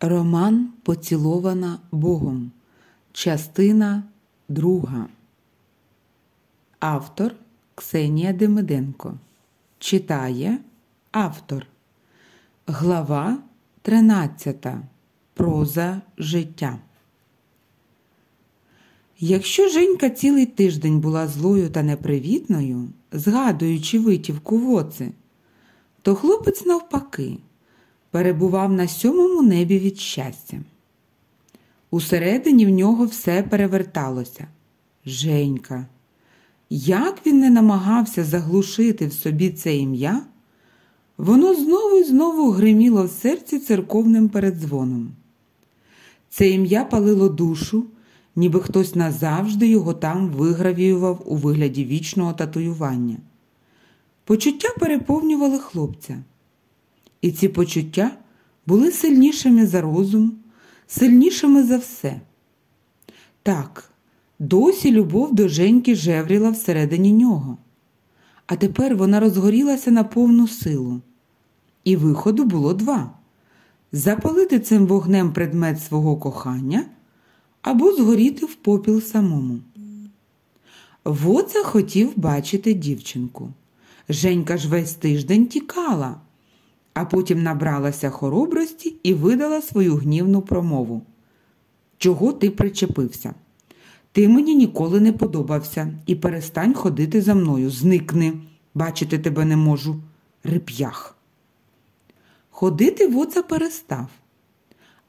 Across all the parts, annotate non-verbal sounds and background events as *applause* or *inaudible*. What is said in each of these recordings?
Роман Поцілована Богом. Частина друга. Автор Ксенія Демиденко. Читає автор. Глава 13. Проза життя. Якщо Женька цілий тиждень була злою та непривітною, згадуючи витівку воци, то хлопець навпаки перебував на сьомому небі від щастя. Усередині в нього все переверталося. Женька. Як він не намагався заглушити в собі це ім'я, воно знову і знову гриміло в серці церковним передзвоном. Це ім'я палило душу, ніби хтось назавжди його там вигравіював у вигляді вічного татуювання. Почуття переповнювали хлопця. І ці почуття були сильнішими за розум, сильнішими за все. Так, досі любов до Женьки жевріла всередині нього, а тепер вона розгорілася на повну силу. І виходу було два: запалити цим вогнем предмет свого кохання або згоріти в попіл самому. Воца хотів бачити дівчинку. Женька ж весь тиждень тікала а потім набралася хоробрості і видала свою гнівну промову. Чого ти причепився? Ти мені ніколи не подобався і перестань ходити за мною. Зникни, бачити тебе не можу. Реп'ях. Ходити воца перестав,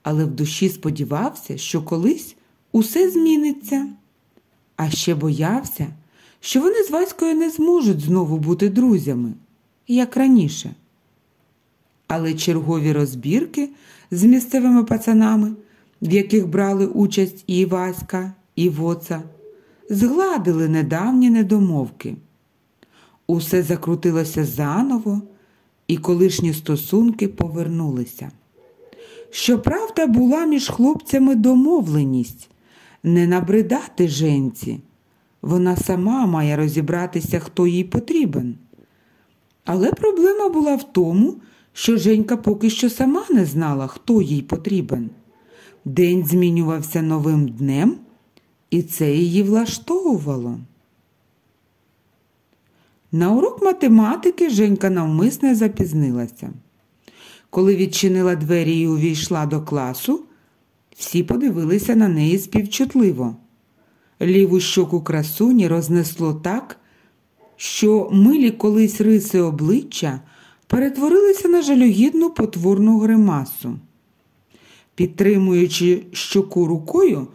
але в душі сподівався, що колись усе зміниться, а ще боявся, що вони з Ваською не зможуть знову бути друзями, як раніше але чергові розбірки з місцевими пацанами, в яких брали участь і Васька, і Воца, згладили недавні недомовки. Усе закрутилося заново, і колишні стосунки повернулися. Щоправда, була між хлопцями домовленість не набридати женці. Вона сама має розібратися, хто їй потрібен. Але проблема була в тому, що Женька поки що сама не знала, хто їй потрібен. День змінювався новим днем, і це її влаштовувало. На урок математики Женька навмисне запізнилася. Коли відчинила двері і увійшла до класу, всі подивилися на неї співчутливо. Ліву щоку красуні рознесло так, що милі колись риси обличчя перетворилися на жалюгідну потворну гримасу. Підтримуючи щоку рукою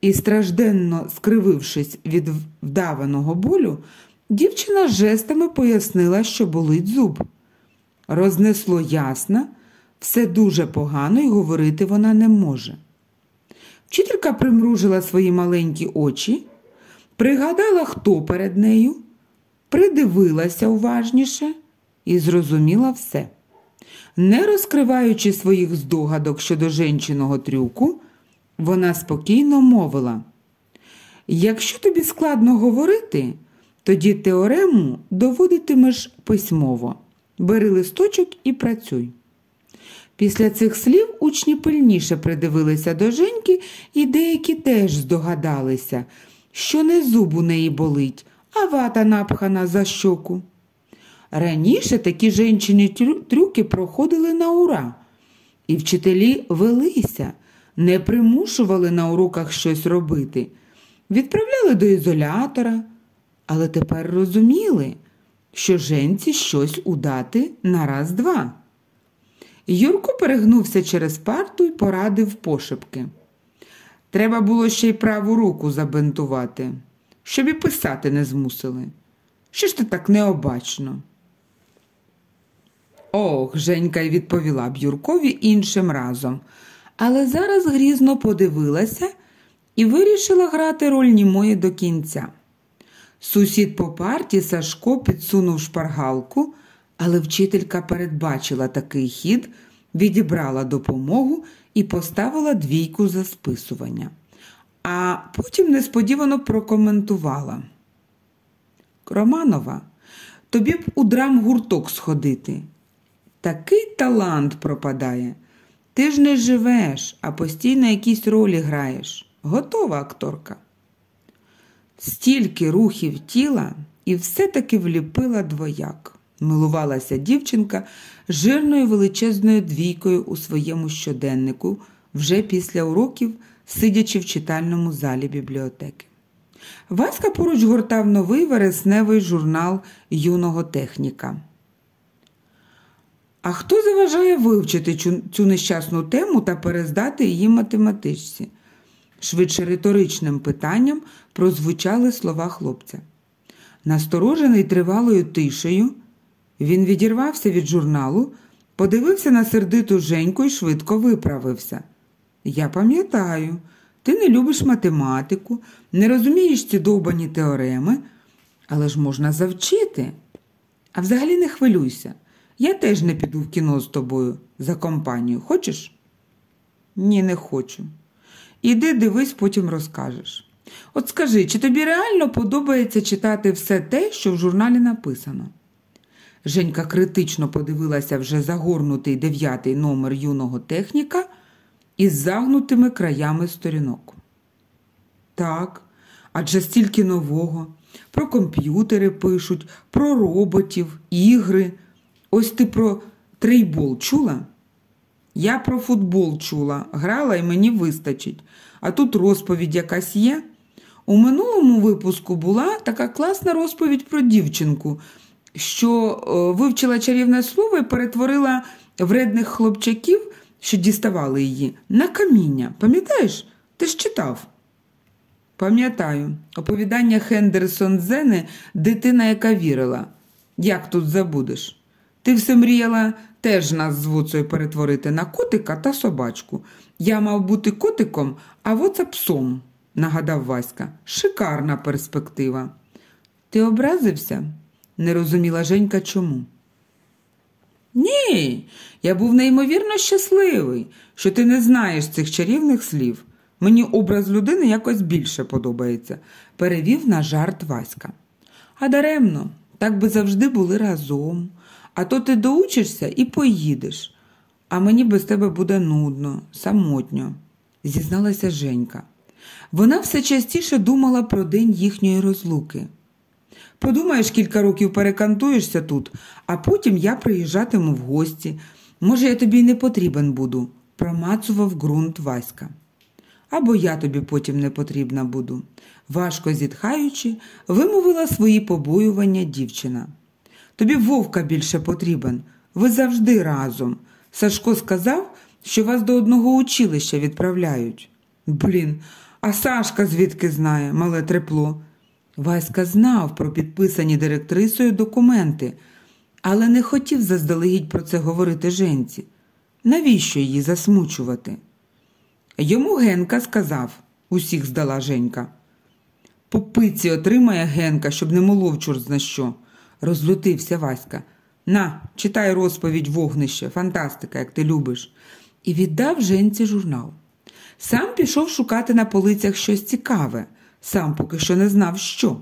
і стражденно скривившись від вдаваного болю, дівчина жестами пояснила, що болить зуб. Рознесло ясно, все дуже погано і говорити вона не може. Вчителька примружила свої маленькі очі, пригадала, хто перед нею, придивилася уважніше і зрозуміла все. Не розкриваючи своїх здогадок щодо женчиного трюку, вона спокійно мовила: якщо тобі складно говорити, тоді теорему доводитимеш письмово. Бери листочок і працюй. Після цих слів учні пильніше придивилися до Женьки, і деякі теж здогадалися, що не зуб у неї болить, а вата напхана за щоку. Раніше такі жінчині трюки проходили на ура, і вчителі велися, не примушували на уроках щось робити, відправляли до ізолятора, але тепер розуміли, що женці щось удати на раз-два. Юрко перегнувся через парту і порадив пошепки. Треба було ще й праву руку забинтувати, щоб і писати не змусили. Що ж ти так необачно? Ох, Женька й відповіла б Юркові іншим разом, але зараз грізно подивилася і вирішила грати роль німої до кінця. Сусід по парті Сашко підсунув шпаргалку, але вчителька передбачила такий хід, відібрала допомогу і поставила двійку за списування. А потім несподівано прокоментувала. Романова, тобі б у драмгурток сходити такий талант пропадає. Ти ж не живеш, а постійно якісь ролі граєш. Готова акторка. Стільки рухів тіла і все-таки вліпила двояк. Милувалася дівчинка жирною величезною двійкою у своєму щоденнику вже після уроків, сидячи в читальному залі бібліотеки. Васька поруч гортав новий вересневий журнал юного техніка. А хто заважає вивчити цю, нещасну тему та перездати її математичці? Швидше риторичним питанням прозвучали слова хлопця. Насторожений тривалою тишею, він відірвався від журналу, подивився на сердиту Женьку і швидко виправився. Я пам'ятаю, ти не любиш математику, не розумієш ці довбані теореми, але ж можна завчити. А взагалі не хвилюйся. Я теж не піду в кіно з тобою за компанію. Хочеш? Ні, не хочу. Іди дивись, потім розкажеш. От скажи, чи тобі реально подобається читати все те, що в журналі написано? Женька критично подивилася вже загорнутий дев'ятий номер юного техніка із загнутими краями сторінок. Так, адже стільки нового. Про комп'ютери пишуть, про роботів, ігри. Ось ти про трейбол чула? Я про футбол чула, грала і мені вистачить. А тут розповідь якась є. У минулому випуску була така класна розповідь про дівчинку, що е, вивчила чарівне слово і перетворила вредних хлопчаків, що діставали її, на каміння. Пам'ятаєш? Ти ж читав? Пам'ятаю, оповідання Хендерсон Зени дитина, яка вірила. Як тут забудеш? Ти все мріяла теж нас з Вуцею перетворити на котика та собачку. Я мав бути котиком, а Воца псом, нагадав Васька. Шикарна перспектива. Ти образився? не розуміла Женька чому. Ні, я був неймовірно щасливий, що ти не знаєш цих чарівних слів. Мені образ людини якось більше подобається, перевів на жарт Васька. А даремно, так би завжди були разом. А то ти доучишся і поїдеш, а мені без тебе буде нудно, самотньо, зізналася Женька. Вона все частіше думала про день їхньої розлуки. Подумаєш, кілька років перекантуєшся тут, а потім я приїжджатиму в гості. Може, я тобі не потрібен буду, промацував ґрунт Васька. Або я тобі потім не потрібна буду, важко зітхаючи, вимовила свої побоювання дівчина. Тобі вовка більше потрібен. Ви завжди разом. Сашко сказав, що вас до одного училища відправляють. Блін, а Сашка звідки знає, мале трепло. Васька знав про підписані директрисою документи, але не хотів заздалегідь про це говорити женці. Навіщо її засмучувати? Йому Генка сказав, усіх здала Женька. По пиці отримає Генка, щоб не молов чорт зна що розлютився Васька. На, читай розповідь вогнище, фантастика, як ти любиш, і віддав женці журнал. Сам пішов шукати на полицях щось цікаве, сам поки що не знав, що.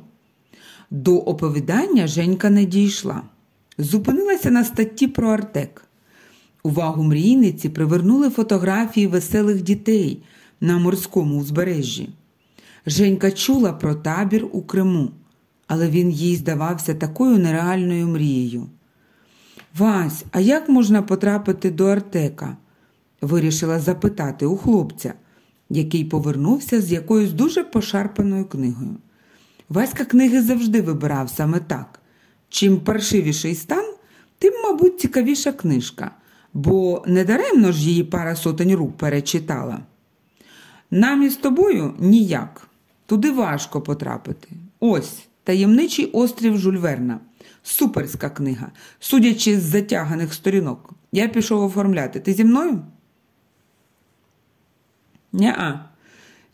До оповідання Женька не дійшла. Зупинилася на статті про Артек. Увагу мрійниці привернули фотографії веселих дітей на морському узбережжі. Женька чула про табір у Криму але він їй здавався такою нереальною мрією. Вась, а як можна потрапити до Артека? вирішила запитати у хлопця, який повернувся з якоюсь дуже пошарпаною книгою. Васька книги завжди вибирав саме так. Чим паршивіший стан, тим, мабуть, цікавіша книжка, бо недаремно ж її пара сотень рук перечитала. Нам із тобою ніяк. Туди важко потрапити. Ось Таємничий острів Жульверна. Суперська книга, судячи з затяганих сторінок. Я пішов оформляти. Ти зі мною? Ня-а.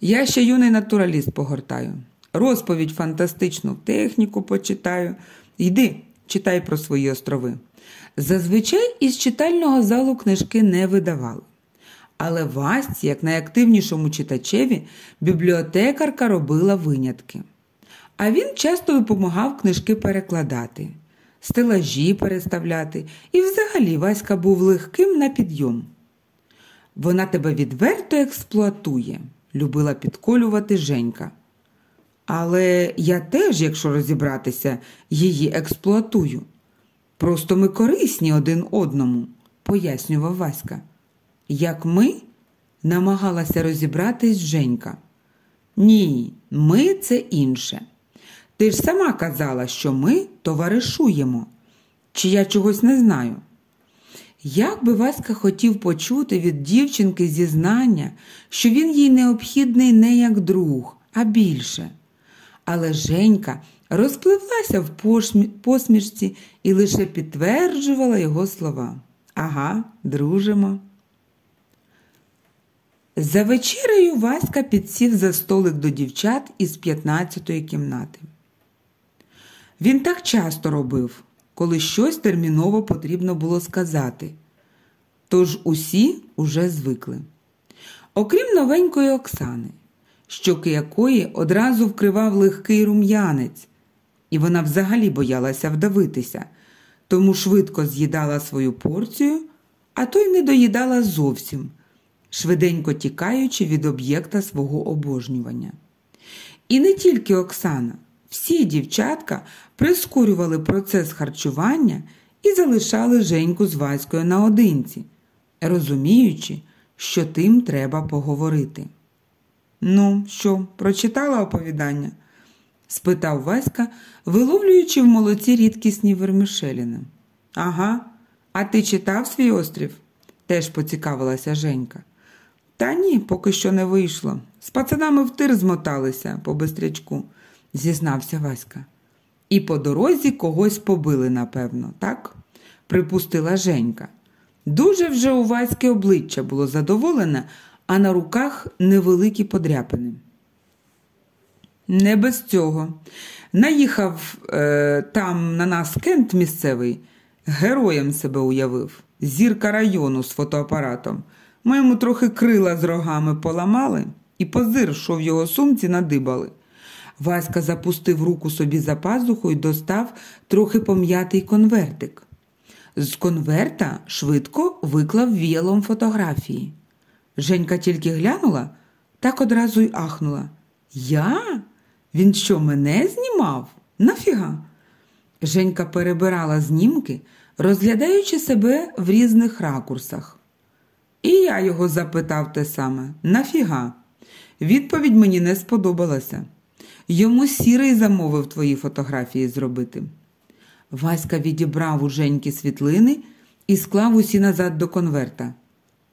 Я ще юний натураліст погортаю. Розповідь фантастичну техніку почитаю. Йди, читай про свої острови. Зазвичай із читального залу книжки не видавали. Але Васті, як найактивнішому читачеві, бібліотекарка робила винятки. А він часто допомагав книжки перекладати, стелажі переставляти, і взагалі Васька був легким на підйом. Вона тебе відверто експлуатує, любила підколювати Женька. Але я теж, якщо розібратися, її експлуатую. Просто ми корисні один одному, пояснював Васька. Як ми намагалася розібратись Женька. Ні, ми це інше. Ти ж сама казала, що ми товаришуємо. Чи я чогось не знаю? Як би Васька хотів почути від дівчинки зізнання, що він їй необхідний не як друг, а більше. Але Женька розпливлася в посмішці і лише підтверджувала його слова. Ага, дружимо. За вечерею Васька підсів за столик до дівчат із 15-ї кімнати. Він так часто робив, коли щось терміново потрібно було сказати. Тож усі уже звикли. Окрім новенької Оксани, щоки якої одразу вкривав легкий рум'янець, і вона взагалі боялася вдавитися, тому швидко з'їдала свою порцію, а то й не доїдала зовсім, швиденько тікаючи від об'єкта свого обожнювання. І не тільки Оксана, всі дівчатка прискорювали процес харчування і залишали Женьку з Ваською наодинці, розуміючи, що тим треба поговорити. Ну, що, прочитала оповідання? спитав Васька, виловлюючи в молоці рідкісні вермишеліни. Ага, а ти читав свій острів? теж поцікавилася Женька. Та ні, поки що не вийшло. З пацанами в тир змоталися по бистрячку, зізнався Васька. І по дорозі когось побили, напевно, так? припустила Женька. Дуже вже у Ваське обличчя було задоволене, а на руках невеликі подряпини. Не без цього. Наїхав е, там на нас кент місцевий, героєм себе уявив, зірка району з фотоапаратом. Ми йому трохи крила з рогами поламали і позир, що в його сумці надибали. Васька запустив руку собі за пазуху і достав трохи пом'ятий конвертик. З конверта швидко виклав віялом фотографії. Женька тільки глянула, так одразу й ахнула. Я? Він що, мене знімав? Нафіга? Женька перебирала знімки, розглядаючи себе в різних ракурсах. І я його запитав те саме нафіга? Відповідь мені не сподобалася. Йому сірий замовив твої фотографії зробити. Васька відібрав у Женьки світлини і склав усі назад до конверта.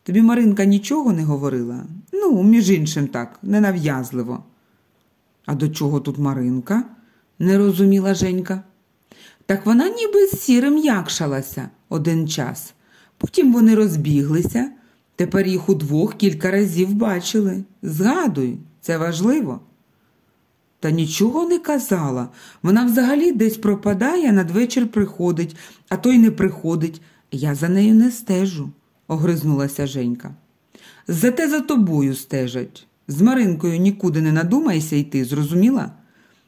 Тобі Маринка нічого не говорила? Ну, між іншим так, ненав'язливо. А до чого тут Маринка? не розуміла Женька. Так вона ніби з сірим якшалася один час. Потім вони розбіглися. Тепер їх удвох кілька разів бачили. Згадуй, це важливо. Та нічого не казала. Вона взагалі десь пропадає, надвечір приходить, а той не приходить. Я за нею не стежу, огризнулася Женька. Зате за тобою стежать. З Маринкою нікуди не надумайся йти, зрозуміла?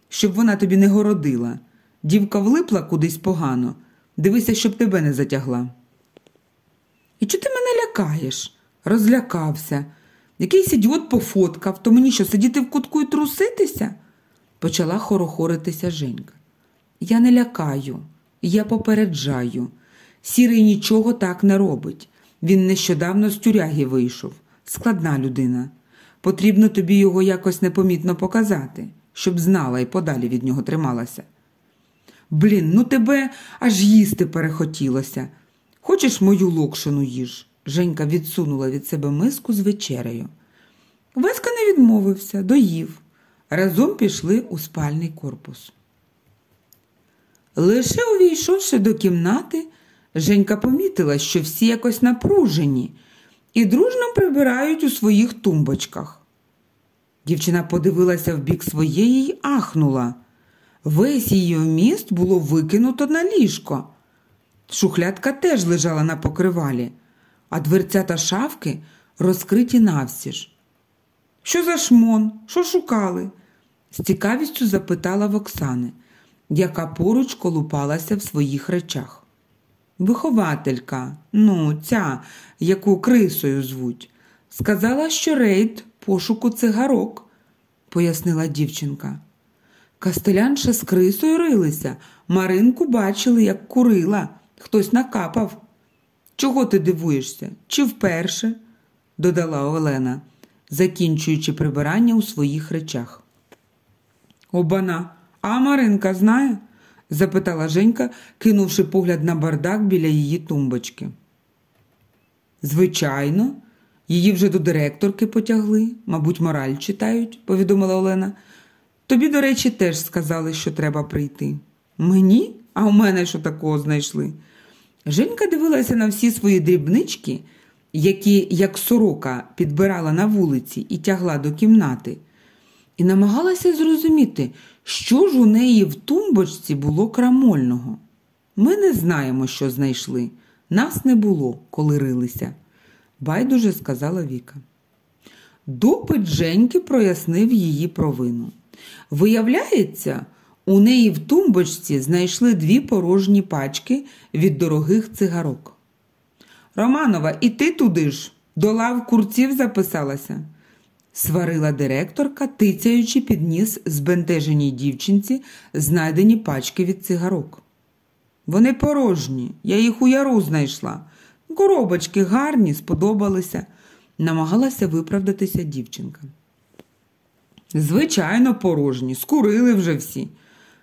Щоб вона тобі не городила. Дівка влипла кудись погано. Дивися, щоб тебе не затягла. І чого ти мене лякаєш? Розлякався. Якийсь ідіот пофоткав, то мені що, сидіти в кутку і труситися? Почала хорохоритися Женька. Я не лякаю, я попереджаю. Сірий нічого так не робить. Він нещодавно з тюряги вийшов. Складна людина. Потрібно тобі його якось непомітно показати, щоб знала і подалі від нього трималася. Блін, ну тебе аж їсти перехотілося. Хочеш мою локшину їж? Женька відсунула від себе миску з вечерею. Васька не відмовився, доїв. Разом пішли у спальний корпус. Лише увійшовши до кімнати, Женька помітила, що всі якось напружені і дружно прибирають у своїх тумбочках. Дівчина подивилася в бік своєї й ахнула. Весь її вміст було викинуто на ліжко. Шухлядка теж лежала на покривалі, а дверця та шавки розкриті навсіж. Що за шмон? Що шукали? З цікавістю запитала в Оксани, яка поруч колупалася в своїх речах. Вихователька, ну, ця, яку крисою звуть, Сказала, що рейд пошуку цигарок, пояснила дівчинка. Кастелянша з крисою рилися, Маринку бачили, як курила, хтось накапав. Чого ти дивуєшся? Чи вперше? додала Олена, закінчуючи прибирання у своїх речах. Обана, а Маринка знає? запитала Женька, кинувши погляд на бардак біля її тумбочки. Звичайно, її вже до директорки потягли, мабуть, мораль читають, повідомила Олена. Тобі, до речі, теж сказали, що треба прийти. Мені? А у мене що такого знайшли? Женька дивилася на всі свої дрібнички, які, як сорока, підбирала на вулиці і тягла до кімнати, і намагалася зрозуміти, що ж у неї в тумбочці було крамольного. Ми не знаємо, що знайшли. Нас не було, коли рилися, байдуже сказала Віка. Допит Женьки прояснив її провину. Виявляється, у неї в тумбочці знайшли дві порожні пачки від дорогих цигарок. Романова, і ти туди ж, до лав курців записалася, сварила директорка, тицяючи під ніс збентеженій дівчинці знайдені пачки від цигарок. Вони порожні, я їх у яру знайшла. Коробочки гарні, сподобалися, намагалася виправдатися дівчинка. Звичайно, порожні, скурили вже всі.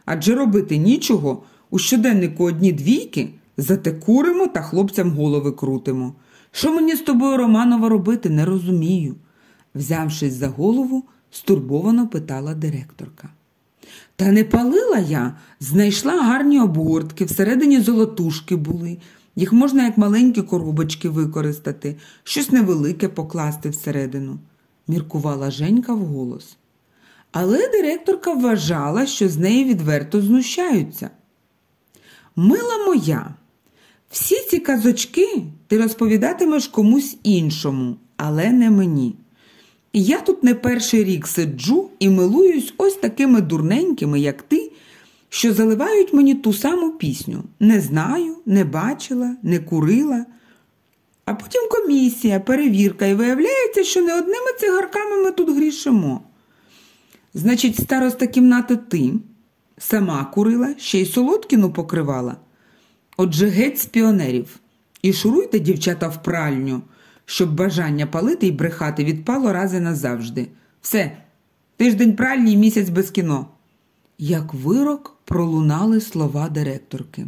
Адже робити нічого, у щоденнику одні двійки, зате куримо та хлопцям голови крутимо. Що мені з тобою, Романова, робити, не розумію. Взявшись за голову, стурбовано питала директорка. Та не палила я, знайшла гарні обгортки, всередині золотушки були. Їх можна як маленькі коробочки використати, щось невелике покласти всередину, міркувала Женька вголос. Але директорка вважала, що з неї відверто знущаються. Мила моя, всі ці казочки ти розповідатимеш комусь іншому, але не мені. Я тут не перший рік сиджу і милуюсь ось такими дурненькими, як ти, що заливають мені ту саму пісню. Не знаю, не бачила, не курила. А потім комісія, перевірка, і виявляється, що не одними цигарками ми тут грішимо. Значить, староста кімнати ти сама курила, ще й солодкіну покривала. Отже, геть з піонерів. І шуруйте, дівчата, в пральню, щоб бажання палити і брехати відпало рази назавжди. Все, тиждень пральні місяць без кіно. Як вирок пролунали слова директорки.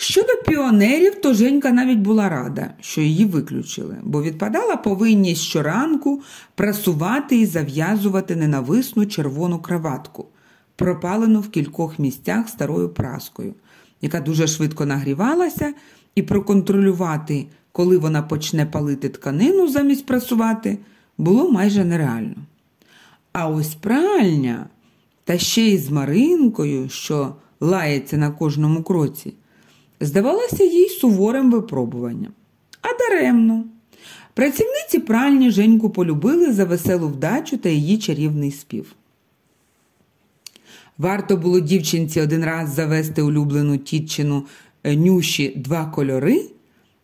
Щодо піонерів, то Женька навіть була рада, що її виключили, бо відпадала повинність щоранку прасувати і зав'язувати ненависну червону краватку, пропалену в кількох місцях старою праскою, яка дуже швидко нагрівалася, і проконтролювати, коли вона почне палити тканину замість прасувати, було майже нереально. А ось пральня, та ще й з Маринкою, що лається на кожному кроці здавалася їй суворим випробуванням. А даремно. Працівниці пральні Женьку полюбили за веселу вдачу та її чарівний спів. Варто було дівчинці один раз завести улюблену тітчину нюші два кольори,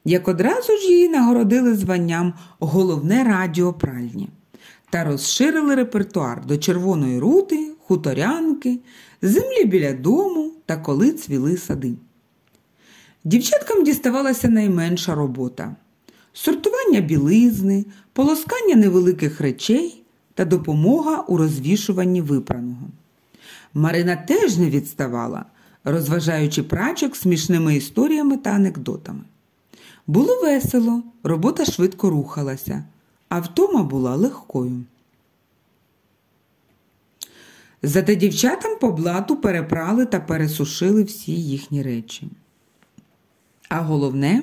як одразу ж її нагородили званням головне радіо пральні та розширили репертуар до червоної рути, хуторянки, землі біля дому та коли цвіли сади. Дівчаткам діставалася найменша робота сортування білизни, полоскання невеликих речей та допомога у розвішуванні випраного. Марина теж не відставала, розважаючи прачок смішними історіями та анекдотами. Було весело, робота швидко рухалася, а втома була легкою. Зате дівчатам по блату перепрали та пересушили всі їхні речі. А головне,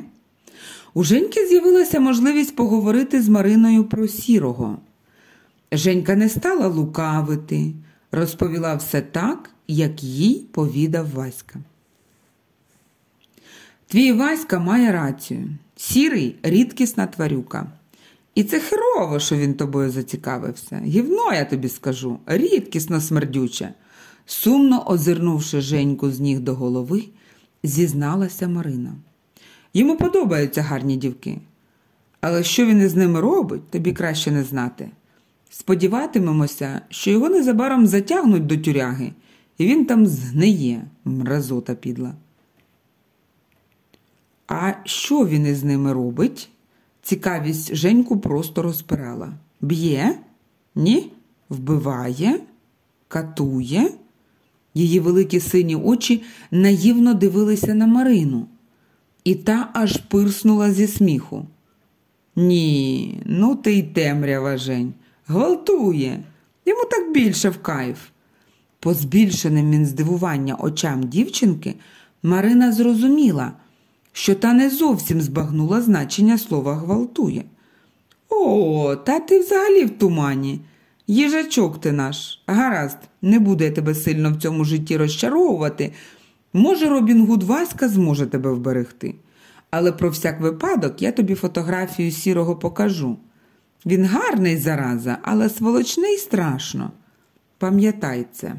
у Женьки з'явилася можливість поговорити з Мариною про сірого. Женька не стала лукавити, розповіла все так, як їй повідав Васька. Твій Васька має рацію. Сірий рідкісна тварюка. І це херово, що він тобою зацікавився. Гівно, я тобі скажу, рідкісно смердюче. Сумно озирнувши Женьку з ніг до голови, зізналася Марина. Йому подобаються гарні дівки. Але що він із ними робить, тобі краще не знати. Сподіватимемося, що його незабаром затягнуть до тюряги, і він там згниє, мразота підла. А що він із ними робить? Цікавість Женьку просто розпирала. Б'є? Ні? Вбиває, катує. Її великі сині очі наївно дивилися на Марину, і та аж пирснула зі сміху. Ні, ну ти й темрява, Жень, гвалтує, йому так більше в кайф. По збільшеним він здивування очам дівчинки Марина зрозуміла, що та не зовсім збагнула значення слова гвалтує. О, та ти взагалі в тумані. Їжачок ти наш. Гаразд, не буде я тебе сильно в цьому житті розчаровувати. Може, Робін Гуд Васька зможе тебе вберегти. Але про всяк випадок я тобі фотографію сірого покажу. Він гарний зараза, але сволочний страшно. Пам'ятай це.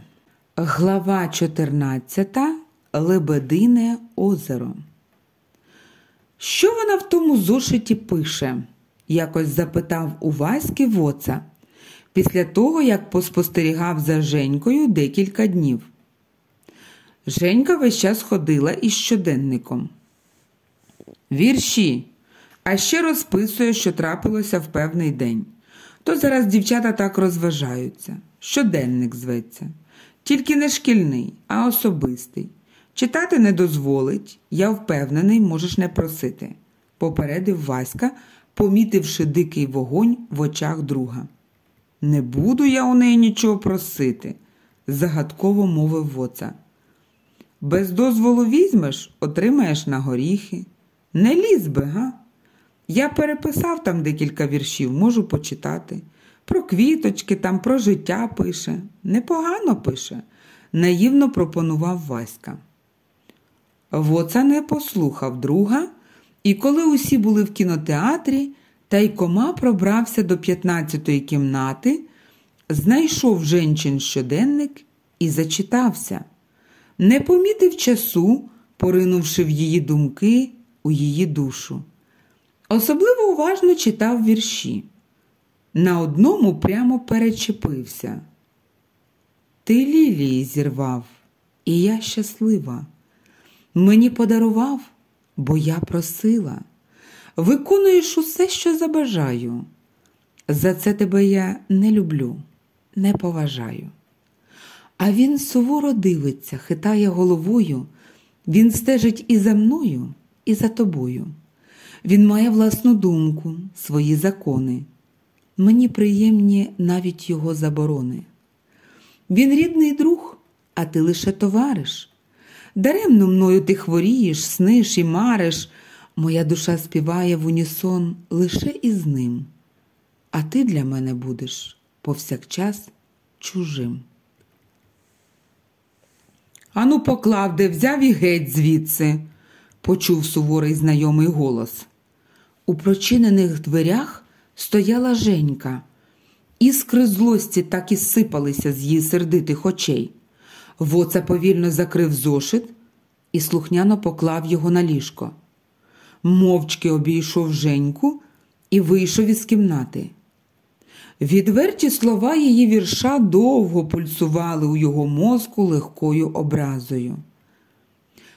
Глава 14. Лебедине озеро. Що вона в тому зошиті пише? якось запитав у Васьки воца після того, як поспостерігав за Женькою декілька днів. Женька весь час ходила із щоденником. Вірші, а ще розписує, що трапилося в певний день. То зараз дівчата так розважаються. Щоденник зветься. Тільки не шкільний, а особистий. Читати не дозволить, я впевнений, можеш не просити, попередив Васька, помітивши дикий вогонь в очах друга. Не буду я у неї нічого просити, загадково мовив воца. Без дозволу візьмеш, отримаєш на горіхи. Не ліз би, га? Я переписав там декілька віршів, можу почитати. Про квіточки, там про життя пише. Непогано пише, наївно пропонував Васька. Воца не послухав друга, і коли усі були в кінотеатрі, Тайкома пробрався до 15-ї кімнати, знайшов женчин щоденник і зачитався. Не помітив часу, поринувши в її думки у її душу. Особливо уважно читав вірші. На одному прямо перечепився. Ти лілії зірвав, і я щаслива. Мені подарував, бо я просила. Виконуєш усе, що забажаю. За це тебе я не люблю, не поважаю. А він суворо дивиться, хитає головою, він стежить і за мною, і за тобою. Він має власну думку, свої закони. Мені приємні навіть його заборони. Він рідний друг, а ти лише товариш. Даремно мною ти хворієш, сниш і мариш. Моя душа співає в унісон лише із ним, а ти для мене будеш повсякчас чужим. Ану, поклав, де взяв і геть звідси, почув суворий знайомий голос. У прочинених дверях стояла Женька. Іскри злості так і сипалися з її сердитих очей. Воца повільно закрив зошит і слухняно поклав його на ліжко. Мовчки обійшов Женьку і вийшов із кімнати. Відверті слова її вірша довго пульсували у його мозку легкою образою.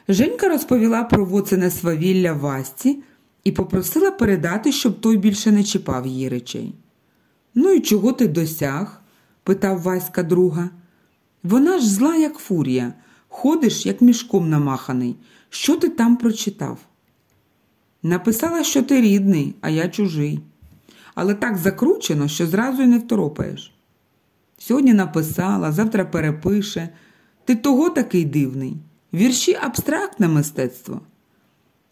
Женька розповіла про воцене свавілля Васті і попросила передати, щоб той більше не чіпав її речей. Ну і чого ти досяг? питав Васька друга. Вона ж зла, як фурія, ходиш, як мішком намаханий. Що ти там прочитав? Написала, що ти рідний, а я чужий. Але так закручено, що зразу й не второпаєш. Сьогодні написала, завтра перепише. Ти того такий дивний. Вірші абстрактне мистецтво.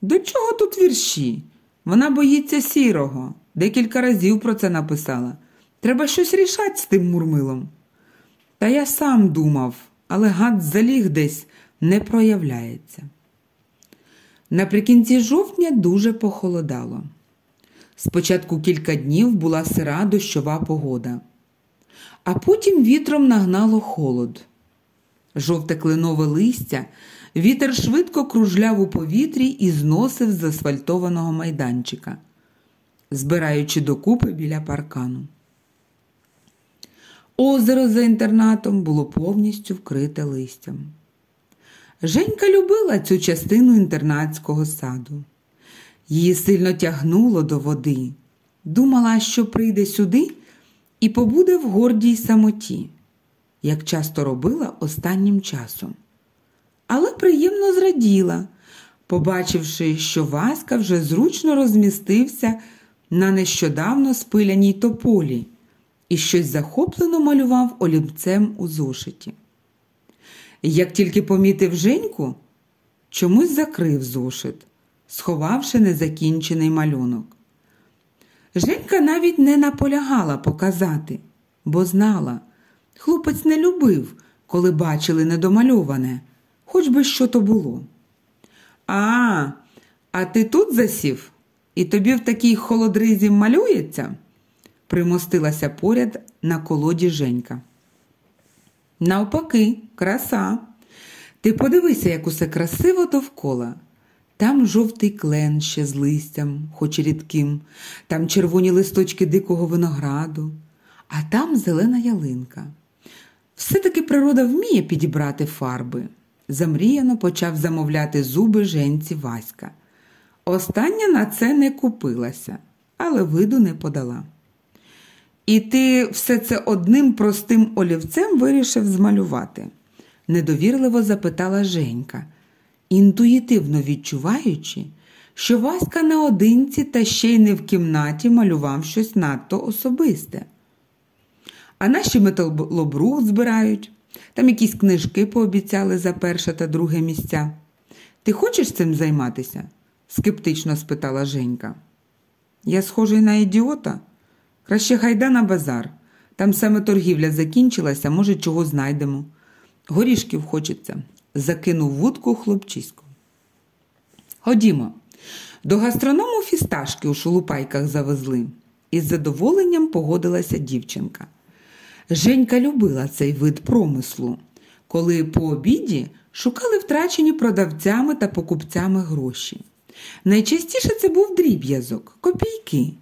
До чого тут вірші? Вона боїться сірого. Декілька разів про це написала. Треба щось рішати з тим мурмилом. Та я сам думав, але гад заліг десь не проявляється. Наприкінці жовтня дуже похолодало. Спочатку кілька днів була сира дощова погода, а потім вітром нагнало холод. Жовте кленове листя, вітер швидко кружляв у повітрі і зносив з асфальтованого майданчика. збираючи докупи біля паркану. Озеро за інтернатом було повністю вкрите листям. Женька любила цю частину інтернатського саду. Її сильно тягнуло до води, думала, що прийде сюди і побуде в гордій самоті, як часто робила останнім часом. Але приємно зраділа, побачивши, що Васька вже зручно розмістився на нещодавно спиляній тополі і щось захоплено малював олівцем у зошиті. Як тільки помітив Женьку, чомусь закрив зошит, сховавши незакінчений малюнок. Женька навіть не наполягала показати, бо знала, хлопець не любив, коли бачили недомальоване, хоч би що то було. А, а ти тут засів, і тобі в такій холодризі малюється? примостилася поряд на колоді Женька. Навпаки, краса. Ти подивися, як усе красиво довкола. Там жовтий клен ще з листям, хоч рідким, там червоні листочки дикого винограду, а там зелена ялинка. Все-таки природа вміє підібрати фарби. Замріяно почав замовляти зуби женці Васька. Остання на це не купилася, але виду не подала. І ти все це одним простим олівцем вирішив змалювати? недовірливо запитала Женька, інтуїтивно відчуваючи, що Васька наодинці та ще й не в кімнаті малював щось надто особисте. А наші металобрух збирають, там якісь книжки пообіцяли за перше та друге місця. Ти хочеш цим займатися? скептично спитала Женька. Я схожий на ідіота. Краще гайда на базар. Там саме торгівля закінчилася, може, чого знайдемо. Горішків хочеться, закинув вудку хлопчисько. Ходімо, до гастроному фісташки у шулупайках завезли, із задоволенням погодилася дівчинка. Женька любила цей вид промислу, коли по обіді шукали втрачені продавцями та покупцями гроші. Найчастіше це був дріб'язок, копійки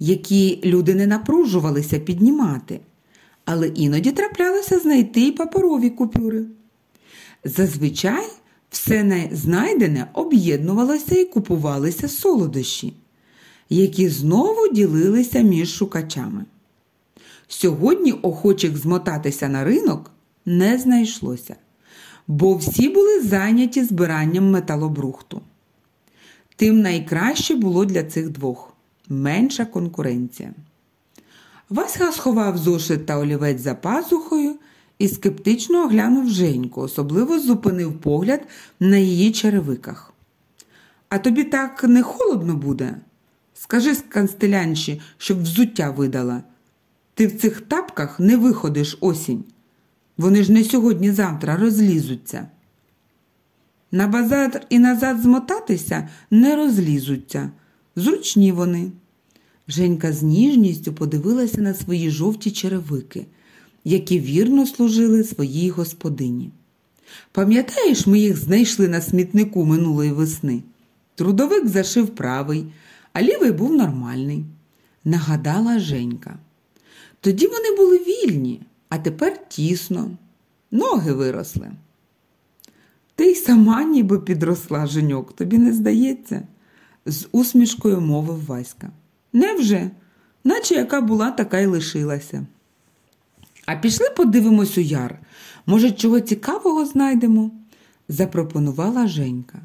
які люди не напружувалися піднімати, але іноді траплялося знайти й паперові купюри. Зазвичай все знайдене об'єднувалося і купувалися солодощі, які знову ділилися між шукачами. Сьогодні охочих змотатися на ринок не знайшлося, бо всі були зайняті збиранням металобрухту. Тим найкраще було для цих двох менша конкуренція. Васька сховав зошит та олівець за пазухою і скептично оглянув Женьку, особливо зупинив погляд на її черевиках. А тобі так не холодно буде? Скажи канстелянші, щоб взуття видала. Ти в цих тапках не виходиш осінь. Вони ж не сьогодні-завтра розлізуться. На базар і назад змотатися не розлізуться. Зручні вони. Женька з ніжністю подивилася на свої жовті черевики, які вірно служили своїй господині. Пам'ятаєш, ми їх знайшли на смітнику минулої весни. Трудовик зашив правий, а лівий був нормальний, нагадала Женька. Тоді вони були вільні, а тепер тісно, ноги виросли. Ти й сама ніби підросла, Женьок, тобі не здається? з усмішкою мовив Васька. Невже? Наче яка була, така й лишилася. А пішли подивимось у яр. Може, чого цікавого знайдемо? запропонувала Женька.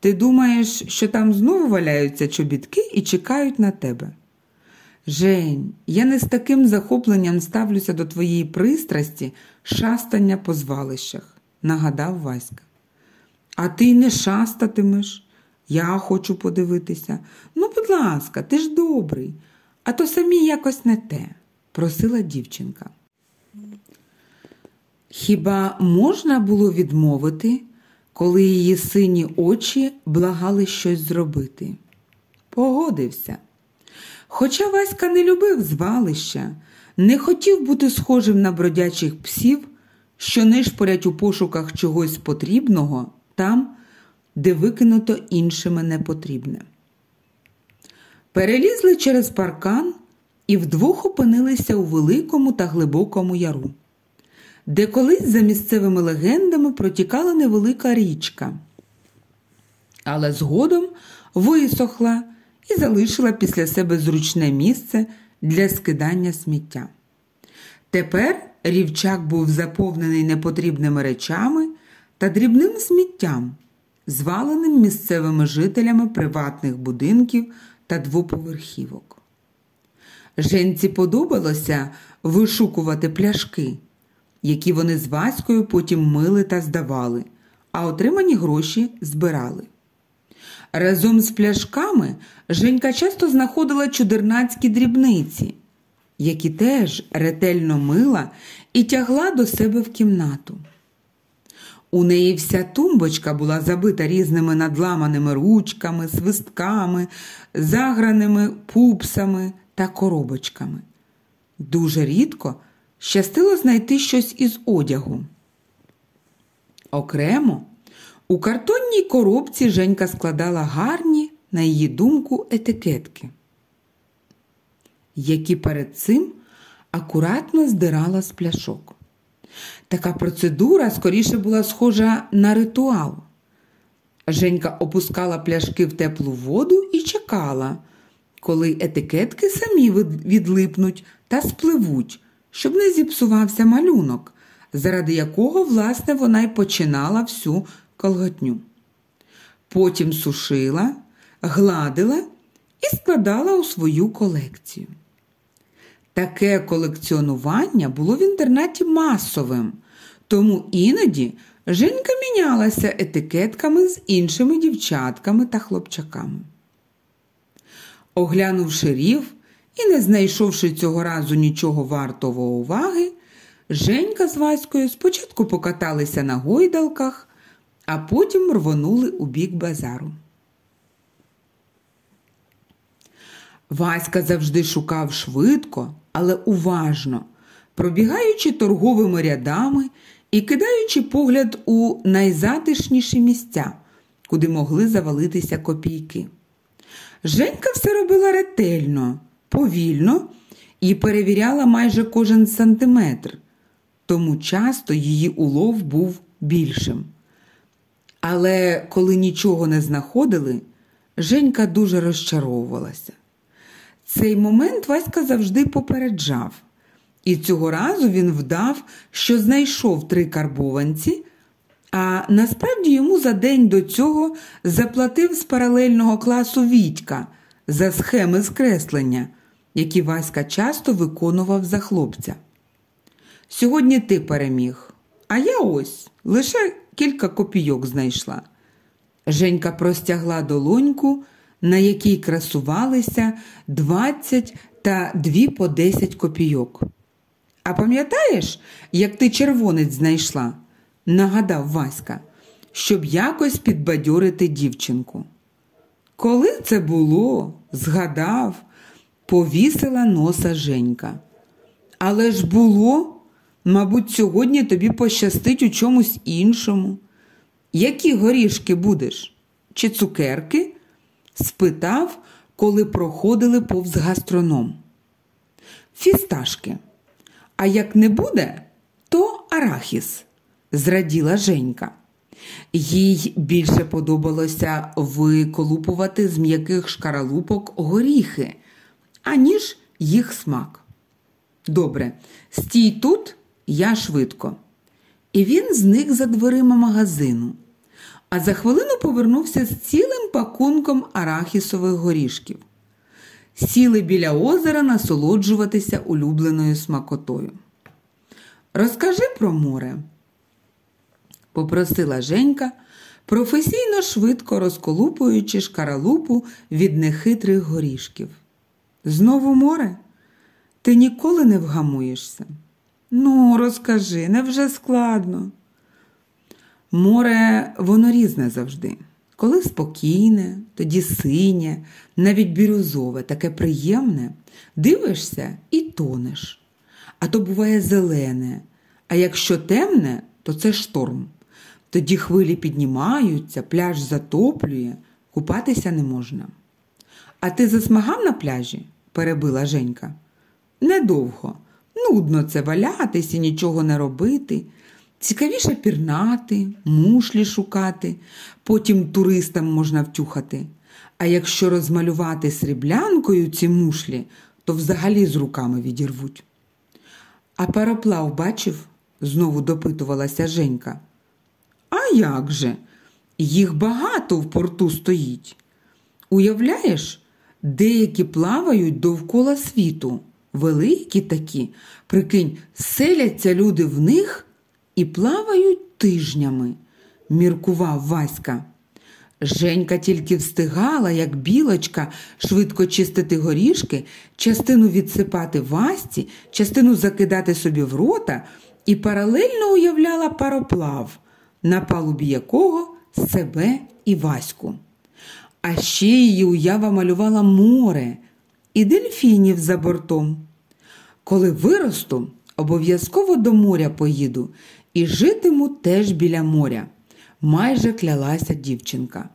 Ти думаєш, що там знову валяються чобітки і чекають на тебе? Жень, я не з таким захопленням ставлюся до твоєї пристрасті шастання по звалищах, нагадав Васька. А ти не шастатимеш. Я хочу подивитися. Ну, будь ласка, ти ж добрий, а то самі якось не те, просила дівчинка. Хіба можна було відмовити, коли її сині очі благали щось зробити? Погодився. Хоча Васька не любив звалища, не хотів бути схожим на бродячих псів, що нишпорять у пошуках чогось потрібного там, де викинуто іншими непотрібне. перелізли через паркан і вдвох опинилися у великому та глибокому яру, де колись за місцевими легендами протікала невелика річка, але згодом висохла і залишила після себе зручне місце для скидання сміття. Тепер рівчак був заповнений непотрібними речами та дрібним сміттям, зваленим місцевими жителями приватних будинків та двоповерхівок. Женці подобалося вишукувати пляшки, які вони з Ваською потім мили та здавали, а отримані гроші збирали. Разом з пляшками Женька часто знаходила чудернацькі дрібниці, які теж ретельно мила і тягла до себе в кімнату. У неї вся тумбочка була забита різними надламаними ручками, свистками, заграними пупсами та коробочками. Дуже рідко щастило знайти щось із одягу. Окремо у картонній коробці Женька складала гарні, на її думку, етикетки, які перед цим акуратно здирала з пляшок. Така процедура скоріше була схожа на ритуал. Женька опускала пляшки в теплу воду і чекала, коли етикетки самі відлипнуть та спливуть, щоб не зіпсувався малюнок, заради якого, власне, вона й починала всю колготню. Потім сушила, гладила і складала у свою колекцію. Таке колекціонування було в інтернаті масовим, тому іноді Женька мінялася етикетками з іншими дівчатками та хлопчаками. Оглянувши рів і не знайшовши цього разу нічого вартого уваги, Женька з Ваською спочатку покаталися на гойдалках, а потім рвонули у бік базару. Васька завжди шукав швидко, але уважно, пробігаючи торговими рядами і кидаючи погляд у найзатишніші місця, куди могли завалитися копійки. Женька все робила ретельно, повільно і перевіряла майже кожен сантиметр, тому часто її улов був більшим. Але коли нічого не знаходили, Женька дуже розчаровувалася. Цей момент Васька завжди попереджав, і цього разу він вдав, що знайшов три карбованці, а насправді йому за день до цього заплатив з паралельного класу Вітька за схеми скреслення, які Васька часто виконував за хлопця. Сьогодні ти переміг, а я ось лише кілька копійок знайшла. Женька простягла долоньку на якій красувалися 20 та 2 по 10 копійок. А пам'ятаєш, як ти червонець знайшла? нагадав Васька, щоб якось підбадьорити дівчинку. Коли це було, згадав, повісила носа Женька. Але ж було, мабуть, сьогодні тобі пощастить у чомусь іншому. Які горішки будеш? Чи цукерки? спитав, коли проходили повз гастроном. Фісташки. А як не буде, то арахіс, зраділа Женька. Їй більше подобалося виколупувати з м'яких шкаралупок горіхи, аніж їх смак. Добре, стій тут, я швидко. І він зник за дверима магазину а за хвилину повернувся з цілим пакунком арахісових горішків. Сіли біля озера насолоджуватися улюбленою смакотою. Розкажи про море, попросила Женька, професійно швидко розколупуючи шкаралупу від нехитрих горішків. Знову море? Ти ніколи не вгамуєшся? Ну, розкажи, невже складно? Море воно різне завжди. Коли спокійне, тоді синє, навіть бірюзове, таке приємне, дивишся і тонеш. А то буває зелене, а якщо темне, то це шторм. Тоді хвилі піднімаються, пляж затоплює, купатися не можна. А ти засмагав на пляжі? перебила Женька. Недовго. Нудно це валятись і нічого не робити. Цікавіше пірнати, мушлі шукати, потім туристам можна втюхати. А якщо розмалювати сріблянкою ці мушлі, то взагалі з руками відірвуть. А пароплав бачив? знову допитувалася Женька. А як же? Їх багато в порту стоїть. Уявляєш, деякі плавають довкола світу, великі такі, прикинь, селяться люди в них і плавають тижнями, міркував Васька. Женька тільки встигала, як білочка, швидко чистити горішки, частину відсипати Васті, частину закидати собі в рота і паралельно уявляла пароплав, на палубі якого себе і Ваську. А ще її уява малювала море і дельфінів за бортом. Коли виросту, обов'язково до моря поїду і житиму теж біля моря, майже клялася дівчинка.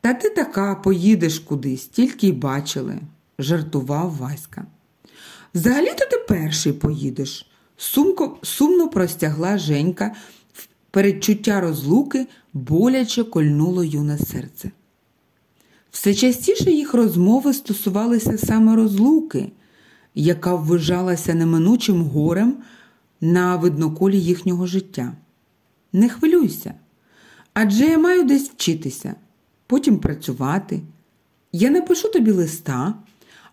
Та ти така поїдеш кудись, тільки й бачили, жартував Васька. Взагалі-то ти перший поїдеш, Сумко, сумно простягла Женька, передчуття розлуки боляче кольнуло юне серце. Все частіше їх розмови стосувалися саме розлуки, яка ввижалася неминучим горем на видноколі їхнього життя. Не хвилюйся, адже я маю десь вчитися, потім працювати. Я напишу тобі листа,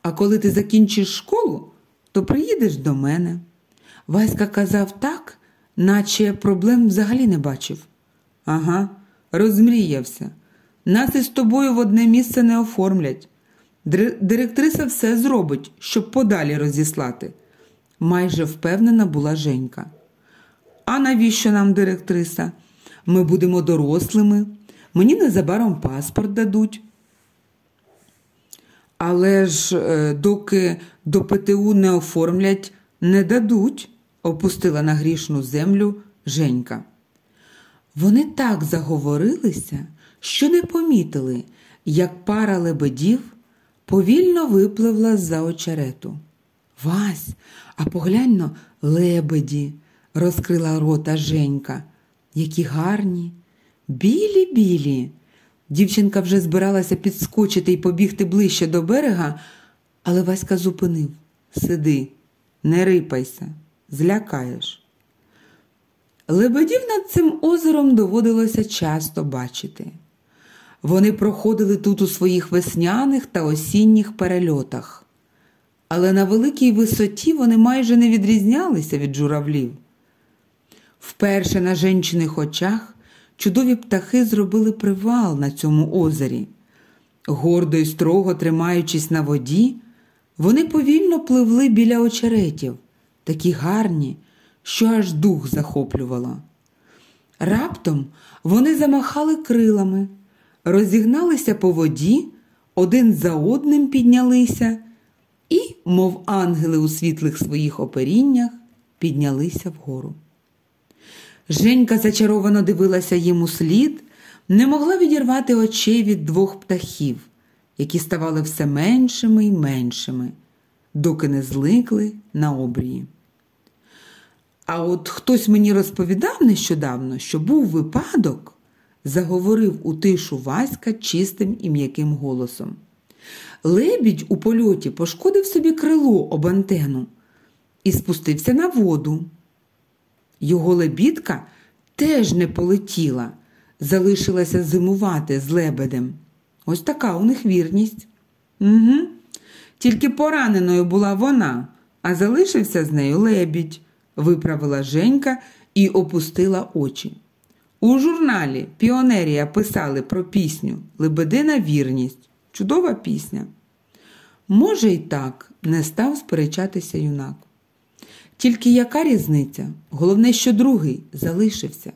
а коли ти закінчиш школу, то приїдеш до мене. Васька казав так, наче проблем взагалі не бачив. Ага, розмріявся. Нас із тобою в одне місце не оформлять. Директриса все зробить, щоб подалі розіслати. Майже впевнена була Женька. А навіщо нам директриса? Ми будемо дорослими, мені незабаром паспорт дадуть. Але ж е, доки до ПТУ не оформлять, не дадуть, опустила на грішну землю Женька. Вони так заговорилися, що не помітили, як пара лебедів повільно випливла з-за очерету. Вась, а поглянь но, лебеді, розкрила рота Женька. Які гарні, білі білі. Дівчинка вже збиралася підскочити і побігти ближче до берега, але Васька зупинив Сиди, не рипайся, злякаєш. Лебедів над цим озером доводилося часто бачити. Вони проходили тут у своїх весняних та осінніх перельотах, але на великій висоті вони майже не відрізнялися від журавлів. Вперше на жінчиних очах чудові птахи зробили привал на цьому озері. Гордо й строго тримаючись на воді, вони повільно пливли біля очеретів, такі гарні, що аж дух захоплювало. Раптом вони замахали крилами, розігналися по воді, один за одним піднялися і, мов ангели у світлих своїх оперіннях, піднялися вгору. Женька зачаровано дивилася їм у слід, не могла відірвати очей від двох птахів, які ставали все меншими й меншими, доки не зликли на обрії. А от хтось мені розповідав нещодавно, що був випадок, заговорив у тишу Васька чистим і м'яким голосом. Лебідь у польоті пошкодив собі крило об антену і спустився на воду. Його лебідка теж не полетіла, залишилася зимувати з лебедем. Ось така у них вірність. Угу. Тільки пораненою була вона, а залишився з нею лебідь виправила Женька і опустила очі. У журналі Піонерія писали про пісню Лебедина вірність. Чудова пісня. Може, й так, не став сперечатися юнак. Тільки яка різниця? Головне, що другий залишився.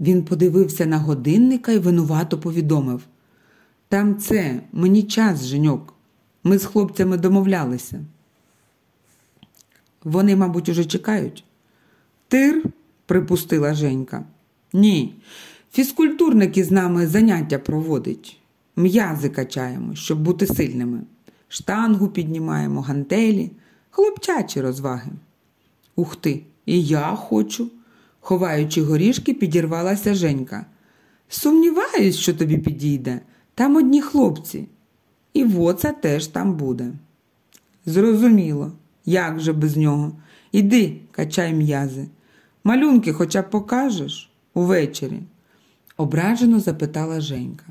Він подивився на годинника і винувато повідомив Там це, мені час, женьок. Ми з хлопцями домовлялися. Вони, мабуть, уже чекають. Тир, припустила Женька. Ні, фізкультурник із нами заняття проводить. М'язи качаємо, щоб бути сильними. Штангу піднімаємо, гантелі, хлопчачі розваги. Ух ти, і я хочу. Ховаючи горішки, підірвалася Женька. Сумніваюсь, що тобі підійде. Там одні хлопці. І воца теж там буде. Зрозуміло, як же без нього. Іди, качай м'язи. Малюнки хоча б покажеш увечері, ображено запитала Женька.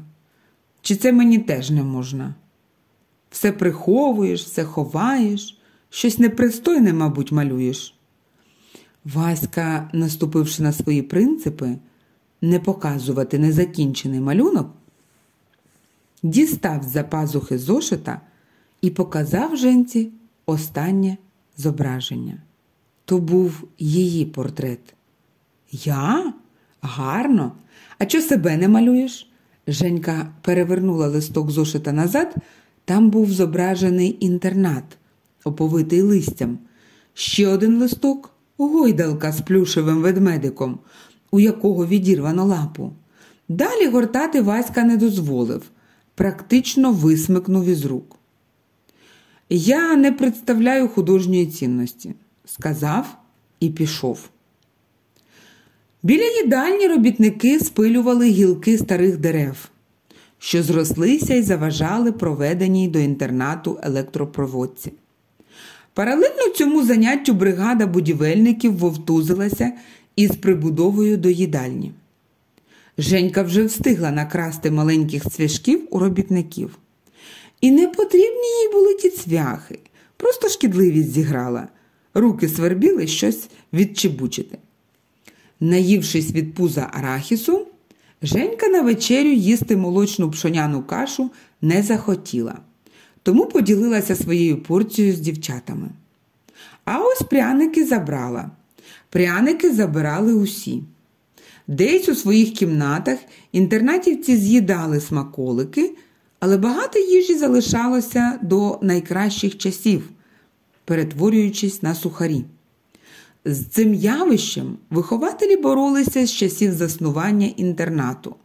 Чи це мені теж не можна? Все приховуєш, все ховаєш, щось непристойне, мабуть, малюєш. Васька, наступивши на свої принципи, не показувати незакінчений малюнок, дістав з-за пазухи зошита і показав женці останнє зображення. То був її портрет. Я? Гарно. А чого себе не малюєш? Женька перевернула листок зошита назад. Там був зображений інтернат, оповитий листям. Ще один листок гойдалка з плюшевим ведмедиком, у якого відірвано лапу. Далі гортати Васька не дозволив, практично висмикнув із рук. Я не представляю художньої цінності, сказав і пішов. Біля їдальні робітники спилювали гілки старих дерев, що зрослися і заважали проведеній до інтернату електропроводці. Паралельно цьому заняттю бригада будівельників вовтузилася із прибудовою до їдальні. Женька вже встигла накрасти маленьких цвяшків у робітників. І не потрібні їй були ті цвяхи, просто шкідливість зіграла. Руки свербіли щось відчебучити. Наївшись від пуза арахісу, Женька на вечерю їсти молочну пшоняну кашу не захотіла, тому поділилася своєю порцією з дівчатами. А ось пряники забрала. Пряники забирали усі. Десь у своїх кімнатах інтернатівці з'їдали смаколики, але багато їжі залишалося до найкращих часів, перетворюючись на сухарі. З цим явищем вихователі боролися з часів заснування інтернату,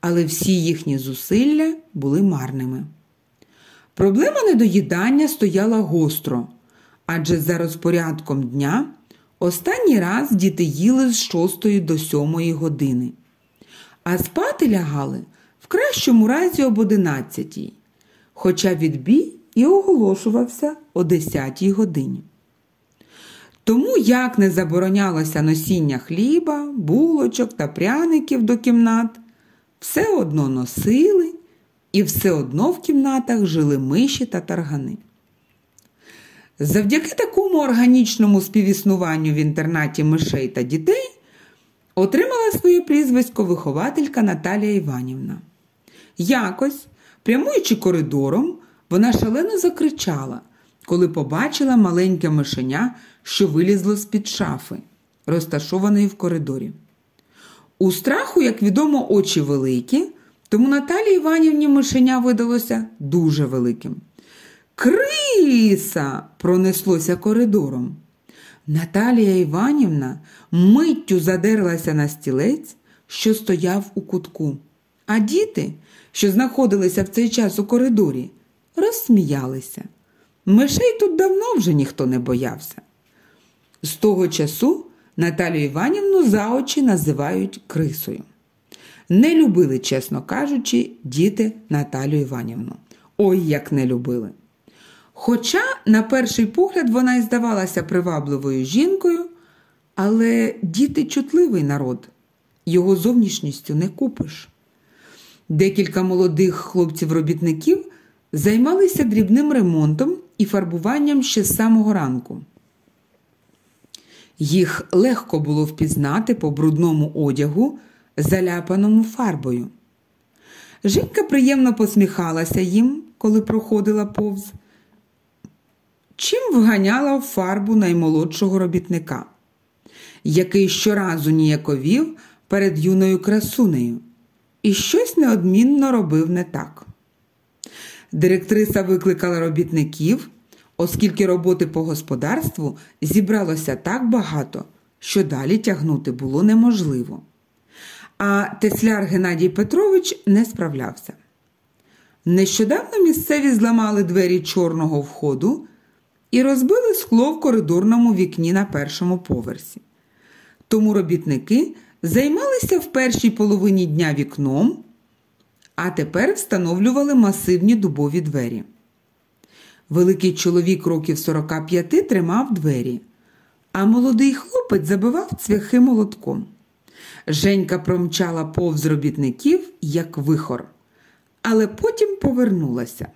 але всі їхні зусилля були марними. Проблема недоїдання стояла гостро, адже за розпорядком дня останній раз діти їли з 6 до 7 години, а спати лягали в кращому разі об 11, хоча відбій і оголошувався о 10 годині. Тому як не заборонялося носіння хліба, булочок та пряників до кімнат, все одно носили і все одно в кімнатах жили миші та таргани. Завдяки такому органічному співіснуванню в інтернаті мишей та дітей отримала своє прізвисько вихователька Наталія Іванівна. Якось, прямуючи коридором, вона шалено закричала, коли побачила маленьке мишеня, що вилізло з-під шафи, розташованої в коридорі. У страху, як відомо, очі великі, тому Наталії Іванівні мишеня видалося дуже великим. Криса! пронеслося коридором. Наталія Іванівна миттю задерлася на стілець, що стояв у кутку, а діти, що знаходилися в цей час у коридорі, розсміялися. Мишей тут давно вже ніхто не боявся. З того часу Наталію Іванівну за очі називають крисою. Не любили, чесно кажучи, діти Наталію Іванівну. Ой, як не любили. Хоча, на перший погляд, вона й здавалася привабливою жінкою, але діти чутливий народ, його зовнішністю не купиш. Декілька молодих хлопців-робітників займалися дрібним ремонтом і фарбуванням ще з самого ранку. Їх легко було впізнати по брудному одягу, заляпаному фарбою. Жінка приємно посміхалася їм, коли проходила повз, чим вганяла фарбу наймолодшого робітника, який щоразу ніяковів перед юною красунею і щось неодмінно робив не так. Директриса викликала робітників, оскільки роботи по господарству зібралося так багато, що далі тягнути було неможливо. А тесляр Геннадій Петрович не справлявся. Нещодавно місцеві зламали двері чорного входу і розбили скло в коридорному вікні на першому поверсі. Тому робітники займалися в першій половині дня вікном, а тепер встановлювали масивні дубові двері. Великий чоловік років 45 тримав двері, а молодий хлопець забивав цвяхи молотком. Женька промчала повз робітників, як вихор, але потім повернулася.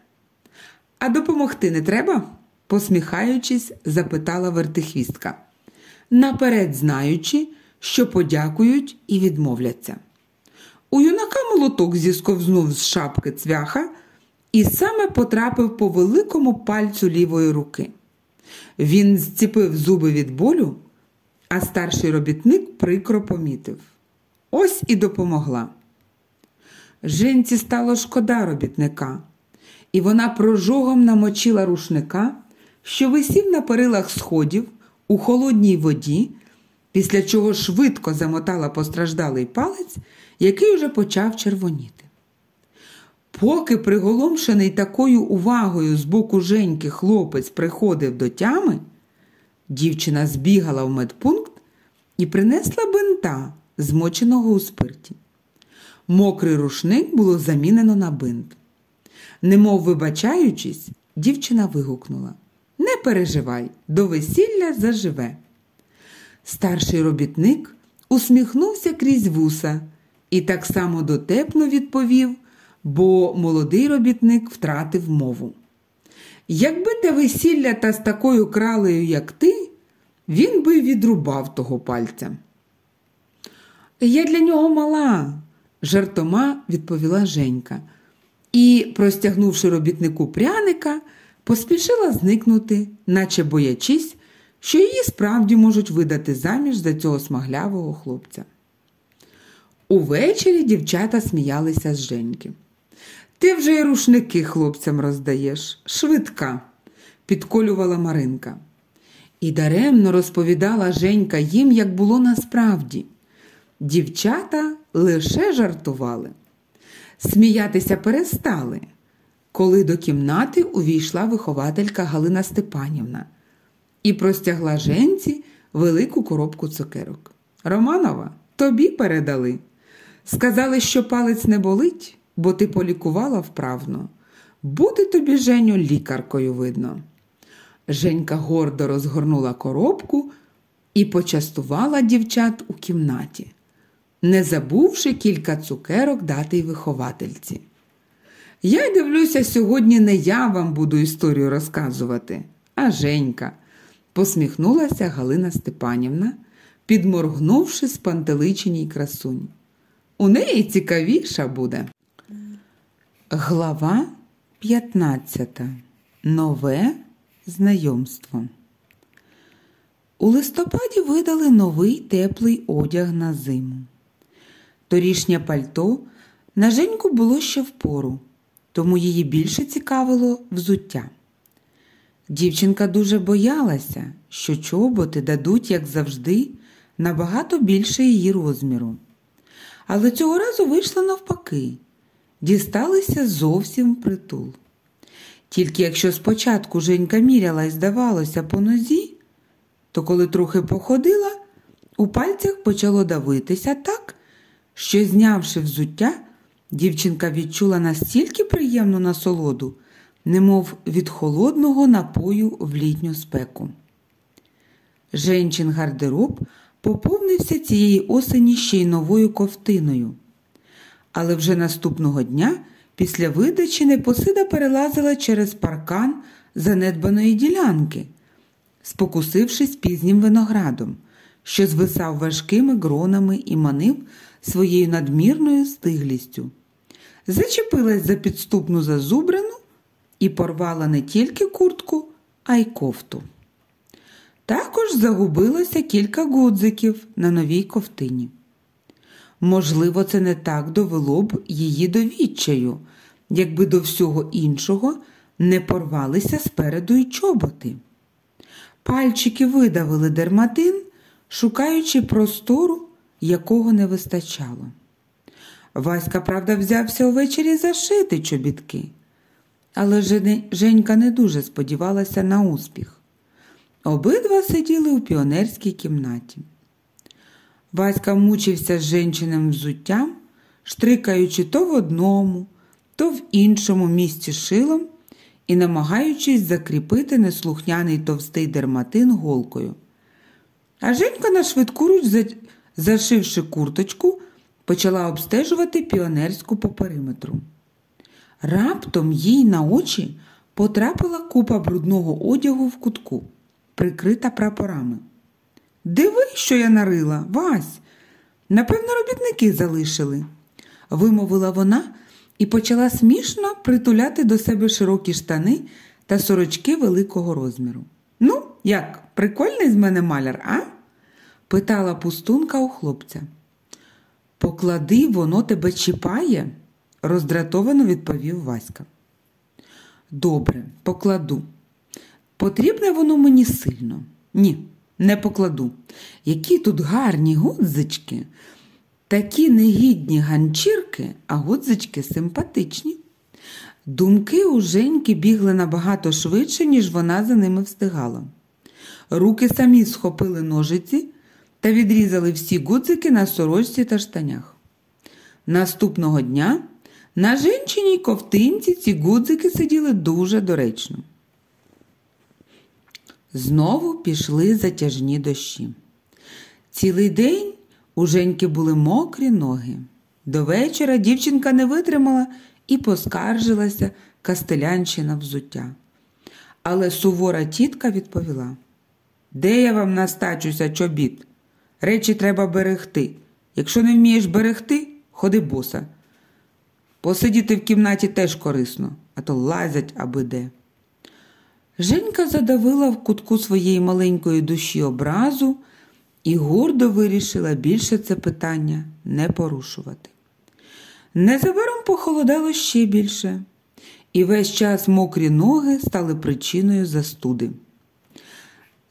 А допомогти не треба? посміхаючись, запитала вертихвістка, наперед знаючи, що подякують і відмовляться. У юнака молоток зісковзнув з шапки цвяха і саме потрапив по великому пальцю лівої руки. Він зціпив зуби від болю, а старший робітник прикро помітив. Ось і допомогла. Женці стало шкода робітника, і вона прожогом намочила рушника, що висів на перилах сходів у холодній воді, після чого швидко замотала постраждалий палець, який уже почав червоніти. Поки приголомшений такою увагою з боку Женьки хлопець приходив до тями, дівчина збігала в медпункт і принесла бинта, змоченого у спирті. Мокрий рушник було замінено на бинт. Немов вибачаючись, дівчина вигукнула Не переживай, до весілля заживе. Старший робітник усміхнувся крізь вуса і так само дотепно відповів, бо молодий робітник втратив мову. Якби те весілля та з такою кралею, як ти, він би відрубав того пальця. Я для нього мала, жартома відповіла Женька і, простягнувши робітнику пряника, поспішила зникнути, наче боячись, що її справді можуть видати заміж за цього смаглявого хлопця. Увечері дівчата сміялися з Женьки. Ти вже й рушники хлопцям роздаєш, швидка, підколювала Маринка. І даремно розповідала Женька їм, як було насправді. Дівчата лише жартували. Сміятися перестали, коли до кімнати увійшла вихователька Галина Степанівна і простягла женці велику коробку цукерок. Романова, тобі передали. Сказали, що палець не болить, бо ти полікувала вправно. Буде тобі, Женю, лікаркою видно. Женька гордо розгорнула коробку і почастувала дівчат у кімнаті, не забувши кілька цукерок дати й виховательці. Я й дивлюся, сьогодні не я вам буду історію розказувати, а Женька, посміхнулася Галина Степанівна, підморгнувши спантеличеній красунь. У неї цікавіша буде. Глава 15. Нове знайомство. У листопаді видали новий теплий одяг на зиму. Торішнє пальто на Женьку було ще впору, тому її більше цікавило взуття. Дівчинка дуже боялася, що чоботи дадуть, як завжди, набагато більше її розміру. Але цього разу вийшло навпаки, дісталися зовсім притул. Тільки якщо спочатку Женька міряла і здавалося по нозі, то коли трохи походила, у пальцях почало давитися так, що, знявши взуття, дівчинка відчула настільки приємну насолоду, немов від холодного напою в літню спеку. Женчин гардероб поповнився цієї осені ще й новою ковтиною. Але вже наступного дня, після видачі, Непосида перелазила через паркан занедбаної ділянки, спокусившись пізнім виноградом, що звисав важкими гронами і манив своєю надмірною стиглістю. Зачепилась за підступну зазубрину і порвала не тільки куртку, а й кофту. Також загубилося кілька гудзиків на новій ковтині. Можливо, це не так довело б її до відчаю, якби до всього іншого не порвалися спереду й чоботи. Пальчики видавили дерматин, шукаючи простору, якого не вистачало. Васька, правда, взявся увечері зашити чобітки. Але Женька не дуже сподівалася на успіх. Обидва сиділи у піонерській кімнаті. Васька мучився з женчиним взуттям, штрикаючи то в одному, то в іншому місці шилом і намагаючись закріпити неслухняний товстий дерматин голкою. А Женька на швидку руч, зашивши курточку, почала обстежувати піонерську по периметру. Раптом їй на очі потрапила купа брудного одягу в кутку, прикрита прапорами. Диви, що я нарила, Вась. Напевно, робітники залишили, вимовила вона і почала смішно притуляти до себе широкі штани та сорочки великого розміру. Ну, як, прикольний з мене маляр, а? питала пустунка у хлопця. Поклади, воно тебе чіпає, роздратовано відповів Васька. Добре, покладу. Потрібне воно мені сильно. Ні, не покладу. Які тут гарні гудзички. Такі негідні ганчірки, а гудзички симпатичні. Думки у Женьки бігли набагато швидше, ніж вона за ними встигала. Руки самі схопили ножиці та відрізали всі гудзики на сорочці та штанях. Наступного дня на жінчиній ковтинці ці гудзики сиділи дуже доречно. Знову пішли затяжні дощі. Цілий день у Женьки були мокрі ноги. До вечора дівчинка не витримала і поскаржилася кастелянщина взуття. Але сувора тітка відповіла: Де я вам настачуся чобіт? Речі треба берегти. Якщо не вмієш берегти, ходи боса. Посидіти в кімнаті теж корисно, а то лазять аби де. Женька задавила в кутку своєї маленької душі образу і гордо вирішила більше це питання не порушувати. Незабаром похолодало ще більше, і весь час мокрі ноги стали причиною застуди.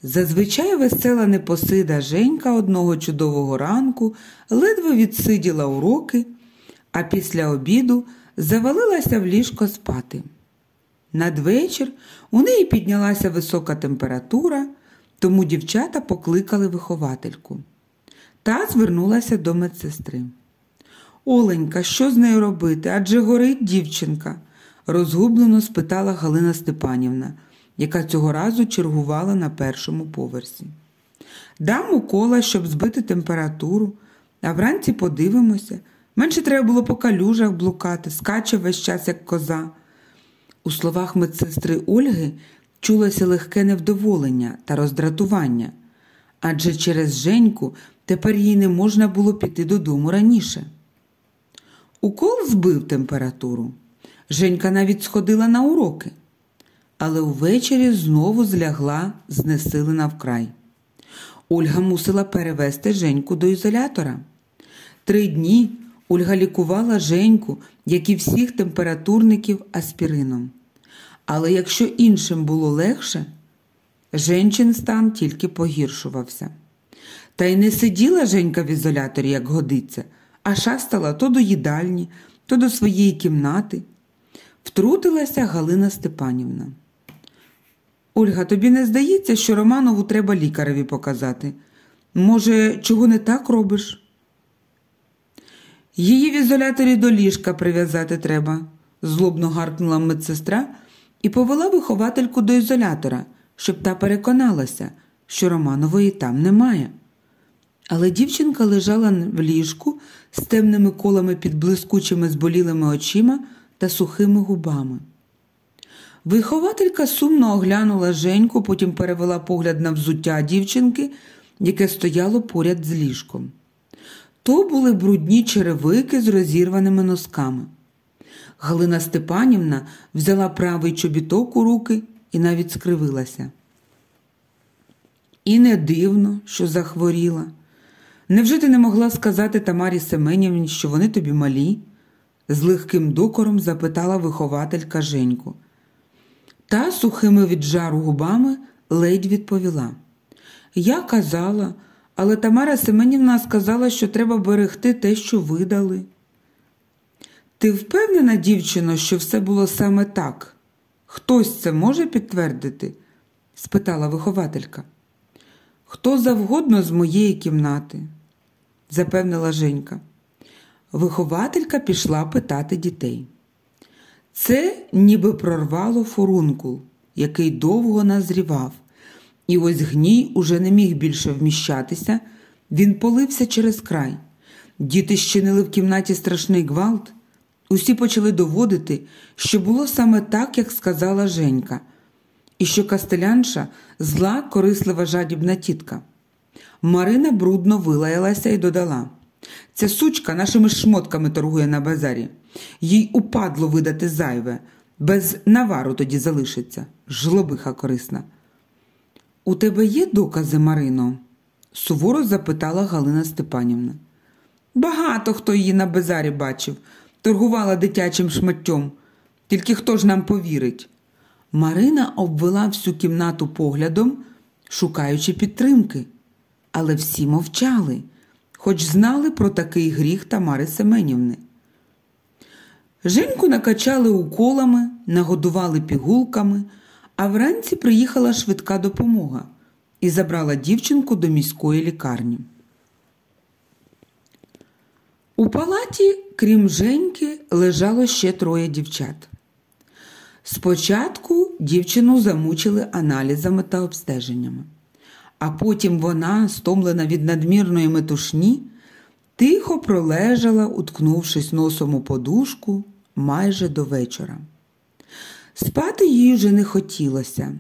Зазвичай весела непосида Женька одного чудового ранку ледве відсиділа уроки, а після обіду завалилася в ліжко спати. Надвечір у неї піднялася висока температура, тому дівчата покликали виховательку. Та звернулася до медсестри. Оленька, що з нею робити? Адже горить дівчинка, розгублено спитала Галина Степанівна, яка цього разу чергувала на першому поверсі. Дам укола, щоб збити температуру, а вранці подивимося. Менше треба було по калюжах блукати, скаче весь час, як коза. У словах медсестри Ольги чулося легке невдоволення та роздратування, адже через Женьку тепер їй не можна було піти додому раніше. Укол збив температуру. Женька навіть сходила на уроки, але увечері знову злягла знесилена вкрай. Ольга мусила перевести Женьку до ізолятора. Три дні Ольга лікувала Женьку, як і всіх температурників аспірином. Але якщо іншим було легше, Женчин стан тільки погіршувався. Та й не сиділа Женька в ізоляторі, як годиться, а шастала то до їдальні, то до своєї кімнати. Втрутилася Галина Степанівна. Ольга, тобі не здається, що Романову треба лікареві показати? Може, чого не так робиш? Її в ізоляторі до ліжка прив'язати треба, злобно гаркнула медсестра і повела виховательку до ізолятора, щоб та переконалася, що Романової там немає. Але дівчинка лежала в ліжку з темними колами під блискучими зболілими очима та сухими губами. Вихователька сумно оглянула Женьку, потім перевела погляд на взуття дівчинки, яке стояло поряд з ліжком. То були брудні черевики з розірваними носками. Галина Степанівна взяла правий чобіток у руки і навіть скривилася. І не дивно, що захворіла. Невже ти не могла сказати Тамарі Семенівні, що вони тобі малі? з легким докором запитала вихователька Женьку. Та сухими від жару губами ледь відповіла. Я казала, але Тамара Семенівна сказала, що треба берегти те, що видали. Ти впевнена, дівчино, що все було саме так? Хтось це може підтвердити? спитала вихователька. Хто завгодно з моєї кімнати, запевнила Женька. Вихователька пішла питати дітей. Це ніби прорвало фурункул, який довго назрівав, і ось гній уже не міг більше вміщатися, він полився через край. Діти щинили в кімнаті страшний гвалт. Усі почали доводити, що було саме так, як сказала Женька, і що кастелянша зла, корислива жадібна тітка. Марина брудно вилаялася і додала ця сучка нашими шмотками торгує на базарі. Їй упадло видати зайве, без навару тоді залишиться. Жлобиха корисна. У тебе є докази, Марино? суворо запитала Галина Степанівна. Багато хто її на базарі бачив, торгувала дитячим шматтям. Тільки хто ж нам повірить? Марина обвела всю кімнату поглядом, шукаючи підтримки, але всі мовчали, хоч знали про такий гріх Тамари Семенівни. Женьку накачали уколами, нагодували пігулками, а вранці приїхала швидка допомога і забрала дівчинку до міської лікарні. У палаті, крім Женьки, лежало ще троє дівчат. Спочатку дівчину замучили аналізами та обстеженнями, а потім вона, стомлена від надмірної метушні, тихо пролежала, уткнувшись носом у подушку майже до вечора. Спати їй вже не хотілося,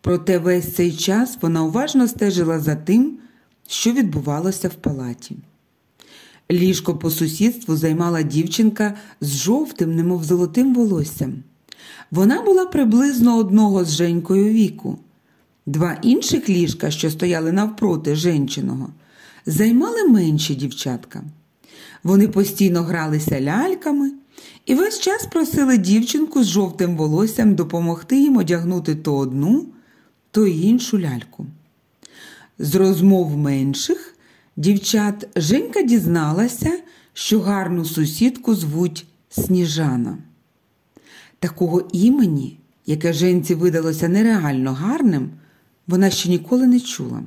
проте весь цей час вона уважно стежила за тим, що відбувалося в палаті. Ліжко по сусідству займала дівчинка з жовтим, немов золотим волоссям. Вона була приблизно одного з Женькою віку. Два інших ліжка, що стояли навпроти Женчиного, займали менші дівчатка. Вони постійно гралися ляльками і весь час просили дівчинку з жовтим волоссям допомогти їм одягнути то одну, то іншу ляльку. З розмов менших дівчат Женька дізналася, що гарну сусідку звуть Сніжана. Такого імені, яке Женці видалося нереально гарним, вона ще ніколи не чула.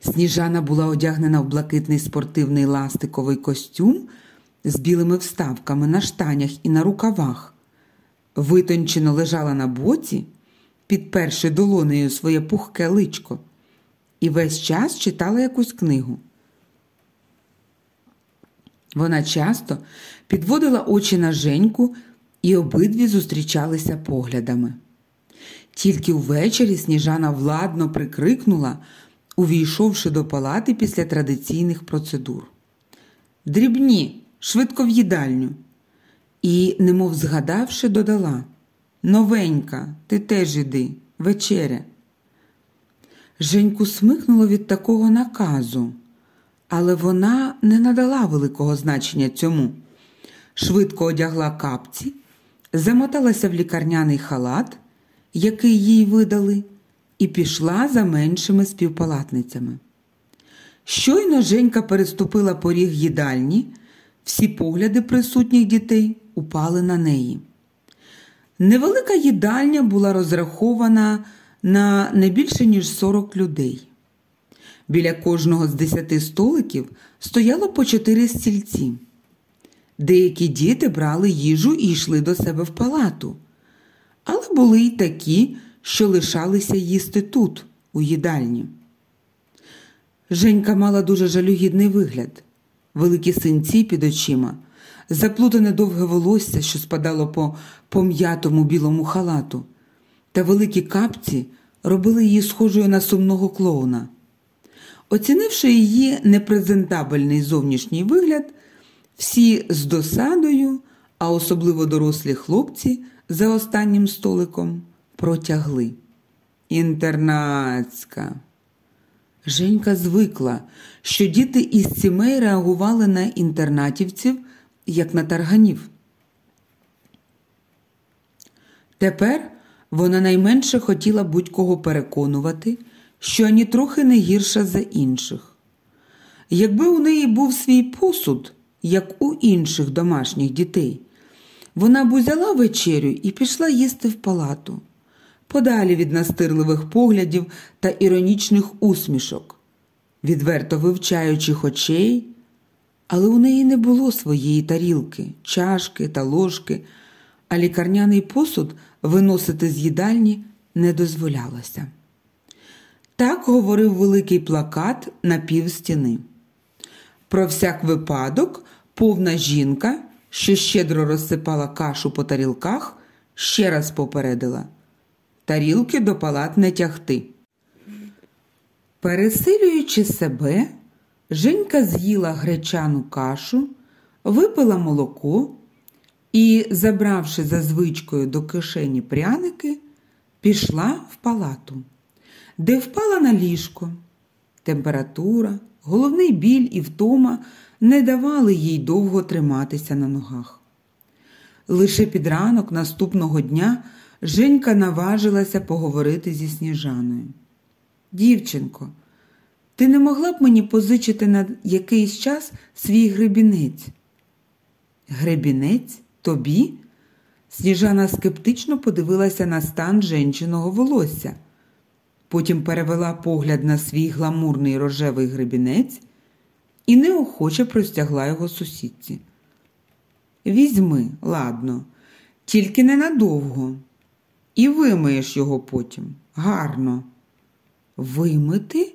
Сніжана була одягнена в блакитний спортивний ластиковий костюм з білими вставками на штанях і на рукавах, витончено лежала на боці, підперши долонею своє пухке личко, і весь час читала якусь книгу. Вона часто підводила очі на Женьку і обидві зустрічалися поглядами. Тільки ввечері сніжана владно прикрикнула, увійшовши до палати після традиційних процедур. Дрібні, швидко в їдальню. І, немов згадавши, додала Новенька, ти теж іди, вечеря. Женьку смикнуло від такого наказу, але вона не надала великого значення цьому. Швидко одягла капці, замоталася в лікарняний халат, який їй видали, і пішла за меншими співпалатницями. Щойно Женька переступила поріг їдальні, всі погляди присутніх дітей упали на неї. Невелика їдальня була розрахована на не більше ніж 40 людей. Біля кожного з десяти столиків стояло по чотири стільці. Деякі діти брали їжу і йшли до себе в палату, але були й такі, що лишалися їсти тут, у їдальні. Женька мала дуже жалюгідний вигляд, великі синці під очима, заплутане довге волосся, що спадало по пом'ятому білому халату, та великі капці робили її схожою на сумного клоуна. Оцінивши її непрезентабельний зовнішній вигляд, всі з досадою, а особливо дорослі хлопці за останнім столиком, протягли. Інтернатська. Женька звикла, що діти із сімей реагували на інтернатівців, як на тарганів. Тепер вона найменше хотіла будь-кого переконувати, що ані трохи не гірша за інших. Якби у неї був свій посуд, як у інших домашніх дітей. Вона б узяла вечерю і пішла їсти в палату, подалі від настирливих поглядів та іронічних усмішок, відверто вивчаючих очей, але у неї не було своєї тарілки, чашки та ложки, а лікарняний посуд виносити з їдальні не дозволялося. Так говорив великий плакат на пів стіни. Про всяк випадок повна жінка, що щедро розсипала кашу по тарілках, ще раз попередила тарілки до палат не тягти. Пересилюючи себе, Женька з'їла гречану кашу, випила молоко і, забравши за звичкою до кишені пряники, пішла в палату, де впала на ліжко. Температура, головний біль і втома не давали їй довго триматися на ногах. Лише під ранок наступного дня Женька наважилася поговорити зі Сніжаною. Дівчинко, ти не могла б мені позичити на якийсь час свій гребінець? Гребінець тобі? Сніжана скептично подивилася на стан женчиного волосся. Потім перевела погляд на свій гламурний рожевий гребінець і неохоче простягла його сусідці. Візьми, ладно, тільки ненадовго. І вимиєш його потім. Гарно. Вимити?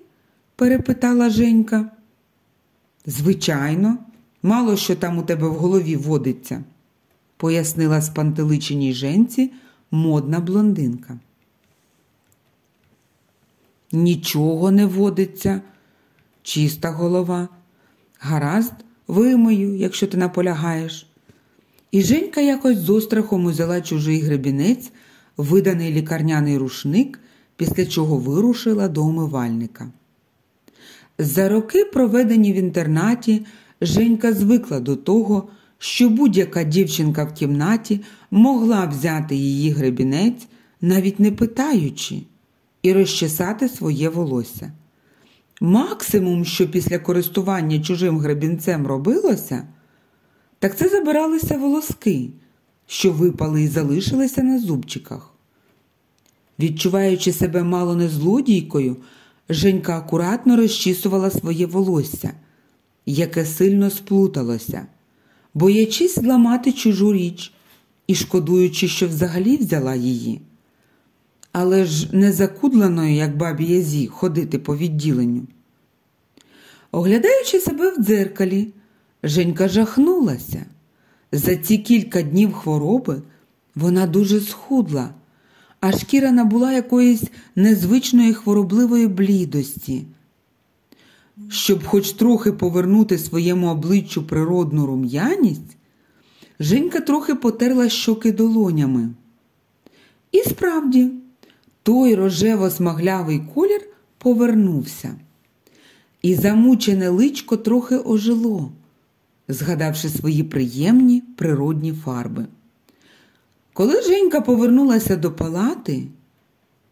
перепитала Женька. Звичайно, мало що там у тебе в голові водиться, пояснила спантеличеній женці модна блондинка. Нічого не водиться, чиста голова. Гаразд, вимию, якщо ти наполягаєш. І Женька якось з острахом узяла чужий гребінець, виданий лікарняний рушник, після чого вирушила до умивальника. За роки, проведені в інтернаті, Женька звикла до того, що будь-яка дівчинка в кімнаті могла взяти її гребінець, навіть не питаючи, і розчесати своє волосся. Максимум, що після користування чужим гребінцем робилося, так це забиралися волоски, що випали і залишилися на зубчиках. Відчуваючи себе мало не злодійкою, Женька акуратно розчісувала своє волосся, яке сильно сплуталося, боячись зламати чужу річ і шкодуючи, що взагалі взяла її. Але ж не закудленою, як бабі Язі, ходити по відділенню. Оглядаючи себе в дзеркалі, Женька жахнулася. За ці кілька днів хвороби вона дуже схудла а шкіра набула якоїсь незвичної хворобливої блідості. Щоб хоч трохи повернути своєму обличчю природну рум'яність, Женька трохи потерла щоки долонями. І справді, той рожево-смаглявий колір повернувся, і замучене личко трохи ожило, згадавши свої приємні природні фарби. Коли Женька повернулася до палати,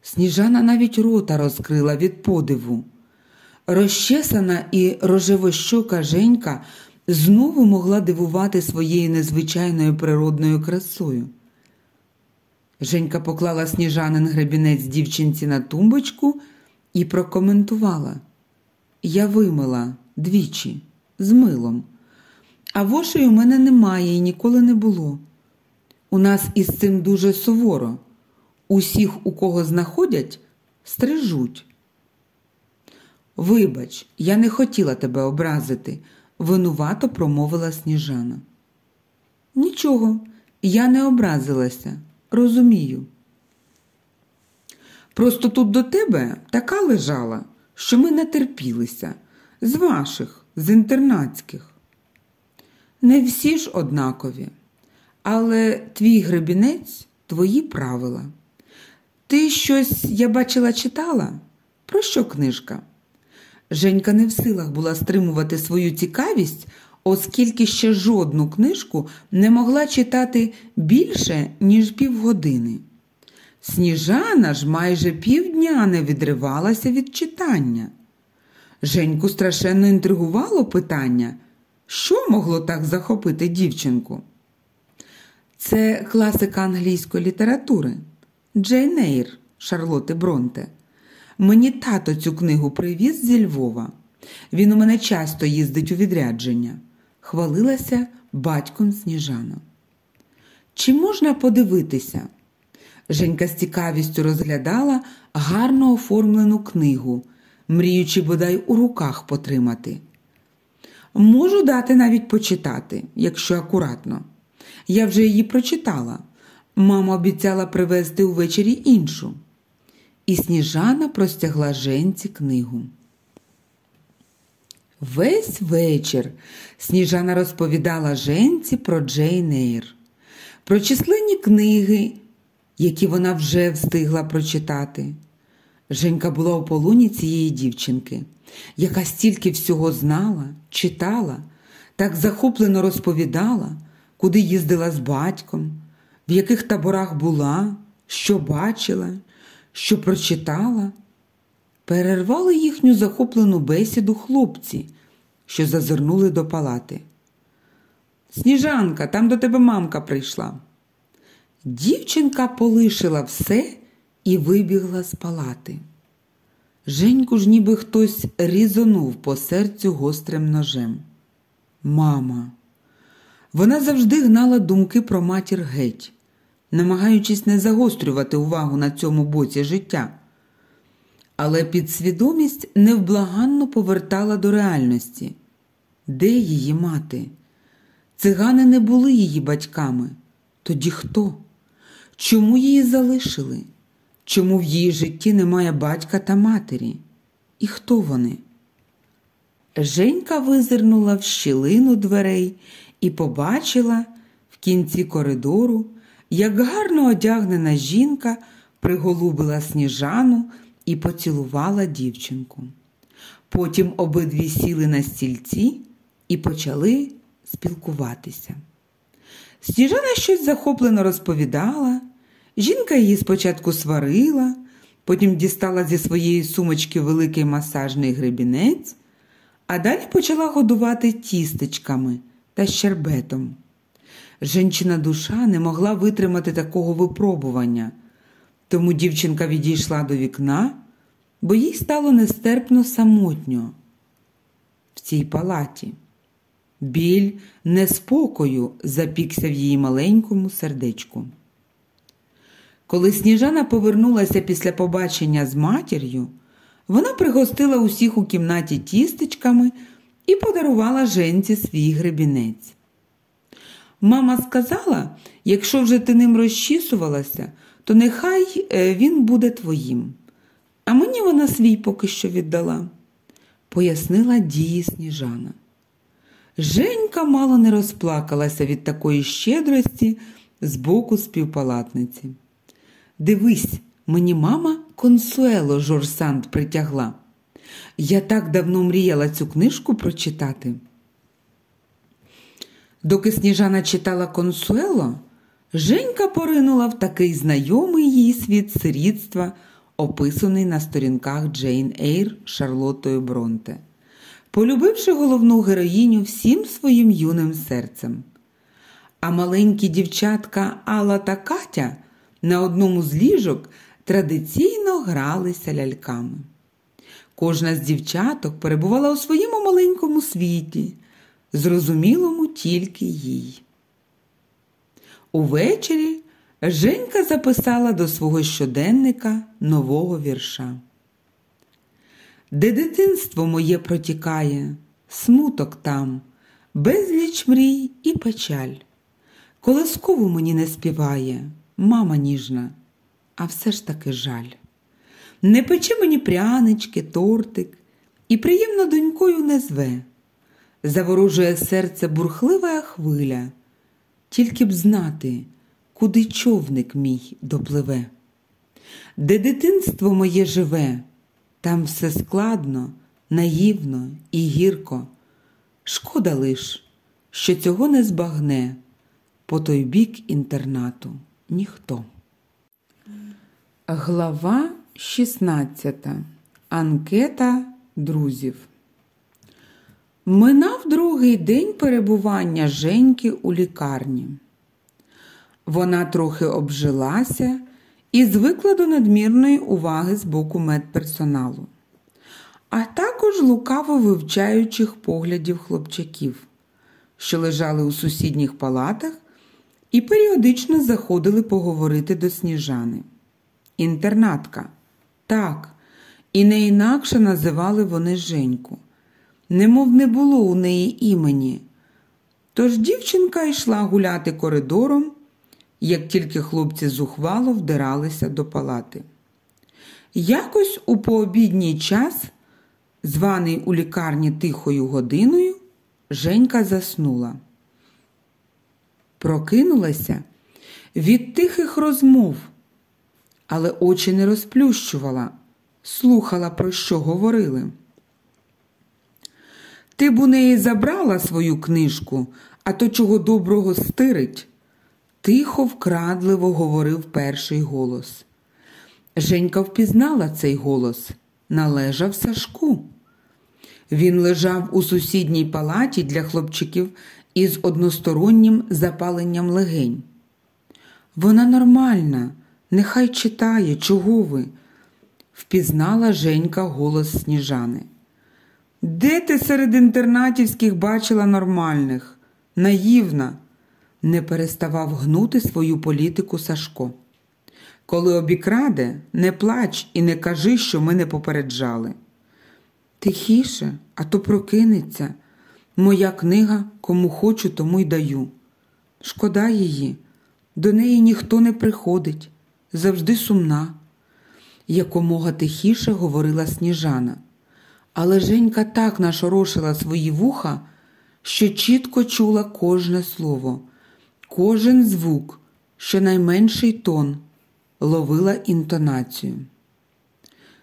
сніжана навіть рота розкрила від подиву. Розчесана і рожевощока Женька знову могла дивувати своєю незвичайною природною красою. Женька поклала сніжанин гребінець дівчинці на тумбочку і прокоментувала. Я вимила двічі з милом, а вошей у мене немає і ніколи не було. У нас із цим дуже суворо. Усіх, у кого знаходять, стрижуть. Вибач, я не хотіла тебе образити, винувато промовила сніжана. Нічого, я не образилася, розумію. Просто тут до тебе така лежала, що ми не терпілися, з ваших, з інтернатських. Не всі ж однакові. Але твій гребінець твої правила. Ти щось, я бачила, читала? Про що книжка? Женька не в силах була стримувати свою цікавість, оскільки ще жодну книжку не могла читати більше, ніж півгодини. Сніжана ж майже півдня не відривалася від читання. Женьку страшенно інтригувало питання, Що могло так захопити дівчинку? Це класика англійської літератури Джейн Ейр Шарлотти Бронте. Мені тато цю книгу привіз зі Львова. Він у мене часто їздить у відрядження, хвалилася батьком Сніжана. Чи можна подивитися? Женька з цікавістю розглядала гарно оформлену книгу, мріючи бодай у руках потримати. Можу дати навіть почитати, якщо акуратно. Я вже її прочитала. Мама обіцяла привезти увечері іншу. І Сніжана простягла Женці книгу. Весь вечір Сніжана розповідала Женці про Джейн Ейр, про численні книги, які вона вже встигла прочитати. Женька була у полоні цієї дівчинки, яка стільки всього знала, читала, так захоплено розповідала, куди їздила з батьком, в яких таборах була, що бачила, що прочитала. Перервали їхню захоплену бесіду хлопці, що зазирнули до палати. Сніжанка, там до тебе мамка прийшла. Дівчинка полишила все і вибігла з палати. Женьку ж ніби хтось різонув по серцю гострим ножем. Мама. Вона завжди гнала думки про матір геть, намагаючись не загострювати увагу на цьому боці життя. Але підсвідомість невблаганно повертала до реальності. Де її мати? Цигани не були її батьками. Тоді хто? Чому її залишили? Чому в її житті немає батька та матері? І хто вони? Женька визирнула в щілину дверей і побачила в кінці коридору, як гарно одягнена жінка приголубила сніжану і поцілувала дівчинку. Потім обидві сіли на стільці і почали спілкуватися. Сніжана щось захоплено розповідала. Жінка її спочатку сварила, потім дістала зі своєї сумочки великий масажний гребінець, а далі почала годувати тістечками та щербетом. Женчина душа не могла витримати такого випробування, тому дівчинка відійшла до вікна, бо їй стало нестерпно самотньо в цій палаті. Біль неспокою запікся в її маленькому сердечку. Коли Сніжана повернулася після побачення з матір'ю, вона пригостила усіх у кімнаті тістечками і подарувала женці свій гребінець. Мама сказала, якщо вже ти ним розчісувалася, то нехай е, він буде твоїм. А мені вона свій поки що віддала, пояснила дії Сніжана. Женька мало не розплакалася від такої щедрості з боку співпалатниці. Дивись, мені мама консуело Жорсант притягла. Я так давно мріяла цю книжку прочитати. Доки сніжана читала консуело, Женька поринула в такий знайомий їй світ сирітства, описаний на сторінках Джейн Ейр Шарлотою Бронте, полюбивши головну героїню всім своїм юним серцем. А маленькі дівчатка Алла та Катя на одному з ліжок традиційно гралися ляльками. Кожна з дівчаток перебувала у своєму маленькому світі, зрозумілому тільки їй. Увечері Женька записала до свого щоденника нового вірша. Де дитинство моє протікає, смуток там, безліч мрій і печаль. Колискову мені не співає, мама ніжна, а все ж таки жаль. Не пече мені прянички, тортик і приємно донькою не зве. Заворожує серце бурхлива хвиля, тільки б знати, куди човник мій допливе. Де дитинство моє живе, там все складно, наївно і гірко. Шкода лиш, що цього не збагне по той бік інтернату ніхто. Глава 16. Анкета друзів. Минав другий день перебування Женьки у лікарні. Вона трохи обжилася і звикла до надмірної уваги з боку медперсоналу, а також лукаво вивчаючих поглядів хлопчаків, що лежали у сусідніх палатах і періодично заходили поговорити до сніжани. Інтернатка. Так, і не інакше називали вони Женьку. Немов не було у неї імені. Тож дівчинка йшла гуляти коридором, як тільки хлопці зухвало вдиралися до палати. Якось у пообідній час, званий у лікарні тихою годиною, Женька заснула. Прокинулася від тихих розмов, але очі не розплющувала, слухала, про що говорили. Ти б у неї забрала свою книжку, а то чого доброго стирить, тихо, вкрадливо говорив перший голос. Женька впізнала цей голос, належав Сашку. Він лежав у сусідній палаті для хлопчиків із одностороннім запаленням легень. Вона нормальна, нехай читає, чого ви, впізнала Женька голос сніжани. Де ти серед інтернатівських бачила нормальних? Наївна, не переставав гнути свою політику Сашко. Коли обікраде, не плач і не кажи, що ми не попереджали. Тихіше, а то прокинеться. Моя книга кому хочу, тому й даю. Шкода її, до неї ніхто не приходить, завжди сумна. Якомога тихіше говорила сніжана. Але Женька так нашорошила свої вуха, що чітко чула кожне слово, кожен звук, щонайменший тон, ловила інтонацію.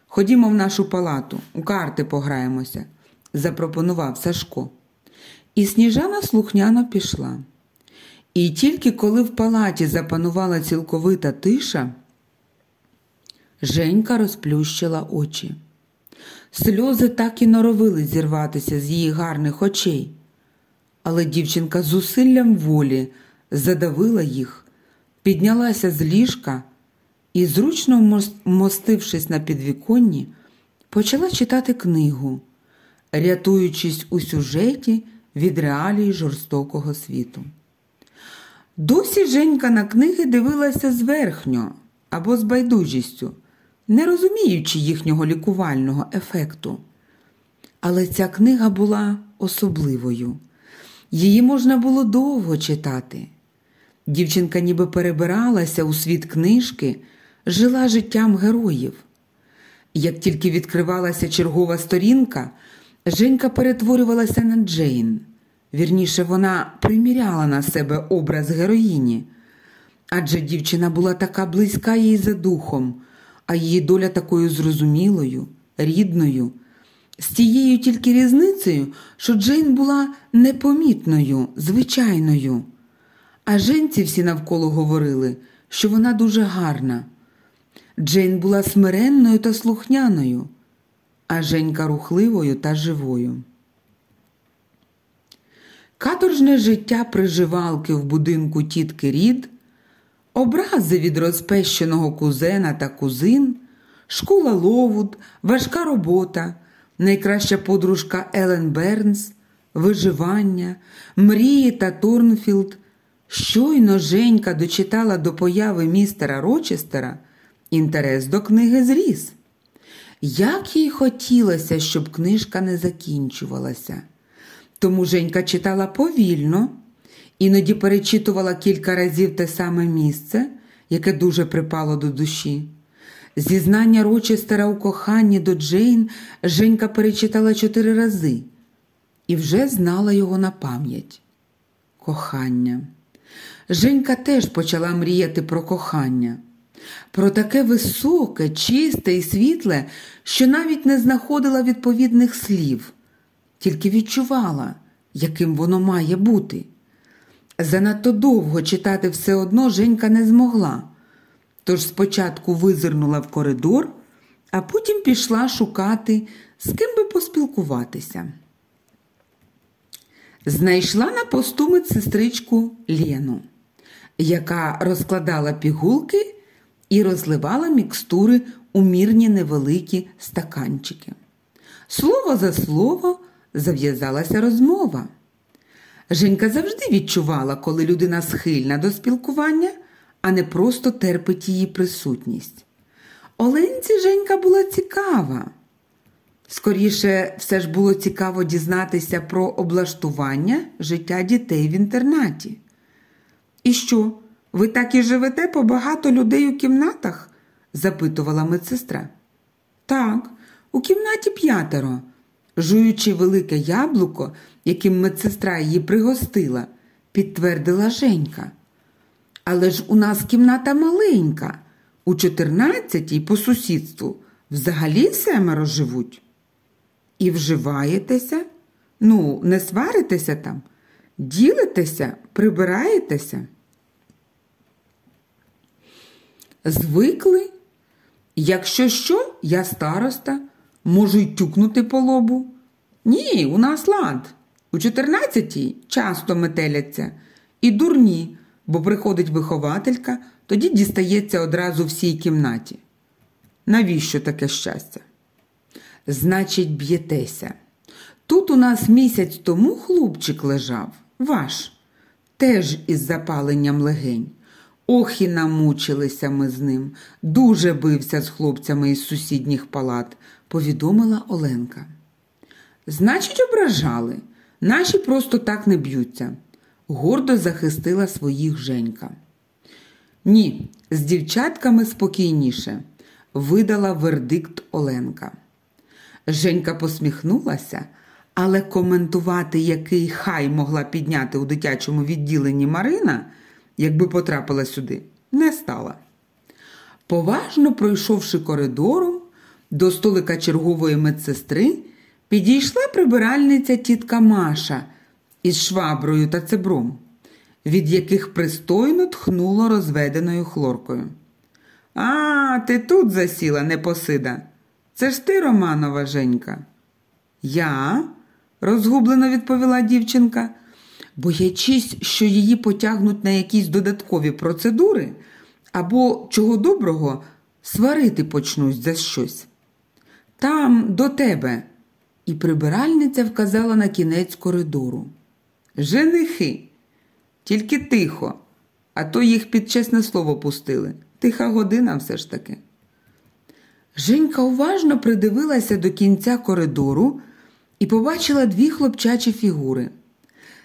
Ходімо в нашу палату, у карти пограємося, запропонував Сашко. І сніжана слухняно пішла. І тільки коли в палаті запанувала цілковита тиша, Женька розплющила очі. Сльози так і норовили зірватися з її гарних очей, але дівчинка з зусиллям волі задавила їх, піднялася з ліжка і, зручно вмостившись на підвіконні, почала читати книгу, рятуючись у сюжеті від реалій жорстокого світу. Досі Женька на книги дивилася зверхньо або з байдужістю не розуміючи їхнього лікувального ефекту. Але ця книга була особливою. Її можна було довго читати. Дівчинка ніби перебиралася у світ книжки, жила життям героїв. Як тільки відкривалася чергова сторінка, Женька перетворювалася на Джейн. Вірніше, вона приміряла на себе образ героїні, адже дівчина була така близька їй за духом, а її доля такою зрозумілою, рідною, з тією тільки різницею, що Джейн була непомітною, звичайною. А женці всі навколо говорили, що вона дуже гарна. Джейн була смиренною та слухняною, а Женька рухливою та живою. Каторжне життя приживалки в будинку тітки Рід Образи від розпещеного кузена та кузин, школа Ловуд, важка робота, найкраща подружка Елен Бернс, виживання, мрії та Торнфілд. Щойно Женька дочитала до появи містера Рочестера, інтерес до книги зріс. Як їй хотілося, щоб книжка не закінчувалася. Тому Женька читала повільно. Іноді перечитувала кілька разів те саме місце, яке дуже припало до душі. Зізнання Рочестера у коханні до Джейн Женька перечитала чотири рази і вже знала його на пам'ять. Кохання. Женька теж почала мріяти про кохання, про таке високе, чисте і світле, що навіть не знаходила відповідних слів, тільки відчувала, яким воно має бути. Занадто довго читати все одно Женька не змогла, тож спочатку визирнула в коридор, а потім пішла шукати, з ким би поспілкуватися. знайшла на посту медсестричку Лену, яка розкладала пігулки і розливала мікстури у мірні невеликі стаканчики. Слово за слово зав'язалася розмова. Женька завжди відчувала, коли людина схильна до спілкування, а не просто терпить її присутність. Оленці Женька була цікава. Скоріше, все ж було цікаво дізнатися про облаштування життя дітей в інтернаті. І що, ви так і живете по багато людей у кімнатах? запитувала медсестра. Так, у кімнаті п'ятеро, жуючи велике яблуко, яким медсестра її пригостила, підтвердила Женька. Але ж у нас кімната маленька, у чотирнадцятій по сусідству взагалі семеро живуть. І вживаєтеся? Ну, не сваритеся там, ділитеся, прибираєтеся. Звикли? Якщо що, я староста, можу й тюкнути по лобу. Ні, у нас лад. У чотирнадцятій часто метеляться і дурні, бо приходить вихователька, тоді дістається одразу всій кімнаті. Навіщо таке щастя? Значить, б'єтеся. Тут у нас місяць тому хлопчик лежав, ваш, теж із запаленням легень. Ох і намучилися ми з ним, дуже бився з хлопцями із сусідніх палат, повідомила Оленка. Значить, ображали, наші просто так не б'ються, гордо захистила своїх Женька. Ні, з дівчатками спокійніше, видала вердикт Оленка. Женька посміхнулася, але коментувати, який хай могла підняти у дитячому відділенні Марина, якби потрапила сюди, не стала. Поважно пройшовши коридором до столика чергової медсестри, підійшла прибиральниця тітка Маша із шваброю та цебром, від яких пристойно тхнуло розведеною хлоркою. А, ти тут засіла, непосида. Це ж ти, Романова Женька? Я? розгублено відповіла дівчинка, боячись, що її потягнуть на якісь додаткові процедури, або, чого доброго, сварити почнуть за щось. Там до тебе. І прибиральниця вказала на кінець коридору. Женихи, тільки тихо, а то їх під чесне слово пустили. Тиха година все ж таки. Женька уважно придивилася до кінця коридору і побачила дві хлопчачі фігури.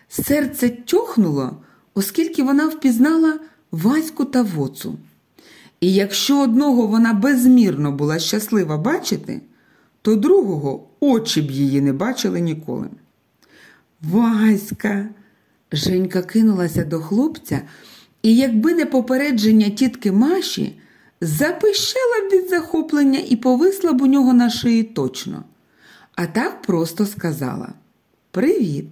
Серце тьохнуло, оскільки вона впізнала Ваську та воцу. І якщо одного вона безмірно була щаслива бачити, то другого очі б її не бачили ніколи. Васька. Женька кинулася до хлопця, і, якби не попередження тітки Маші, запищала б від захоплення і повисла б у нього на шиї точно. А так просто сказала Привіт.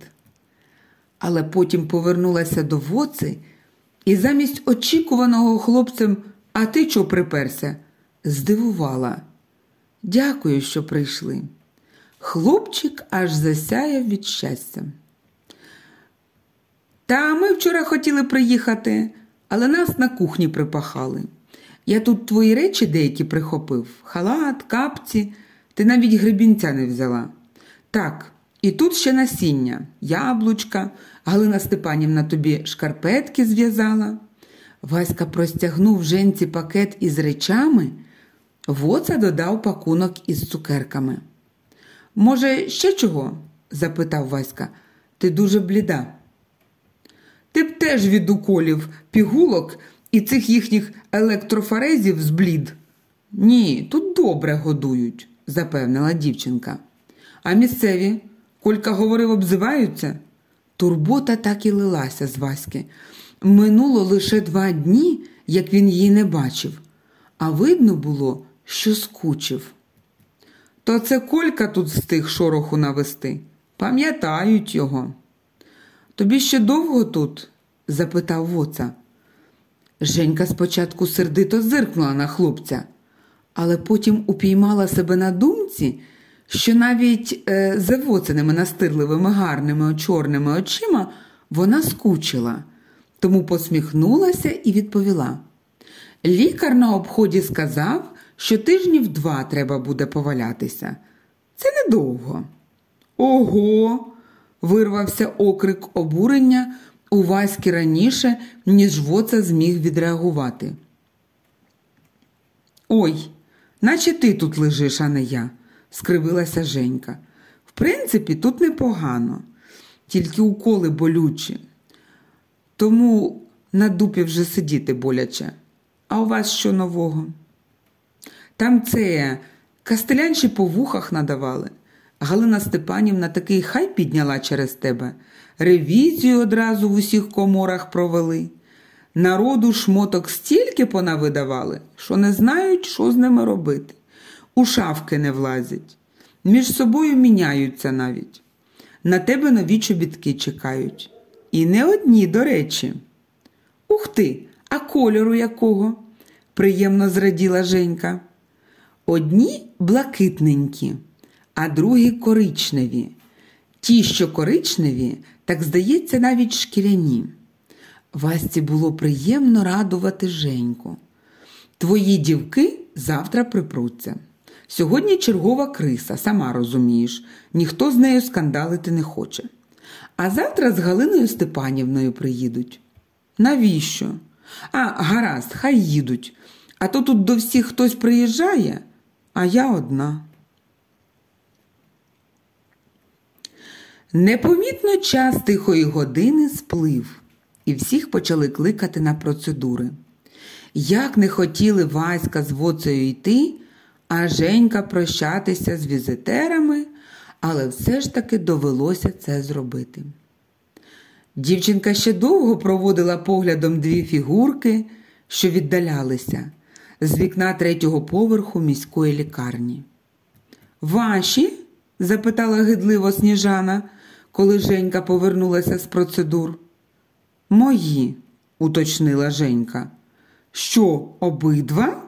Але потім повернулася до воци і замість очікуваного хлопцем, а ти чого приперся? здивувала. Дякую, що прийшли. Хлопчик аж засяяв від щастя. Та ми вчора хотіли приїхати, але нас на кухні припахали. Я тут твої речі деякі прихопив халат, капці, ти навіть гребінця не взяла. Так, і тут ще насіння, яблучка, Галина Степанівна тобі шкарпетки зв'язала. Васька простягнув женці пакет із речами, воца додав пакунок із цукерками. Може, ще чого? запитав Васька. Ти дуже бліда. Ти б теж від уколів, пігулок і цих їхніх електрофорезів зблід. Ні, тут добре годують, запевнила дівчинка. А місцеві, Колька говорив, обзиваються. Турбота так і лилася з Васьки. Минуло лише два дні, як він її не бачив, а видно було, що скучив. То це Колька тут встиг шороху навести. Пам'ятають його. Тобі ще довго тут? запитав воца. Женька спочатку сердито зиркнула на хлопця, але потім упіймала себе на думці, що навіть е, завоценими настирливими гарними чорними очима вона скучила, тому посміхнулася і відповіла. Лікар на обході сказав, що тижнів два треба буде повалятися. Це недовго. Ого. вирвався окрик обурення у Васьки раніше, ніж воца зміг відреагувати. Ой, наче ти тут лежиш, а не я, скривилася Женька. В принципі, тут непогано, тільки уколи болючі. Тому на дупі вже сидіти боляче. А у вас що нового? Там це кастелянші по вухах надавали. Галина Степанівна такий хай підняла через тебе. Ревізію одразу в усіх коморах провели. Народу шмоток стільки понавидавали, що не знають, що з ними робити. У шавки не влазять. Між собою міняються навіть. На тебе нові чобітки чекають. І не одні, до речі. Ух ти, а кольору якого? приємно зраділа Женька. Одні блакитненькі, а другі коричневі. Ті, що коричневі, так здається, навіть шкіряні. Васті було приємно радувати Женьку. Твої дівки завтра припруться. Сьогодні чергова криса, сама розумієш, ніхто з нею скандалити не хоче. А завтра з Галиною Степанівною приїдуть. Навіщо? А, гаразд, хай їдуть. А то тут до всіх хтось приїжджає, а я одна. Непомітно час тихої години сплив, і всіх почали кликати на процедури. Як не хотіли Васька з воцею йти, а Женька прощатися з візитерами, але все ж таки довелося це зробити. Дівчинка ще довго проводила поглядом дві фігурки, що віддалялися з вікна третього поверху міської лікарні. Ваші? запитала гидливо сніжана, коли Женька повернулася з процедур. Мої, уточнила Женька. Що, обидва?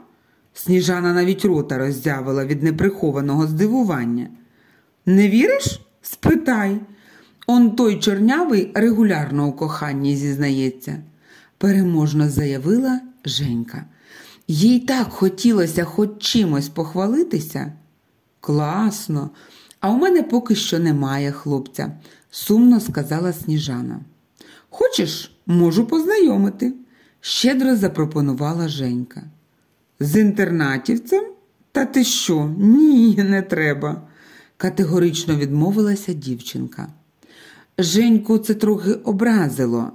Сніжана навіть рота роззявила від неприхованого здивування. Не віриш? Спитай. Он той чорнявий регулярно у коханні зізнається, переможно заявила Женька. Їй так хотілося хоч чимось похвалитися. Класно, а у мене поки що немає хлопця, сумно сказала сніжана. Хочеш, можу познайомити, щедро запропонувала Женька. З інтернатівцем? Та ти що? Ні, не треба, категорично відмовилася дівчинка. Женьку це трохи образило,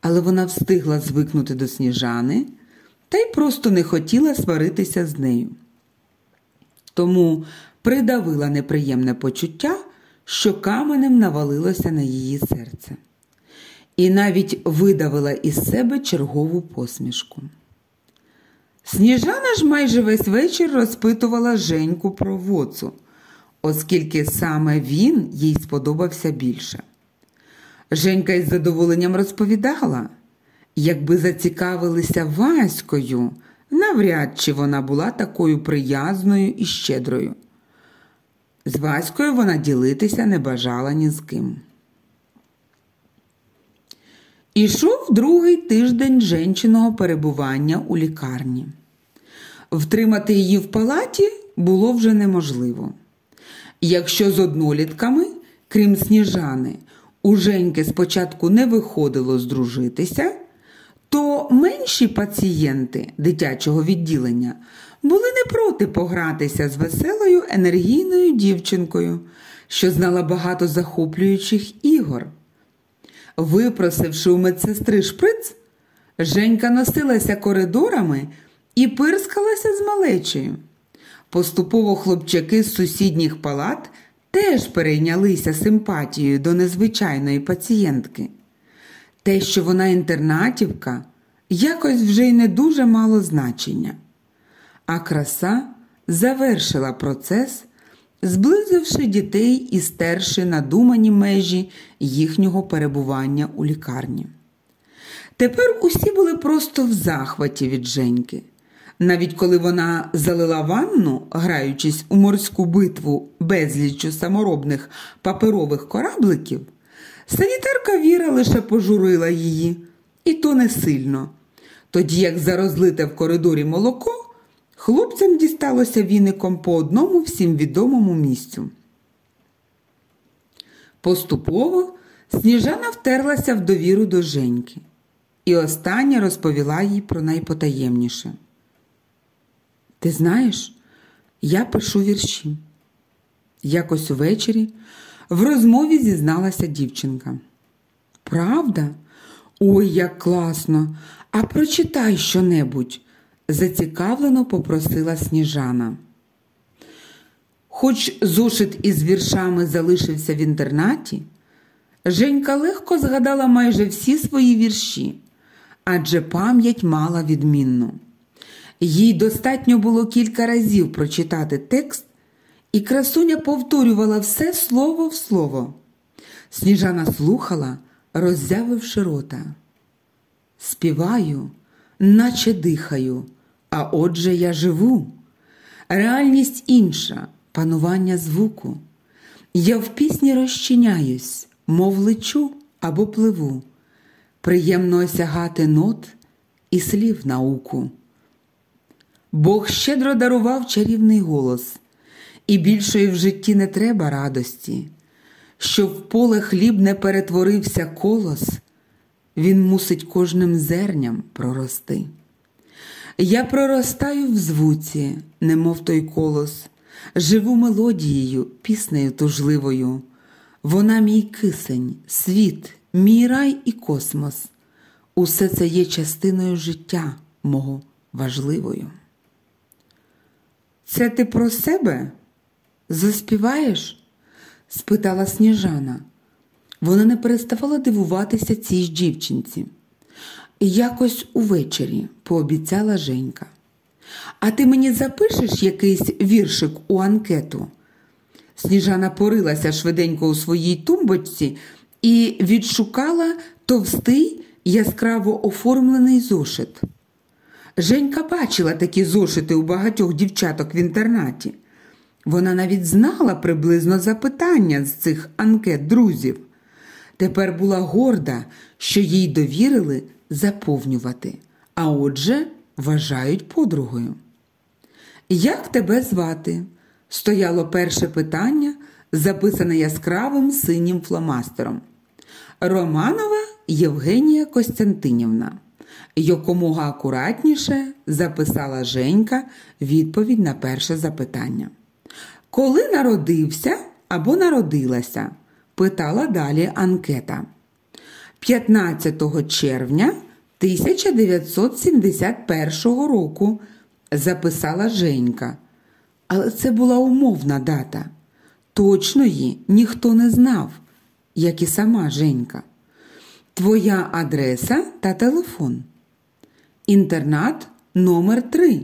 але вона встигла звикнути до сніжани та й просто не хотіла сваритися з нею. Тому придавила неприємне почуття, що каменем навалилося на її серце, і навіть видавила із себе чергову посмішку. Сніжана ж майже весь вечір розпитувала Женьку про воцу, оскільки саме він їй сподобався більше. Женька із задоволенням розповідала, якби зацікавилися Ваською, навряд чи вона була такою приязною і щедрою. З Ваською вона ділитися не бажала ні з ким. Ішов другий тиждень женчиного перебування у лікарні. Втримати її в палаті було вже неможливо. Якщо з однолітками, крім сніжани, у Женьки спочатку не виходило здружитися, то менші пацієнти дитячого відділення були не проти погратися з веселою енергійною дівчинкою, що знала багато захоплюючих ігор. Випросивши у медсестри шприц, Женька носилася коридорами і пирскалася з малечею. Поступово хлопчаки з сусідніх палат теж перейнялися симпатією до незвичайної пацієнтки. Те, що вона інтернатівка, якось вже й не дуже мало значення. А краса завершила процес, зблизивши дітей і стерши надумані межі їхнього перебування у лікарні. Тепер усі були просто в захваті від Женьки. Навіть коли вона залила ванну, граючись у морську битву безліччю саморобних паперових корабликів, санітарка Віра лише пожурила її, і то не сильно. Тоді, як за розлите в коридорі молоко, хлопцям дісталося віником по одному всім відомому місцю. Поступово Сніжана втерлася в довіру до Женьки, і остання розповіла їй про найпотаємніше. Ти знаєш, я пишу вірші. Якось увечері в розмові зізналася дівчинка. Правда? Ой, як класно! А прочитай щонебудь, зацікавлено попросила сніжана. Хоч зошит із віршами залишився в інтернаті, Женька легко згадала майже всі свої вірші, адже пам'ять мала відмінну. Їй достатньо було кілька разів прочитати текст, і красуня повторювала все слово в слово. Сніжана слухала, роззявивши рота. Співаю, наче дихаю, а отже я живу. Реальність інша, панування звуку. Я в пісні розчиняюсь, мов лечу або пливу. Приємно осягати нот і слів науку. Бог щедро дарував чарівний голос, і більшої в житті не треба радості, щоб в поле хліб не перетворився колос, він мусить кожним зерням прорости. Я проростаю в звуці, немов той колос, живу мелодією, піснею тужливою. Вона мій кисень, світ, мій рай і космос. Усе це є частиною життя мого важливою. Це ти про себе заспіваєш? спитала сніжана. Вона не переставала дивуватися цій дівчинці. Якось увечері пообіцяла Женька. А ти мені запишеш якийсь віршик у анкету? Сніжана порилася швиденько у своїй тумбочці і відшукала товстий яскраво оформлений зошит. Женька бачила такі зошити у багатьох дівчаток в інтернаті. Вона навіть знала приблизно запитання з цих анкет друзів. Тепер була горда, що їй довірили заповнювати, а отже, вважають подругою. Як тебе звати? стояло перше питання, записане яскравим синім фломастером. Романова Євгенія Костянтинівна. Якомога акуратніше записала Женька відповідь на перше запитання. Коли народився або народилася? питала далі анкета. 15 червня 1971 року записала Женька. Але це була умовна дата. Точної ніхто не знав, як і сама Женька. Твоя адреса та телефон. Інтернат номер 3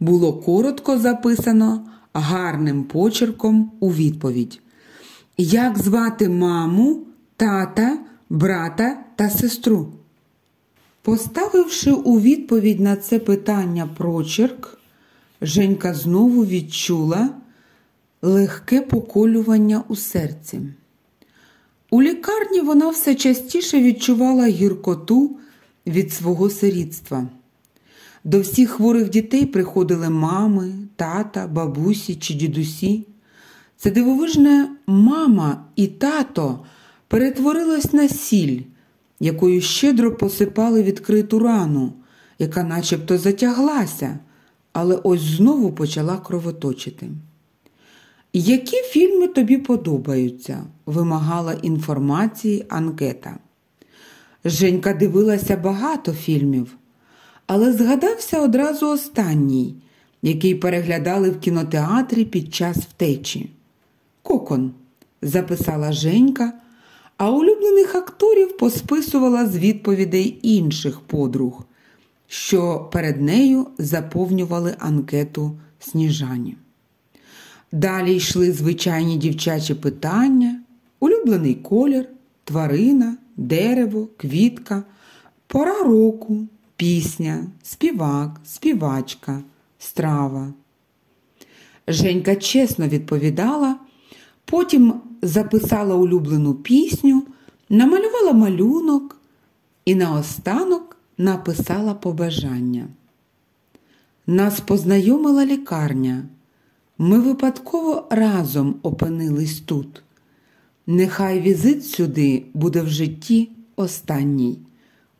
було коротко записано гарним почерком у відповідь. Як звати маму, тата, брата та сестру? Поставивши у відповідь на це питання прочерк, Женька знову відчула легке поколювання у серці. У лікарні вона все частіше відчувала гіркоту від свого сирітства. До всіх хворих дітей приходили мами, тата, бабусі чи дідусі. Це дивовижне мама і тато перетворилось на сіль, якою щедро посипали відкриту рану, яка начебто затяглася, але ось знову почала кровоточити. Які фільми тобі подобаються? вимагала інформації анкета. Женька дивилася багато фільмів, але згадався одразу останній, який переглядали в кінотеатрі під час втечі. Кокон, записала Женька, а улюблених акторів посписувала з відповідей інших подруг, що перед нею заповнювали анкету сніжані. Далі йшли звичайні дівчачі питання, улюблений колір, тварина, дерево, квітка, пора року, пісня, співак, співачка, страва. Женька чесно відповідала, потім записала улюблену пісню, намалювала малюнок і наостанок написала побажання. Нас познайомила лікарня. Ми випадково разом опинились тут. Нехай візит сюди буде в житті останній.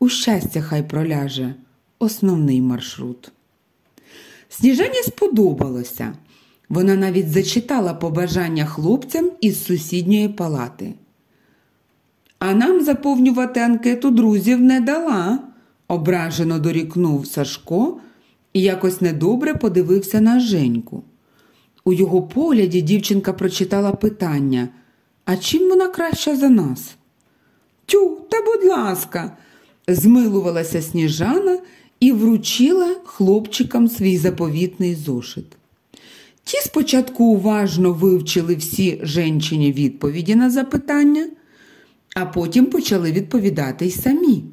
У щастя, хай проляже основний маршрут. Сніжані сподобалося. Вона навіть зачитала побажання хлопцям із сусідньої палати. А нам заповнювати анкету друзів не дала, ображено дорікнув Сашко і якось недобре подивився на Женьку. У його погляді дівчинка прочитала питання а чим вона краща за нас? Тю, та будь ласка, змилувалася сніжана і вручила хлопчикам свій заповітний зошит. Ті спочатку уважно вивчили всі женчині відповіді на запитання, а потім почали відповідати й самі.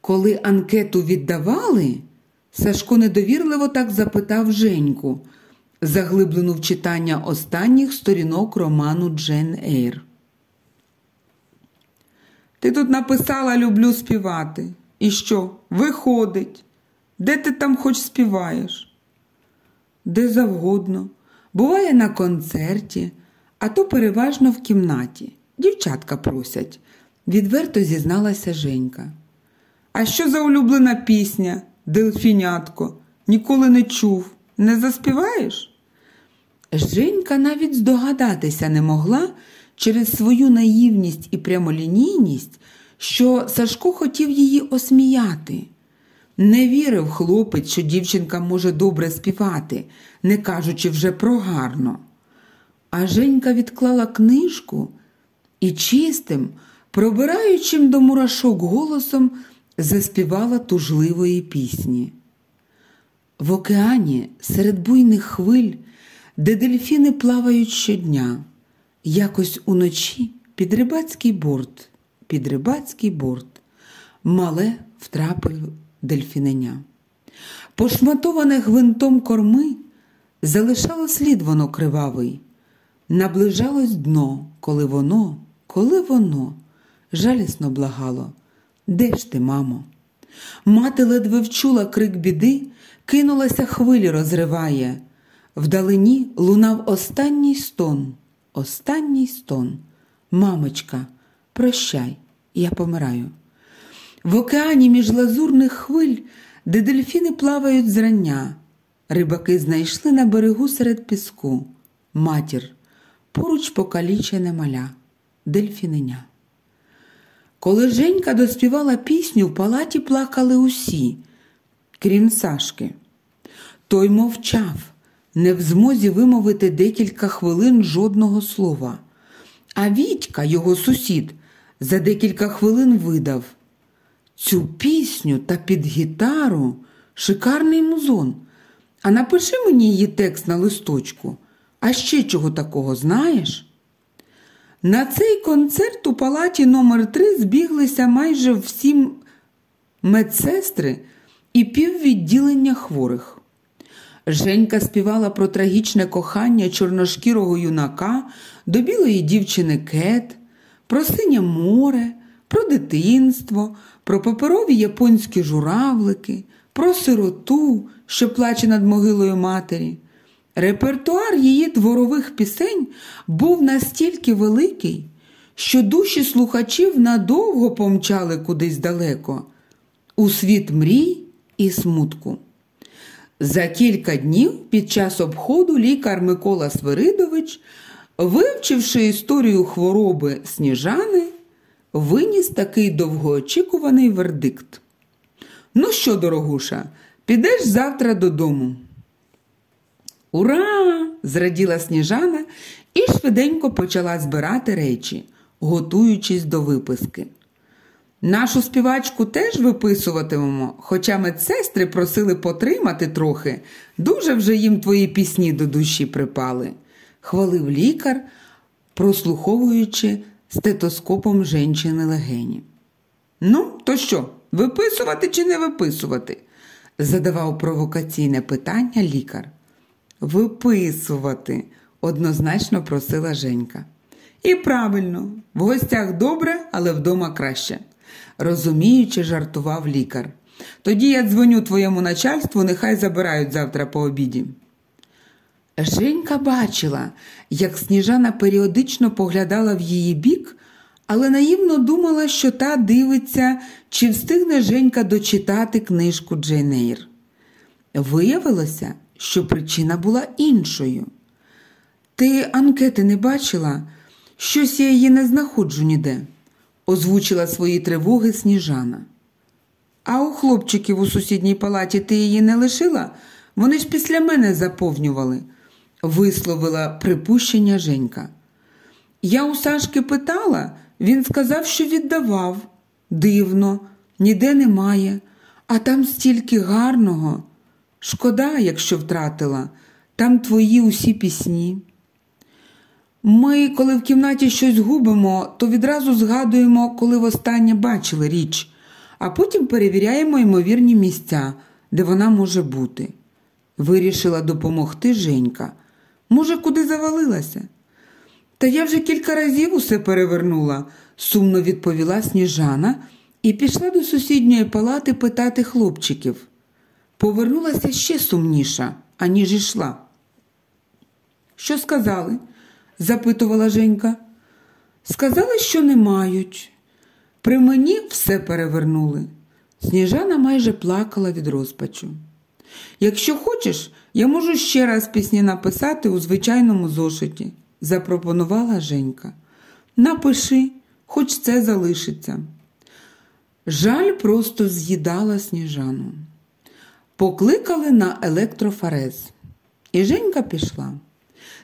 Коли анкету віддавали, Сашко недовірливо так запитав Женьку, заглиблену в читання останніх сторінок роману Джен Ейр. Ти тут написала люблю співати. І що? Виходить? Де ти там хоч співаєш? Де завгодно. Буває на концерті, а то переважно в кімнаті. Дівчатка просять, відверто зізналася Женька. А що за улюблена пісня, Дельфінятко? Ніколи не чув. Не заспіваєш? Женька навіть здогадатися не могла через свою наївність і прямолінійність, що Сашко хотів її осміяти. Не вірив хлопець, що дівчинка може добре співати, не кажучи вже про гарно. А Женька відклала книжку і чистим, пробираючим до мурашок голосом заспівала тужливої пісні. В океані серед буйних хвиль, де дельфіни плавають щодня, якось уночі під рибацький борт, під рибацький борт, мале втрапив дельфіненя. Пошматоване гвинтом корми залишало слід воно кривавий, наближалось дно, коли воно, коли воно жалісно благало. Де ж ти, мамо? Мати ледве вчула крик біди, кинулася хвилі розриває. Вдалині лунав останній стон, останній стон. Мамочка, прощай, я помираю. В океані між лазурних хвиль, де дельфіни плавають зрання, рибаки знайшли на берегу серед піску матір, поруч покалічене маля, дельфіненя. Коли Женька доспівала пісню, в палаті плакали усі, крім Сашки. Той мовчав, не в змозі вимовити декілька хвилин жодного слова. А Вітька, його сусід, за декілька хвилин видав цю пісню та під гітару шикарний музон. А напиши мені її текст на листочку. А ще чого такого знаєш? На цей концерт у палаті номер 3 збіглися майже всі медсестри і піввідділення хворих. Женька співала про трагічне кохання чорношкірого юнака до білої дівчини Кет, про синє море, про дитинство, про паперові японські журавлики, про сироту, що плаче над могилою матері. Репертуар її дворових пісень був настільки великий, що душі слухачів надовго помчали кудись далеко, у світ мрій і смутку. За кілька днів під час обходу лікар Микола Свиридович, вивчивши історію хвороби сніжани, виніс такий довгоочікуваний вердикт. Ну що, дорогуша, підеш завтра додому. Ура! зраділа сніжана і швиденько почала збирати речі, готуючись до виписки. Нашу співачку теж виписуватимемо, хоча медсестри просили потримати трохи, дуже вже їм твої пісні до душі припали, хвалив лікар, прослуховуючи стетоскопом женщини легені. Ну, то що, виписувати чи не виписувати? задавав провокаційне питання лікар. Виписувати, однозначно просила Женька. І правильно, в гостях добре, але вдома краще. Розуміючи, жартував лікар. Тоді я дзвоню твоєму начальству, нехай забирають завтра по обіді. Женька бачила, як сніжана періодично поглядала в її бік, але наївно думала, що та дивиться, чи встигне Женька дочитати книжку Джейн Ейр. Виявилося, що причина була іншою. Ти анкети не бачила? Щось я її не знаходжу ніде, озвучила свої тривоги сніжана. А у хлопчиків у сусідній палаті ти її не лишила? Вони ж після мене заповнювали, висловила припущення Женька. Я у Сашки питала, він сказав, що віддавав. Дивно, ніде немає, а там стільки гарного. Шкода, якщо втратила, там твої усі пісні. Ми, коли в кімнаті щось губимо, то відразу згадуємо, коли востаннє бачили річ, а потім перевіряємо ймовірні місця, де вона може бути. Вирішила допомогти Женька. Може, куди завалилася? Та я вже кілька разів усе перевернула, сумно відповіла сніжана і пішла до сусідньої палати питати хлопчиків. Повернулася ще сумніша, аніж ішла. Що сказали? Запитувала Женька. Сказали, що не мають. При мені все перевернули. Сніжана майже плакала від розпачу. Якщо хочеш, я можу ще раз пісні написати у звичайному зошиті, запропонувала Женька. Напиши, хоч це залишиться. Жаль просто з'їдала сніжану. Покликали на електрофарез, і Женька пішла.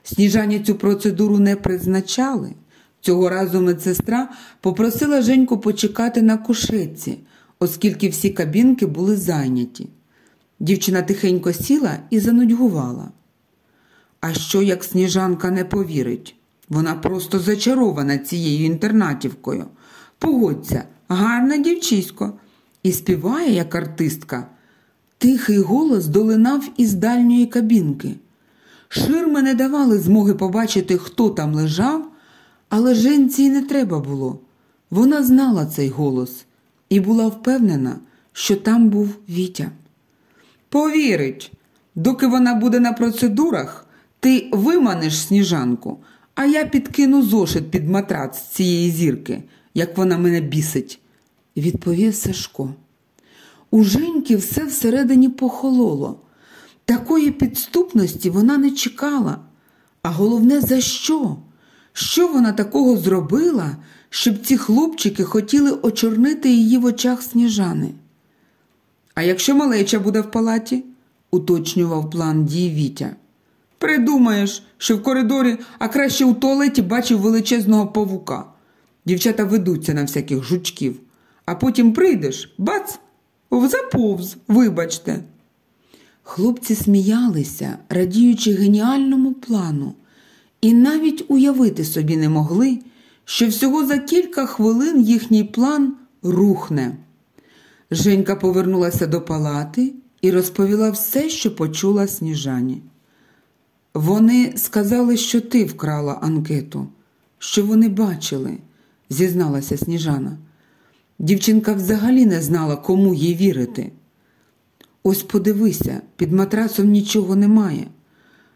Сніжані цю процедуру не призначали. Цього разу медсестра попросила Женьку почекати на кушетці, оскільки всі кабінки були зайняті. Дівчина тихенько сіла і занудьгувала. А що, як сніжанка не повірить? Вона просто зачарована цією інтернатівкою. Погодься, гарна дівчисько, і співає, як артистка. Тихий голос долинав із дальньої кабінки. Ширми не давали змоги побачити, хто там лежав, але женці й не треба було. Вона знала цей голос і була впевнена, що там був Вітя. Повірить, доки вона буде на процедурах, ти виманеш сніжанку, а я підкину зошит під матрац цієї зірки, як вона мене бісить, відповів Сашко. У Женьки все всередині похололо. Такої підступності вона не чекала. А головне, за що? Що вона такого зробила, щоб ці хлопчики хотіли очорнити її в очах сніжани? А якщо малеча буде в палаті, уточнював план дій Вітя. Придумаєш, що в коридорі, а краще у туалеті бачив величезного павука. Дівчата ведуться на всяких жучків, а потім прийдеш, бац, заповз, вибачте. Хлопці сміялися, радіючи геніальному плану, і навіть уявити собі не могли, що всього за кілька хвилин їхній план рухне. Женька повернулася до палати і розповіла все, що почула сніжані. Вони сказали, що ти вкрала анкету, що вони бачили, зізналася сніжана. Дівчинка взагалі не знала, кому їй вірити. Ось подивися, під матрацом нічого немає.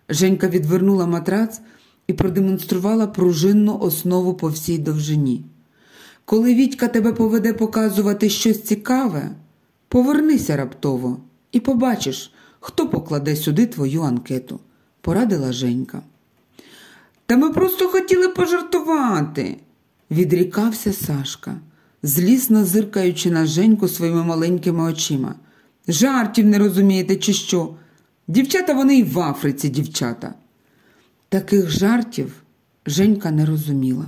Женька відвернула матрац і продемонструвала пружинну основу по всій довжині. Коли Вітька тебе поведе показувати щось цікаве, повернися раптово і побачиш, хто покладе сюди твою анкету, порадила Женька. Та ми просто хотіли пожартувати, відрікався Сашка, злісно зиркаючи на Женьку своїми маленькими очима. Жартів не розумієте, чи що? Дівчата вони й в Африці, дівчата. Таких жартів Женька не розуміла.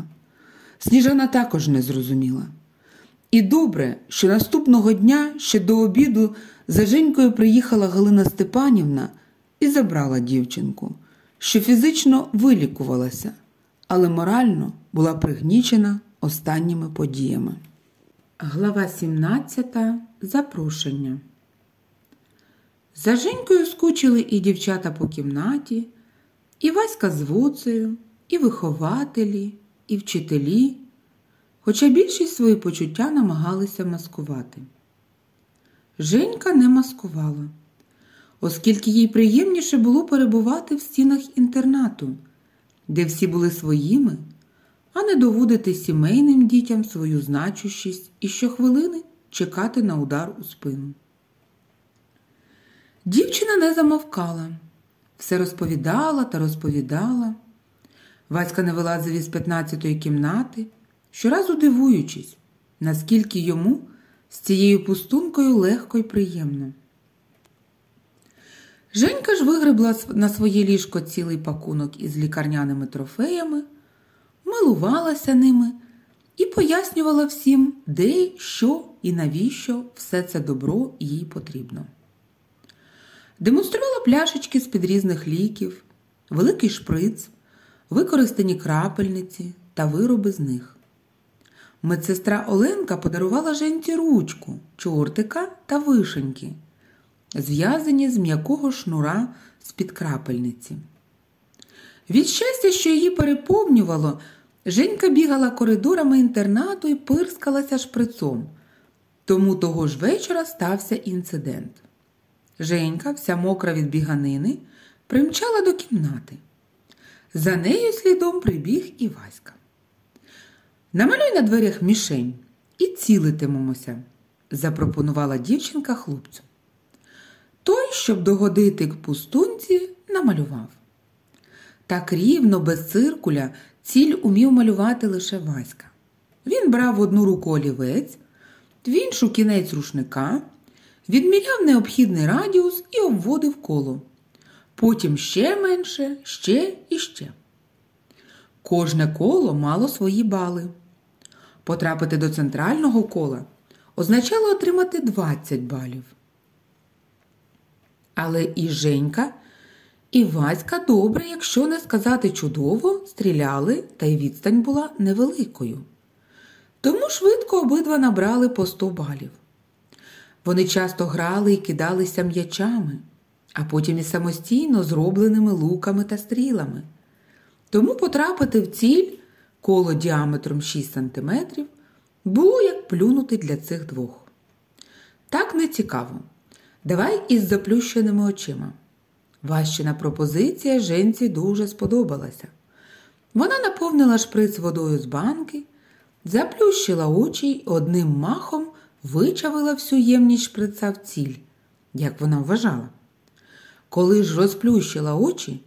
Сніжана також не зрозуміла. І добре, що наступного дня ще до обіду за Женькою приїхала Галина Степанівна і забрала дівчинку, що фізично вилікувалася, але морально була пригнічена останніми подіями. Глава 17. Запрошення. За Женькою скучили і дівчата по кімнаті, і Васька з Вуцею, і вихователі, і вчителі, хоча більшість свої почуття намагалися маскувати. Женька не маскувала, оскільки їй приємніше було перебувати в стінах інтернату, де всі були своїми, а не доводити сімейним дітям свою значущість і щохвилини чекати на удар у спину. Дівчина не замовкала, все розповідала та розповідала. Васька не вилазив із 15-ї кімнати, щоразу дивуючись, наскільки йому з цією пустункою легко й приємно. Женька ж вигребла на своє ліжко цілий пакунок із лікарняними трофеями, милувалася ними і пояснювала всім, де, що і навіщо все це добро їй потрібно. Демонструвала пляшечки з-під різних ліків, великий шприц, використані крапельниці та вироби з них. Медсестра Оленка подарувала женці ручку, чортика та вишеньки, зв'язані з м'якого шнура з-під крапельниці. Від щастя, що її переповнювало, Женька бігала коридорами інтернату і пирскалася шприцом. Тому того ж вечора стався інцидент. Женька, вся мокра від біганини, примчала до кімнати. За нею слідом прибіг і Васька. Намалюй на дверях мішень і цілитимемося, запропонувала дівчинка хлопцю. Той, щоб догодити к пустунці, намалював. Так рівно, без циркуля, ціль умів малювати лише Васька. Він брав в одну руку олівець, в іншу кінець рушника, відміряв необхідний радіус і обводив коло. Потім ще менше, ще і ще. Кожне коло мало свої бали. Потрапити до центрального кола означало отримати 20 балів. Але і Женька, і Васька добре, якщо не сказати чудово, стріляли, та й відстань була невеликою. Тому швидко обидва набрали по 100 балів. Вони часто грали і кидалися м'ячами, а потім і самостійно зробленими луками та стрілами. Тому потрапити в ціль коло діаметром 6 см було як плюнути для цих двох. Так не цікаво. Давай із заплющеними очима. Ващина пропозиція женці дуже сподобалася. Вона наповнила шприц водою з банки, заплющила очі й одним махом вичавила всю ємність шприца в ціль, як вона вважала. Коли ж розплющила очі,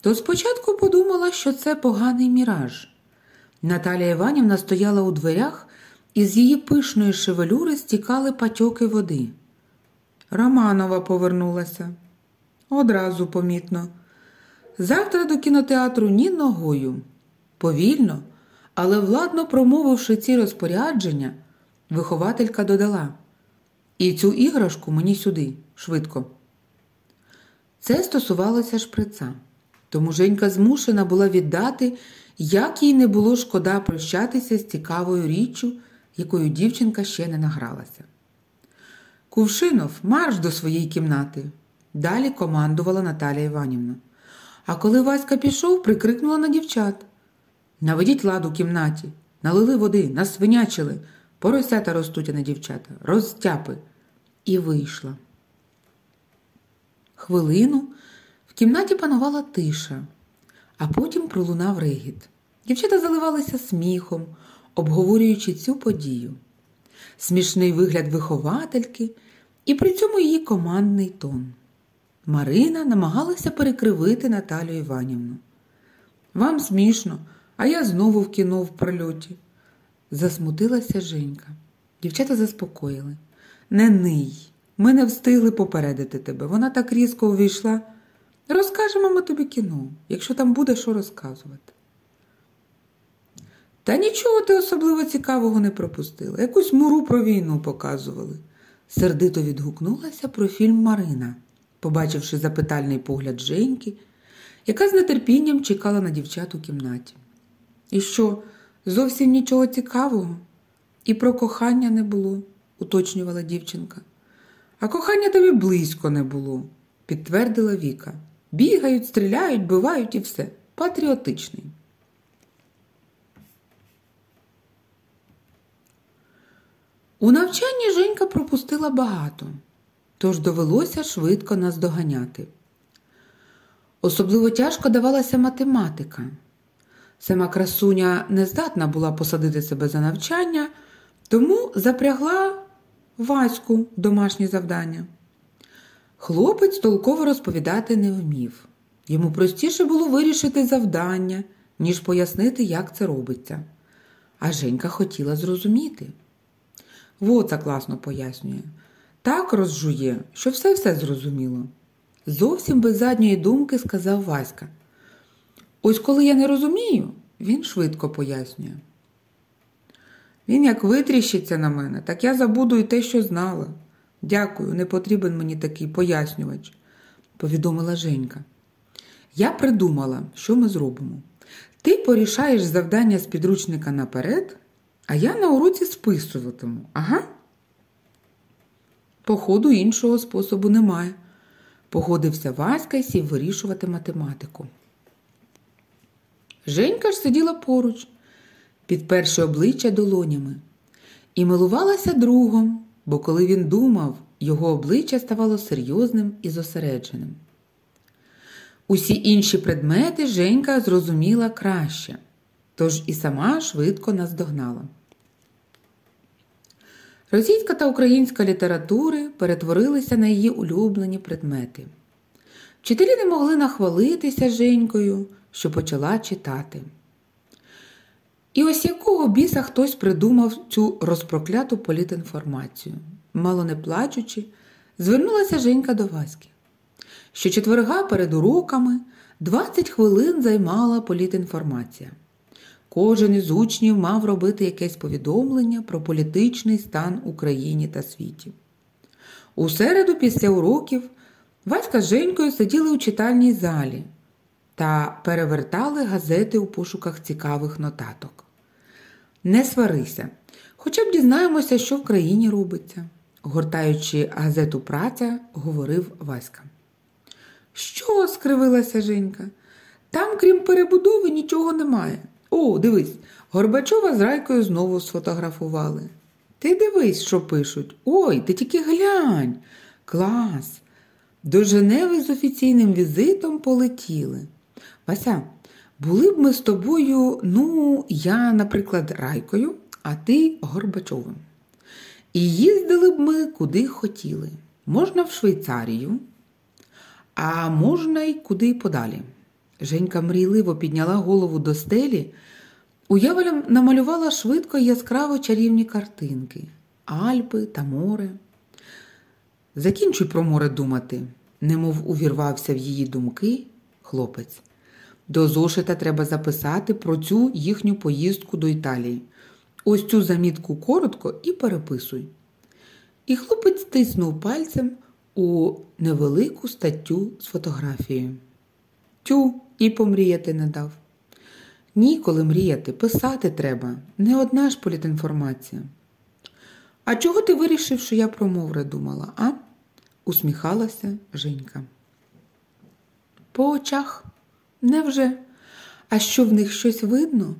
то спочатку подумала, що це поганий міраж. Наталія Іванівна стояла у дверях, і з її пишної шевелюри стікали патьоки води. Романова повернулася. Одразу помітно. Завтра до кінотеатру ні ногою. Повільно, але владно промовивши ці розпорядження, вихователька додала І цю іграшку мені сюди, швидко. Це стосувалося шприца, тому Женька змушена була віддати, як їй не було шкода прощатися з цікавою річчю, якою дівчинка ще не награлася. Кувшинов марш до своєї кімнати. Далі командувала Наталія Іванівна. А коли Васька пішов, прикрикнула на дівчат. Наведіть ладу в кімнаті, налили води, насвинячили, поросята ростуть, а не дівчата, розтяпи. І вийшла. Хвилину в кімнаті панувала тиша, а потім пролунав регіт. Дівчата заливалися сміхом, обговорюючи цю подію. Смішний вигляд виховательки і при цьому її командний тон. Марина намагалася перекривити Наталію Іванівну. Вам смішно, а я знову в кіно в прольоті. Засмутилася Женька. Дівчата заспокоїли. Не ний, ми не встигли попередити тебе. Вона так різко увійшла. Розкажемо ми тобі кіно, якщо там буде що розказувати. Та нічого ти особливо цікавого не пропустила. Якусь муру про війну показували. Сердито відгукнулася про фільм Марина, побачивши запитальний погляд Женьки, яка з нетерпінням чекала на дівчат у кімнаті. І що, зовсім нічого цікавого? І про кохання не було, уточнювала дівчинка. А кохання тобі близько не було, підтвердила Віка. Бігають, стріляють, бивають і все. Патріотичний. У навчанні Женька пропустила багато, тож довелося швидко наздоганяти. Особливо тяжко давалася математика. Сама красуня не здатна була посадити себе за навчання, тому запрягла Ваську домашнє завдання. Хлопець толково розповідати не вмів. Йому простіше було вирішити завдання, ніж пояснити, як це робиться. А Женька хотіла зрозуміти. Воца класно пояснює. Так розжує, що все все зрозуміло. Зовсім без задньої думки сказав Васька. Ось коли я не розумію, він швидко пояснює. Він як витріщиться на мене, так я забуду і те, що знала. Дякую, не потрібен мені такий пояснювач, повідомила Женька. Я придумала, що ми зробимо. Ти порішаєш завдання з підручника наперед, а я на уроці списуватиму. Ага. Походу, іншого способу немає. Погодився Васька і сів вирішувати математику. Женька ж сиділа поруч, підперши обличчя долонями, і милувалася другом, бо коли він думав, його обличчя ставало серйозним і зосередженим. Усі інші предмети Женька зрозуміла краще, тож і сама швидко наздогнала. Російська та українська літератури перетворилися на її улюблені предмети. Вчителі не могли нахвалитися Женькою, що почала читати. І ось якого біса хтось придумав цю розпрокляту політінформацію. Мало не плачучи, звернулася Женька до Васьки. Щочетверга перед уроками 20 хвилин займала політінформація. Кожен із учнів мав робити якесь повідомлення про політичний стан Україні та світі. У середу, після уроків, Васька з Женькою сиділи у читальній залі та перевертали газети у пошуках цікавих нотаток. Не сварися, хоча б дізнаємося, що в країні робиться, гортаючи газету праця, говорив Васька. Що? скривилася Женька. Там, крім перебудови, нічого немає. О, дивись, Горбачова з Райкою знову сфотографували. Ти дивись, що пишуть. Ой, ти тільки глянь. Клас. До Женеви з офіційним візитом полетіли. Вася, були б ми з тобою, ну, я, наприклад, Райкою, а ти Горбачовим. І їздили б ми куди хотіли. Можна в Швейцарію, а можна й куди подалі. Женька мрійливо підняла голову до стелі, уявлям намалювала швидко яскраво чарівні картинки Альпи та море. Закінчуй про море думати, немов увірвався в її думки хлопець. До зошита треба записати про цю їхню поїздку до Італії. Ось цю замітку коротко і переписуй. І хлопець тиснув пальцем у невелику статтю з фотографією. Тю і помріяти не дав. Ніколи мріяти, писати треба, не одна ж політінформація. А чого ти вирішив, що я про мовре думала, а? усміхалася Женька. По очах. Невже? А що в них щось видно?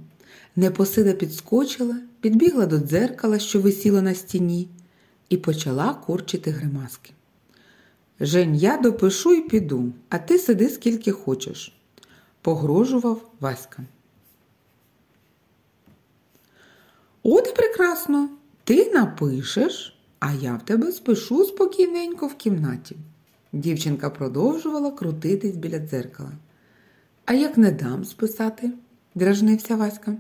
Непосида підскочила, підбігла до дзеркала, що висіло на стіні, і почала корчити гримаски. Жень, я допишу і піду, а ти сиди скільки хочеш, погрожував Васька. От і прекрасно, ти напишеш, а я в тебе спишу спокійненько в кімнаті. Дівчинка продовжувала крутитись біля дзеркала. А як не дам списати, дражнився Васька.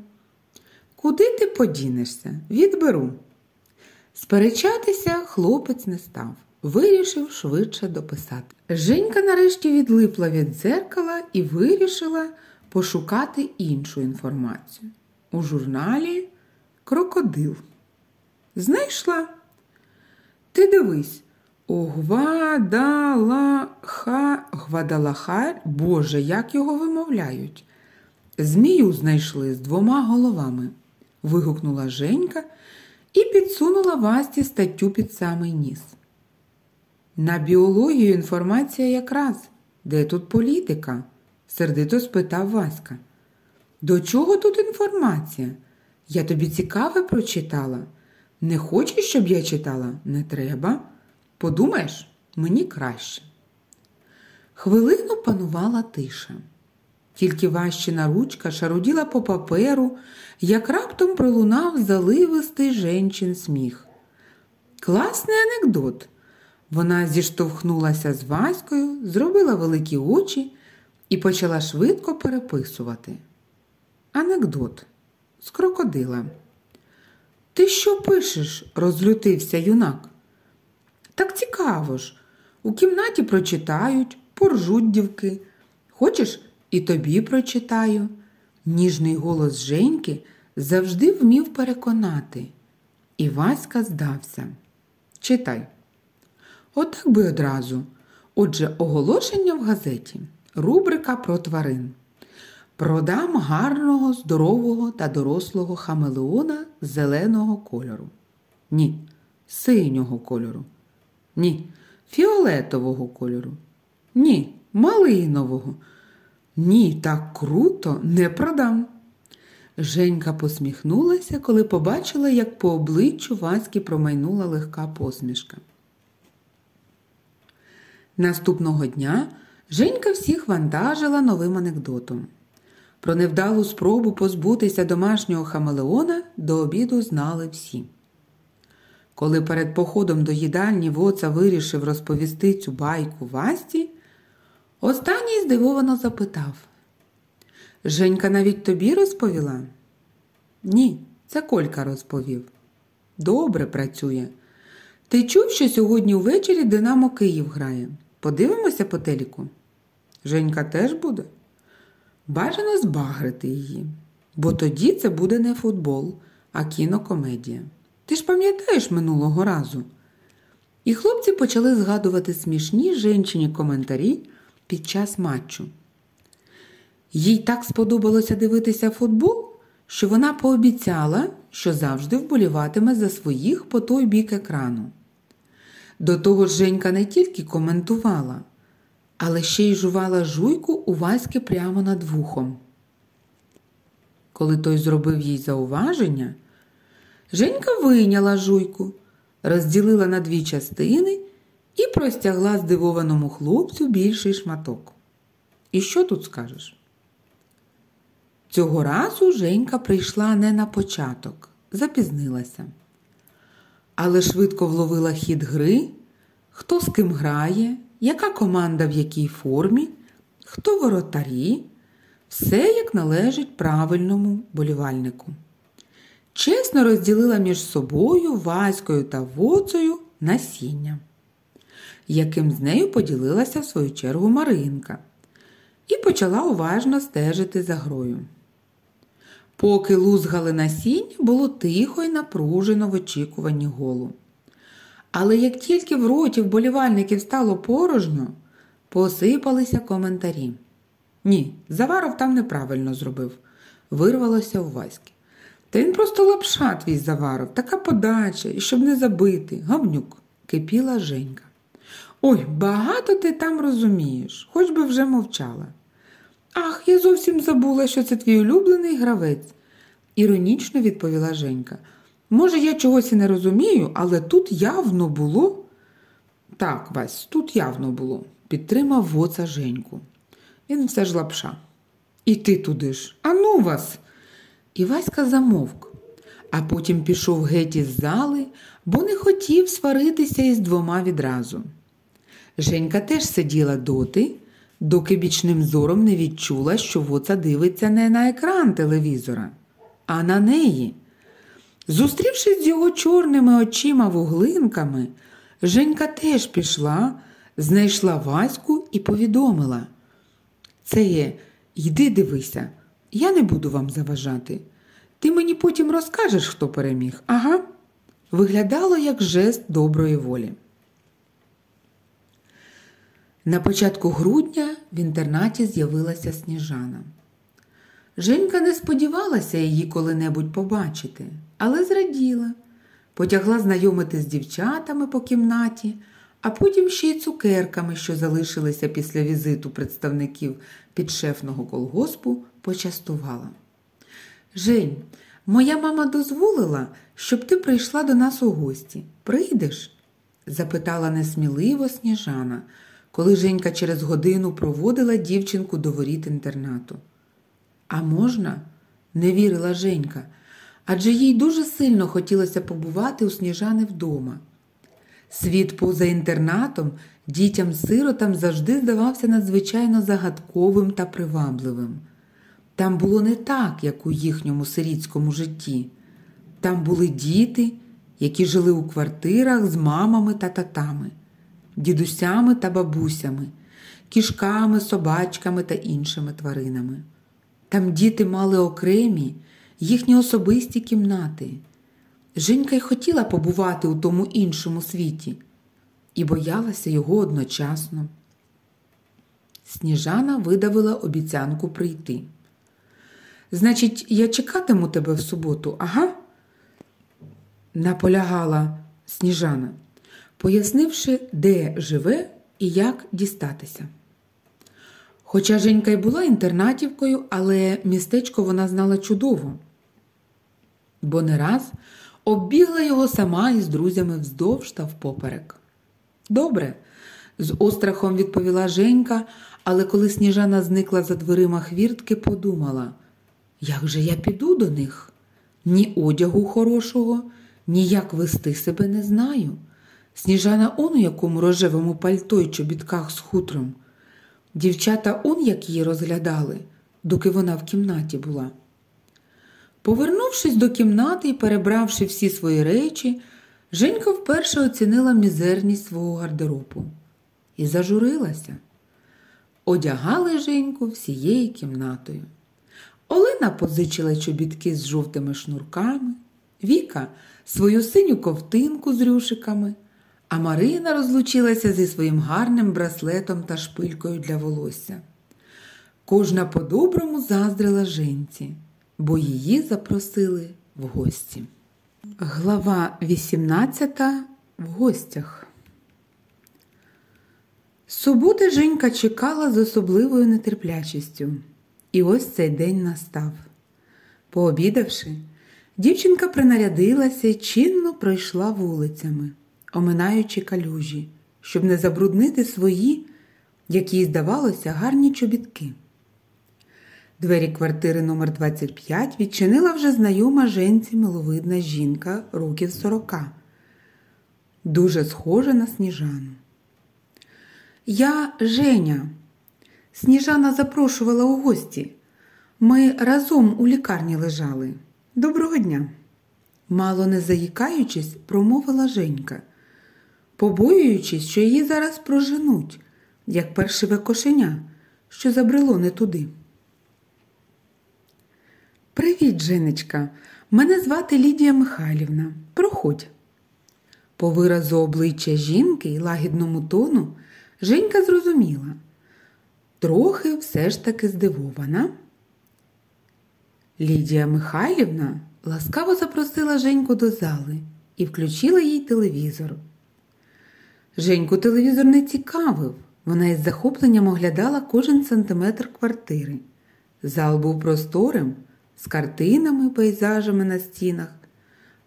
Куди ти подінешся? Відберу. Сперечатися хлопець не став, вирішив швидше дописати. Женька нарешті відлипла від дзеркала і вирішила пошукати іншу інформацію. У журналі Крокодил. Знайшла. Ти дивись, Огвадалаха... Гвадалахар, Боже, як його вимовляють. Змію знайшли з двома головами, вигукнула Женька і підсунула Васті статтю під самий ніс. На біологію інформація якраз. Де тут політика? сердито спитав Васька. До чого тут інформація? Я тобі цікаве прочитала. Не хочеш, щоб я читала? Не треба. Подумаєш, мені краще. Хвилину панувала тиша. Тільки ващина ручка шаруділа по паперу, як раптом пролунав заливистий женчин сміх. Класний анекдот. Вона зіштовхнулася з Ваською, зробила великі очі і почала швидко переписувати. Анекдот з крокодила. Ти що пишеш? розлютився юнак. Так цікаво ж. У кімнаті прочитають, поржуть дівки. Хочеш, і тобі прочитаю. Ніжний голос Женьки завжди вмів переконати. І Васька здався. Читай. Отак би одразу. Отже, оголошення в газеті, рубрика про тварин. Продам гарного, здорового та дорослого хамелеона зеленого кольору. Ні, синього кольору. Ні, фіолетового кольору. Ні, малинового. Ні, так круто не продам. Женька посміхнулася, коли побачила, як по обличчю Васьки промайнула легка посмішка. Наступного дня Женька всіх вантажила новим анекдотом. Про невдалу спробу позбутися домашнього хамелеона до обіду знали всі. Коли перед походом до їдальні воца вирішив розповісти цю байку Васті, останній здивовано запитав Женька навіть тобі розповіла? Ні, це Колька розповів. Добре працює. Ти чув, що сьогодні ввечері Динамо Київ грає? Подивимося по телеку? Женька теж буде? Бажано збагрити її, бо тоді це буде не футбол, а кінокомедія. Ти ж пам'ятаєш минулого разу? І хлопці почали згадувати смішні жінчині коментарі під час матчу. Їй так сподобалося дивитися футбол, що вона пообіцяла, що завжди вболіватиме за своїх по той бік екрану. До того ж Женька не тільки коментувала, але ще й жувала жуйку у Васьки прямо над вухом. Коли той зробив їй зауваження, Женька вийняла жуйку, розділила на дві частини і простягла здивованому хлопцю більший шматок. І що тут скажеш? Цього разу Женька прийшла не на початок, запізнилася, але швидко вловила хід гри, хто з ким грає, яка команда в якій формі, хто воротарі, все як належить правильному болівальнику. Чесно розділила між собою Ваською та Воцею насіння, яким з нею поділилася в свою чергу Маринка, і почала уважно стежити за грою. Поки лузгали насіння, було тихо і напружено в очікуванні голу. Але як тільки в роті вболівальників стало порожньо, посипалися коментарі. Ні, Заваров там неправильно зробив, вирвалося у Васьки. Та він просто лапша твій Заваров, така подача, і щоб не забити, гавнюк, кипіла Женька. Ой, багато ти там розумієш, хоч би вже мовчала. Ах, я зовсім забула, що це твій улюблений гравець, іронічно відповіла Женька. Може, я чогось і не розумію, але тут явно було. Так, Вась, тут явно було, підтримав воца Женьку. Він все ж лапша. І ти туди ж, ану вас. І Васька замовк, а потім пішов геть із зали, бо не хотів сваритися із двома відразу. Женька теж сиділа доти, доки бічним зором не відчула, що воца дивиться не на екран телевізора, а на неї. Зустрівшись з його чорними очима вуглинками, Женька теж пішла, знайшла Ваську і повідомила. Це є, йди дивися, я не буду вам заважати. Ти мені потім розкажеш, хто переміг, ага? Виглядало як жест доброї волі. На початку грудня в інтернаті з'явилася сніжана. Женька не сподівалася її коли-небудь побачити, але зраділа, потягла знайомити з дівчатами по кімнаті, а потім ще й цукерками, що залишилися після візиту представників підшефного колгоспу, почастувала. Жень, моя мама дозволила, щоб ти прийшла до нас у гості. Прийдеш? запитала несміливо сніжана, коли Женька через годину проводила дівчинку до воріт інтернату. А можна? не вірила Женька, адже їй дуже сильно хотілося побувати у сніжани вдома. Світ поза інтернатом дітям-сиротам завжди здавався надзвичайно загадковим та привабливим. Там було не так, як у їхньому сирітському житті. Там були діти, які жили у квартирах з мамами та татами, дідусями та бабусями, кішками, собачками та іншими тваринами. Там діти мали окремі їхні особисті кімнати. Женька й хотіла побувати у тому іншому світі і боялася його одночасно. Сніжана видавила обіцянку прийти. Значить, я чекатиму тебе в суботу, ага? наполягала Сніжана, пояснивши, де живе і як дістатися. Хоча Женька й була інтернатівкою, але містечко вона знала чудово, бо не раз оббігла його сама із друзями вздовж та впоперек. Добре, з острахом відповіла Женька, але коли сніжана зникла за дверима хвіртки, подумала, як же я піду до них? Ні одягу хорошого, ні як вести себе не знаю. Сніжана он у якому рожевому пальто й чобітках з хутром. Дівчата он як її розглядали, доки вона в кімнаті була. Повернувшись до кімнати і перебравши всі свої речі, Женька вперше оцінила мізерність свого гардеробу і зажурилася. Одягали Женьку всією кімнатою. Олена позичила чобітки з жовтими шнурками, Віка свою синю ковтинку з рюшиками, а Марина розлучилася зі своїм гарним браслетом та шпилькою для волосся. Кожна по-доброму заздрила Женці, бо її запросили в гості. Глава 18 в гостях. Суботи Женька чекала з особливою нетерплячістю. І ось цей день настав. Пообідавши, дівчинка принарядилася і чинно пройшла вулицями, оминаючи калюжі, щоб не забруднити свої, як їй здавалося, гарні чобітки. Двері квартири номер 25 відчинила вже знайома женці миловидна жінка років сорока, дуже схожа на сніжану. Я Женя. Сніжана запрошувала у гості. Ми разом у лікарні лежали. Доброго дня. Мало не заїкаючись, промовила Женька, побоюючись, що її зараз проженуть, як першиве кошеня, що забрело не туди. Привіт, Женечка. Мене звати Лідія Михайлівна. Проходь. По виразу обличчя жінки і лагідному тону Женька зрозуміла. Трохи все ж таки здивована. Лідія Михайлівна ласкаво запросила Женьку до зали і включила їй телевізор. Женьку телевізор не цікавив, вона із захопленням оглядала кожен сантиметр квартири. Зал був просторим, з картинами, пейзажами на стінах,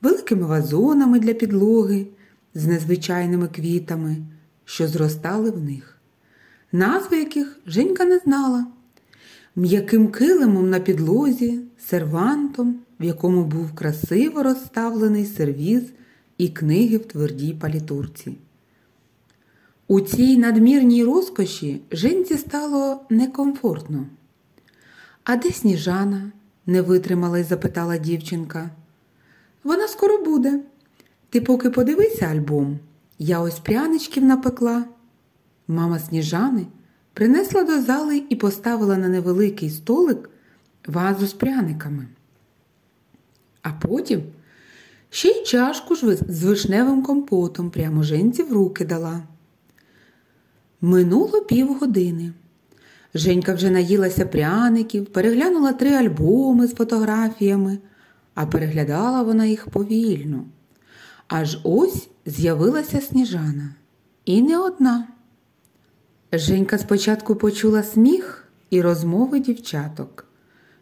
великими вазонами для підлоги, з незвичайними квітами, що зростали в них, назви яких Женька не знала, м'яким килимом на підлозі, сервантом, в якому був красиво розставлений сервіз і книги в твердій палітурці. У цій надмірній розкоші Женці стало некомфортно. А де сніжана? не витримала й запитала дівчинка. Вона скоро буде. Ти поки подивися альбом. Я ось пряничків напекла. Мама сніжани принесла до зали і поставила на невеликий столик вазу з пряниками. А потім ще й чашку з вишневим компотом прямо женці в руки дала. Минуло півгодини. Женька вже наїлася пряників, переглянула три альбоми з фотографіями, а переглядала вона їх повільно. Аж ось з'явилася сніжана. і не одна. Женька спочатку почула сміх і розмови дівчаток,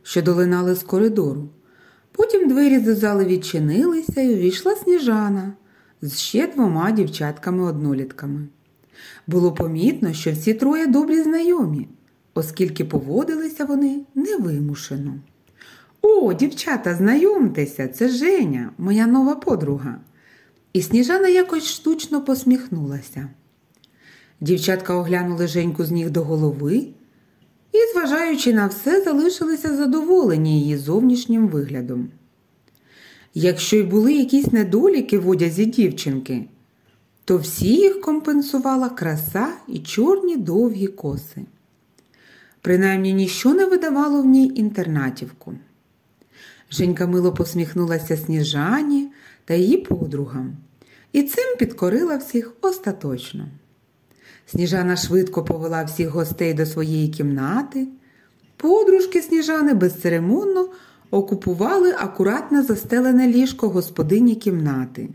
що долинали з коридору. Потім двері до зали відчинилися і увійшла сніжана з ще двома дівчатками-однолітками. Було помітно, що всі троє добрі знайомі, оскільки поводилися вони невимушено. О, дівчата, знайомтеся, це Женя, моя нова подруга. І сніжана якось штучно посміхнулася. Дівчатка оглянули Женьку з ніг до голови і, зважаючи на все, залишилися задоволені її зовнішнім виглядом. Якщо й були якісь недоліки в одязі дівчинки, то всі їх компенсувала краса і чорні довгі коси. Принаймні ніщо не видавало в ній інтернатівку. Женька мило посміхнулася сніжані та її подругам, і цим підкорила всіх остаточно. Сніжана швидко повела всіх гостей до своєї кімнати. Подружки сніжани безцеремонно окупували акуратно застелене ліжко господині кімнати.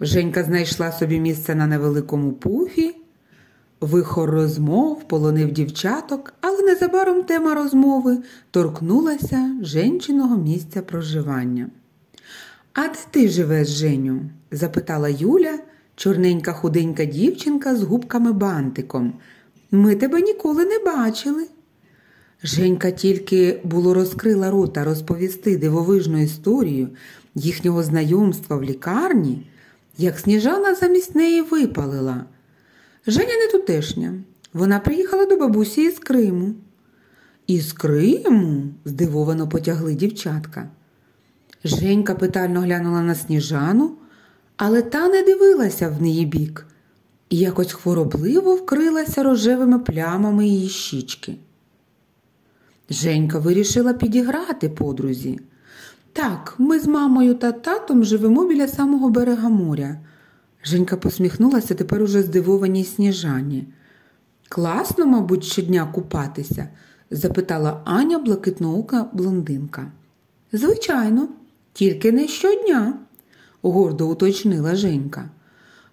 Женька знайшла собі місце на невеликому пуфі. Вихор розмов полонив дівчаток, але незабаром тема розмови торкнулася женчиного місця проживання. А де ти живеш, Женю? запитала Юля, чорненька худенька дівчинка з губками бантиком. Ми тебе ніколи не бачили. Женька тільки було розкрила рота розповісти дивовижну історію їхнього знайомства в лікарні, як сніжана замість неї випалила. Женя не тутешня. Вона приїхала до бабусі із Криму. Із Криму? здивовано потягли дівчатка. Женька питально глянула на сніжану, але та не дивилася в неї бік і якось хворобливо вкрилася рожевими плямами її щічки. Женька вирішила підіграти подрузі. Так, ми з мамою та татом живемо біля самого берега моря. Женька посміхнулася тепер уже здивованій сніжані. Класно, мабуть, щодня купатися? запитала Аня блакитноока блондинка. Звичайно, тільки не щодня, гордо уточнила Женька,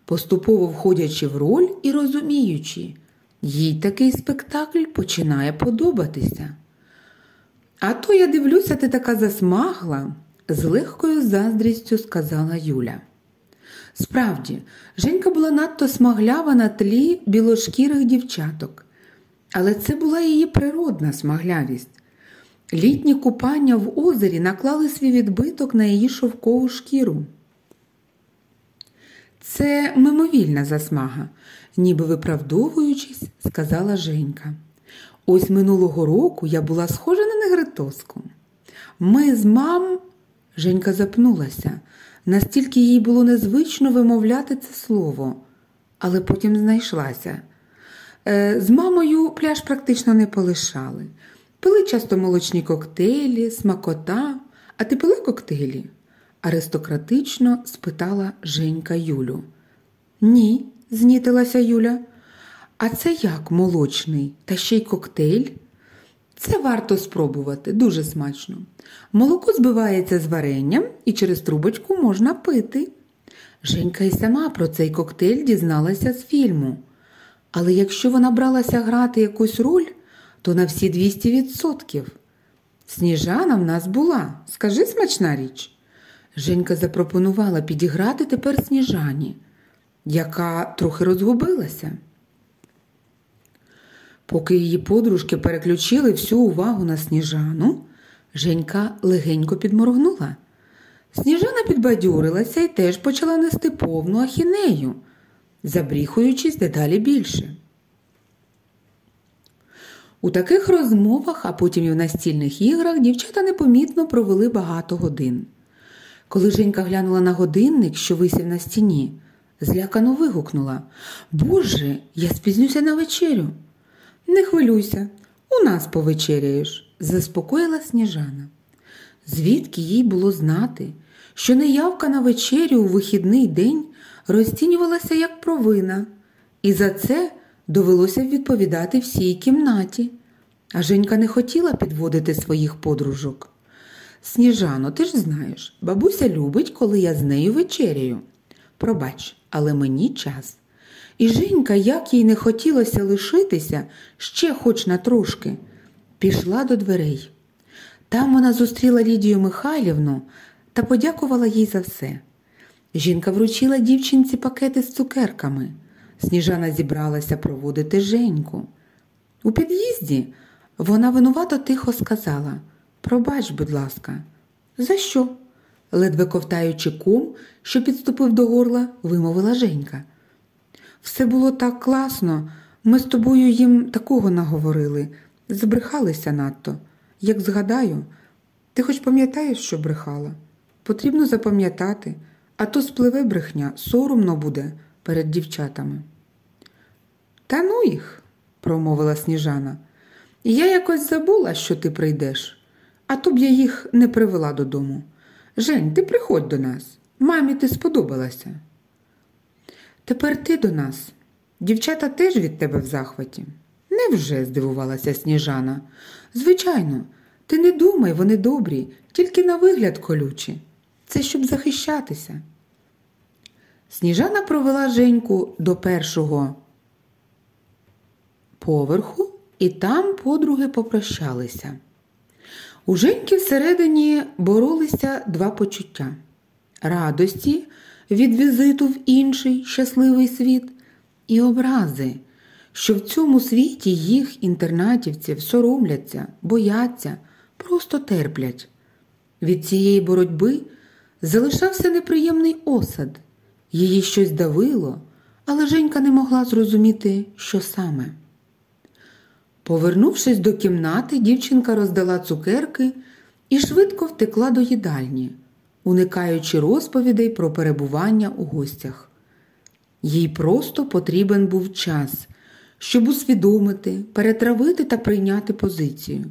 поступово входячи в роль і розуміючи, їй такий спектакль починає подобатися. А то я дивлюся, ти така засмагла, з легкою заздрістю сказала Юля. Справді, Женька була надто смаглява на тлі білошкірих дівчаток, але це була її природна смаглявість. Літні купання в озері наклали свій відбиток на її шовкову шкіру. Це мимовільна засмага, ніби виправдовуючись, сказала Женька. Ось минулого року я була схожа на негритоску. Ми з мам. Женька запнулася, настільки їй було незвично вимовляти це слово, але потім знайшлася. Е, з мамою пляж практично не полишали. Пили часто молочні коктейлі, смакота, а ти пила коктейлі? Аристократично спитала Женька Юлю. Ні, знітилася Юля. А це як молочний, та ще й коктейль? Це варто спробувати, дуже смачно. Молоко збивається з варенням і через трубочку можна пити. Женька й сама про цей коктейль дізналася з фільму. Але якщо вона бралася грати якусь роль, то на всі 200%. Сніжана в нас була, скажи смачна річ. Женька запропонувала підіграти тепер сніжані, яка трохи розгубилася. Поки її подружки переключили всю увагу на сніжану, Женька легенько підморгнула. Сніжана підбадьорилася і теж почала нести повну ахінею, забріхуючись дедалі більше. У таких розмовах, а потім і в настільних іграх дівчата непомітно провели багато годин. Коли Женька глянула на годинник, що висів на стіні, злякано вигукнула Боже, я спізнюся на вечерю. Не хвилюйся, у нас повечеряєш, заспокоїла сніжана. Звідки їй було знати, що неявка на вечерю у вихідний день розцінювалася як провина, і за це довелося відповідати всій кімнаті. А Женька не хотіла підводити своїх подружок. Сніжано, ти ж знаєш, бабуся любить, коли я з нею вечеряю. Пробач, але мені час. І Женька, як їй не хотілося лишитися, ще хоч на трошки, пішла до дверей. Там вона зустріла Лідію Михайлівну та подякувала їй за все. Жінка вручила дівчинці пакети з цукерками. Сніжана зібралася проводити Женьку. У під'їзді вона винувато тихо сказала Пробач, будь ласка, за що? ледве ковтаючи ком, що підступив до горла, вимовила Женька. Все було так класно, ми з тобою їм такого наговорили, збрехалися надто. Як згадаю, ти хоч пам'ятаєш, що брехала? Потрібно запам'ятати, а то спливе брехня, соромно буде перед дівчатами. Та ну їх, промовила сніжана. Я якось забула, що ти прийдеш, а то б я їх не привела додому. Жень, ти приходь до нас. Мамі ти сподобалася. Тепер ти до нас. Дівчата теж від тебе в захваті. Невже? здивувалася сніжана. Звичайно, ти не думай, вони добрі, тільки на вигляд колючі. Це щоб захищатися. Сніжана провела Женьку до першого поверху, і там подруги попрощалися. У Женьки всередині боролися два почуття радості від візиту в інший щасливий світ і образи, що в цьому світі їх інтернатівців соромляться, бояться, просто терплять. Від цієї боротьби залишався неприємний осад, її щось давило, але Женька не могла зрозуміти, що саме. Повернувшись до кімнати, дівчинка роздала цукерки і швидко втекла до їдальні, уникаючи розповідей про перебування у гостях. Їй просто потрібен був час, щоб усвідомити, перетравити та прийняти позицію.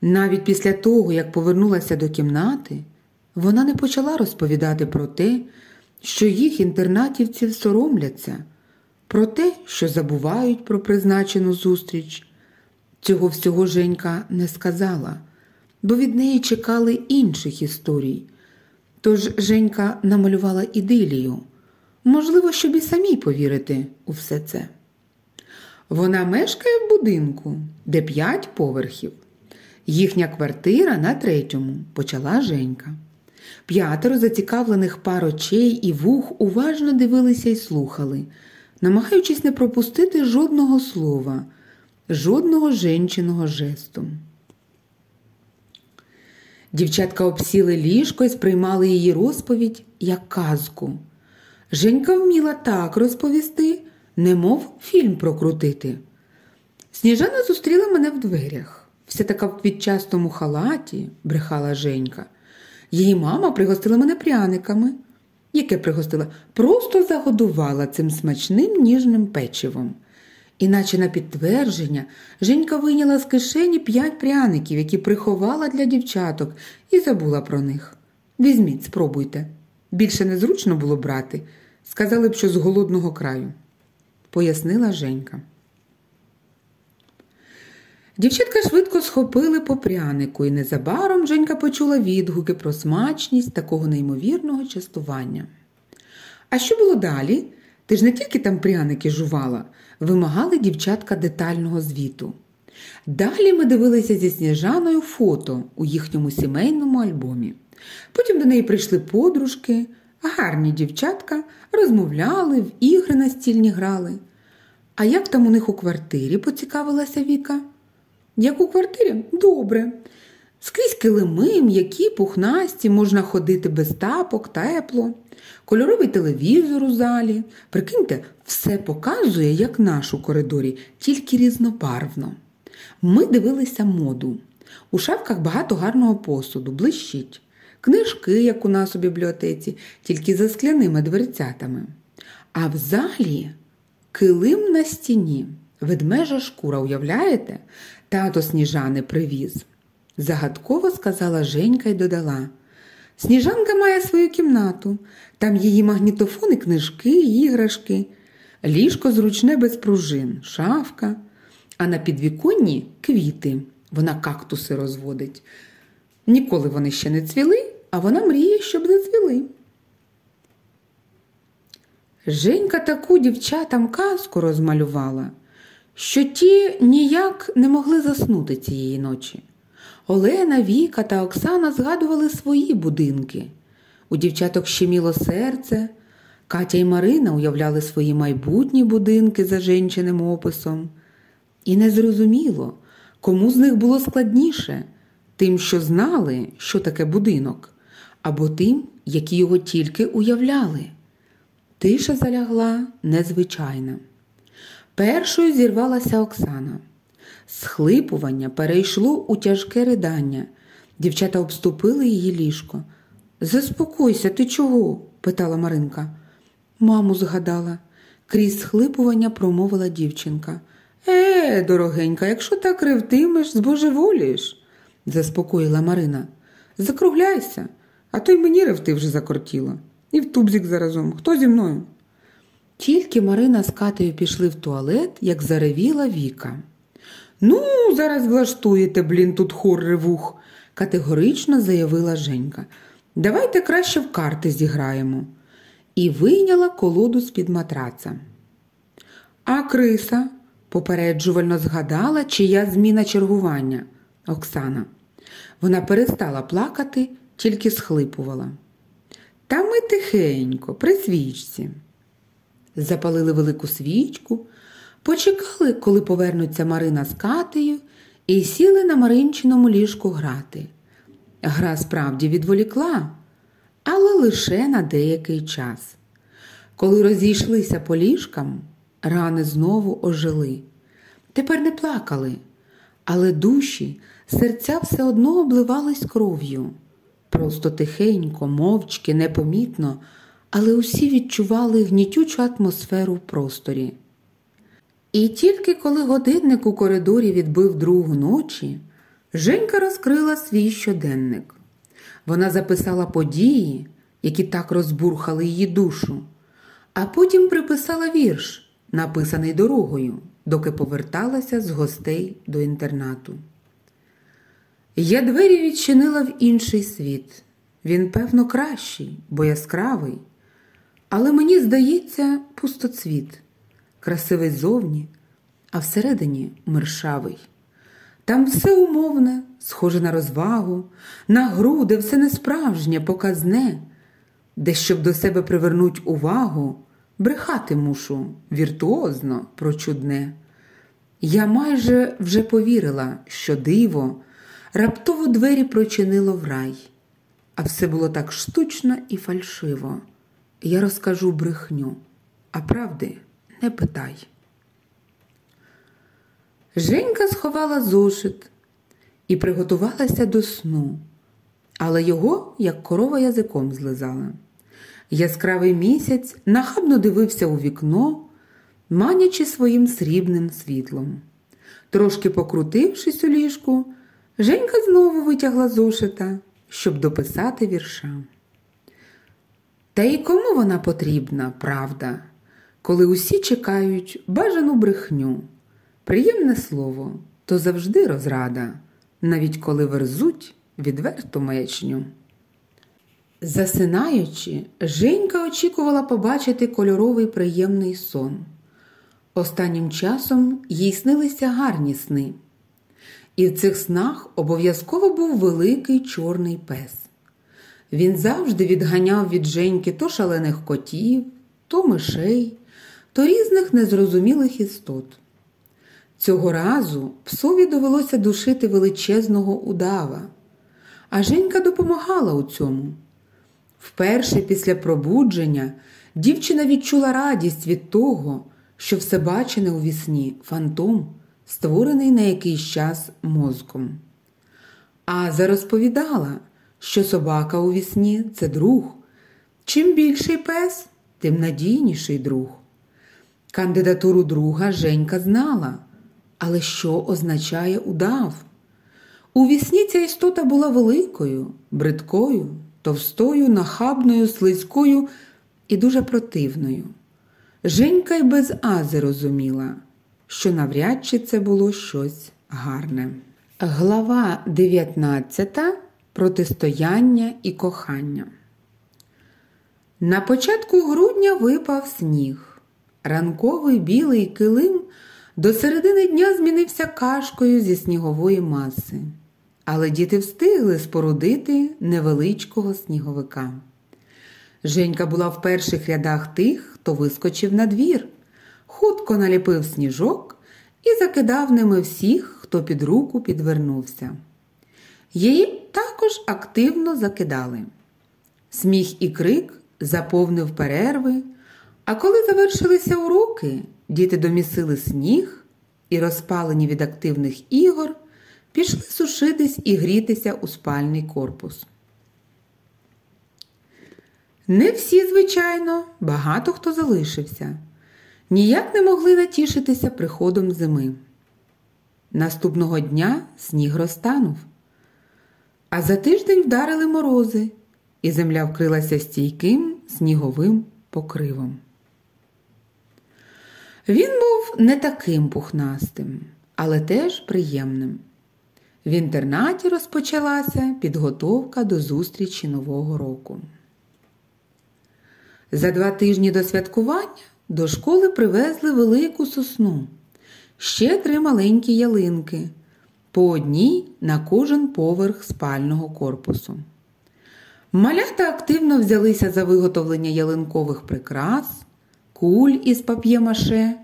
Навіть після того, як повернулася до кімнати, вона не почала розповідати про те, що їх інтернатівців соромляться, про те, що забувають про призначену зустріч. Цього всього Женька не сказала, бо від неї чекали інших історій. Тож Женька намалювала ідилію, можливо, щоб і самій повірити у все це. Вона мешкає в будинку, де п'ять поверхів. Їхня квартира на третьому, почала Женька. П'ятеро зацікавлених пар очей і вух уважно дивилися й слухали, намагаючись не пропустити жодного слова жодного женчиного жесту. Дівчатка обсіли ліжко і сприймали її розповідь як казку. Женька вміла так розповісти, немов фільм прокрутити. Сніжана зустріла мене в дверях. Вся така в квітчастому халаті, брехала Женька. Її мама пригостила мене пряниками. Яке пригостила? Просто загодувала цим смачним ніжним печивом. Іначе на підтвердження Женька вийняла з кишені п'ять пряників, які приховала для дівчаток, і забула про них. Візьміть, спробуйте. Більше незручно було брати. Сказали б, що з голодного краю, пояснила Женька. Дівчатка швидко схопили по прянику, і незабаром Женька почула відгуки про смачність такого неймовірного частування. А що було далі? Ти ж не тільки там пряники жувала, вимагали дівчатка детального звіту. Далі ми дивилися зі Сніжаною фото у їхньому сімейному альбомі. Потім до неї прийшли подружки, гарні дівчатка, розмовляли, в ігри настільні грали. А як там у них у квартирі, поцікавилася Віка? Як у квартирі? Добре. Скрізь килими, м'які, пухнасті, можна ходити без тапок, тепло, кольоровий телевізор у залі. Прикиньте, все показує, як наш у коридорі, тільки різнобарвно. Ми дивилися моду. У шафках багато гарного посуду, блищить. Книжки, як у нас у бібліотеці, тільки за скляними дверцятами. А в залі килим на стіні, ведмежа шкура, уявляєте? Тато сніжани привіз. Загадково сказала Женька й додала. Сніжанка має свою кімнату, там її магнітофони, книжки, іграшки, ліжко зручне без пружин, шафка, а на підвіконні квіти. Вона кактуси розводить. Ніколи вони ще не цвіли, а вона мріє, щоб зацвіли. Женька таку дівчатам казку розмалювала, що ті ніяк не могли заснути цієї ночі. Олена, Віка та Оксана згадували свої будинки. У дівчаток щеміло серце, Катя і Марина уявляли свої майбутні будинки за жінчиним описом. І незрозуміло, кому з них було складніше тим, що знали, що таке будинок, або тим, які його тільки уявляли. Тиша залягла незвичайна. Першою зірвалася Оксана. Схлипування перейшло у тяжке ридання. Дівчата обступили її ліжко. Заспокойся, ти чого? питала Маринка. Маму згадала. Крізь схлипування промовила дівчинка. Е, дорогенька, якщо так ревтимеш, збожеволієш, заспокоїла Марина. Закругляйся, а то й мені ревти вже закортіло. І в тубзик заразом. Хто зі мною? Тільки Марина з Катею пішли в туалет, як заревіла Віка. Ну, зараз влаштуєте, блін, тут хор ревух, категорично заявила Женька. Давайте краще в карти зіграємо. І вийняла колоду з-під матраца. А криса попереджувально згадала, чия зміна чергування Оксана. Вона перестала плакати, тільки схлипувала. Та ми тихенько, при свічці. Запалили велику свічку, почекали, коли повернуться Марина з Катею, і сіли на Маринчиному ліжку грати. Гра справді відволікла, але лише на деякий час. Коли розійшлися по ліжкам, рани знову ожили. Тепер не плакали, але душі, серця все одно обливались кров'ю. Просто тихенько, мовчки, непомітно, але усі відчували гнітючу атмосферу в просторі. І тільки коли годинник у коридорі відбив другу ночі, Женька розкрила свій щоденник. Вона записала події, які так розбурхали її душу, а потім приписала вірш, написаний дорогою, доки поверталася з гостей до інтернату. Я двері відчинила в інший світ. Він, певно, кращий, бо яскравий, але мені здається, пустоцвіт, красивий зовні, а всередині мершавий. Там все умовне, схоже на розвагу, на гру, де все несправжнє, показне, де, щоб до себе привернуть увагу, брехати мушу віртуозно про чудне. Я майже вже повірила, що диво раптово двері прочинило в рай, а все було так штучно і фальшиво. Я розкажу брехню, а правди не питай. Женька сховала зошит і приготувалася до сну, але його, як корова, язиком злизала. Яскравий місяць нахабно дивився у вікно, манячи своїм срібним світлом. Трошки покрутившись у ліжку, Женька знову витягла зошита, щоб дописати вірша. Та й кому вона потрібна, правда, коли усі чекають бажану брехню, приємне слово то завжди розрада, навіть коли верзуть відверту маячню. Засинаючи, Женька очікувала побачити кольоровий приємний сон. Останнім часом їй снилися гарні сни, і в цих снах обов'язково був великий чорний пес. Він завжди відганяв від Женьки то шалених котів, то мишей, то різних незрозумілих істот. Цього разу псові довелося душити величезного удава, а Женька допомагала у цьому. Вперше після пробудження дівчина відчула радість від того, що все бачене у вісні фантом, створений на якийсь час мозком. Аза розповідала, що собака у вісні – це друг. Чим більший пес, тим надійніший друг. Кандидатуру друга Женька знала, але що означає удав? У вісні ця істота була великою, бридкою, товстою, нахабною, слизькою і дуже противною. Женька й без Ази розуміла, що навряд чи це було щось гарне. Глава 19. Протистояння і кохання. На початку грудня випав сніг. Ранковий білий килим до середини дня змінився кашкою зі снігової маси. Але діти встигли спорудити невеличкого сніговика. Женька була в перших рядах тих, хто вискочив на двір, хутко наліпив сніжок і закидав ними всіх, хто під руку підвернувся. Її також активно закидали. Сміх і крик заповнив перерви, а коли завершилися уроки, діти домісили сніг і, розпалені від активних ігор, пішли сушитись і грітися у спальний корпус. Не всі, звичайно, багато хто залишився, ніяк не могли натішитися приходом зими. Наступного дня сніг розтанув, а за тиждень вдарили морози, і земля вкрилася стійким сніговим покривом. Він був не таким пухнастим, але теж приємним. В інтернаті розпочалася підготовка до зустрічі Нового року. За два тижні до святкування до школи привезли велику сосну, ще три маленькі ялинки, по одній на кожен поверх спального корпусу. Малята активно взялися за виготовлення ялинкових прикрас, куль із пап'ємаше,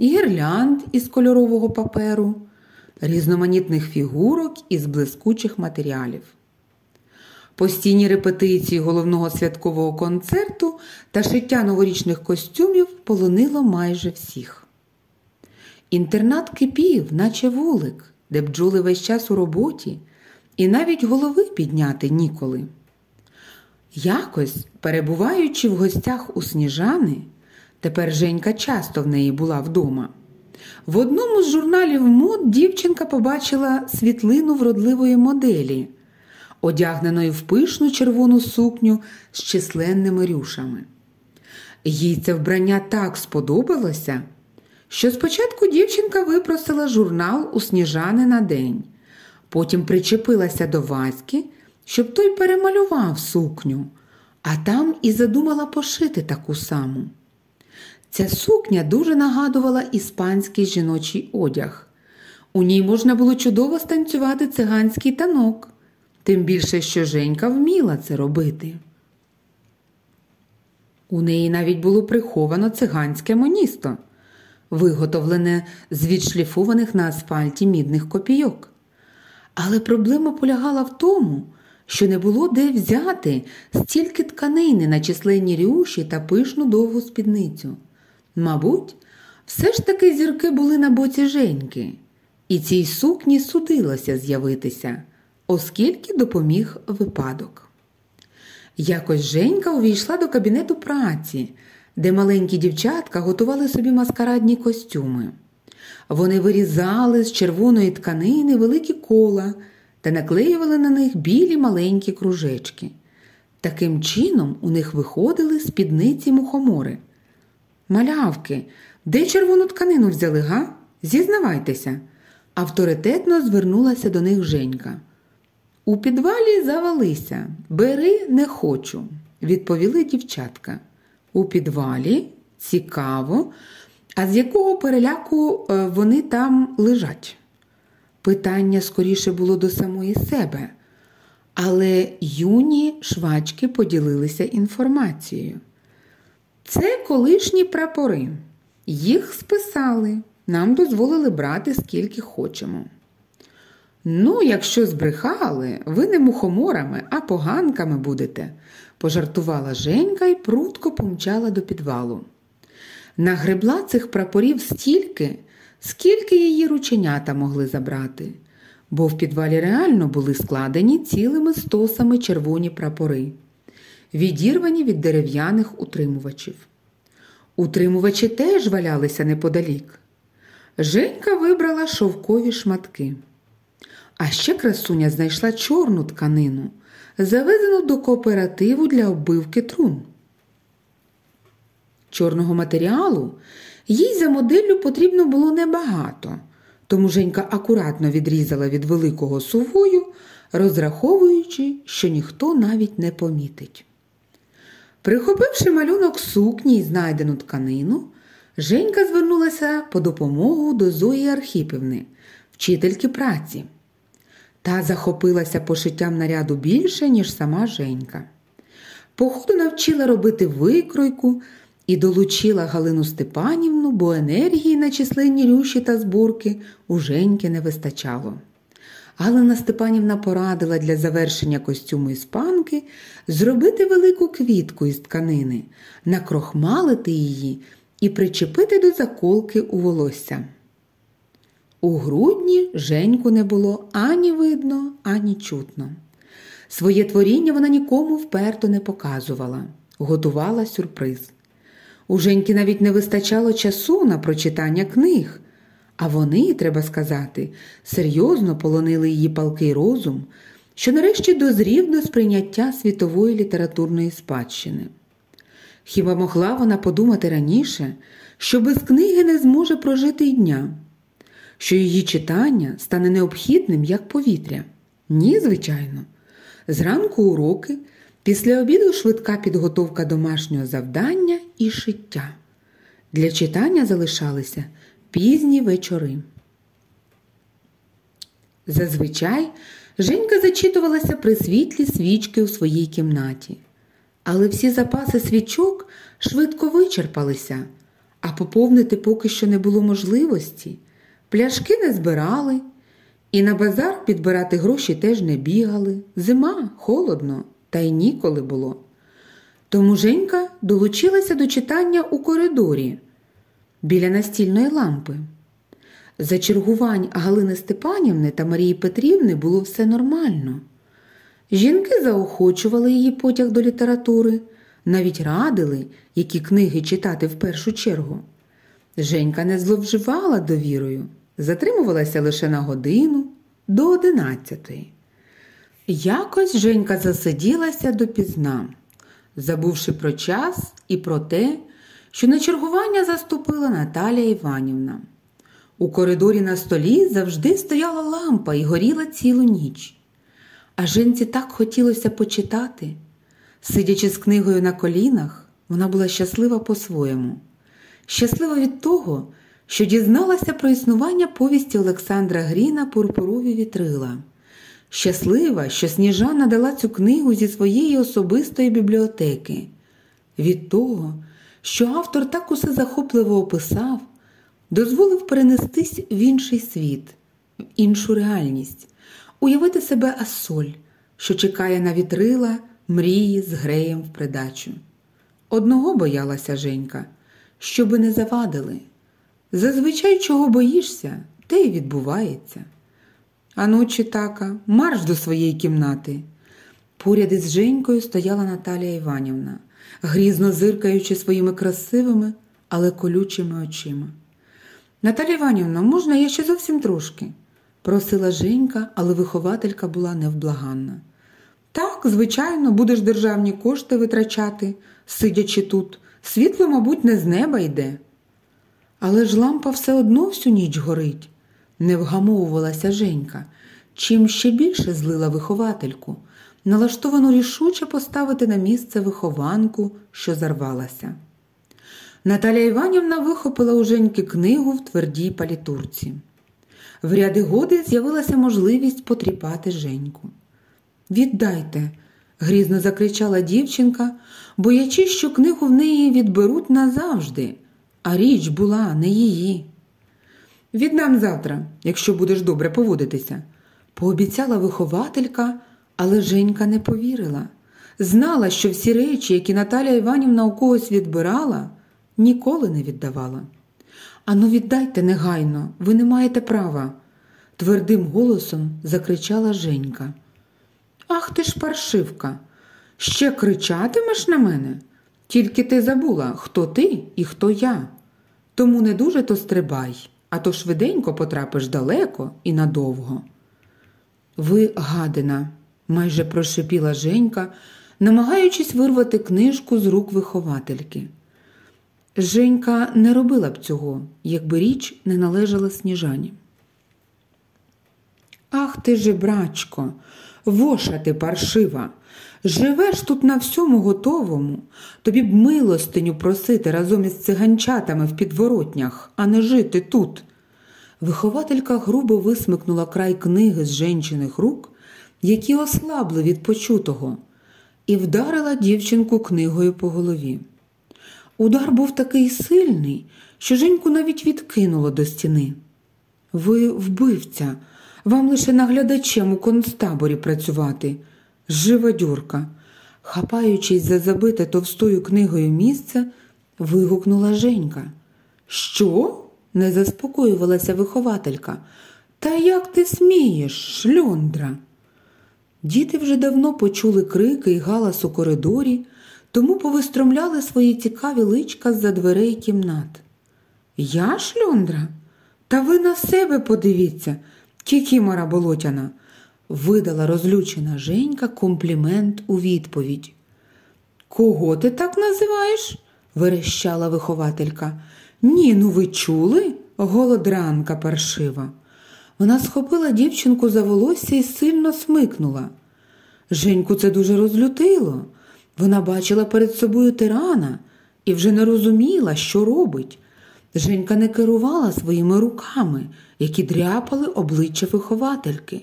гірлянд із кольорового паперу, різноманітних фігурок із блискучих матеріалів. Постійні репетиції головного святкового концерту та шиття новорічних костюмів полонило майже всіх. Інтернат кипів, наче вулик, де бджоли весь час у роботі, і навіть голови підняти ніколи. Якось, перебуваючи в гостях у сніжани, тепер Женька часто в неї була вдома. В одному з журналів мод дівчинка побачила світлину вродливої моделі, одягненої в пишну червону сукню з численними рюшами. Їй це вбрання так сподобалося, що спочатку дівчинка випросила журнал у сніжани на день, потім причепилася до Васьки щоб той перемалював сукню, а там і задумала пошити таку саму. Ця сукня дуже нагадувала іспанський жіночий одяг. У ній можна було чудово станцювати циганський танок, тим більше, що Женька вміла це робити. У неї навіть було приховано циганське моністо, виготовлене з відшліфованих на асфальті мідних копійок. Але проблема полягала в тому, що не було де взяти стільки тканини на численні рюші та пишну довгу спідницю. Мабуть, все ж таки зірки були на боці Женьки, і цій сукні судилося з'явитися, оскільки допоміг випадок. Якось Женька увійшла до кабінету праці, де маленькі дівчатка готували собі маскарадні костюми. Вони вирізали з червоної тканини великі кола та наклеювали на них білі маленькі кружечки. Таким чином у них виходили спідниці мухомори. Малявки, де червону тканину взяли, га? Зізнавайтеся, авторитетно звернулася до них Женька. У підвалі завалися, бери не хочу, відповіли дівчатка. У підвалі цікаво, а з якого переляку е, вони там лежать? Питання скоріше було до самої себе, але юні швачки поділилися інформацією. Це колишні прапори. Їх списали, нам дозволили брати скільки хочемо. Ну, якщо збрехали, ви не мухоморами, а поганками будете, пожартувала Женька і прутко помчала до підвалу. Нагребла цих прапорів стільки, скільки її рученята могли забрати, бо в підвалі реально були складені цілими стосами червоні прапори, відірвані від дерев'яних утримувачів. Утримувачі теж валялися неподалік. Женька вибрала шовкові шматки. А ще красуня знайшла чорну тканину, завезену до кооперативу для оббивки трун. Чорного матеріалу їй за моделлю потрібно було небагато, тому Женька акуратно відрізала від великого сувою, розраховуючи, що ніхто навіть не помітить. Прихопивши малюнок сукні й знайдену тканину, Женька звернулася по допомогу до Зої Архіпівни, вчительки праці. Та захопилася пошиттям наряду більше, ніж сама Женька. Походу навчила робити викройку і долучила Галину Степанівну, бо енергії на численні рюші та зборки у Женьки не вистачало. Галина Степанівна порадила для завершення костюму іспанки зробити велику квітку із тканини, накрохмалити її і причепити до заколки у волосся. У грудні Женьку не було ані видно, ані чутно. Своє творіння вона нікому вперто не показувала, готувала сюрприз. У Женьки навіть не вистачало часу на прочитання книг, а вони, треба сказати, серйозно полонили її палкий розум, що нарешті дозрів до сприйняття світової літературної спадщини. Хіба могла вона подумати раніше, що без книги не зможе прожити й дня, що її читання стане необхідним як повітря? Ні, звичайно. Зранку уроки, після обіду швидка підготовка домашнього завдання і шиття. Для читання залишалися пізні вечори. Зазвичай Женька зачитувалася при світлі свічки у своїй кімнаті, але всі запаси свічок швидко вичерпалися, а поповнити поки що не було можливості. Пляшки не збирали, і на базар підбирати гроші теж не бігали. Зима, холодно, та й ніколи було. Тому Женька долучилася до читання у коридорі біля настільної лампи. За чергувань Галини Степанівни та Марії Петрівни було все нормально. Жінки заохочували її потяг до літератури, навіть радили, які книги читати в першу чергу. Женька не зловживала довірою, затримувалася лише на годину до одинадцятої. Якось Женька засиділася допізна, забувши про час і про те, що на чергування заступила Наталія Іванівна. У коридорі на столі завжди стояла лампа і горіла цілу ніч. А жінці так хотілося почитати. Сидячи з книгою на колінах, вона була щаслива по-своєму. Щаслива від того, що дізналася про існування повісті Олександра Гріна Пурпурові вітрила. Щаслива, що Сніжана дала цю книгу зі своєї особистої бібліотеки. Від того, що автор так усе захопливо описав, дозволив перенестись в інший світ, в іншу реальність, уявити себе Ассоль, що чекає на вітрила, мрії з греєм в придачу. Одного боялася Женька, щоби не завадили. Зазвичай чого боїшся, те й відбувається. Ану, читака, марш до своєї кімнати. Поряд із Женькою стояла Наталія Іванівна, грізно зиркаючи своїми красивими, але колючими очима. Наталія Іванівна, можна я ще зовсім трошки? просила Женька, але вихователька була невблаганна. Так, звичайно, будеш державні кошти витрачати, сидячи тут. Світло, мабуть, не з неба йде. Але ж лампа все одно всю ніч горить, не вгамовувалася Женька, чим ще більше злила виховательку, налаштовану рішуче поставити на місце вихованку, що зарвалася. Наталя Іванівна вихопила у Женьки книгу в твердій палітурці. В ряди годи з'явилася можливість потріпати Женьку. Віддайте, грізно закричала дівчинка, боячись, що книгу в неї відберуть назавжди, а річ була не її. Віддам завтра, якщо будеш добре поводитися, пообіцяла вихователька, але Женька не повірила. Знала, що всі речі, які Наталя Іванівна у когось відбирала, ніколи не віддавала. Ану, віддайте негайно, ви не маєте права, твердим голосом закричала Женька. Ах ти ж паршивка, ще кричатимеш на мене? Тільки ти забула, хто ти і хто я. Тому не дуже то стрибай, а то швиденько потрапиш далеко і надовго. Ви гадина, майже прошипіла Женька, намагаючись вирвати книжку з рук виховательки. Женька не робила б цього, якби річ не належала сніжані. Ах ти же, брачко, воша ти паршива, Живеш тут на всьому готовому. Тобі б милостиню просити разом із циганчатами в підворотнях, а не жити тут. Вихователька грубо висмикнула край книги з женчиних рук, які ослабли від почутого, і вдарила дівчинку книгою по голові. Удар був такий сильний, що Женьку навіть відкинуло до стіни. Ви вбивця, вам лише наглядачем у концтаборі працювати, живодюрка. Хапаючись за забите товстою книгою місце, вигукнула Женька. Що? не заспокоювалася вихователька. Та як ти смієш, шльондра? Діти вже давно почули крики і галас у коридорі, тому повистромляли свої цікаві личка з-за дверей кімнат. Я шльондра? Та ви на себе подивіться, кікімора болотяна, видала розлючена Женька комплімент у відповідь. Кого ти так називаєш? верещала вихователька. Ні, ну ви чули? голодранка паршива. Вона схопила дівчинку за волосся і сильно смикнула. Женьку це дуже розлютило. Вона бачила перед собою тирана і вже не розуміла, що робить. Женька не керувала своїми руками, які дряпали обличчя виховательки.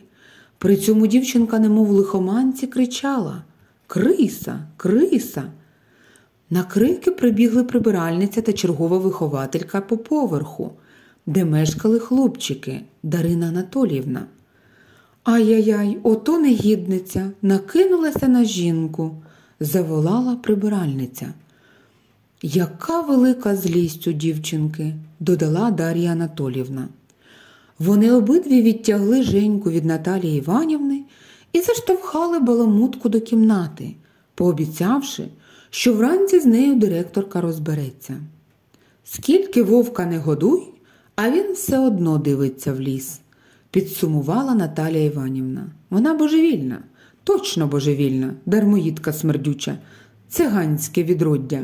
При цьому дівчинка, немов лихоманці, кричала Криса, криса. На крики прибігли прибиральниця та чергова вихователька по поверху, де мешкали хлопчики Дарина Анатоліївна. Ай-яй-яй, ото негідниця, накинулася на жінку, заволала прибиральниця. Яка велика злість у дівчинки, додала Дар'я Анатолівна. Вони обидві відтягли Женьку від Наталії Іванівни і заштовхали баламутку до кімнати, пообіцявши, що вранці з нею директорка розбереться. Скільки вовка не годуй, а він все одно дивиться в ліс, підсумувала Наталія Іванівна. Вона божевільна, точно божевільна, дармоїдка смердюча, циганське відроддя.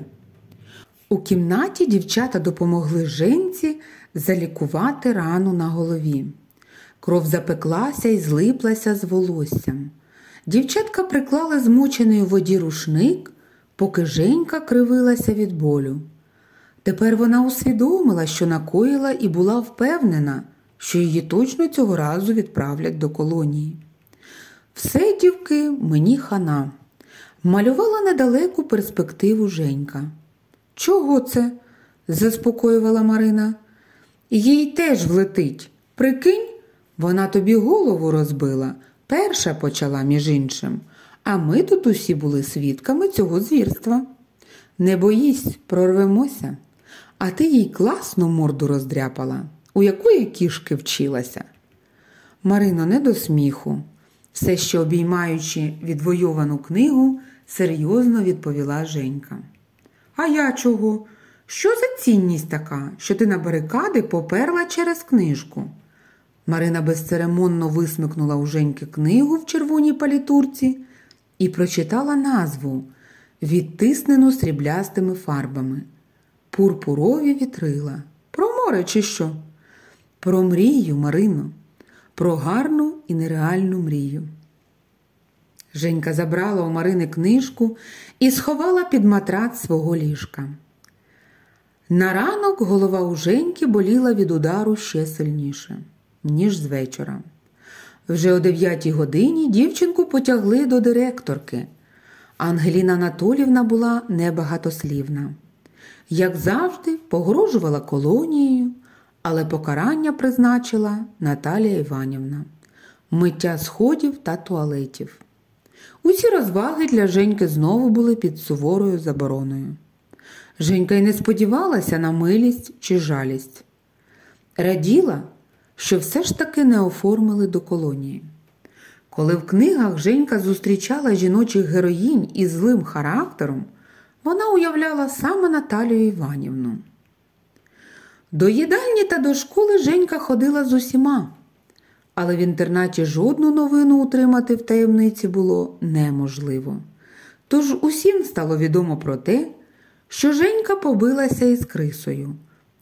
У кімнаті дівчата допомогли Женці залікувати рану на голові. Кров запеклася і злиплася з волоссям. Дівчатка приклали змочений у воді рушник, поки Женька кривилася від болю. Тепер вона усвідомила, що накоїла, і була впевнена, що її точно цього разу відправлять до колонії. Все, дівки, мені хана. Малювала недалеку перспективу Женька. Чого це? заспокоювала Марина. Їй теж влетить. Прикинь, вона тобі голову розбила, перша почала, між іншим, а ми тут усі були свідками цього звірства. Не боїсь, прорвемося, а ти їй класну морду роздряпала, у якої кішки вчилася. Марино, не до сміху, все ще обіймаючи відвойовану книгу, серйозно відповіла Женька. А я чого? Що за цінність така, що ти на барикади поперла через книжку? Марина безцеремонно висмикнула у Женьки книгу в червоній палітурці і прочитала назву, відтиснену сріблястими фарбами. Пурпурові вітрила. Про море, чи що? Про мрію, Марино, про гарну і нереальну мрію. Женька забрала у Марини книжку і сховала під матрац свого ліжка. На ранок голова у Женьки боліла від удару ще сильніше, ніж з вечора. Вже о дев'ятій годині дівчинку потягли до директорки. Ангеліна Анатолівна була небагатослівна. Як завжди, погрожувала колонією, але покарання призначила Наталія Іванівна, миття сходів та туалетів. Усі розваги для Женьки знову були під суворою забороною. Женька й не сподівалася на милість чи жалість. Раділа, що все ж таки не оформили до колонії. Коли в книгах Женька зустрічала жіночих героїнь із злим характером, вона уявляла саме Наталію Іванівну. До їдальні та до школи Женька ходила з усіма, але в інтернаті жодну новину утримати в таємниці було неможливо. Тож усім стало відомо про те, що Женька побилася із крисою,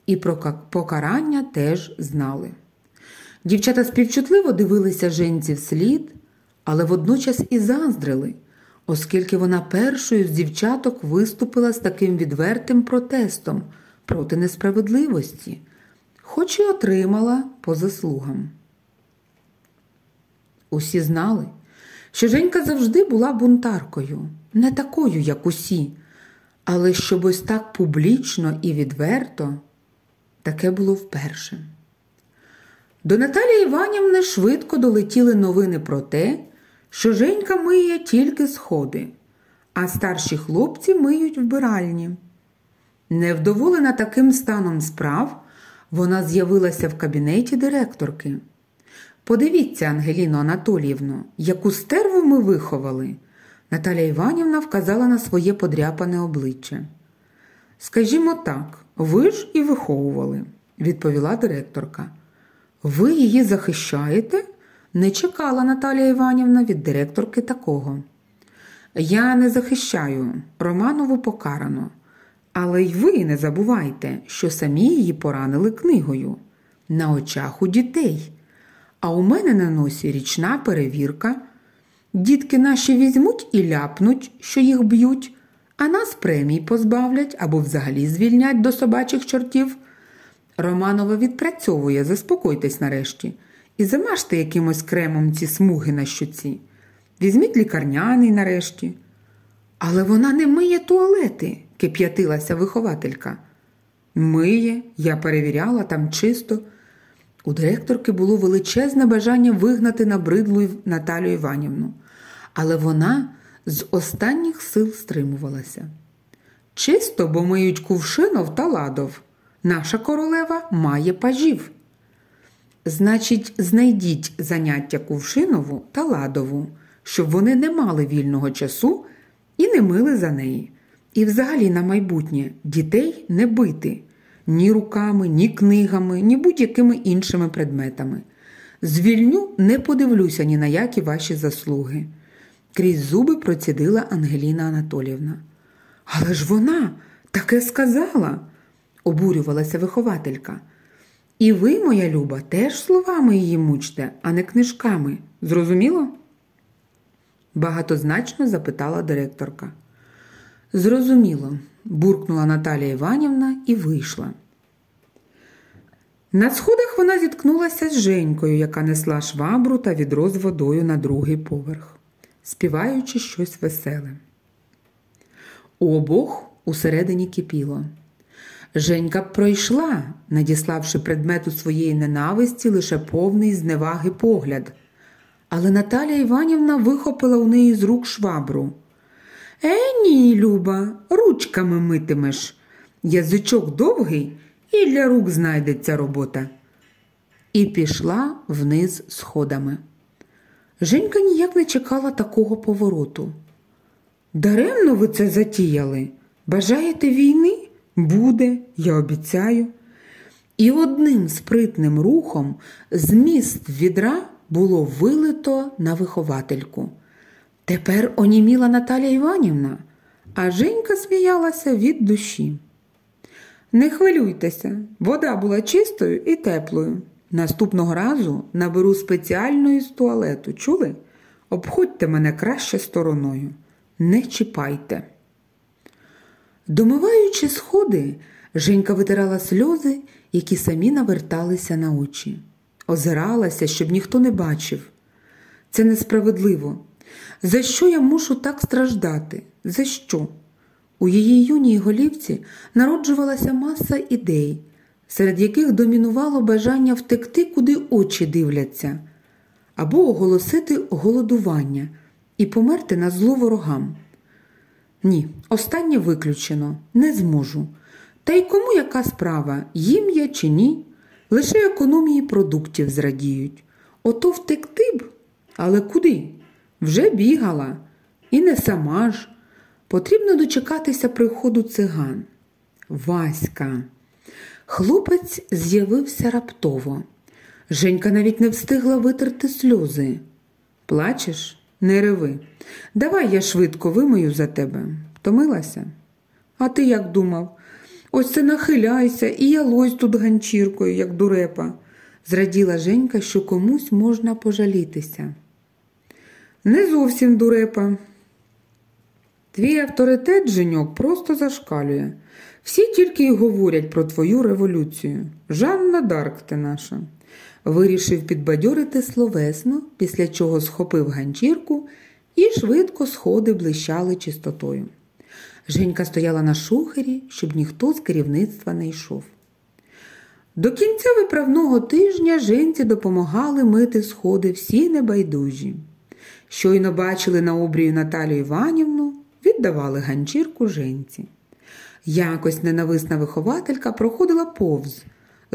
і про покарання теж знали. Дівчата співчутливо дивилися Женці вслід, але водночас і заздрили, оскільки вона першою з дівчаток виступила з таким відвертим протестом проти несправедливості, хоч і отримала по заслугам. Усі знали, що Женька завжди була бунтаркою, не такою, як усі, але щоб ось так публічно і відверто таке було вперше. До Наталії Іванівни швидко долетіли новини про те, що Женька миє тільки сходи, а старші хлопці миють вбиральні. Невдоволена таким станом справ, вона з'явилася в кабінеті директорки. Подивіться, Ангеліно Анатоліївну, яку стерву ми виховали. Наталя Іванівна вказала на своє подряпане обличчя. Скажімо так, ви ж і виховували, відповіла директорка. Ви її захищаєте? Не чекала Наталія Іванівна від директорки такого. Я не захищаю, Романову покарано. Але й ви не забувайте, що самі її поранили книгою на очах у дітей. А у мене на носі річна перевірка. Дітки наші візьмуть і ляпнуть, що їх б'ють, а нас премій позбавлять або взагалі звільнять до собачих чортів. Романова відпрацьовує, заспокойтесь нарешті, і замажте якимось кремом ці смуги на щоці. Візьміть лікарняний нарешті. Але вона не миє туалети, кип'ятилася вихователька. Миє, я перевіряла там чисто. У директорки було величезне бажання вигнати набридлу Наталю Іванівну, але вона з останніх сил стримувалася. Чисто, бо миють кувшинов та ладов. Наша королева має пажів. Значить, знайдіть заняття кувшинову та ладову, щоб вони не мали вільного часу і не мили за неї. І взагалі на майбутнє дітей не бити ні руками, ні книгами, ні будь-якими іншими предметами. Звільню не подивлюся ні на які ваші заслуги. Крізь зуби процідила Ангеліна Анатолівна. Але ж вона таке сказала, обурювалася вихователька. І ви, моя люба, теж словами її мучте, а не книжками. Зрозуміло? Багатозначно запитала директорка. Зрозуміло, буркнула Наталія Іванівна і вийшла. На сходах вона зіткнулася з Женькою, яка несла швабру та відро з водою на другий поверх, співаючи щось веселе. Обох усередині кипіло. Женька пройшла, надіславши предмету своєї ненависті лише повний зневаги погляд. Але Наталя Іванівна вихопила у неї з рук швабру. Е, ні, Люба, ручками митимеш. Язичок довгий і для рук знайдеться робота. І пішла вниз сходами. Женька ніяк не чекала такого повороту. Даремно ви це затіяли? Бажаєте війни? Буде, я обіцяю. І одним спритним рухом зміст відра було вилито на виховательку. Тепер оніміла Наталя Іванівна, а Женька сміялася від душі. Не хвилюйтеся, вода була чистою і теплою. Наступного разу наберу спеціальної з туалету, чули? Обходьте мене краще стороною, не чіпайте. Домиваючи сходи, Женька витирала сльози, які самі наверталися на очі, озиралася, щоб ніхто не бачив. Це несправедливо. За що я мушу так страждати? За що? У її юній голівці народжувалася маса ідей, серед яких домінувало бажання втекти, куди очі дивляться, або оголосити голодування і померти на зло ворогам. Ні, останнє виключено, не зможу. Та й кому яка справа, їм я чи ні, лише економії продуктів зрадіють. Ото втекти б, але куди? Вже бігала, і не сама ж. Потрібно дочекатися приходу циган. Васька. Хлопець з'явився раптово. Женька навіть не встигла витерти сльози. Плачеш? Не реви. Давай я швидко вимию за тебе. Томилася? А ти як думав? Ось це нахиляйся і я лось тут ганчіркою, як дурепа. Зраділа Женька, що комусь можна пожалітися. Не зовсім дурепа. Твій авторитет, Женьок, просто зашкалює. Всі тільки й говорять про твою революцію. Жанна Дарк ти наша. Вирішив підбадьорити словесно, після чого схопив ганчірку і швидко сходи блищали чистотою. Женька стояла на шухері, щоб ніхто з керівництва не йшов. До кінця виправного тижня женці допомагали мити сходи всі небайдужі. Щойно бачили на обрію Наталію Іванівну, віддавали ганчірку женці. Якось ненависна вихователька проходила повз,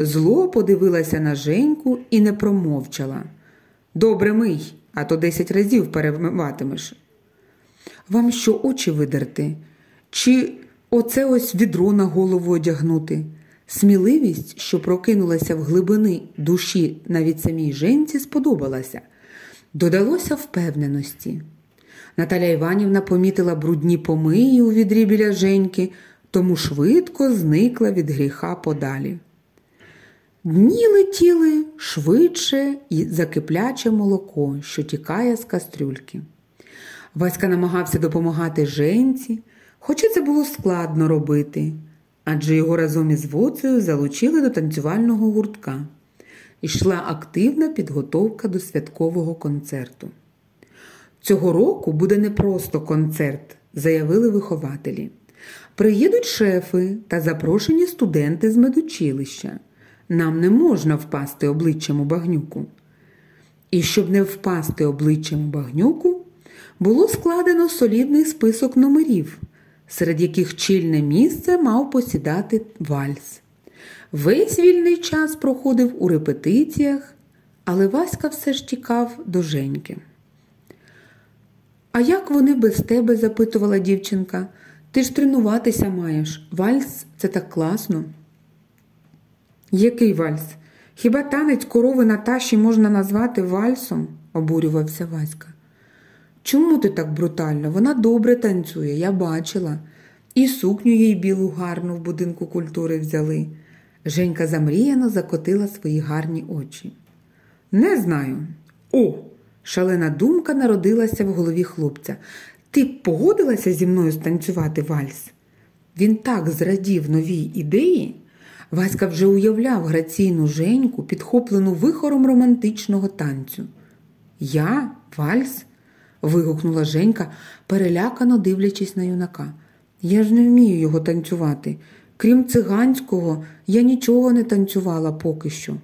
зло подивилася на Женьку і не промовчала. Добре мий, а то десять разів перемиватимеш. Вам що очі видерти? Чи оце ось відро на голову одягнути? Сміливість, що прокинулася в глибини душі навіть самій женці, сподобалася. Додалося впевненості. Наталя Іванівна помітила брудні помиї у відрі біля Женьки, тому швидко зникла від гріха подалі. Дні летіли швидше і за кипляче молоко, що тікає з кастрюльки. Васька намагався допомагати женці, хоча це було складно робити, адже його разом із Воцею залучили до танцювального гуртка. Ішла активна підготовка до святкового концерту. Цього року буде не просто концерт, заявили вихователі. Приїдуть шефи та запрошені студенти з медучилища. Нам не можна впасти обличчям у багнюку. І щоб не впасти обличчям у багнюку, було складено солідний список номерів, серед яких чільне місце мав посідати вальс. Весь вільний час проходив у репетиціях, але Васька все ж тікав до Женьки. А як вони без тебе? запитувала дівчинка. Ти ж тренуватися маєш. Вальс це так класно. Який вальс? Хіба танець корови Наташі можна назвати вальсом? обурювався Васька. Чому ти так брутально? Вона добре танцює, я бачила. І сукню їй білу гарну в будинку культури взяли. Женька замріяно закотила свої гарні очі. Не знаю. О! Шалена думка народилася в голові хлопця. Ти погодилася зі мною станцювати вальс? Він так зрадів новій ідеї. Васька вже уявляв граційну Женьку, підхоплену вихором романтичного танцю. Я вальс? вигукнула Женька, перелякано дивлячись на юнака. Я ж не вмію його танцювати. Крім циганського, я нічого не танцювала поки що.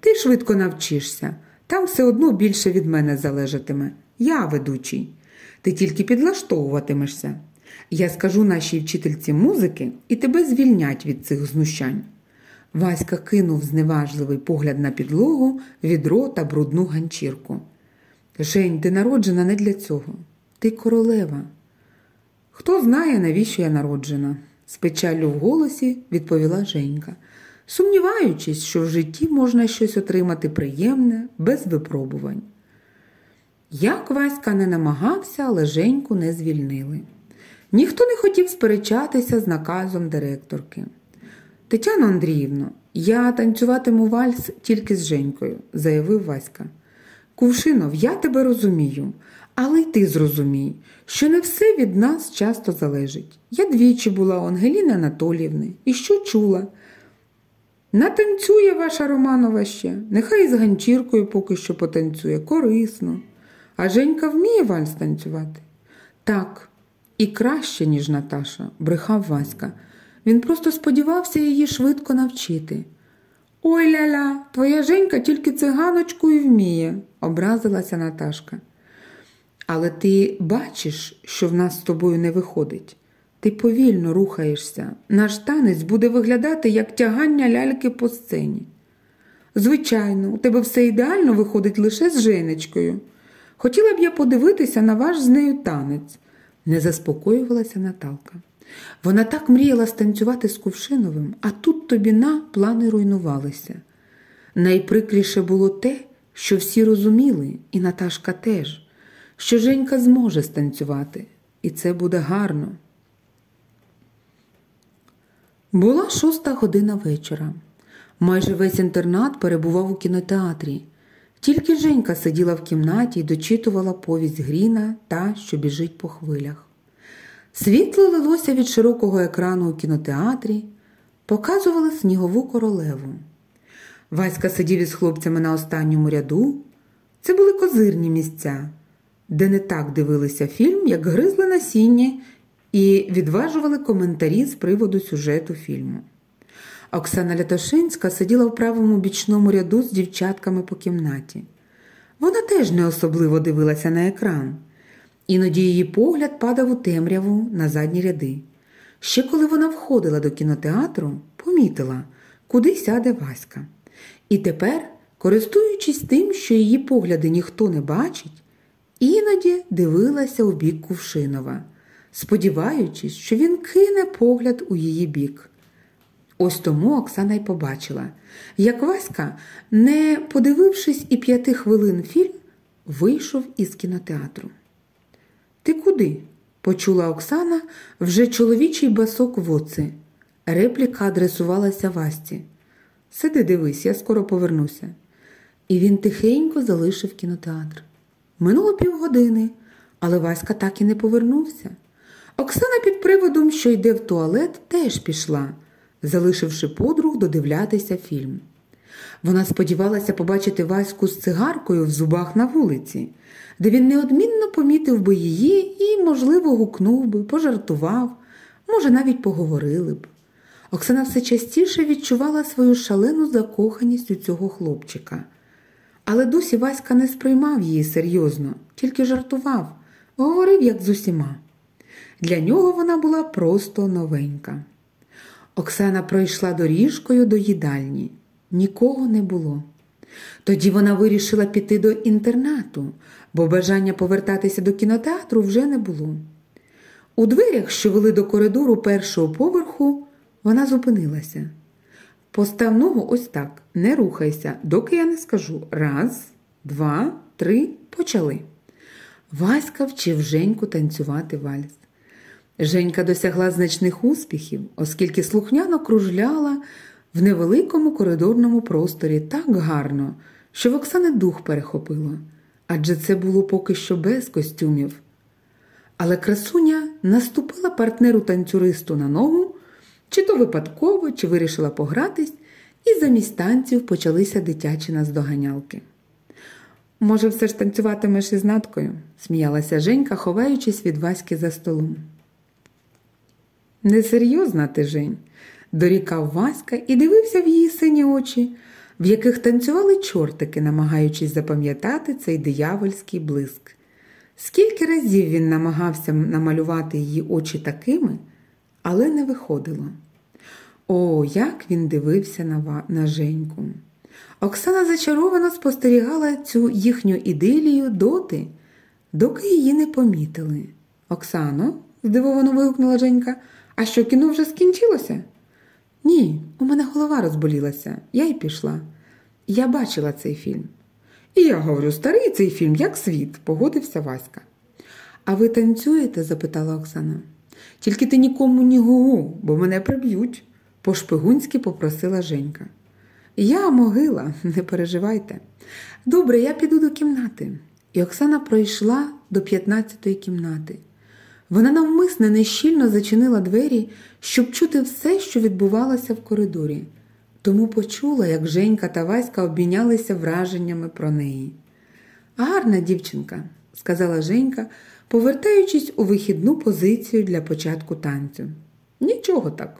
Ти швидко навчишся, там все одно більше від мене залежатиме. Я ведучий. Ти тільки підлаштовуватимешся. Я скажу нашій вчительці музики і тебе звільнять від цих знущань. Васька кинув зневажливий погляд на підлогу, відро та брудну ганчірку. Жень, ти народжена не для цього. Ти королева. Хто знає, навіщо я народжена? з печаллю в голосі відповіла Женька, сумніваючись, що в житті можна щось отримати приємне, без випробувань. Як Васька не намагався, але Женьку не звільнили. Ніхто не хотів сперечатися з наказом директорки. Тетяно Андріївно, я танцюватиму вальс тільки з Женькою, заявив Васька. Кувшинов, я тебе розумію, але й ти зрозумій, що не все від нас часто залежить. Я двічі була у Ангеліни Анатоліївни і що чула. Натанцює ваша Романова ще, нехай з ганчіркою поки що потанцює, корисно. А Женька вміє вальс танцювати? Так, і краще, ніж Наташа, брехав Васька. Він просто сподівався її швидко навчити. Ой ля-ля, твоя Женька тільки циганочку і вміє, образилася Наташка. Але ти бачиш, що в нас з тобою не виходить. Ти повільно рухаєшся. Наш танець буде виглядати як тягання ляльки по сцені. Звичайно, у тебе все ідеально виходить лише з Женечкою. Хотіла б я подивитися на ваш з нею танець, не заспокоювалася Наталка. Вона так мріяла станцювати з Кувшиновим, а тут тобі на плани руйнувалися. Найприкріше було те, що всі розуміли, і Наташка теж, що Женька зможе станцювати, і це буде гарно. Була шоста година вечора. Майже весь інтернат перебував у кінотеатрі. Тільки Женька сиділа в кімнаті і дочитувала повість Гріна та, що біжить по хвилях. Світло лилося від широкого екрану у кінотеатрі, показували снігову королеву. Васька сидів із хлопцями на останньому ряду. Це були козирні місця, де не так дивилися фільм, як гризли насіння і відважували коментарі з приводу сюжету фільму. Оксана Лятошинська сиділа в правому бічному ряду з дівчатками по кімнаті. Вона теж не особливо дивилася на екран. Іноді її погляд падав у темряву на задні ряди. Ще коли вона входила до кінотеатру, помітила, куди сяде Васька. І тепер, користуючись тим, що її погляди ніхто не бачить, іноді дивилася у бік Кувшинова, сподіваючись, що він кине погляд у її бік. Ось тому Оксана й побачила, як Васька, не подивившись і п'яти хвилин фільм, вийшов із кінотеатру. Ти куди? почула Оксана вже чоловічий басок в оці. Репліка адресувалася Васті. Сиди, дивись, я скоро повернуся. І він тихенько залишив кінотеатр. Минуло півгодини, але Васька так і не повернувся. Оксана під приводом, що йде в туалет, теж пішла, залишивши подруг додивлятися фільм. Вона сподівалася побачити Ваську з цигаркою в зубах на вулиці, де він неодмінно помітив би її і, можливо, гукнув би, пожартував, може, навіть поговорили б. Оксана все частіше відчувала свою шалену закоханість у цього хлопчика. Але досі Васька не сприймав її серйозно, тільки жартував, говорив, як з усіма. Для нього вона була просто новенька. Оксана пройшла доріжкою до їдальні. Нікого не було. Тоді вона вирішила піти до інтернату, бо бажання повертатися до кінотеатру вже не було. У дверях, що вели до коридору першого поверху, вона зупинилася. Постав ногу ось так, не рухайся, доки я не скажу. Раз, два, три, почали. Васька вчив Женьку танцювати вальс. Женька досягла значних успіхів, оскільки слухняно кружляла в невеликому коридорному просторі так гарно, що в Оксани дух перехопило, адже це було поки що без костюмів. Але красуня наступила партнеру танцюристу на ногу, чи то випадково, чи вирішила погратись, і замість танців почалися дитячі наздоганялки. Може, все ж танцюватимеш із наткою? сміялася Женька, ховаючись від Васьки за столом. Несерйозна ти, Жень, дорікав Васька і дивився в її сині очі, в яких танцювали чортики, намагаючись запам'ятати цей диявольський блиск. Скільки разів він намагався намалювати її очі такими, але не виходило. О, як він дивився на, на Женьку. Оксана зачаровано спостерігала цю їхню ідилію доти, доки її не помітили. Оксано, здивовано вигукнула Женька, а що кіно вже скінчилося? Ні, у мене голова розболілася, я й пішла. Я бачила цей фільм. І я говорю, старий цей фільм, як світ, погодився Васька. А ви танцюєте? запитала Оксана. Тільки ти нікому ні гугу, бо мене приб'ють, по-шпигунськи попросила Женька. Я могила, *laughs* не переживайте. Добре, я піду до кімнати. І Оксана пройшла до 15-ї кімнати. Вона навмисне нещільно зачинила двері, щоб чути все, що відбувалося в коридорі, тому почула, як Женька та Васька обмінялися враженнями про неї. Гарна дівчинка, сказала Женька, повертаючись у вихідну позицію для початку танцю. Нічого так.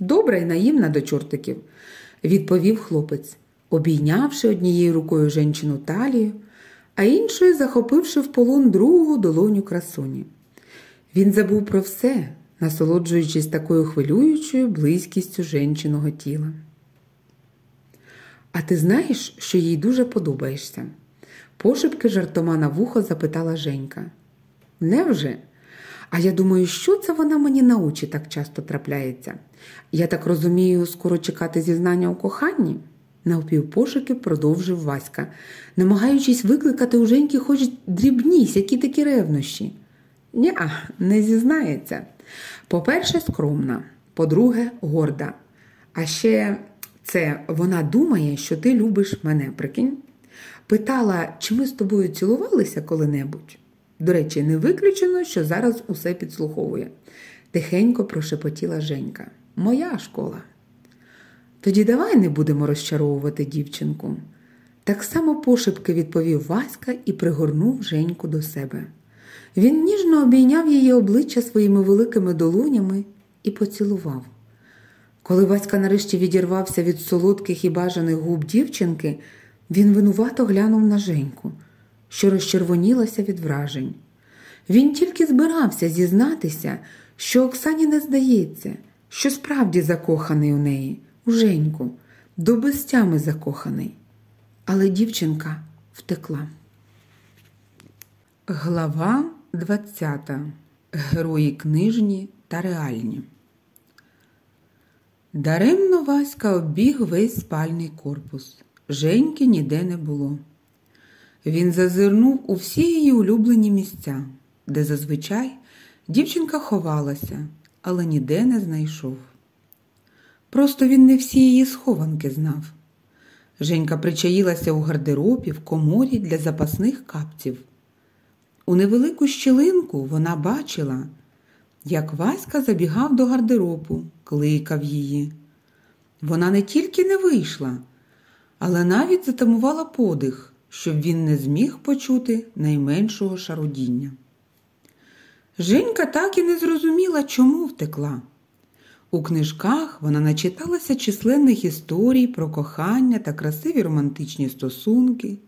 Добра і наївна до чортиків, відповів хлопець, обійнявши однією рукою женщину талію, а іншою захопивши в полон другу долоню красуні. Він забув про все, насолоджуючись такою хвилюючою близькістю женчиного тіла. А ти знаєш, що їй дуже подобаєшся? Пошепки жартома на вухо запитала Женька. Невже? А я думаю, що це вона мені на очі так часто трапляється. Я так розумію, скоро чекати зізнання у коханні? навпівпошуки продовжив Васька, намагаючись викликати у Женьки хоч дрібність, які такі ревнощі. Ня, не зізнається. По-перше, скромна, по-друге, горда. А ще це вона думає, що ти любиш мене, прикинь. Питала, чи ми з тобою цілувалися коли-небудь? До речі, не виключено, що зараз усе підслуховує. Тихенько прошепотіла Женька. Моя школа. Тоді давай не будемо розчаровувати дівчинку. Так само пошепки відповів Васька і пригорнув Женьку до себе. Він ніжно обійняв її обличчя своїми великими долонями і поцілував. Коли Васька нарешті відірвався від солодких і бажаних губ дівчинки, він винувато глянув на Женьку, що розчервонілася від вражень. Він тільки збирався зізнатися, що Оксані не здається, що справді закоханий у неї, у Женьку, до безтями закоханий. Але дівчинка втекла. Глава 20. Герої книжні та реальні. Даремно Васька обіг весь спальний корпус. Женьки ніде не було. Він зазирнув у всі її улюблені місця, де зазвичай дівчинка ховалася, але ніде не знайшов. Просто він не всі її схованки знав. Женька причаїлася у гардеробі в коморі для запасних капців. У невелику щілинку вона бачила, як Васька забігав до гардеробу, кликав її. Вона не тільки не вийшла, але навіть затамувала подих, щоб він не зміг почути найменшого шарудіння. Женька так і не зрозуміла, чому втекла. У книжках вона начиталася численних історій про кохання та красиві романтичні стосунки.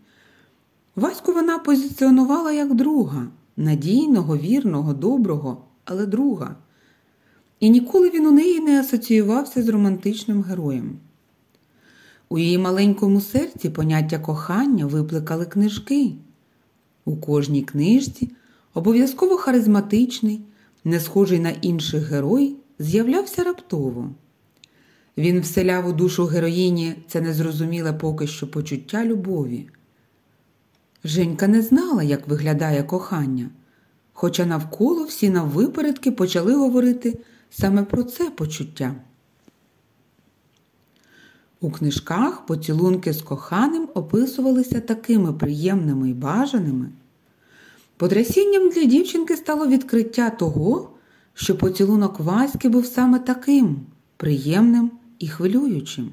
Ваську вона позиціонувала як друга, надійного, вірного, доброго, але друга. І ніколи він у неї не асоціювався з романтичним героєм. У її маленькому серці поняття кохання випликали книжки. У кожній книжці обов'язково харизматичний, не схожий на інших герой, з'являвся раптово. Він вселяв у душу героїні це незрозуміле поки що почуття любові. Женька не знала, як виглядає кохання, хоча навколо всі наввипередки почали говорити саме про це почуття. У книжках поцілунки з коханим описувалися такими приємними і бажаними. Потрясінням для дівчинки стало відкриття того, що поцілунок Васьки був саме таким приємним і хвилюючим.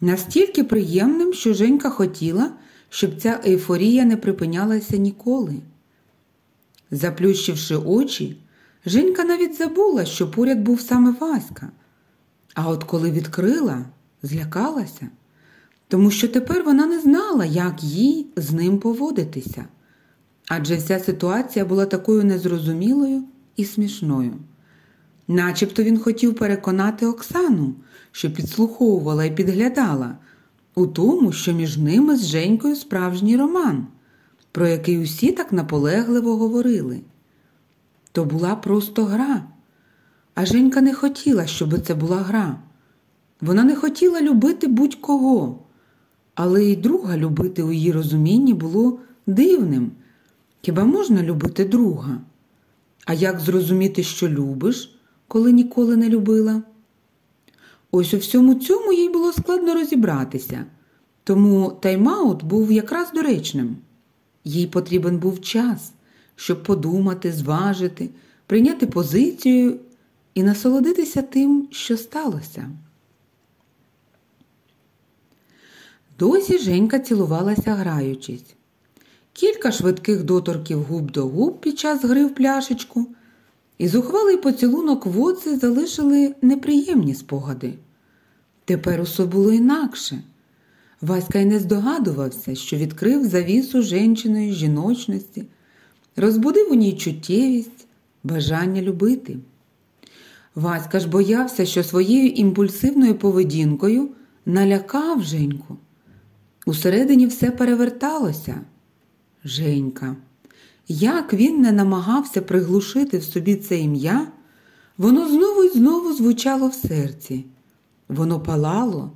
Настільки приємним, що Женька хотіла, щоб ця ейфорія не припинялася ніколи. Заплющивши очі, Женька навіть забула, що поряд був саме Васька. А от коли відкрила, злякалася, тому що тепер вона не знала, як їй з ним поводитися. Адже вся ситуація була такою незрозумілою і смішною. Начебто він хотів переконати Оксану, що підслуховувала і підглядала, у тому, що між ними з Женькою справжній роман, про який усі так наполегливо говорили. То була просто гра. А Женька не хотіла, щоб це була гра. Вона не хотіла любити будь-кого, але й друга любити у її розумінні було дивним. Хіба можна любити друга? А як зрозуміти, що любиш, коли ніколи не любила? Ось у всьому цьому їй було складно розібратися, тому тайм-аут був якраз доречним. Їй потрібен був час, щоб подумати, зважити, прийняти позицію і насолодитися тим, що сталося. Досі Женька цілувалася граючись. Кілька швидких доторків губ до губ під час гри в пляшечку, і зухвалий поцілунок водці залишили неприємні спогади. Тепер усе було інакше. Васька й не здогадувався, що відкрив завісу женчиної жіночності, розбудив у ній чуттєвість, бажання любити. Васька ж боявся, що своєю імпульсивною поведінкою налякав Женьку. Усередині все переверталося. Женька. Як він не намагався приглушити в собі це ім'я, воно знову й знову звучало в серці. Воно палало,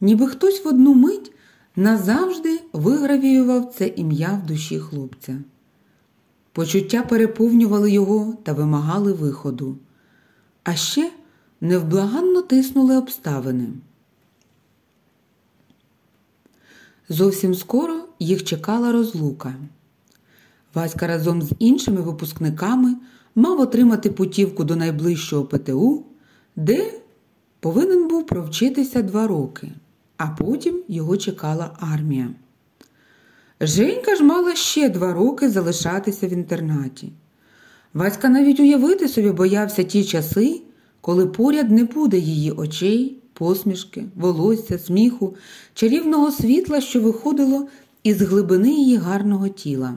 ніби хтось в одну мить назавжди вигравіював це ім'я в душі хлопця. Почуття переповнювали його та вимагали виходу, а ще невблаганно тиснули обставини. Зовсім скоро їх чекала розлука. Васька разом з іншими випускниками мав отримати путівку до найближчого ПТУ, де повинен був провчитися два роки, а потім його чекала армія. Женька ж мала ще два роки залишатися в інтернаті. Васька навіть уявити собі боявся ті часи, коли поряд не буде її очей, посмішки, волосся, сміху, чарівного світла, що виходило із глибини її гарного тіла.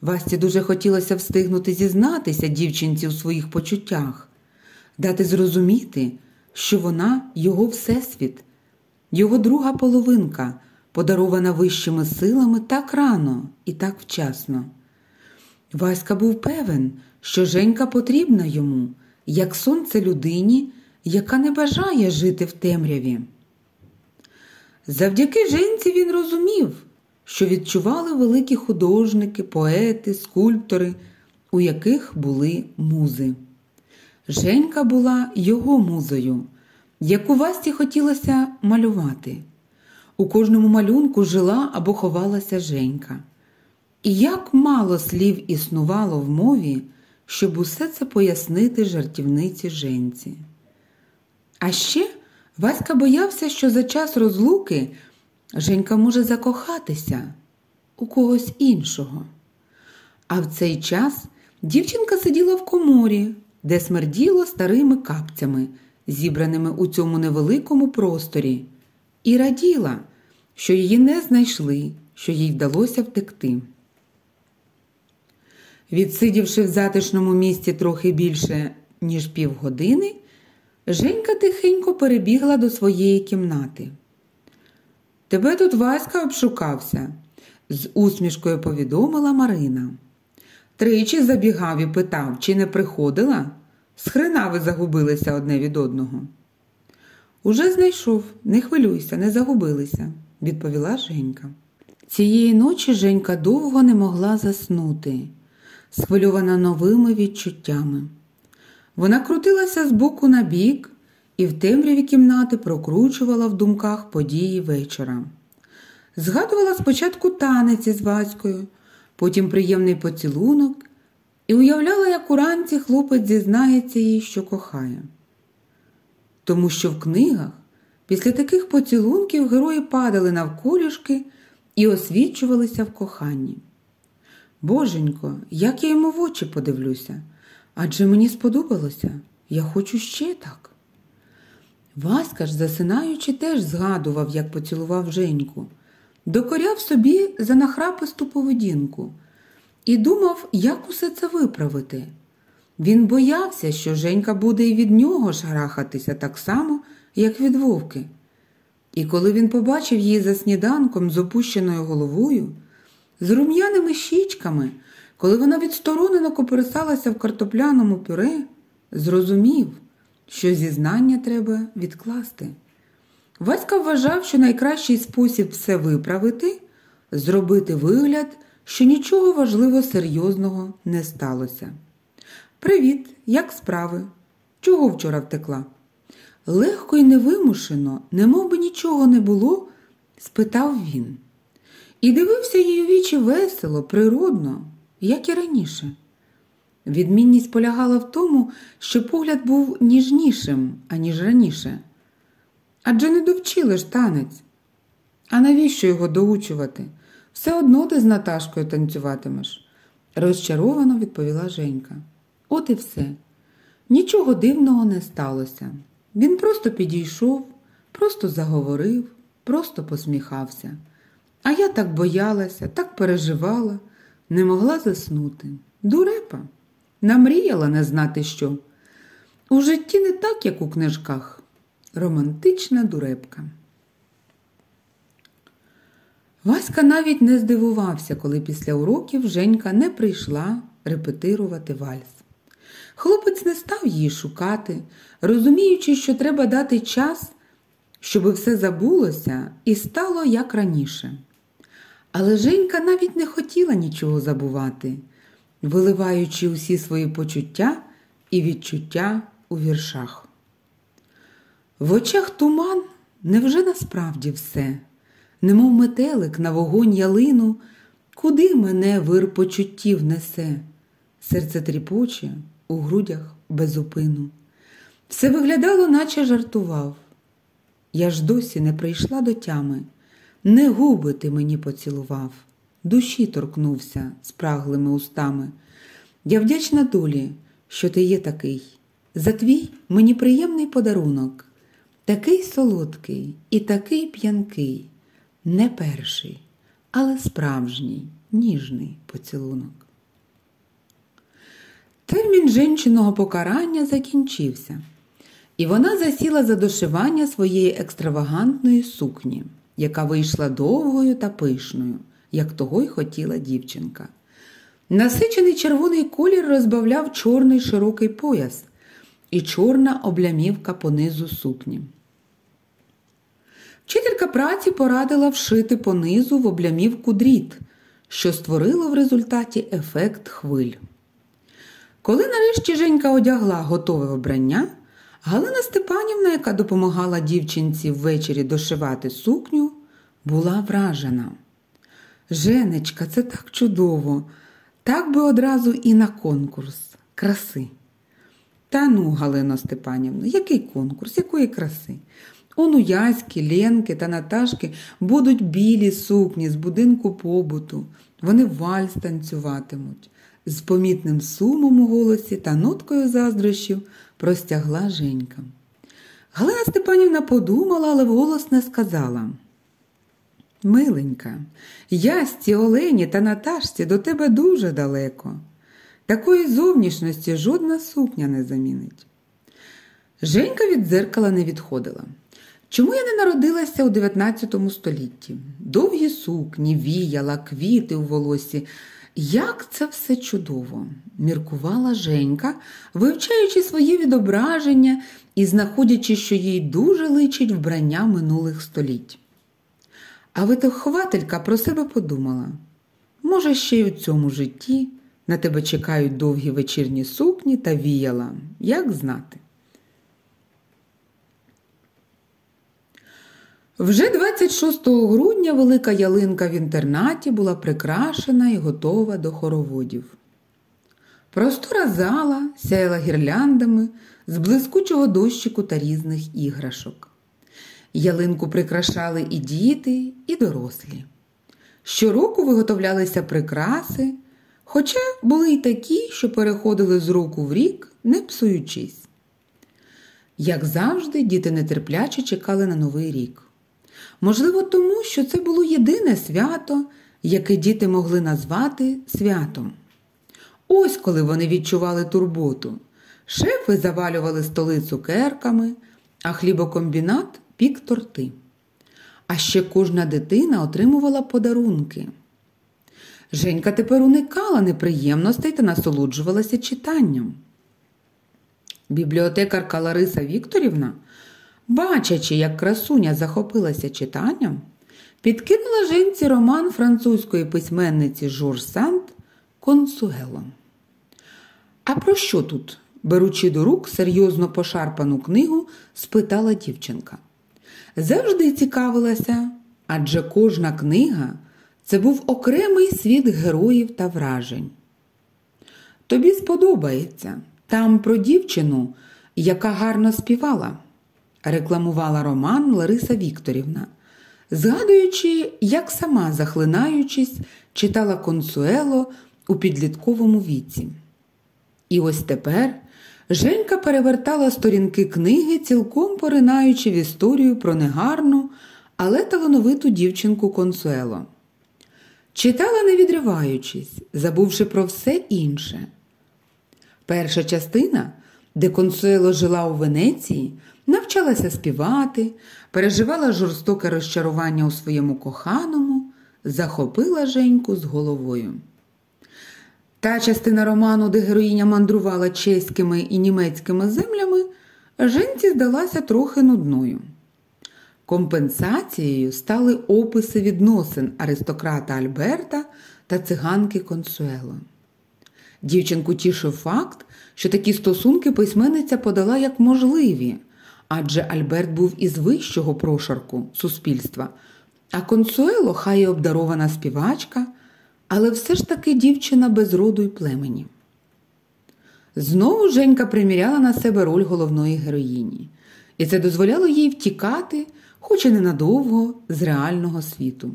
Васті дуже хотілося встигнути зізнатися дівчинці у своїх почуттях, дати зрозуміти, що вона його всесвіт, його друга половинка, подарована вищими силами так рано і так вчасно. Васька був певен, що Женька потрібна йому, як сонце людині, яка не бажає жити в темряві. Завдяки Женці він розумів, що відчували великі художники, поети, скульптори, у яких були музи. Женька була його музою, яку Васті хотілося малювати. У кожному малюнку жила або ховалася Женька. І як мало слів існувало в мові, щоб усе це пояснити жартівниці Женці. А ще Васька боявся, що за час розлуки Женька може закохатися у когось іншого. А в цей час дівчинка сиділа в коморі, де смерділо старими капцями, зібраними у цьому невеликому просторі, і раділа, що її не знайшли, що їй вдалося втекти. Відсидівши в затишному місці трохи більше, ніж півгодини, Женька тихенько перебігла до своєї кімнати. Тебе тут Васька обшукався, з усмішкою повідомила Марина. Тричі забігав і питав, чи не приходила? Схрена ви загубилися одне від одного. Уже знайшов, не хвилюйся, не загубилися, відповіла Женька. Цієї ночі Женька довго не могла заснути, схвильована новими відчуттями. Вона крутилася з боку на бік і в темряві кімнати прокручувала в думках події вечора. Згадувала спочатку танець із Ваською, потім приємний поцілунок і уявляла, як уранці хлопець зізнається їй, що кохає. Тому що в книгах після таких поцілунків герої падали навколішки і освічувалися в коханні. Боженько, як я йому в очі подивлюся, адже мені сподобалося, я хочу ще так. Васька ж, засинаючи, теж згадував, як поцілував Женьку, докоряв собі за нахраписту поведінку і думав, як усе це виправити. Він боявся, що Женька буде і від нього шарахатися так само, як від вовки. І коли він побачив її за сніданком з опущеною головою, з рум'яними щічками, коли вона відсторонено коперсалася в картопляному пюре, зрозумів, що зізнання треба відкласти. Васька вважав, що найкращий спосіб все виправити зробити вигляд, що нічого важливо серйозного не сталося. Привіт, як справи? Чого вчора втекла? Легко і невимушено, немов би нічого не було, спитав він. І дивився її вічі весело, природно, як і раніше. Відмінність полягала в тому, що погляд був ніжнішим, аніж раніше. Адже не довчили ж танець. А навіщо його доучувати? Все одно ти з Наташкою танцюватимеш, розчаровано відповіла Женька. От і все. Нічого дивного не сталося. Він просто підійшов, просто заговорив, просто посміхався. А я так боялася, так переживала, не могла заснути. Дурепа, намріяла не знати що. У житті не так, як у книжках. Романтична дурепка. Васька навіть не здивувався, коли після уроків Женька не прийшла репетирувати вальс. Хлопець не став її шукати, розуміючи, що треба дати час, щоб все забулося і стало як раніше. Але Женька навіть не хотіла нічого забувати, виливаючи усі свої почуття і відчуття у віршах. В очах туман невже насправді все, немов метелик на вогонь ялину, Куди мене вир почуттів несе? Серце тріпоче у грудях безупину. Все виглядало, наче жартував. Я ж досі не прийшла до тями, не губи ти мені поцілував, душі торкнувся спраглими устами. Я вдячна долі, що ти є такий. За твій мені приємний подарунок, такий солодкий і такий п'янкий, не перший, але справжній, ніжний поцілунок. Термін жінчиного покарання закінчився, і вона засіла за дошивання своєї екстравагантної сукні, яка вийшла довгою та пишною, як того й хотіла дівчинка. Насичений червоний колір розбавляв чорний широкий пояс і чорна облямівка понизу сукні. Вчителька праці порадила вшити понизу в облямівку дріт, що створило в результаті ефект хвиль. Коли нарешті Женька одягла готове обрання, Галина Степанівна, яка допомагала дівчинці ввечері дошивати сукню, була вражена. Женечка, це так чудово, так би одразу і на конкурс краси. Та ну, Галино Степанівна, який конкурс, якої краси? Он у Яськи, Ленки та Наташки будуть білі сукні з будинку побуту. Вони вальс танцюватимуть. З помітним сумом у голосі та ноткою заздрощів простягла Женька. Галина Степанівна подумала, але вголос не сказала. Миленька, Ясті, Олені та Наташці до тебе дуже далеко. Такої зовнішності жодна сукня не замінить. Женька від дзеркала не відходила. Чому я не народилася у 19 столітті? Довгі сукні, віяла, квіти у волосі. Як це все чудово, міркувала Женька, вивчаючи своє відображення і знаходячи, що їй дуже личить вбрання минулих століть. А витохователька про себе подумала може, ще й у цьому житті на тебе чекають довгі вечірні сукні та віяла, як знати. Вже 26 грудня велика ялинка в інтернаті була прикрашена і готова до хороводів. Простора зала сяяла гірляндами з блискучого дощику та різних іграшок. Ялинку прикрашали і діти, і дорослі. Щороку виготовлялися прикраси, хоча були й такі, що переходили з року в рік, не псуючись. Як завжди, діти нетерпляче чекали на новий рік. Можливо, тому, що це було єдине свято, яке діти могли назвати святом. Ось коли вони відчували турботу. Шефи завалювали столи цукерками, а хлібокомбінат пік торти. А ще кожна дитина отримувала подарунки. Женька тепер уникала неприємностей та насолоджувалася читанням. Бібліотекарка Лариса Вікторівна бачачи, як красуня захопилася читанням, підкинула жінці роман французької письменниці Жорж Санд Консуело. А про що тут? беручи до рук серйозно пошарпану книгу, спитала дівчинка. Завжди цікавилася, адже кожна книга це був окремий світ героїв та вражень. Тобі сподобається там про дівчину, яка гарно співала рекламувала роман Лариса Вікторівна, згадуючи, як сама, захлинаючись, читала консуело у підлітковому віці. І ось тепер Женька перевертала сторінки книги, цілком поринаючи в історію про негарну, але талановиту дівчинку консуело. Читала, не відриваючись, забувши про все інше. Перша частина, де консуело жила у Венеції, навчалася співати, переживала жорстоке розчарування у своєму коханому, захопила Женьку з головою. Та частина роману, де героїня мандрувала чеськими і німецькими землями, Женці здалася трохи нудною. Компенсацією стали описи відносин аристократа Альберта та циганки Консуело. Дівчинку тішив факт, що такі стосунки письменниця подала як можливі, адже Альберт був із вищого прошарку суспільства, а консуело хай і обдарована співачка, але все ж таки дівчина без роду й племені. Знову Женька приміряла на себе роль головної героїні, і це дозволяло їй втікати, хоч і ненадовго, з реального світу.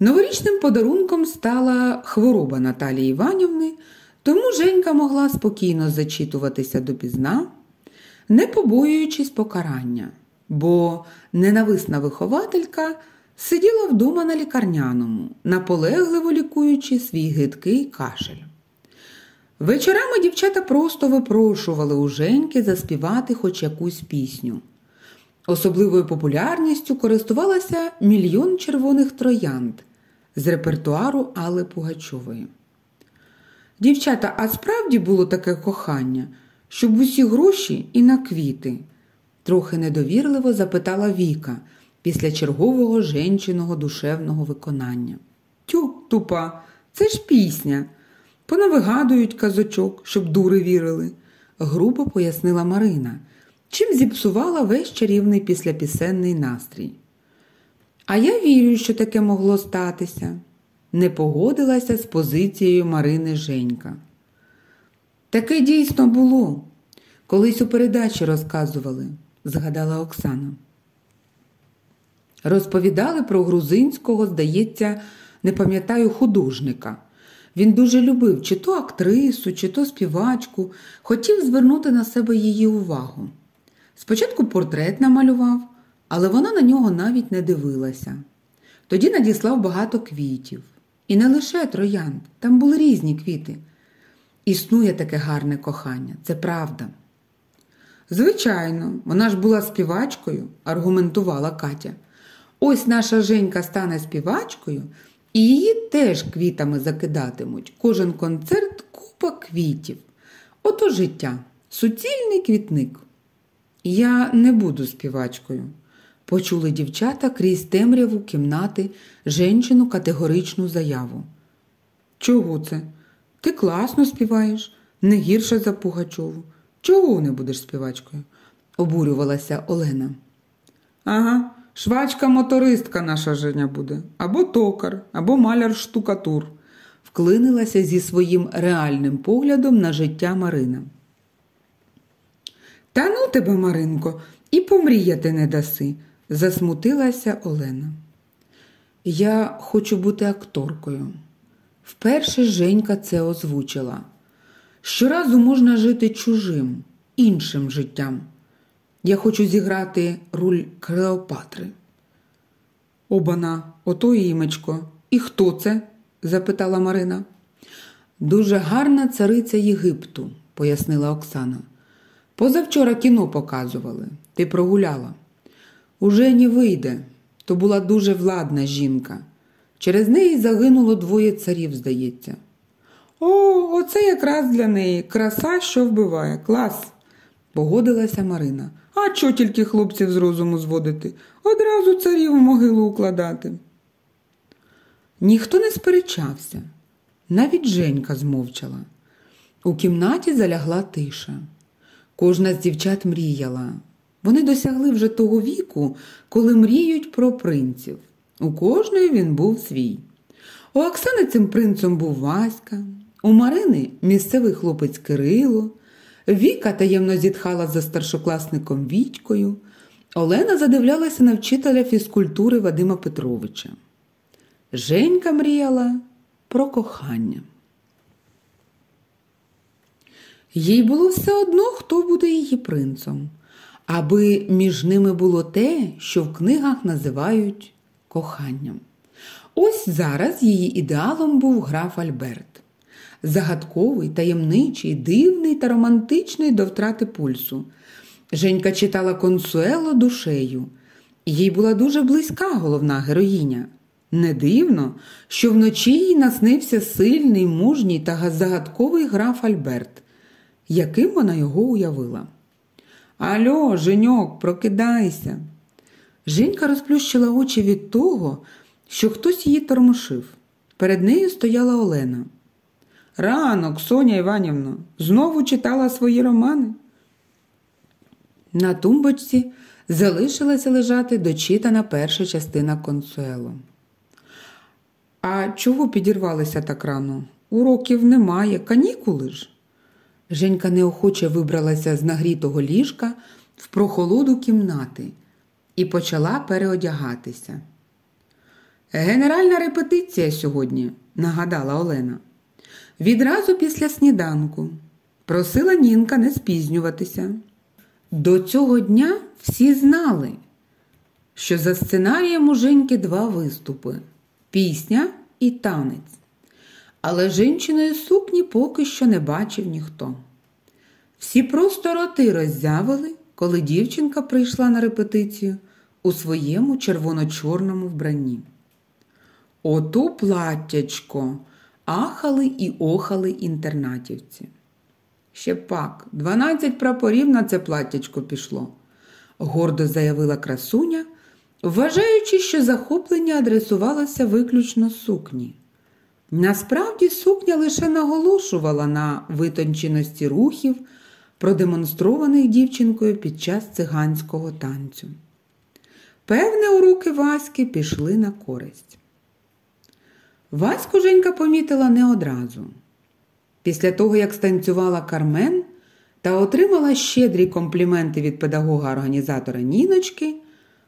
Новорічним подарунком стала хвороба Наталії Іванівни, тому Женька могла спокійно зачитуватися допізна, не побоюючись покарання, бо ненависна вихователька сиділа вдома на лікарняному, наполегливо лікуючи свій гидкий кашель. Вечорами дівчата просто випрошували у Женьки заспівати хоч якусь пісню. Особливою популярністю користувалася мільйон червоних троянд з репертуару Алли Пугачової. Дівчата, а справді було таке кохання, щоб усі гроші і на квіти? трохи недовірливо запитала Віка після чергового женчиного душевного виконання. Тю, тупа, це ж пісня. Понавигадують казочок, щоб дури вірили, грубо пояснила Марина, чим зіпсувала весь чарівний післяпісенний настрій. А я вірю, що таке могло статися, не погодилася з позицією Марини Женька. Таке дійсно було. Колись у передачі розказували, згадала Оксана. Розповідали про грузинського, здається, не пам'ятаю художника. Він дуже любив чи то актрису, чи то співачку, хотів звернути на себе її увагу. Спочатку портрет намалював, але вона на нього навіть не дивилася. Тоді надіслав багато квітів. І не лише троянд, там були різні квіти. Існує таке гарне кохання, це правда. Звичайно, вона ж була співачкою, аргументувала Катя. Ось наша Женька стане співачкою, і її теж квітами закидатимуть. Кожен концерт купа квітів. Ото життя, суцільний квітник. Я не буду співачкою, почули дівчата крізь темряву кімнати женщину категоричну заяву. Чого це? Ти класно співаєш, не гірше за Пугачову. Чого не будеш співачкою? обурювалася Олена. Ага, швачка-мотористка наша Женя буде, або токар, або маляр штукатур, вклинилася зі своїм реальним поглядом на життя Марина. Та ну тебе, Маринко, і помріяти не даси, засмутилася Олена. Я хочу бути акторкою. Вперше Женька це озвучила. Щоразу можна жити чужим, іншим життям. Я хочу зіграти роль Клеопатри. Обана, ото імечко. І хто це? запитала Марина. Дуже гарна цариця Єгипту, пояснила Оксана. Позавчора кіно показували, ти прогуляла. Уже не вийде, то була дуже владна жінка. Через неї загинуло двоє царів, здається. О, оце якраз для неї краса, що вбиває, клас, погодилася Марина. А чого тільки хлопців з розуму зводити? Одразу царів у могилу укладати. Ніхто не сперечався, навіть Женька змовчала. У кімнаті залягла тиша. Кожна з дівчат мріяла. Вони досягли вже того віку, коли мріють про принців. У кожної він був свій. У Оксани цим принцем був Васька, у Марини місцевий хлопець Кирило, Віка таємно зітхала за старшокласником Вітькою, Олена задивлялася на вчителя фізкультури Вадима Петровича. Женька мріяла про кохання. Їй було все одно, хто буде її принцем, аби між ними було те, що в книгах називають коханням. Ось зараз її ідеалом був граф Альберт. Загадковий, таємничий, дивний та романтичний до втрати пульсу. Женька читала консуело душею. Їй була дуже близька головна героїня. Не дивно, що вночі їй наснився сильний, мужній та загадковий граф Альберт, яким вона його уявила. Альо, Женьок, прокидайся. Женька розплющила очі від того, що хтось її тормошив. Перед нею стояла Олена. Ранок, Соня Іванівна, знову читала свої романи. На тумбочці залишилася лежати дочитана перша частина консуело. А чого підірвалися так рано? Уроків немає, канікули ж. Женька неохоче вибралася з нагрітого ліжка в прохолоду кімнати і почала переодягатися. Генеральна репетиція сьогодні, нагадала Олена. Відразу після сніданку просила Нінка не спізнюватися. До цього дня всі знали, що за сценарієм у Женьки два виступи пісня і танець. Але жінчиної сукні поки що не бачив ніхто. Всі просто роти роззявили, коли дівчинка прийшла на репетицію у своєму червоно-чорному вбранні. Ото платтячко, ахали і охали інтернатівці. Ще пак, дванадцять прапорів на це платтячко пішло, гордо заявила красуня, вважаючи, що захоплення адресувалося виключно сукні. Насправді сукня лише наголошувала на витонченості рухів, продемонстрованих дівчинкою під час циганського танцю. Певне, уроки Васьки пішли на користь. Ваську Женька помітила не одразу. Після того, як станцювала Кармен та отримала щедрі компліменти від педагога-організатора Ніночки,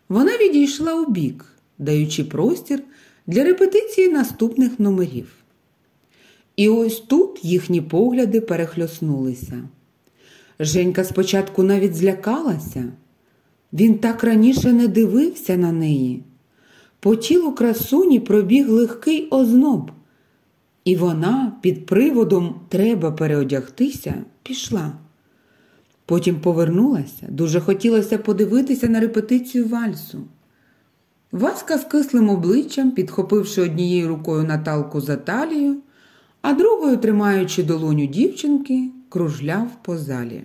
вона відійшла у бік, даючи простір для репетиції наступних номерів. І ось тут їхні погляди перехльоснулися. Женька спочатку навіть злякалася. Він так раніше не дивився на неї. По тілу красуні пробіг легкий озноб, і вона під приводом треба переодягтися пішла. Потім повернулася, дуже хотілося подивитися на репетицію вальсу. Васька з кислим обличчям, підхопивши однією рукою Наталку за талію, а другою, тримаючи долоню дівчинки, кружляв по залі.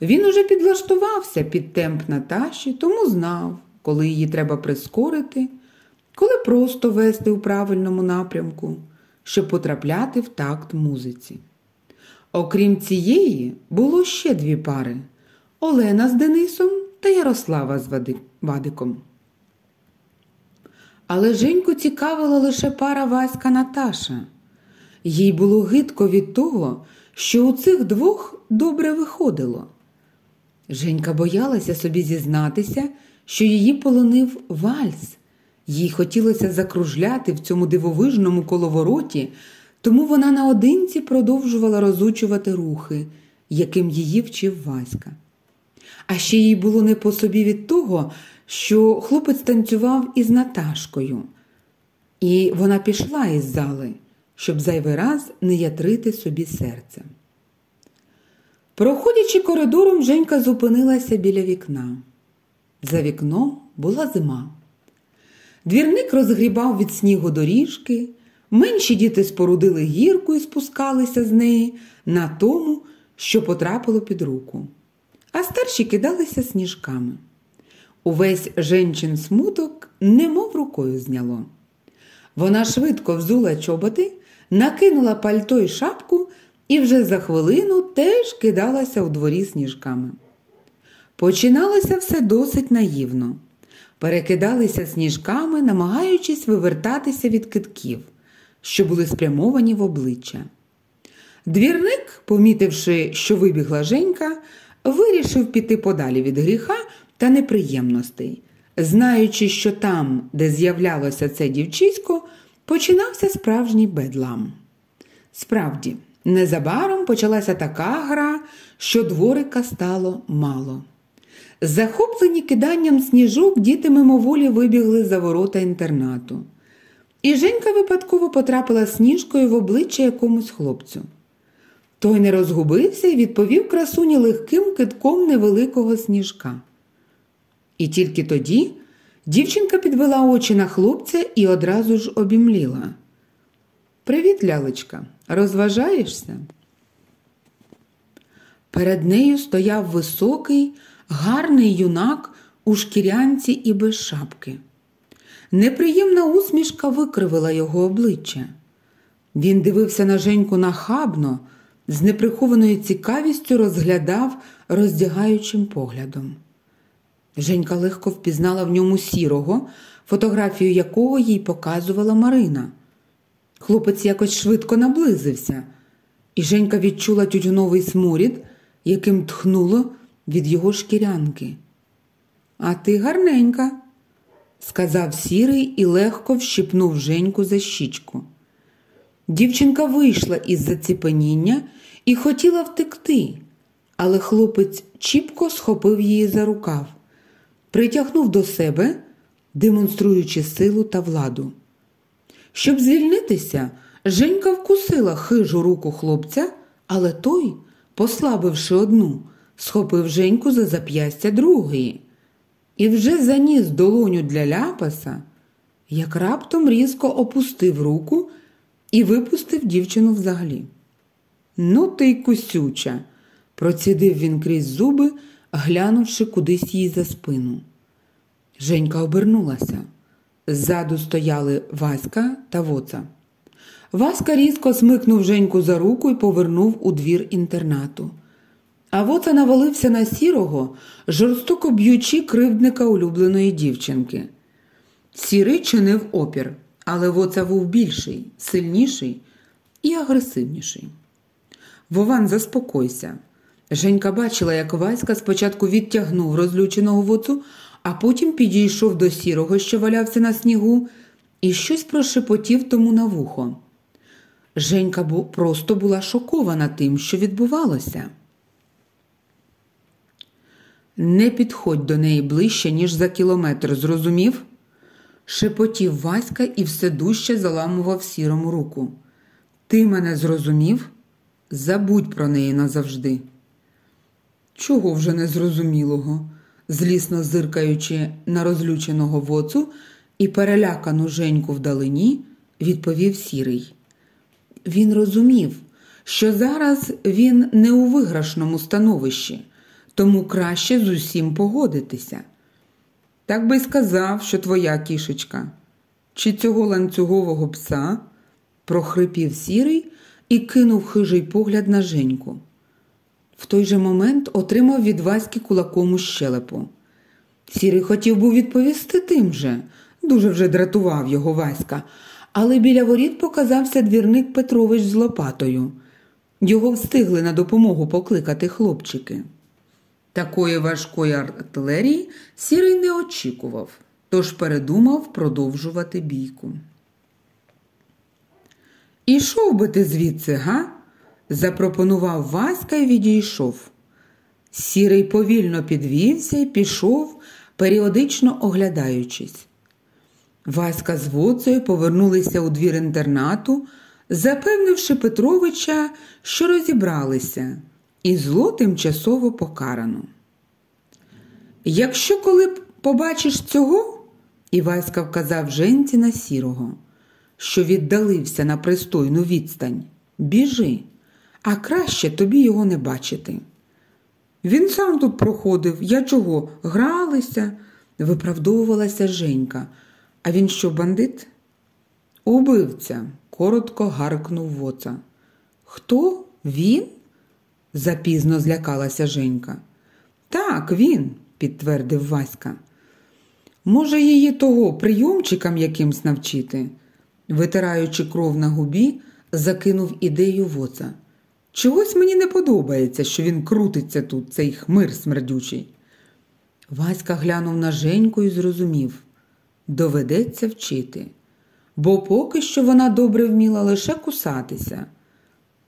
Він уже підлаштувався під темп Наташі, тому знав, коли її треба прискорити, коли просто вести у правильному напрямку, щоб потрапляти в такт музиці. Окрім цієї, було ще дві пари Олена з Денисом та Ярослава з Вадиком. Але Женьку цікавила лише пара Васька Наташа. Їй було гидко від того, що у цих двох добре виходило. Женька боялася собі зізнатися, що її полонив вальс. Їй хотілося закружляти в цьому дивовижному коловороті, тому вона наодинці продовжувала розучувати рухи, яким її вчив Васька. А ще їй було не по собі від того, що хлопець танцював із Наташкою, і вона пішла із зали, щоб зайвий раз не ятрити собі серце. Проходячи коридором, Женька зупинилася біля вікна. За вікном була зима. Двірник розгрібав від снігу доріжки, менші діти спорудили гірку і спускалися з неї на тому, що потрапило під руку, а старші кидалися сніжками. Увесь женчин смуток немов рукою зняло. Вона швидко взула чоботи, накинула пальто й шапку і вже за хвилину теж кидалася у дворі сніжками. Починалося все досить наївно. Перекидалися сніжками, намагаючись вивертатися від китків, що були спрямовані в обличчя. Двірник, помітивши, що вибігла Женька, вирішив піти подалі від гріха та неприємностей, знаючи, що там, де з'являлося це дівчисько, починався справжній бедлам. Справді, незабаром почалася така гра, що дворика стало мало. Захоплені киданням сніжок, діти мимоволі вибігли за ворота інтернату. І Женька випадково потрапила сніжкою в обличчя якомусь хлопцю. Той не розгубився і відповів красуні легким китком невеликого сніжка. І тільки тоді дівчинка підвела очі на хлопця і одразу ж обімліла. Привіт, лялечка, розважаєшся? Перед нею стояв високий, гарний юнак у шкірянці і без шапки. Неприємна усмішка викривила його обличчя. Він дивився на Женьку нахабно, з неприхованою цікавістю розглядав роздягаючим поглядом. Женька легко впізнала в ньому сірого, фотографію якого їй показувала Марина. Хлопець якось швидко наблизився, і Женька відчула тютюновий сморід, яким тхнуло від його шкірянки. А ти гарненька, сказав сірий і легко вщипнув Женьку за щічку. Дівчинка вийшла із заціпеніння і хотіла втекти, але хлопець чіпко схопив її за рукав, притягнув до себе, демонструючи силу та владу. Щоб звільнитися, Женька вкусила хижу руку хлопця, але той, послабивши одну, схопив Женьку за зап'ястя другої і вже заніс долоню для ляпаса, як раптом різко опустив руку і випустив дівчину взагалі. Ну, ти й кусюча, процідив він крізь зуби, глянувши кудись їй за спину. Женька обернулася. Ззаду стояли Васька та воца. Васька різко смикнув Женьку за руку і повернув у двір інтернату. А воца навалився на сірого, жорстоко б'ючи кривдника улюбленої дівчинки. Сірий чинив опір, але воца був більший, сильніший і агресивніший. Вован, заспокойся. Женька бачила, як Васька спочатку відтягнув розлюченого воцу, а потім підійшов до сірого, що валявся на снігу, і щось прошепотів тому на вухо. Женька просто була шокована тим, що відбувалося. Не підходь до неї ближче, ніж за кілометр, зрозумів? Шепотів Васька і все дужче заламував сірому руку. Ти мене зрозумів? Забудь про неї назавжди. Чого вже незрозумілого? злісно зиркаючи на розлюченого воцу і перелякану Женьку вдалині, відповів сірий. Він розумів, що зараз він не у виграшному становищі, тому краще з усім погодитися. Так би й сказав, що твоя кішечка, чи цього ланцюгового пса, прохрипів сірий і кинув хижий погляд на Женьку. В той же момент отримав від Васьки кулаком у щелепу. Сірий хотів був відповісти тим же, дуже вже дратував його Васька, але біля воріт показався двірник Петрович з Лопатою. Його встигли на допомогу покликати хлопчики. Такої важкої артилерії сірий не очікував, тож передумав продовжувати бійку. Ішов би ти звідси, га? Запропонував Васька і відійшов. Сірий повільно підвівся і пішов, періодично оглядаючись. Васька з Воцею повернулися у двір інтернату, запевнивши Петровича, що розібралися, і зло тимчасово покарано. Якщо коли побачиш цього, і Васька вказав женці на сірого, що віддалився на пристойну відстань, біжи, а краще тобі його не бачити. Він сам тут проходив, я чого? Гралися, виправдовувалася Женька. А він що, бандит? Убивця, коротко гаркнув воца. Хто? Він? запізно злякалася Женька. Так, він, підтвердив Васька. Може, її того прийомчикам якимсь навчити? Витираючи кров на губі, закинув ідею воца. Чогось мені не подобається, що він крутиться тут, цей хмир смердючий. Васька глянув на Женьку і зрозумів доведеться вчити, бо поки що вона добре вміла лише кусатися,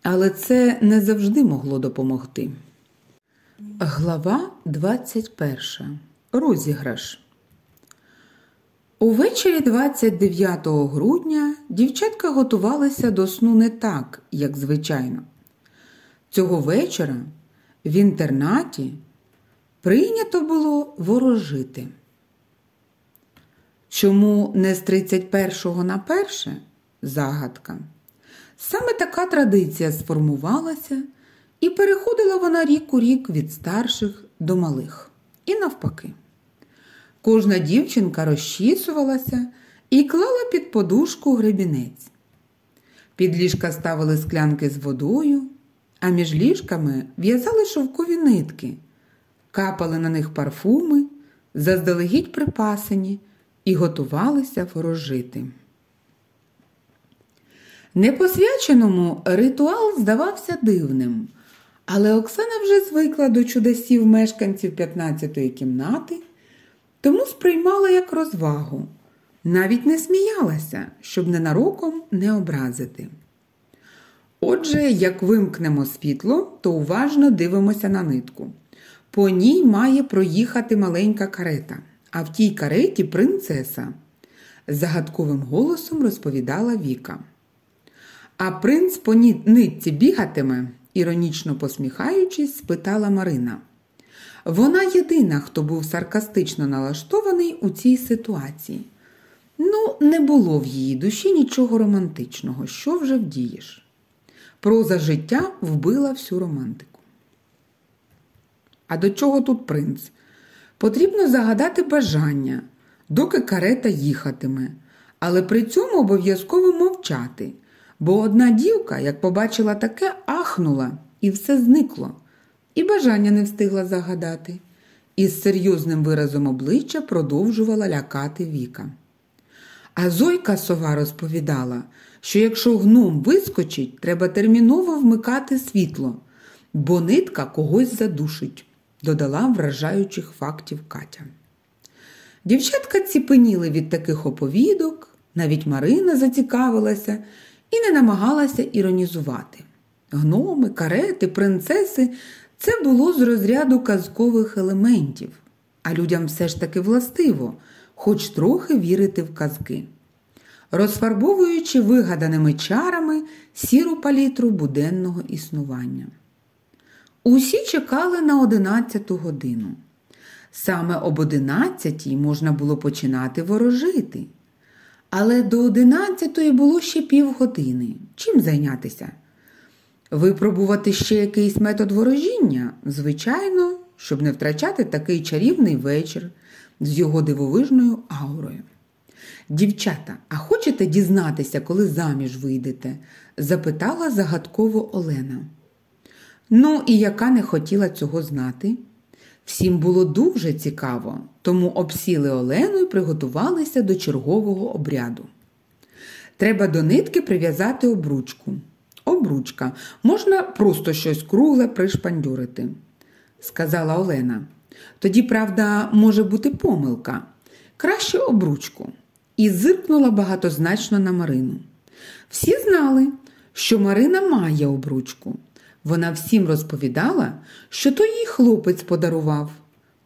але це не завжди могло допомогти. Глава 21. Розіграш. Увечері 29 грудня дівчатка готувалися до сну не так, як звичайно. Цього вечора в інтернаті прийнято було ворожити. Чому не з 31 на перше загадка? Саме така традиція сформувалася, і переходила вона рік у рік від старших до малих. І навпаки. Кожна дівчинка розчісувалася і клала під подушку гребінець. Під ліжка ставили склянки з водою, а між ліжками в'язали шовкові нитки, капали на них парфуми, заздалегідь припасені і готувалися ворожити. Непосвяченому ритуал здавався дивним, але Оксана вже звикла до чудесів мешканців 15-ї кімнати, тому сприймала як розвагу, навіть не сміялася, щоб ненароком не образити. Отже, як вимкнемо світло, то уважно дивимося на нитку. По ній має проїхати маленька карета, а в тій кареті принцеса, загадковим голосом розповідала Віка. А принц по нитці бігатиме, іронічно посміхаючись, спитала Марина. Вона єдина, хто був саркастично налаштований у цій ситуації. Ну, не було в її душі нічого романтичного, що вже вдієш. Проза життя вбила всю романтику. А до чого тут принц? Потрібно загадати бажання, доки карета їхатиме, але при цьому обов'язково мовчати. Бо одна дівка, як побачила таке, ахнула, і все зникло, і бажання не встигла загадати. І з серйозним виразом обличчя продовжувала лякати Віка. А Зойка сова розповідала, що якщо гном вискочить, треба терміново вмикати світло, бо нитка когось задушить, додала вражаючих фактів Катя. Дівчатка ціпеніли від таких оповідок, навіть Марина зацікавилася і не намагалася іронізувати. Гноми, карети, принцеси це було з розряду казкових елементів, а людям все ж таки властиво, хоч трохи вірити в казки, розфарбовуючи вигаданими чарами сіру палітру буденного існування. Усі чекали на одинадцяту годину. Саме об одинадцятій можна було починати ворожити. Але до одинадцятої було ще півгодини. Чим зайнятися? Випробувати ще якийсь метод ворожіння? Звичайно, щоб не втрачати такий чарівний вечір з його дивовижною аурою. Дівчата, а хочете дізнатися, коли заміж вийдете? запитала загадково Олена. Ну, і яка не хотіла цього знати? Всім було дуже цікаво, тому обсіли Олену і приготувалися до чергового обряду. Треба до нитки прив'язати обручку. Обручка, можна просто щось кругле пришпандюрити, сказала Олена. Тоді, правда, може бути помилка. Краще обручку. І зиркнула багатозначно на Марину. Всі знали, що Марина має обручку. Вона всім розповідала, що то їй хлопець подарував.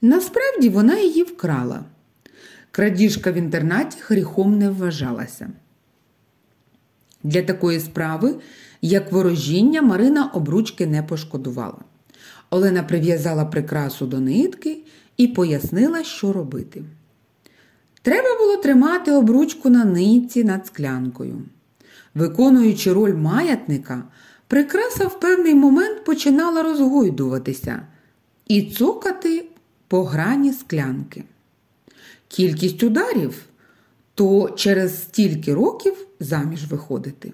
Насправді вона її вкрала. Крадіжка в інтернаті гріхом не вважалася. Для такої справи, як ворожіння, Марина обручки не пошкодувала. Олена прив'язала прикрасу до нитки і пояснила, що робити. Треба було тримати обручку на нитці над склянкою. Виконуючи роль маятника, прикраса в певний момент починала розгойдуватися і цокати по грані склянки. Кількість ударів то через стільки років заміж виходити.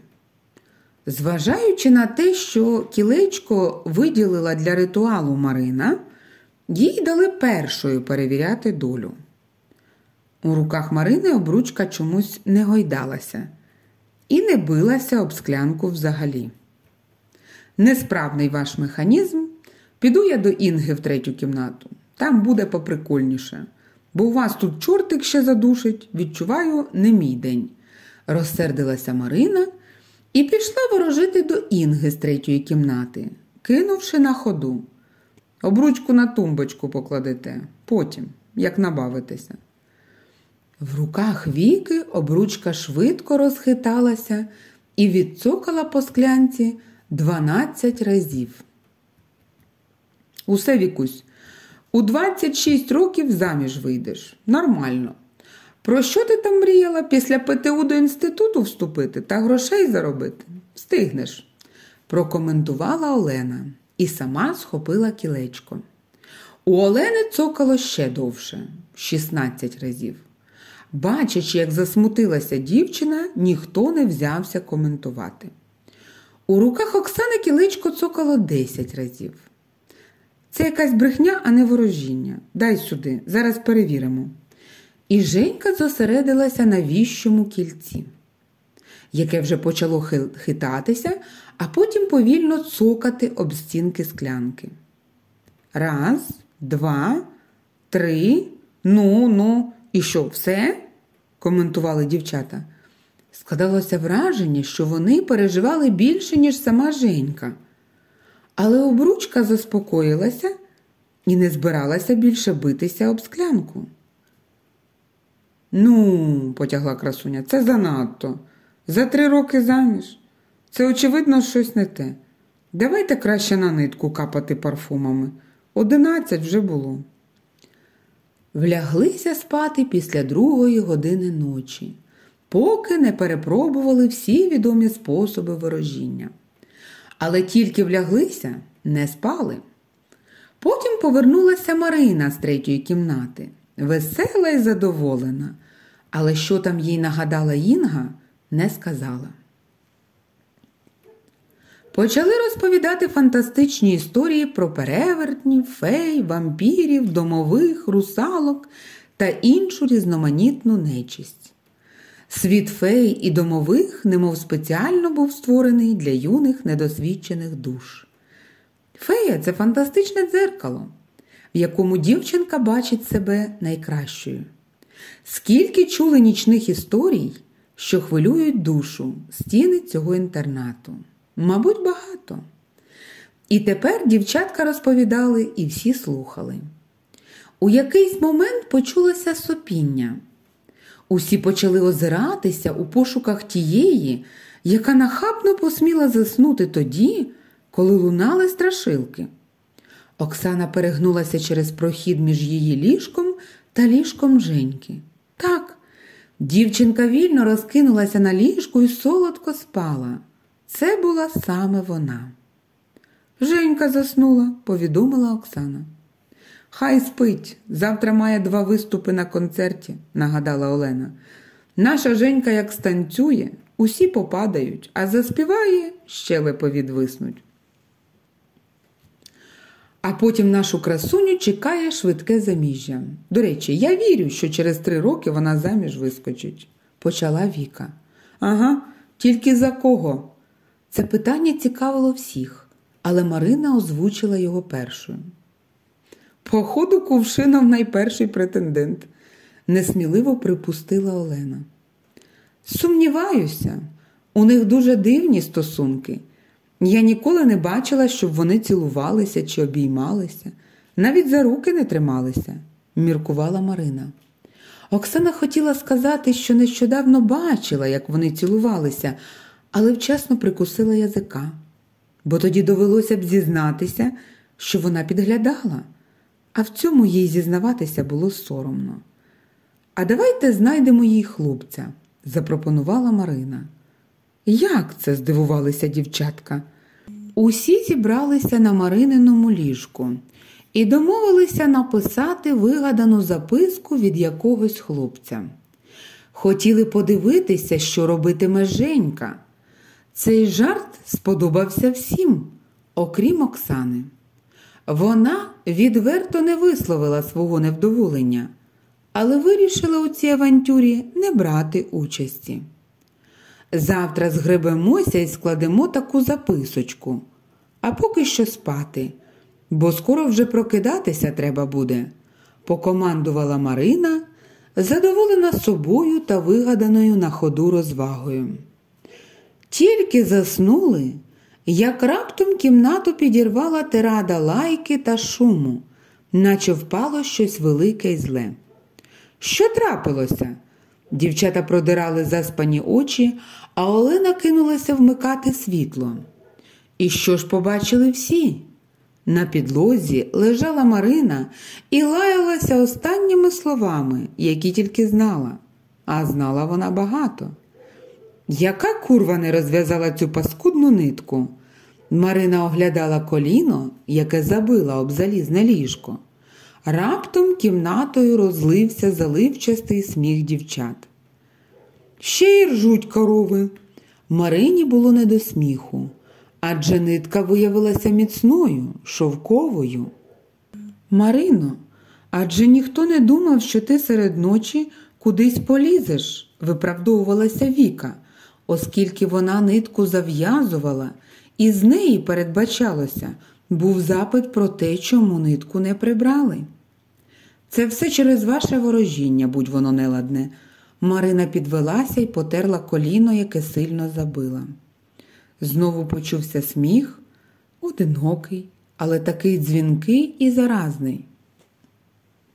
Зважаючи на те, що кілечко виділила для ритуалу Марина, їй дали першою перевіряти долю. У руках Марини обручка чомусь не гойдалася і не билася об склянку взагалі. Несправний ваш механізм. Піду я до Інги в третю кімнату. Там буде поприкольніше. Бо у вас тут чортик ще задушить, відчуваю, не мій день. Розсердилася Марина і пішла ворожити до Інги з третьої кімнати, кинувши на ходу. Обручку на тумбочку покладете, потім, як набавитеся. В руках Віки обручка швидко розхиталася і відцокала по склянці. Дванадцять разів. Усе вікусь. У 26 років заміж вийдеш. Нормально. Про що ти там мріяла після ПТУ до інституту вступити та грошей заробити? Встигнеш, прокоментувала Олена і сама схопила кілечко. У Олени цокало ще довше 16 разів. Бачачи, як засмутилася дівчина, ніхто не взявся коментувати. У руках Оксани кіличко цокало десять разів. Це якась брехня, а не ворожіння. Дай сюди, зараз перевіримо. І Женька зосередилася на віщому кільці, яке вже почало хитатися, а потім повільно цокати об стінки склянки. Раз, два, три, ну, ну, і що, все? коментували дівчата. Складалося враження, що вони переживали більше, ніж сама Женька. Але обручка заспокоїлася і не збиралася більше битися об склянку. Ну, потягла красуня, це занадто. За три роки заміж. Це, очевидно, щось не те. Давайте краще на нитку капати парфумами. Одинадцять вже було. Вляглися спати після другої години ночі, поки не перепробували всі відомі способи ворожіння. Але тільки вляглися, не спали. Потім повернулася Марина з третьої кімнати, весела і задоволена, але що там їй нагадала Інга, не сказала. Почали розповідати фантастичні історії про перевертнів, фей, вампірів, домових, русалок та іншу різноманітну нечисть. Світ фей і домових, немов спеціально був створений для юних недосвідчених душ. Фея це фантастичне дзеркало, в якому дівчинка бачить себе найкращою. Скільки чули нічних історій, що хвилюють душу стіни цього інтернату? Мабуть, багато. І тепер дівчатка розповідали і всі слухали. У якийсь момент почулося сопіння. Усі почали озиратися у пошуках тієї, яка нахабно посміла заснути тоді, коли лунали страшилки. Оксана перегнулася через прохід між її ліжком та ліжком Женьки. Так, дівчинка вільно розкинулася на ліжку і солодко спала. Це була саме вона. Женька заснула, повідомила Оксана. Хай спить, завтра має два виступи на концерті, нагадала Олена. Наша Женька як станцює, усі попадають, а заспіває, щелепи відвиснуть. А потім нашу красуню чекає швидке заміжжя. До речі, я вірю, що через три роки вона заміж вискочить, почала Віка. Ага, тільки за кого? Це питання цікавило всіх, але Марина озвучила його першою. Походу, Кувшинов найперший претендент, несміливо припустила Олена. Сумніваюся, у них дуже дивні стосунки. Я ніколи не бачила, щоб вони цілувалися чи обіймалися, навіть за руки не трималися, міркувала Марина. Оксана хотіла сказати, що нещодавно бачила, як вони цілувалися, але вчасно прикусила язика, бо тоді довелося б зізнатися, що вона підглядала, а в цьому їй зізнаватися було соромно. А давайте знайдемо їй хлопця, запропонувала Марина. Як це? здивувалися дівчатка. Усі зібралися на Марининому ліжку і домовилися написати вигадану записку від якогось хлопця. Хотіли подивитися, що робитиме Женька. Цей жарт сподобався всім, окрім Оксани. Вона відверто не висловила свого невдоволення, але вирішила у цій авантюрі не брати участі. Завтра згребемося і складемо таку записочку, а поки що спати, бо скоро вже прокидатися треба буде, покомандувала Марина, задоволена собою та вигаданою на ходу розвагою. Тільки заснули, як раптом кімнату підірвала тирада лайки та шуму, наче впало щось велике й зле. Що трапилося? Дівчата продирали заспані очі, а Олена кинулася вмикати світло. І що ж побачили всі? На підлозі лежала Марина і лаялася останніми словами, які тільки знала, а знала вона багато. Яка курва не розв'язала цю паскудну нитку? Марина оглядала коліно, яке забила об залізне ліжко. Раптом кімнатою розлився заливчастий сміх дівчат. Ще й ржуть корови. Марині було не до сміху, адже нитка виявилася міцною, шовковою. Марино, Адже ніхто не думав, що ти серед ночі кудись полізеш, виправдовувалася Віка, оскільки вона нитку зав'язувала, і з неї передбачалося, був запит про те, чому нитку не прибрали. Це все через ваше ворожіння, будь воно неладне. Марина підвелася і потерла коліно, яке сильно забила. Знову почувся сміх, одинокий, але такий дзвінкий і заразний.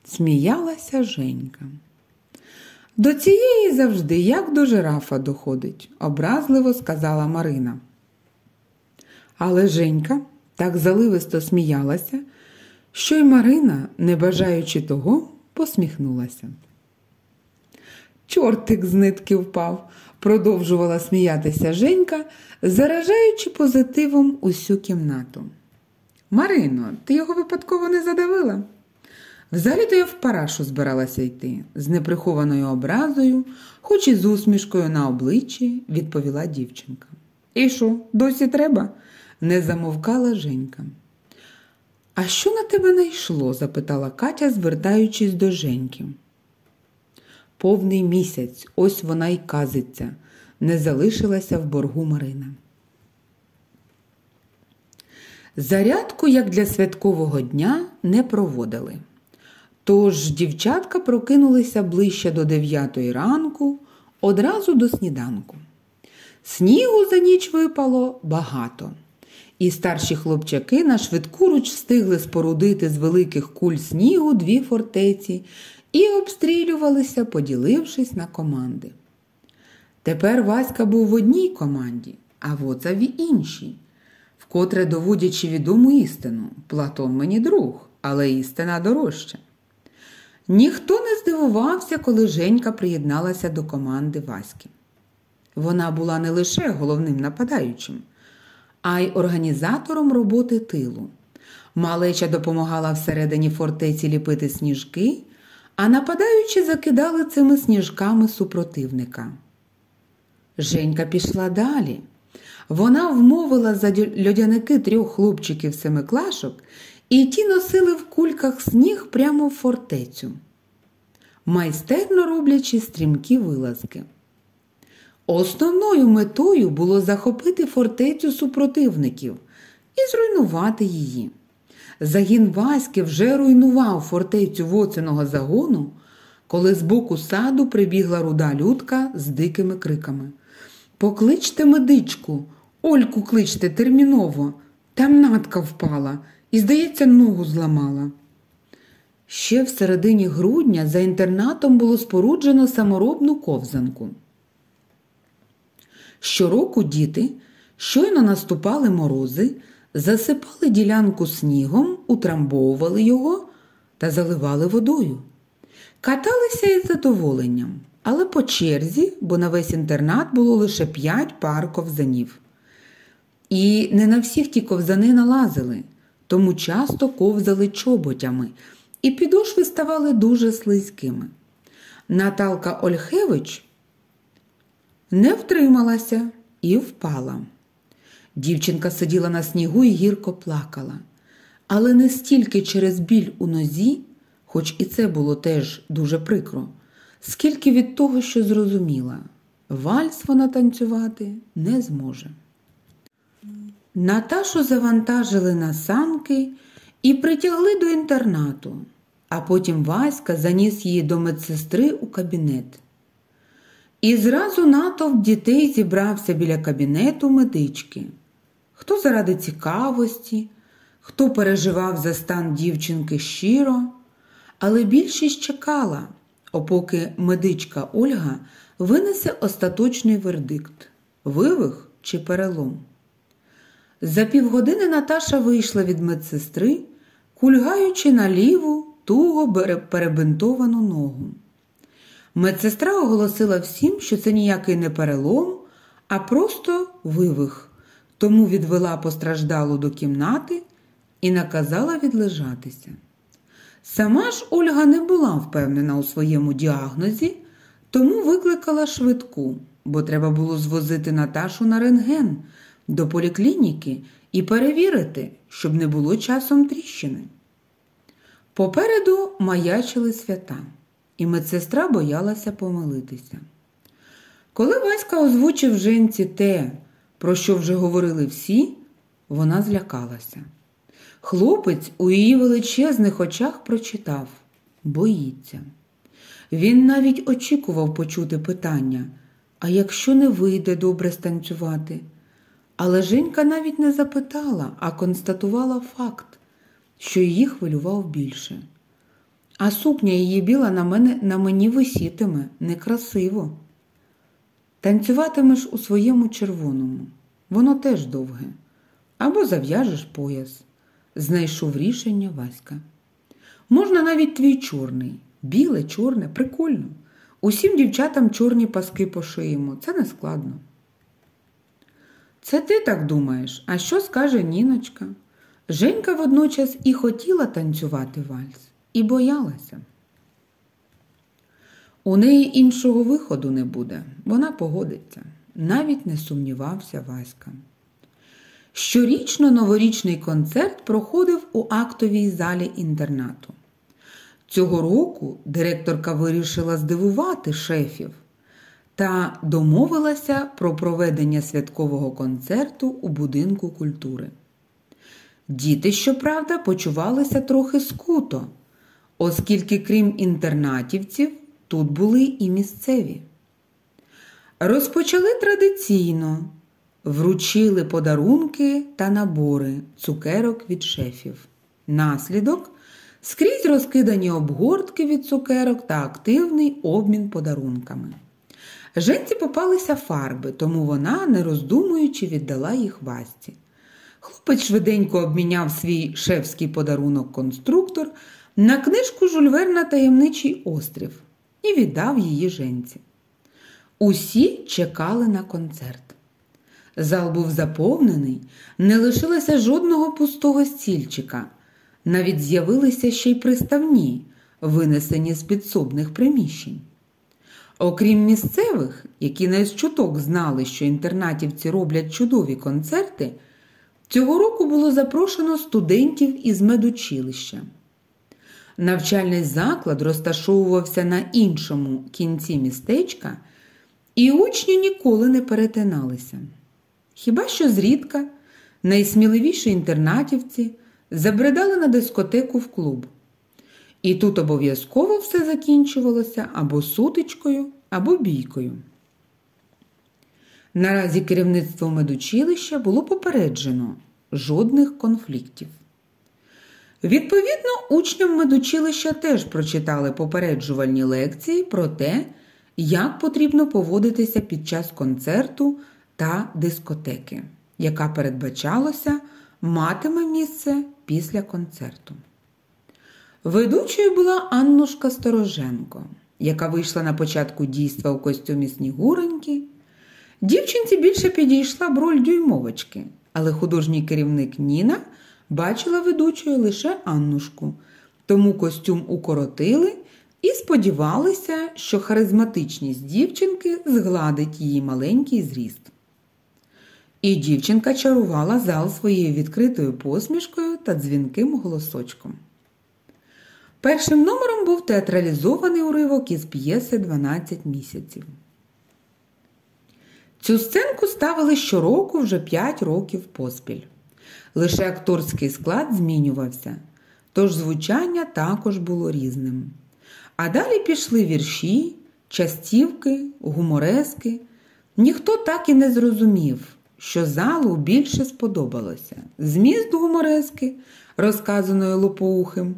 Сміялася Женька. До цієї завжди, як до жирафа доходить, образливо сказала Марина. Але Женька так заливисто сміялася, що й Марина, не бажаючи того, посміхнулася. Чортик з нитки впав, продовжувала сміятися Женька, заражаючи позитивом усю кімнату. Марино, ти його випадково не задавила? Взагалі-то я в парашу збиралася йти, з неприхованою образою, хоч і з усмішкою на обличчі, відповіла дівчинка. І що, досі треба? не замовкала Женька. А що на тебе найшло? запитала Катя, звертаючись до Женьки. Повний місяць, ось вона й казиться, не залишилася в боргу Марина. Зарядку, як для святкового дня, не проводили. Тож дівчатка прокинулися ближче до дев'ятої ранку, одразу до сніданку. Снігу за ніч випало багато, і старші хлопчаки на швидкуруч встигли спорудити з великих куль снігу дві фортеці і обстрілювалися, поділившись на команди. Тепер Васька був в одній команді, а воца в іншій, вкотре доводячи відому істину Платон мені друг, але істина дорожча. Ніхто не здивувався, коли Женька приєдналася до команди Васьки. Вона була не лише головним нападаючим, а й організатором роботи тилу. Малеча допомагала всередині фортеці ліпити сніжки, а нападаючи закидали цими сніжками супротивника. Женька пішла далі. Вона вмовила за льодяники трьох хлопчиків семиклашок, і ті носили в кульках сніг прямо в фортецю, майстерно роблячи стрімкі вилазки. Основною метою було захопити фортецю супротивників і зруйнувати її. Загін Васьки вже руйнував фортецю воциного загону, коли з боку саду прибігла руда людка з дикими криками. Покличте медичку, Ольку кличте терміново, там натка впала і, здається, ногу зламала. Ще в середині грудня за інтернатом було споруджено саморобну ковзанку. Щороку діти щойно наступали морози, засипали ділянку снігом, утрамбовували його та заливали водою. Каталися із задоволенням, але по черзі, бо на весь інтернат було лише п'ять пар ковзанів. І не на всіх ті ковзани налазили, тому часто ковзали чоботями, і підошви ставали дуже слизькими. Наталка Ольхевич не втрималася і впала. Дівчинка сиділа на снігу і гірко плакала, але не стільки через біль у нозі, хоч і це було теж дуже прикро, скільки від того, що зрозуміла, вальс вона танцювати не зможе. Наташу завантажили на санки і притягли до інтернату, а потім Васька заніс її до медсестри у кабінет. І зразу натовп дітей зібрався біля кабінету медички. Хто заради цікавості, хто переживав за стан дівчинки щиро, але більшість чекала, опоки медичка Ольга винесе остаточний вердикт вивих чи перелом. За півгодини Наташа вийшла від медсестри, кульгаючи на ліву, туго перебинтовану ногу. Медсестра оголосила всім, що це ніякий не перелом, а просто вивих, тому відвела постраждалу до кімнати і наказала відлежатися. Сама ж Ольга не була впевнена у своєму діагнозі, тому викликала швидку, бо треба було звозити Наташу на рентген до поліклініки і перевірити, щоб не було часом тріщини. Попереду маячили свята, і медсестра боялася помилитися. Коли Васька озвучив женці те, про що вже говорили всі, вона злякалася. Хлопець у її величезних очах прочитав боїться. Він навіть очікував почути питання, а якщо не вийде добре станцювати? Але Женька навіть не запитала, а констатувала факт, що її хвилював більше. А сукня її біла на мене на мені висітиме некрасиво. Танцюватимеш у своєму червоному, воно теж довге, або зав'яжеш пояс. Знайшов рішення Васька. Можна навіть твій чорний, біле, чорне, прикольно. Усім дівчатам чорні паски пошиємо, це не складно. Це ти так думаєш, а що скаже Ніночка? Женька водночас і хотіла танцювати вальс, і боялася. У неї іншого виходу не буде, вона погодиться, навіть не сумнівався Васька. Щорічно новорічний концерт проходив у актовій залі інтернату. Цього року директорка вирішила здивувати шефів та домовилася про проведення святкового концерту у будинку культури. Діти, щоправда, почувалися трохи скуто, оскільки, крім інтернатівців, тут були і місцеві. Розпочали традиційно, вручили подарунки та набори цукерок від шефів. Наслідок скрізь розкидані обгортки від цукерок та активний обмін подарунками. Женці попалися фарби, тому вона, не роздумуючи, віддала їх Васті. Хлопець швиденько обміняв свій шефський подарунок конструктор на книжку Жульверна Таємничий острів і віддав її женці. Усі чекали на концерт. Зал був заповнений, не лишилося жодного пустого стільчика. Навіть з'явилися ще й приставні, винесені з підсобних приміщень. Окрім місцевих, які не з чуток знали, що інтернатівці роблять чудові концерти, цього року було запрошено студентів із медучилища. Навчальний заклад розташовувався на іншому кінці містечка, і учні ніколи не перетиналися. Хіба що зрідка найсміливіші інтернатівці забредали на дискотеку в клуб. І тут обов'язково все закінчувалося або сутичкою, або бійкою. Наразі керівництво медучилища було попереджено жодних конфліктів. Відповідно, учням медучилища теж прочитали попереджувальні лекції про те, як потрібно поводитися під час концерту та дискотеки, яка передбачалося, матиме місце після концерту. Ведучою була Аннушка Стороженко, яка вийшла на початку дійства у костюмі Снігуреньки. Дівчинці більше підійшла б роль дюймовочки, але художній керівник Ніна бачила ведучою лише Аннушку, тому костюм укоротили і сподівалися, що харизматичність дівчинки згладить її маленький зріст. І дівчинка чарувала зал своєю відкритою посмішкою та дзвінким голосочком. Першим номером був театралізований уривок із п'єси «12 місяців. Цю сценку ставили щороку вже 5 років поспіль. Лише акторський склад змінювався, тож звучання також було різним. А далі пішли вірші, частівки, гуморески. Ніхто так і не зрозумів, що залу більше сподобалося зміст гуморески, розказаної лопоухим,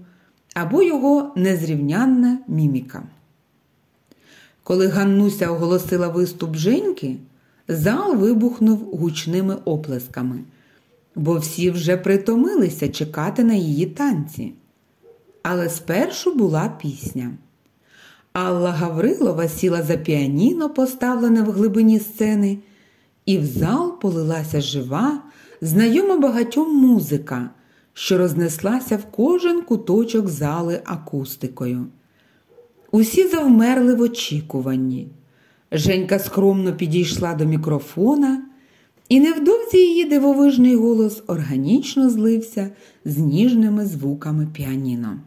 або його незрівнянна міміка. Коли Ганнуся оголосила виступ Женьки, зал вибухнув гучними оплесками, бо всі вже притомилися чекати на її танці. Але спершу була пісня. Алла Гаврилова сіла за піаніно, поставлене в глибині сцени, і в зал полилася жива, знайома багатьом музика, що рознеслася в кожен куточок зали акустикою. Усі завмерли в очікуванні. Женька скромно підійшла до мікрофона, і невдовзі її дивовижний голос органічно злився з ніжними звуками піаніно.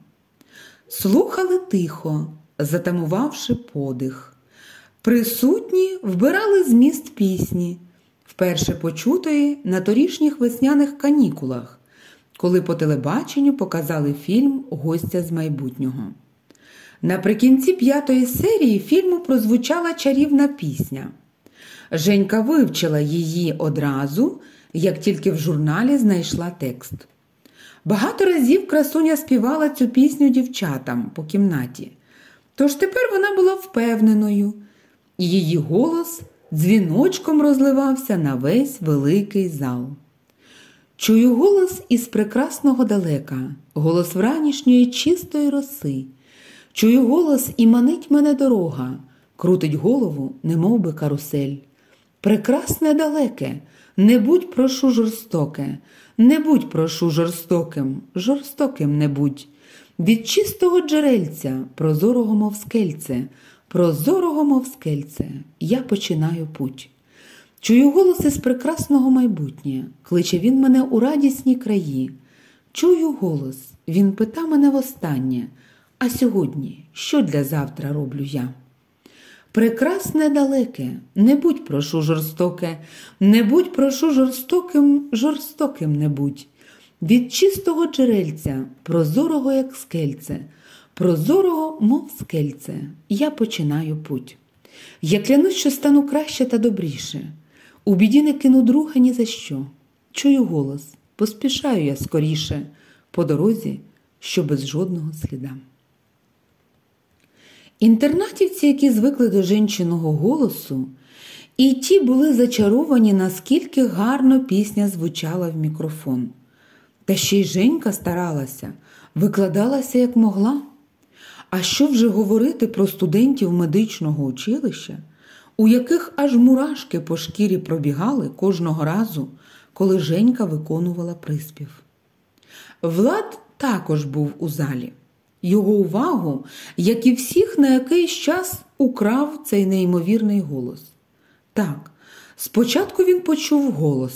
Слухали тихо, затамувавши подих. Присутні вбирали зміст пісні, вперше почутої на торішніх весняних канікулах, коли по телебаченню показали фільм Гостя з майбутнього. Наприкінці п'ятої серії фільму прозвучала чарівна пісня. Женька вивчила її одразу, як тільки в журналі знайшла текст. Багато разів красуня співала цю пісню дівчатам по кімнаті, тож тепер вона була впевненою, і її голос дзвіночком розливався на весь великий зал. Чую голос із прекрасного далека, голос вранішньої чистої роси. Чую голос і манить мене дорога, крутить голову, немов би карусель. Прекрасне далеке, не будь прошу жорстоке, не будь прошу жорстоким, жорстоким не будь. Від чистого джерельця, прозорого мов скельце, прозорого мов скельце, я починаю путь. Чую голос із прекрасного майбутнє, кличе він мене у радісні краї. Чую голос, він пита мене востаннє, а сьогодні що для завтра роблю я? Прекрасне далеке, не будь прошу жорстоке, не будь прошу жорстоким, жорстоким не будь. Від чистого джерельця, прозорого, як скельце, прозорого, мов скельце, я починаю путь. Я клянусь, що стану краще та добріше. У біді не кину друга ні за що. Чую голос, поспішаю я скоріше, по дорозі, що без жодного сліда. Інтернатівці, які звикли до жінчиного голосу, і ті були зачаровані, наскільки гарно пісня звучала в мікрофон. Та ще й Женька старалася, викладалася як могла. А що вже говорити про студентів медичного училища, у яких аж мурашки по шкірі пробігали кожного разу, коли Женька виконувала приспів. Влад також був у залі. Його увагу, як і всіх, на якийсь час украв цей неймовірний голос. Так, спочатку він почув голос.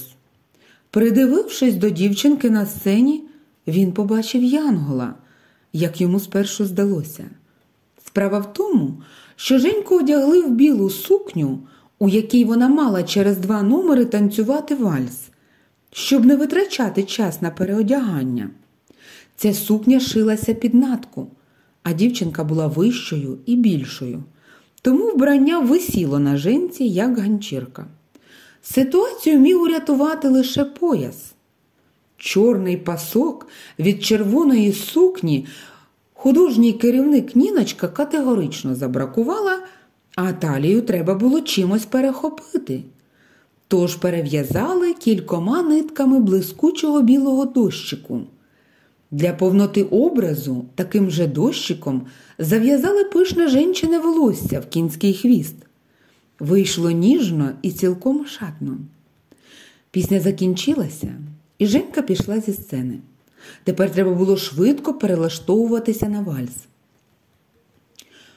Придивившись до дівчинки на сцені, він побачив Янгола, як йому спершу здалося. Справа в тому, що Женьку одягли в білу сукню, у якій вона мала через два номери танцювати вальс, щоб не витрачати час на переодягання. Ця сукня шилася під натку, а дівчинка була вищою і більшою, тому вбрання висіло на женці, як ганчірка. Ситуацію міг урятувати лише пояс. Чорний пасок від червоної сукні художній керівник Ніночка категорично забракувала, а талію треба було чимось перехопити. Тож перев'язали кількома нитками блискучого білого дощику. Для повноти образу таким же дощиком зав'язали пишне женчине волосся в кінський хвіст. Вийшло ніжно і цілком шатно. Пісня закінчилася, і Женька пішла зі сцени. Тепер треба було швидко перелаштовуватися на вальс.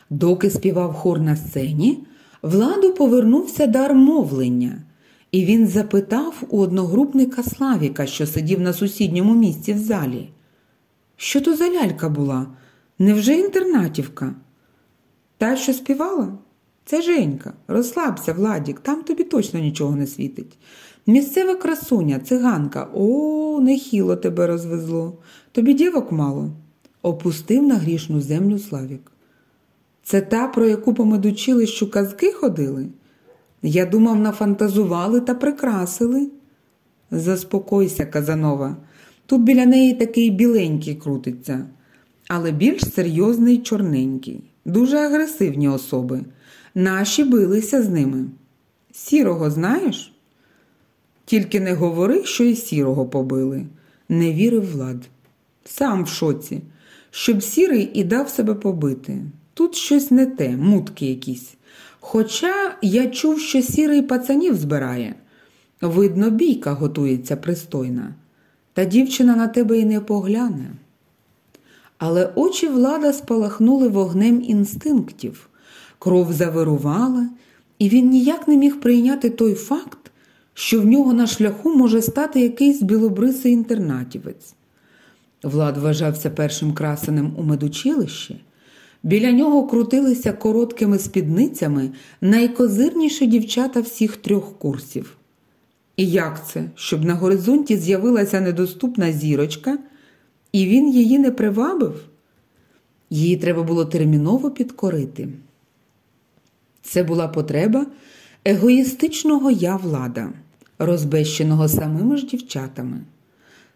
Доки співав хор на сцені, владу повернувся дар мовлення, і він запитав у одногрупника Славіка, що сидів на сусідньому місці в залі. Що то за лялька була? Невже інтернатівка? Та, що співала? Це Женька. Розслабся, Владік, там тобі точно нічого не світить. Місцева красуня, циганка, о, нехило тебе розвезло. Тобі дівок мало. Опустив на грішну землю Славік. Це та, про яку по медучилищу казки ходили? Я думав, нафантазували та прикрасили. Заспокойся, Казанова. Тут біля неї такий біленький крутиться, але більш серйозний чорненький, дуже агресивні особи. Наші билися з ними. Сірого знаєш? Тільки не говори, що і сірого побили, не вірив Влад. Сам в шоці, щоб сірий і дав себе побити. Тут щось не те, мутки якісь. Хоча я чув, що сірий пацанів збирає. Видно, бійка готується пристойна та дівчина на тебе й не погляне. Але очі влада спалахнули вогнем інстинктів, кров завирувала, і він ніяк не міг прийняти той факт, що в нього на шляху може стати якийсь білобрисий інтернатівець. Влад вважався першим красенем у медучилищі. Біля нього крутилися короткими спідницями найкозирніші дівчата всіх трьох курсів. І як це, щоб на горизонті з'явилася недоступна зірочка, і він її не привабив? Її треба було терміново підкорити. Це була потреба егоїстичного я влада, розбещеного самими ж дівчатами.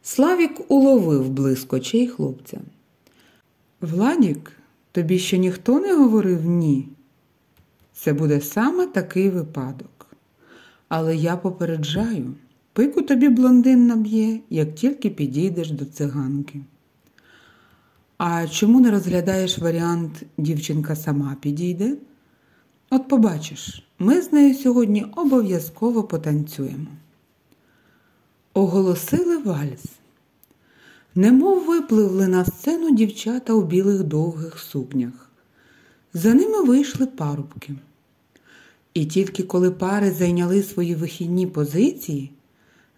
Славік уловив блиск очей хлопця. Владік, тобі ще ніхто не говорив ні. Це буде саме такий випадок. Але я попереджаю, пику тобі блондин наб'є, як тільки підійдеш до циганки. А чому не розглядаєш варіант дівчинка сама підійде? От побачиш, ми з нею сьогодні обов'язково потанцюємо. Оголосили вальс. Немов випливли на сцену дівчата у білих довгих сукнях. За ними вийшли парубки. І тільки коли пари зайняли свої вихідні позиції,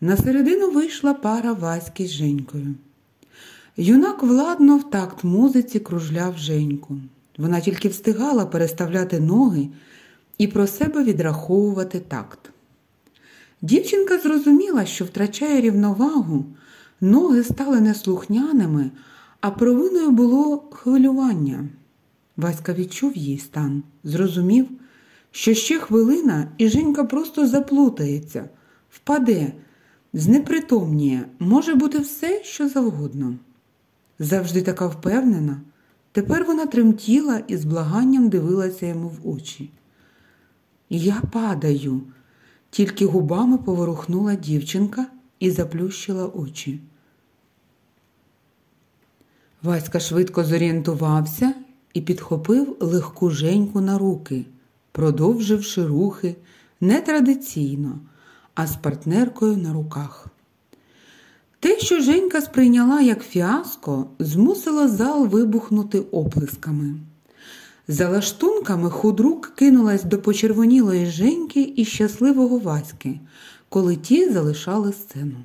на середину вийшла пара Васьки з Женькою. Юнак владно в такт музиці кружляв Женьку. Вона тільки встигала переставляти ноги і про себе відраховувати такт. Дівчинка зрозуміла, що втрачає рівновагу, ноги стали неслухняними, а провиною було хвилювання. Васька відчув її стан, зрозумів, що ще хвилина, і Женька просто заплутається, впаде, знепритомніє, може бути все, що завгодно. Завжди така впевнена, тепер вона тремтіла і з благанням дивилася йому в очі. Я падаю, тільки губами поворухнула дівчинка і заплющила очі. Васька швидко зорієнтувався і підхопив легку женьку на руки, продовживши рухи нетрадиційно, а з партнеркою на руках. Те, що Женька сприйняла як фіаско, змусило зал вибухнути оплесками. За лаштунками худрук кинулась до почервонілої Женьки і щасливого Васьки, коли ті залишали сцену.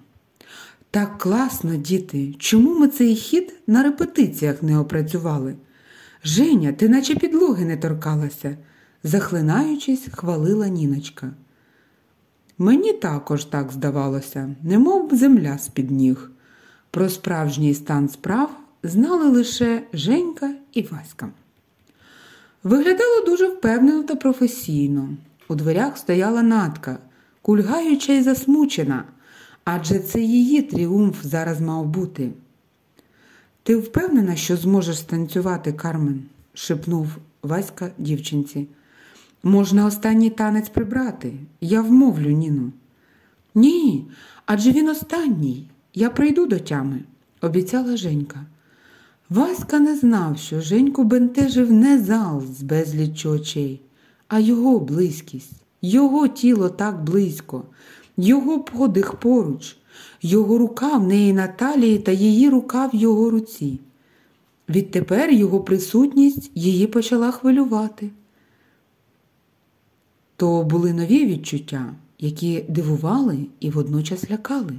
Так класно, діти, чому ми цей хід на репетиціях не опрацювали? Женя, ти наче підлоги не торкалася, захлинаючись, хвалила Ніночка. Мені також так здавалося, немов земля з-під ніг. Про справжній стан справ знали лише Женька і Васька. Виглядало дуже впевнено та професійно. У дверях стояла натка, кульгаюча і засмучена, адже це її тріумф зараз мав бути. Ти впевнена, що зможеш станцювати, Кармен? шепнув Васька дівчинці. Можна останній танець прибрати. Я вмовлю Ніну. Ні, адже він останній. Я прийду до тями, обіцяла Женька. Васька не знав, що Женьку бентежив не зал з безліч очей, а його близькість, його тіло так близько, його подих поруч, його рука в неї на талії та її рука в його руці. Відтепер його присутність її почала хвилювати. То були нові відчуття, які дивували і водночас лякали.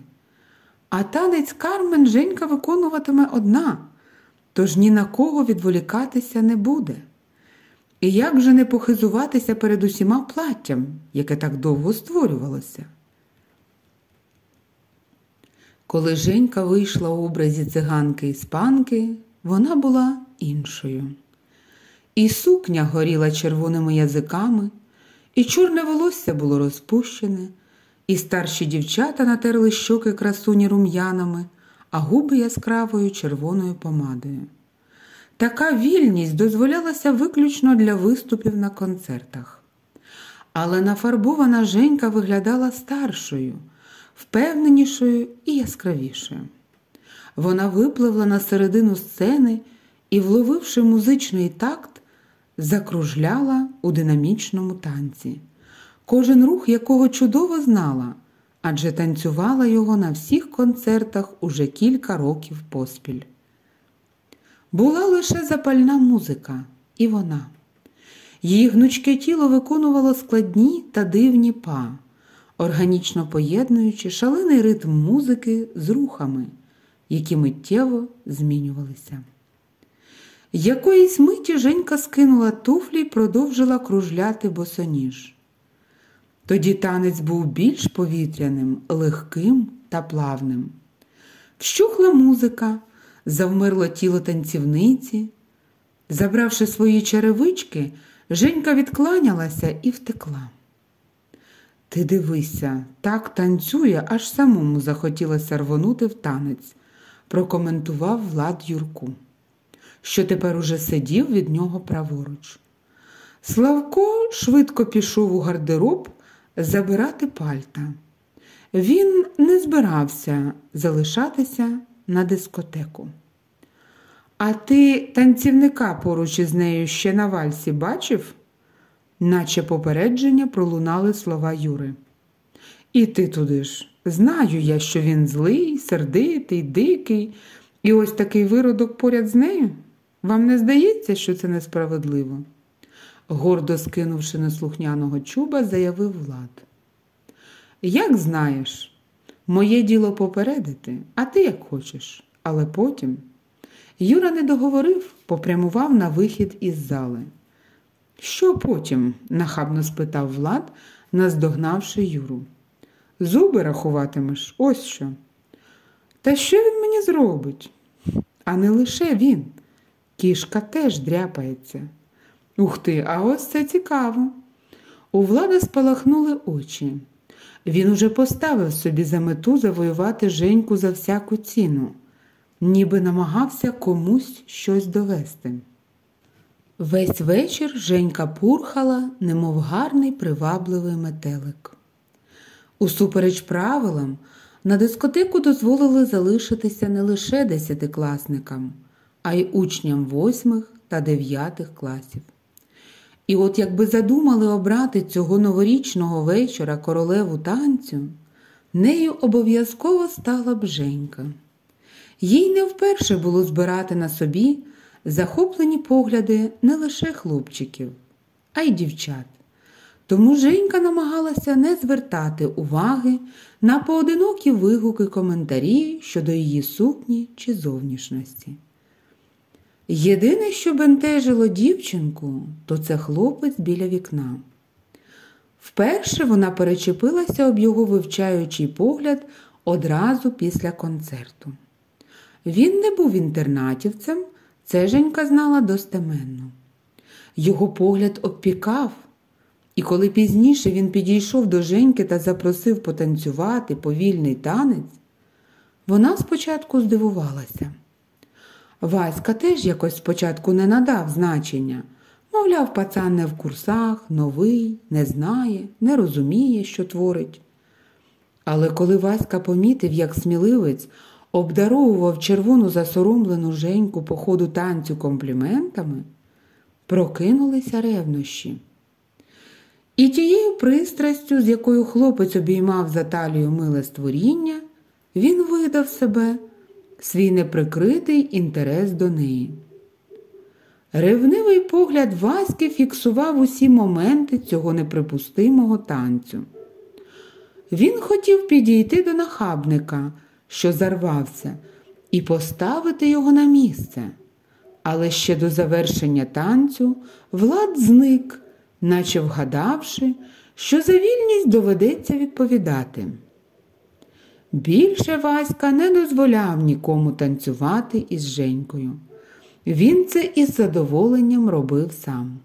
А танець Кармен Женька виконуватиме одна, тож ні на кого відволікатися не буде. І як же не похизуватися перед усіма платтям, яке так довго створювалося? Коли Женька вийшла у образі циганки і спанки, вона була іншою. І сукня горіла червоними язиками, і чорне волосся було розпущене, і старші дівчата натерли щоки красуні рум'янами, а губи яскравою червоною помадою. Така вільність дозволялася виключно для виступів на концертах. Але нафарбована Женька виглядала старшою, впевненішою і яскравішою. Вона випливла на середину сцени і, вловивши музичний такт, закружляла у динамічному танці, кожен рух якого чудово знала, адже танцювала його на всіх концертах уже кілька років поспіль. Була лише запальна музика, і вона. Її гнучке тіло виконувало складні та дивні па, органічно поєднуючи шалений ритм музики з рухами, які миттєво змінювалися. Якоїсь миті Женька скинула туфлі і продовжила кружляти босоніж. Тоді танець був більш повітряним, легким та плавним. Вщухла музика, завмерло тіло танцівниці. Забравши свої черевички, Женька відкланялася і втекла. Ти дивися, так танцює, аж самому захотілося рвонути в танець, прокоментував Влад Юрку, що тепер уже сидів від нього праворуч. Славко швидко пішов у гардероб забирати пальта. Він не збирався залишатися на дискотеку. А ти танцівника поруч із нею ще на вальсі бачив? наче попередження пролунали слова Юри. І ти туди ж. Знаю я, що він злий, сердитий, дикий, і ось такий виродок поряд з нею. Вам не здається, що це несправедливо? гордо скинувши неслухняного чуба, заявив Влад. Як знаєш, моє діло попередити, а ти як хочеш, але потім. Юра не договорив, попрямував на вихід із зали. Що потім? нахабно спитав Влад, наздогнавши Юру. Зуби рахуватимеш, ось що. Та що він мені зробить? А не лише він. Кішка теж дряпається. Ух ти, а ось це цікаво. У влада спалахнули очі. Він уже поставив собі за мету завоювати Женьку за всяку ціну, ніби намагався комусь щось довести. Весь вечір Женька пурхала, немов гарний привабливий метелик. Усупереч правилам, на дискотеку дозволили залишитися не лише десятикласникам, а й учням восьмих та дев'ятих класів. І от якби задумали обрати цього новорічного вечора королеву танцю, нею обов'язково стала б Женька. Їй не вперше було збирати на собі захоплені погляди не лише хлопчиків, а й дівчат. Тому Женька намагалася не звертати уваги на поодинокі вигуки коментарі щодо її сукні чи зовнішності. Єдине, що бентежило дівчинку, то це хлопець біля вікна. Вперше вона перечепилася об його вивчаючий погляд одразу після концерту. Він не був інтернатівцем, це Женька знала достеменно. Його погляд обпікав, і коли пізніше він підійшов до Женьки та запросив потанцювати повільний танець, вона спочатку здивувалася. Васька теж якось спочатку не надав значення. Мовляв, пацан не в курсах, новий, не знає, не розуміє, що творить. Але коли Васька помітив, як сміливець обдаровував червону засоромлену Женьку по ходу танцю компліментами, прокинулися ревнощі. І тією пристрастю, з якою хлопець обіймав за талію миле створіння, він видав себе свій неприкритий інтерес до неї. Ревнивий погляд Васьки фіксував усі моменти цього неприпустимого танцю. Він хотів підійти до нахабника, що зарвався, і поставити його на місце. Але ще до завершення танцю Влад зник, наче вгадавши, що за вільність доведеться відповідати. Більше Васька не дозволяв нікому танцювати із Женькою. Він це із задоволенням робив сам.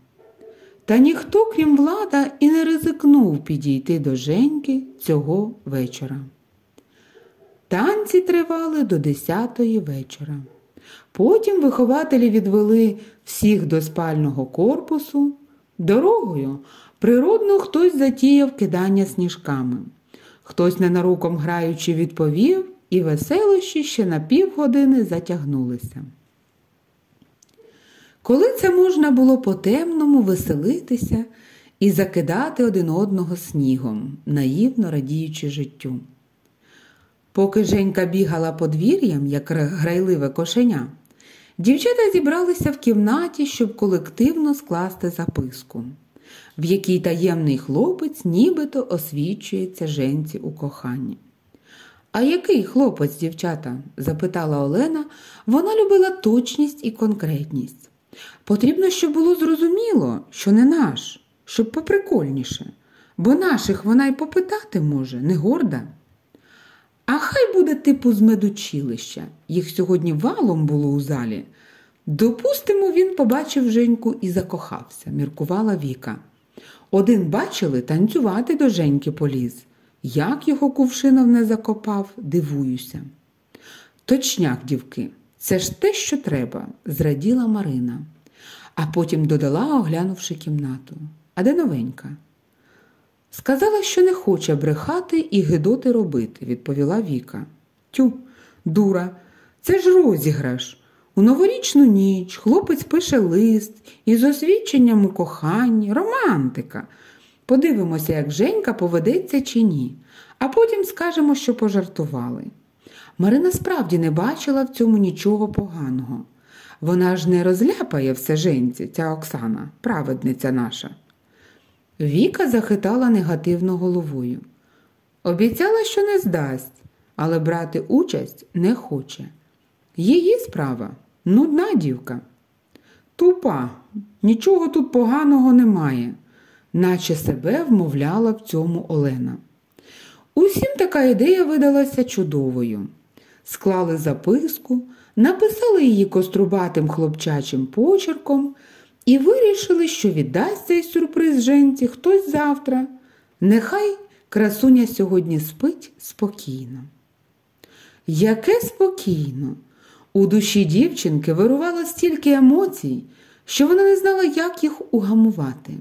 Та ніхто, крім влада, і не ризикнув підійти до Женьки цього вечора. Танці тривали до десятої вечора. Потім вихователі відвели всіх до спального корпусу. Дорогою природно хтось затіяв кидання сніжками. Хтось ненаруком граючи відповів, і веселощі ще на півгодини затягнулися. Коли це можна було по темному веселитися і закидати один одного снігом, наївно радіючи життю. Поки Женька бігала подвір'ям, як грайливе кошеня, дівчата зібралися в кімнаті, щоб колективно скласти записку в якій таємний хлопець нібито освічується женці у коханні. А який хлопець, дівчата? запитала Олена. Вона любила точність і конкретність. Потрібно, щоб було зрозуміло, що не наш, щоб поприкольніше, бо наших вона й попитати може, не горда. А хай буде типу з медучилища. Їх сьогодні валом було у залі. Допустимо, він побачив Женьку і закохався, міркувала Віка. Один бачили, танцювати до Женьки поліз. Як його кувшинов не закопав, дивуюся. Точняк, дівки, це ж те, що треба, зраділа Марина, а потім додала, оглянувши кімнату. А де новенька? Сказала, що не хоче брехати і гидоти робити, відповіла Віка. Тю, дура, це ж розіграш. У новорічну ніч хлопець пише лист із освідченням у коханні, романтика. Подивимося, як Женька поведеться чи ні, а потім скажемо, що пожартували. Марина справді не бачила в цьому нічого поганого. Вона ж не розляпає все женці, ця Оксана, праведниця наша. Віка захитала негативно головою. Обіцяла, що не здасть, але брати участь не хоче. Її справа нудна дівка. Тупа, нічого тут поганого немає, наче себе вмовляла в цьому Олена. Усім така ідея видалася чудовою. Склали записку, написали її кострубатим хлопчачим почерком і вирішили, що віддасть цей сюрприз женці хтось завтра. Нехай красуня сьогодні спить спокійно. Яке спокійно! У душі дівчинки вирувало стільки емоцій, що вона не знала, як їх угамувати.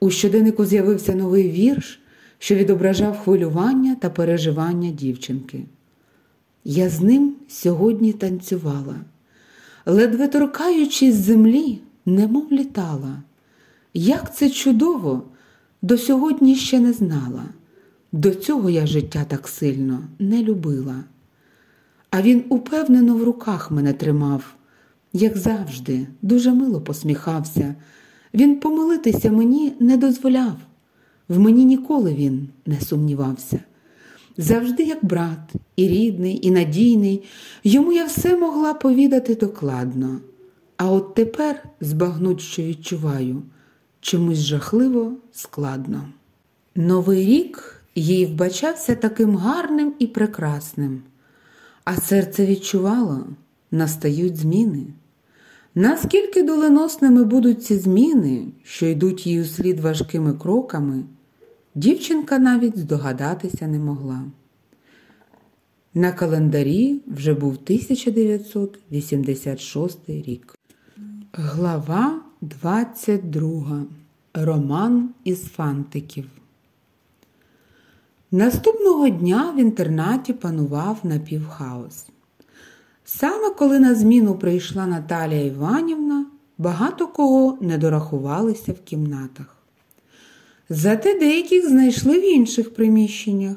У щоденнику з'явився новий вірш, що відображав хвилювання та переживання дівчинки. Я з ним сьогодні танцювала, ледве торкаючись землі, немов літала. Як це чудово, до сьогодні ще не знала. До цього я життя так сильно не любила. А він упевнено в руках мене тримав, як завжди, дуже мило посміхався. Він помилитися мені не дозволяв. В мені ніколи він не сумнівався. Завжди, як брат, і рідний, і надійний, йому я все могла повідати докладно. А от тепер збагнуть, що відчуваю, чомусь жахливо складно. Новий рік їй вбачався таким гарним і прекрасним, а серце відчувало, настають зміни. Наскільки доленосними будуть ці зміни, що йдуть їй услід важкими кроками, дівчинка навіть здогадатися не могла. На календарі вже був 1986 рік. Глава 22. Роман із фантиків. Наступного дня в інтернаті панував напівхаос. Саме коли на зміну прийшла Наталія Іванівна, багато кого не дорахувалися в кімнатах. Зате деяких знайшли в інших приміщеннях.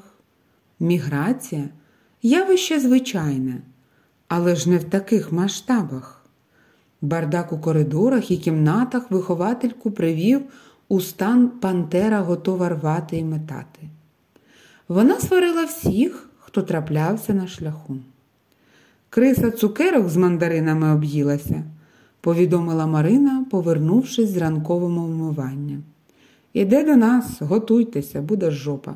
Міграція явище звичайне, але ж не в таких масштабах. Бардак у коридорах і кімнатах виховательку привів у стан Пантера готова рвати і метати. Вона сварила всіх, хто траплявся на шляху. Криса цукерок з мандаринами об'їлася, повідомила Марина, повернувшись з ранкового вмивання. Іде до нас, готуйтеся, буде жопа.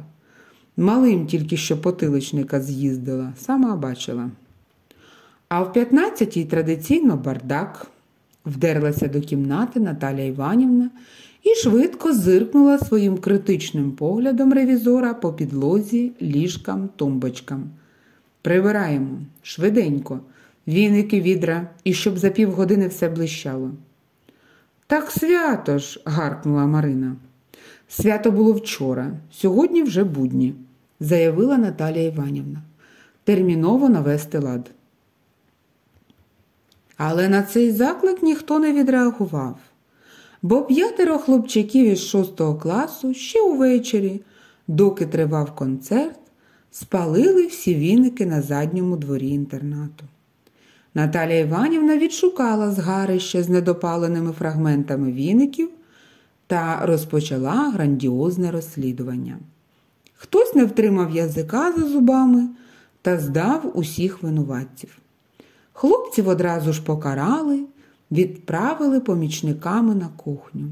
Малим тільки що потиличника з'їздила, сама бачила. А в 15-й традиційно бардак, вдерлася до кімнати Наталя Іванівна і швидко зиркнула своїм критичним поглядом ревізора по підлозі, ліжкам, тумбочкам. Прибираємо швиденько, віники, відра, і щоб за півгодини все блищало. Так свято ж, гаркнула Марина. Свято було вчора, сьогодні вже будні, заявила Наталія Іванівна. Терміново навести лад. Але на цей заклик ніхто не відреагував, бо п'ятеро хлопчиків із шостого класу ще увечері, доки тривав концерт, спалили всі віники на задньому дворі інтернату. Наталія Іванівна відшукала згарище з недопаленими фрагментами віників та розпочала грандіозне розслідування. Хтось не втримав язика за зубами та здав усіх винуватців. Хлопців одразу ж покарали, відправили помічниками на кухню.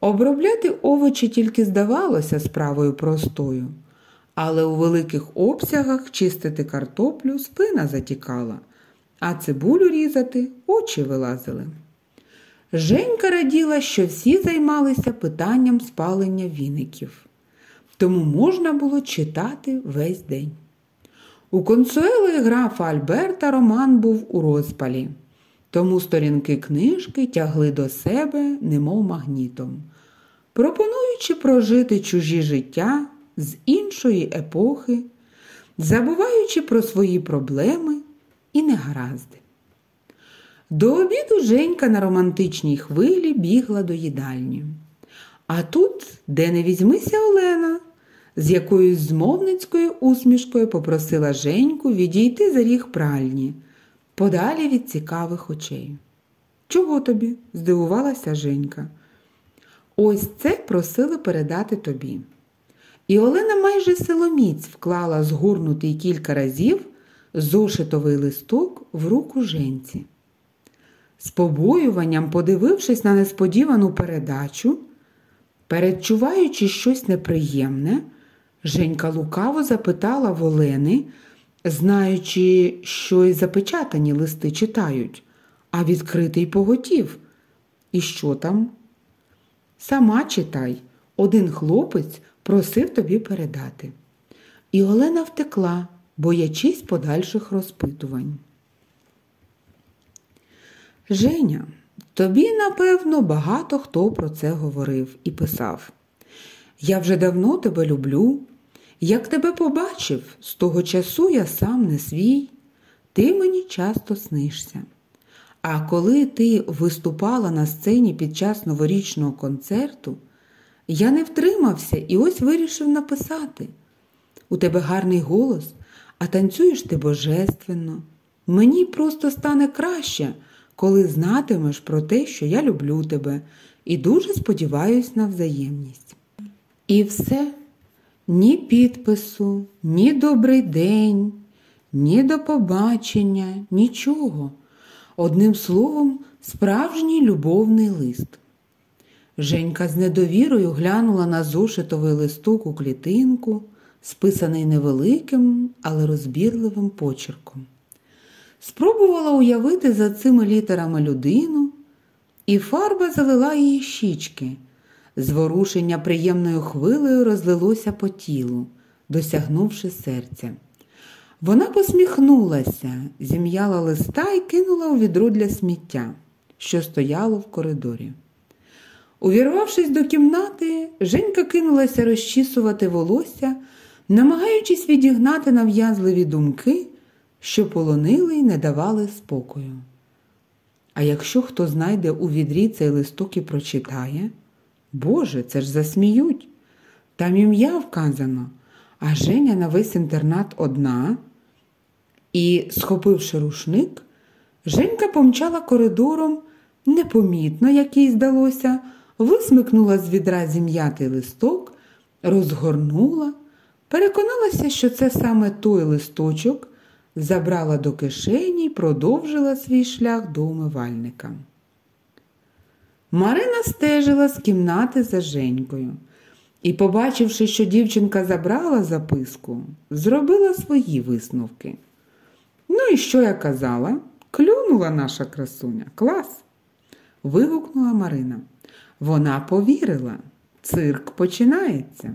Обробляти овочі тільки здавалося справою простою, але у великих обсягах чистити картоплю спина затікала, а цибулю різати очі вилазили. Женька раділа, що всі займалися питанням спалення віників, тому можна було читати весь день. У консуела і графа Альберта роман був у розпалі, тому сторінки книжки тягли до себе, немов магнітом, пропонуючи прожити чужі життя з іншої епохи, забуваючи про свої проблеми і негаразди. До обіду Женька на романтичній хвилі бігла до їдальні. А тут, де не візьмися Олена, з якоюсь змовницькою усмішкою попросила Женьку відійти за ріг пральні, подалі від цікавих очей. Чого тобі? здивувалася Женька. Ось це просили передати тобі. І Олена майже силоміць вклала згорнутий кілька разів зошитовий листок в руку Женці. З побоюванням, подивившись на несподівану передачу, передчуваючи щось неприємне, Женька лукаво запитала в Олени, знаючи, що й запечатані листи читають, а відкритий поготів. І що там? Сама читай, один хлопець просив тобі передати. І Олена втекла, боячись подальших розпитувань. Женя, тобі, напевно, багато хто про це говорив і писав. Я вже давно тебе люблю. Як тебе побачив, з того часу я сам не свій, ти мені часто снишся. А коли ти виступала на сцені під час новорічного концерту, я не втримався і ось вирішив написати. У тебе гарний голос, а танцюєш ти божественно. Мені просто стане краще, коли знатимеш про те, що я люблю тебе, і дуже сподіваюсь на взаємність. І все, ні підпису, ні добрий день, ні до побачення, нічого. Одним словом, справжній любовний лист. Женька з недовірою глянула на зошитовий листок у клітинку, списаний невеликим, але розбірливим почерком. Спробувала уявити за цими літерами людину, і фарба залила її щічки. Зворушення приємною хвилею розлилося по тілу, досягнувши серця. Вона посміхнулася, зім'яла листа і кинула у відро для сміття, що стояло в коридорі. Увірвавшись до кімнати, Женька кинулася розчісувати волосся, намагаючись відігнати нав'язливі думки, що полонили й не давали спокою. А якщо хто знайде у відрі цей листок і прочитає, Боже, це ж засміють. Там ім'я вказано, а Женя на весь інтернат одна. І, схопивши рушник, Женька помчала коридором непомітно, як їй здалося, висмикнула з відра зім'ятий листок, розгорнула, переконалася, що це саме той листочок, забрала до кишені і продовжила свій шлях до умивальника. Марина стежила з кімнати за Женькою і, побачивши, що дівчинка забрала записку, зробила свої висновки. Ну і що я казала? Клюнула наша красуня. Клас. вигукнула Марина. Вона повірила. Цирк починається.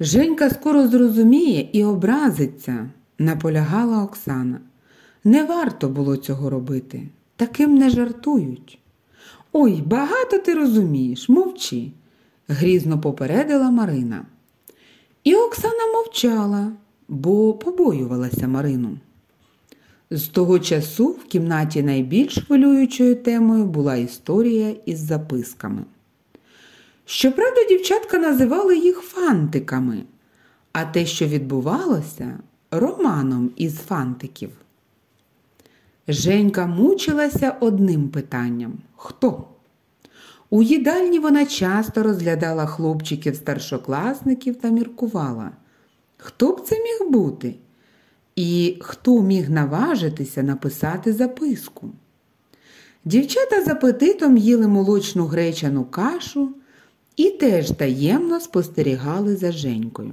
Женька скоро зрозуміє і образиться, наполягала Оксана. Не варто було цього робити. Таким не жартують. Ой, багато ти розумієш, мовчи, грізно попередила Марина. І Оксана мовчала, бо побоювалася Марину. З того часу в кімнаті найбільш хвилюючою темою була історія із записками. Щоправда, дівчатка називали їх фантиками, а те, що відбувалося, романом із фантиків. Женька мучилася одним питанням хто? У їдальні вона часто розглядала хлопчиків старшокласників та міркувала, Хто б це міг бути? І хто міг наважитися написати записку? Дівчата з апетитом їли молочну гречану кашу і теж таємно спостерігали за Женькою.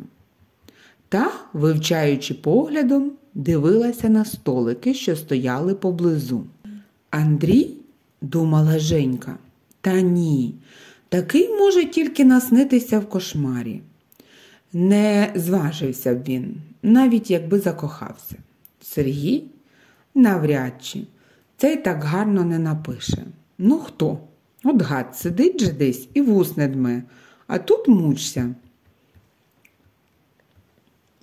Та, вивчаючи поглядом, дивилася на столики, що стояли поблизу. Андрій, думала Женька, та ні, такий може тільки наснитися в кошмарі. Не зважився б він, навіть якби закохався. Сергій навряд чи. Цей так гарно не напише. Ну хто? От гад сидить же десь і вус не дме, а тут мучся.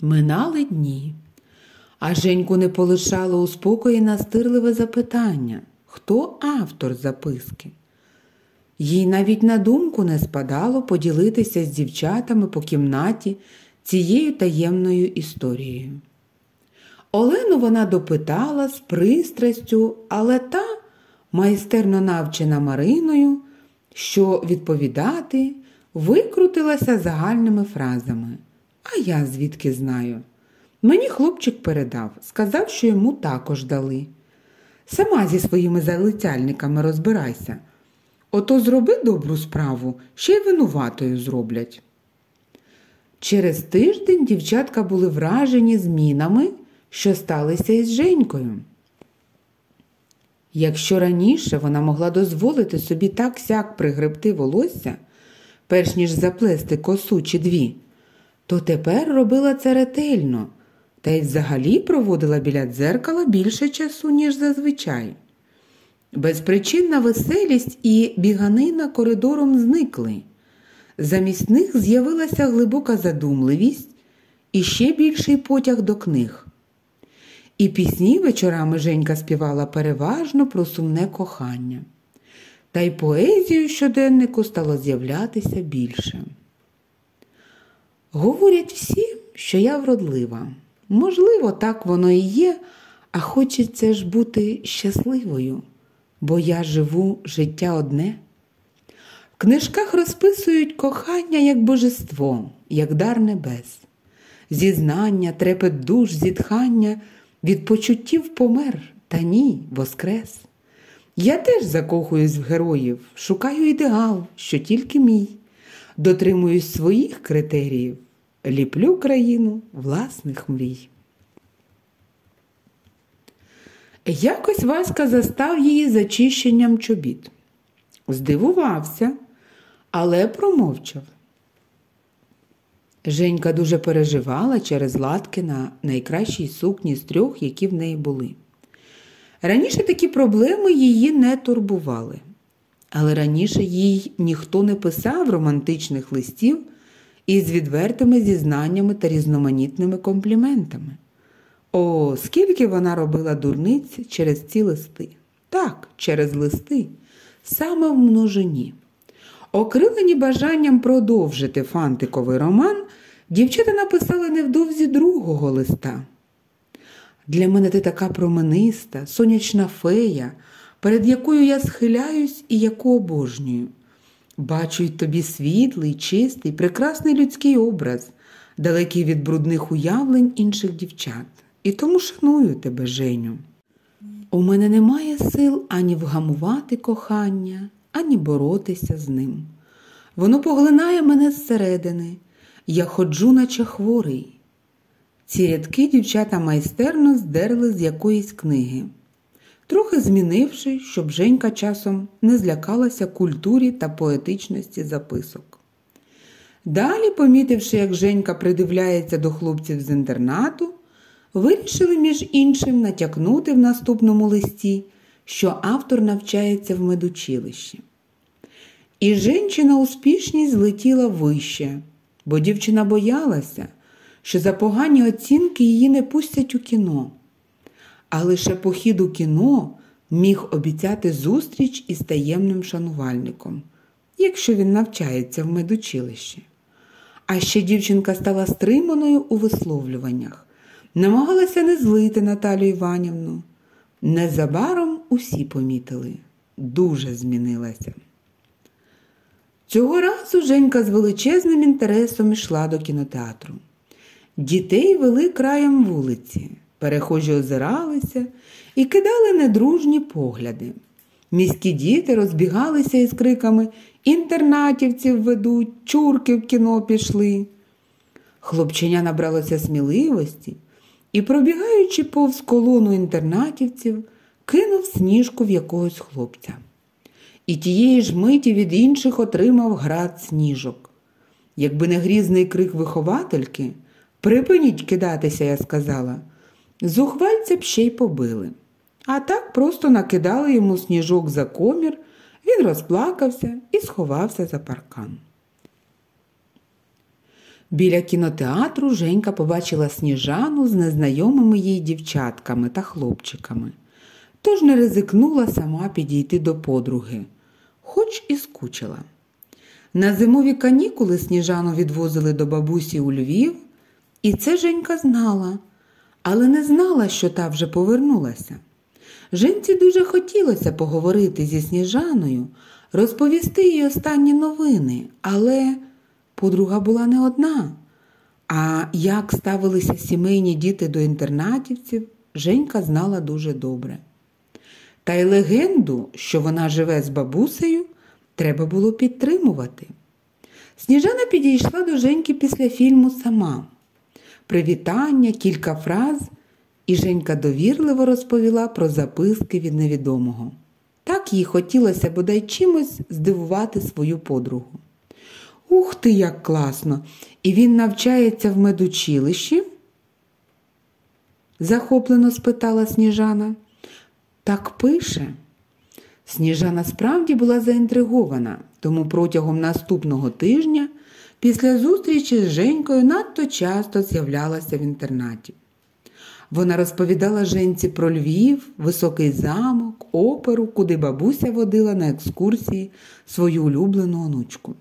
Минали дні, а Женьку не полишало у спокої настирливе запитання хто автор записки? Їй навіть на думку не спадало поділитися з дівчатами по кімнаті цією таємною історією. Олену вона допитала з пристрастю, але та, майстерно навчена Мариною, що відповідати, викрутилася загальними фразами. А я звідки знаю? Мені хлопчик передав, сказав, що йому також дали. Сама зі своїми залицяльниками розбирайся. Ото зроби добру справу, ще й винуватою зроблять. Через тиждень дівчатка були вражені змінами, що сталися із Женькою. Якщо раніше вона могла дозволити собі так сяк пригребти волосся, перш ніж заплести косу чи дві, то тепер робила це ретельно та й взагалі проводила біля дзеркала більше часу, ніж зазвичай. Безпричинна веселість і біганина коридором зникли. Замість них з'явилася глибока задумливість і ще більший потяг до книг. І пісні вечорами Женька співала переважно про сумне кохання. Та й поезію щоденнику стало з'являтися більше. Говорять всі, що я вродлива. Можливо, так воно і є, а хочеться ж бути щасливою, бо я живу життя одне. В книжках розписують кохання як божество, як дар небес, зізнання, трепет душ, зітхання, від почуттів помер, та ні, воскрес. Я теж закохуюсь в героїв, шукаю ідеал, що тільки мій, дотримуюсь своїх критеріїв ліплю країну власних мрій. Якось Васька застав її зачищенням чобіт. Здивувався, але промовчав. Женька дуже переживала через латки на найкращій сукні з трьох, які в неї були. Раніше такі проблеми її не турбували, але раніше їй ніхто не писав романтичних листів із відвертими зізнаннями та різноманітними компліментами. О, скільки вона робила дурниць через ці листи. Так, через листи, саме в множині. Окрилені бажанням продовжити фантиковий роман, дівчата написали невдовзі другого листа. Для мене ти така промениста, сонячна фея, перед якою я схиляюсь і яку обожнюю. Бачу й тобі світлий, чистий, прекрасний людський образ, далекий від брудних уявлень інших дівчат. І тому шаную тебе, Женю. У мене немає сил ані вгамувати кохання, ані боротися з ним. Воно поглинає мене зсередини, я ходжу, наче хворий. Ці рядки дівчата майстерно здерли з якоїсь книги трохи змінивши, щоб Женька часом не злякалася культурі та поетичності записок. Далі, помітивши, як Женька придивляється до хлопців з інтернату, вирішили, між іншим, натякнути в наступному листі, що автор навчається в медучилищі. І Женчина успішність злетіла вище, бо дівчина боялася, що за погані оцінки її не пустять у кіно а лише похід у кіно міг обіцяти зустріч із таємним шанувальником, якщо він навчається в медучилищі. А ще дівчинка стала стриманою у висловлюваннях, намагалася не злити Наталю Іванівну. Незабаром усі помітили, дуже змінилася. Цього разу Женька з величезним інтересом йшла до кінотеатру. Дітей вели краєм вулиці, перехожі озиралися і кидали недружні погляди. Міські діти розбігалися із криками інтернатівців ведуть, чурки в кіно пішли. Хлопченя набралося сміливості і, пробігаючи повз колону інтернатівців, кинув сніжку в якогось хлопця. І тієї ж миті від інших отримав град сніжок. Якби не грізний крик виховательки, припиніть кидатися, я сказала, зухвальця б ще й побили. А так просто накидали йому сніжок за комір, він розплакався і сховався за паркан. Біля кінотеатру Женька побачила сніжану з незнайомими їй дівчатками та хлопчиками, тож не ризикнула сама підійти до подруги, хоч і скучила. На зимові канікули сніжану відвозили до бабусі у Львів, і це Женька знала, але не знала, що та вже повернулася. Женці дуже хотілося поговорити зі Сніжаною, розповісти їй останні новини, але подруга була не одна. А як ставилися сімейні діти до інтернатівців, Женька знала дуже добре. Та й легенду, що вона живе з бабусею, треба було підтримувати. Сніжана підійшла до Женьки після фільму сама. Привітання, кілька фраз, і Женька довірливо розповіла про записки від невідомого. Так їй хотілося бодай чимось здивувати свою подругу. Ух ти, як класно! І він навчається в медучилищі? захоплено спитала Сніжана. Так пише. Сніжана справді була заінтригована, тому протягом наступного тижня після зустрічі з Женькою надто часто з'являлася в інтернаті. Вона розповідала Женці про Львів, високий замок, оперу, куди бабуся водила на екскурсії свою улюблену онучку.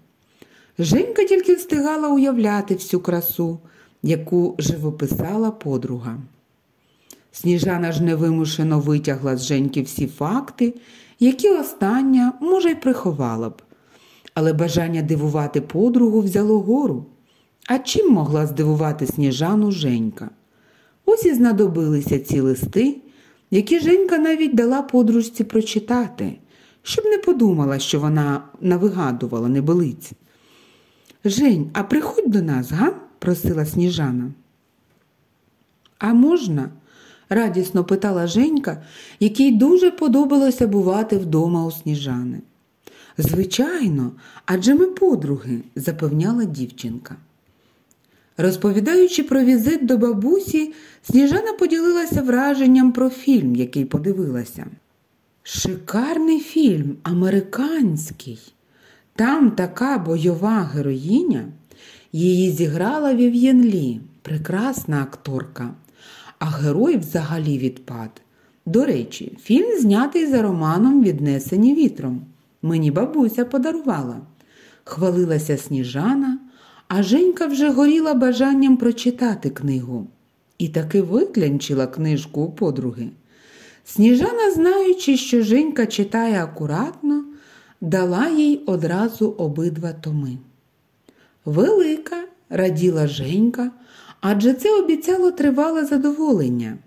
Женька тільки встигала уявляти всю красу, яку живописала подруга. Сніжана ж невимушено витягла з Женьки всі факти, які остання, може, й приховала б. Але бажання дивувати подругу взяло гору. А чим могла здивувати сніжану Женька? Ось і знадобилися ці листи, які Женька навіть дала подружці прочитати, щоб не подумала, що вона навигадувала небелиць. Жень, а приходь до нас, га? просила сніжана. А можна? радісно питала Женька, якій дуже подобалося бувати вдома у сніжани. Звичайно, адже ми подруги, запевняла дівчинка. Розповідаючи про візит до бабусі, Сніжана поділилася враженням про фільм, який подивилася. Шикарний фільм, американський. Там така бойова героїня, її зіграла Вів'єн Лі, прекрасна акторка, а герой взагалі відпад. До речі, фільм знятий за романом Віднесені вітром. Мені бабуся подарувала. Хвалилася сніжана, а Женька вже горіла бажанням прочитати книгу. І таки виклянчила книжку у подруги. Сніжана, знаючи, що Женька читає акуратно, дала їй одразу обидва томи. Велика, раділа Женька, адже це обіцяло тривале задоволення.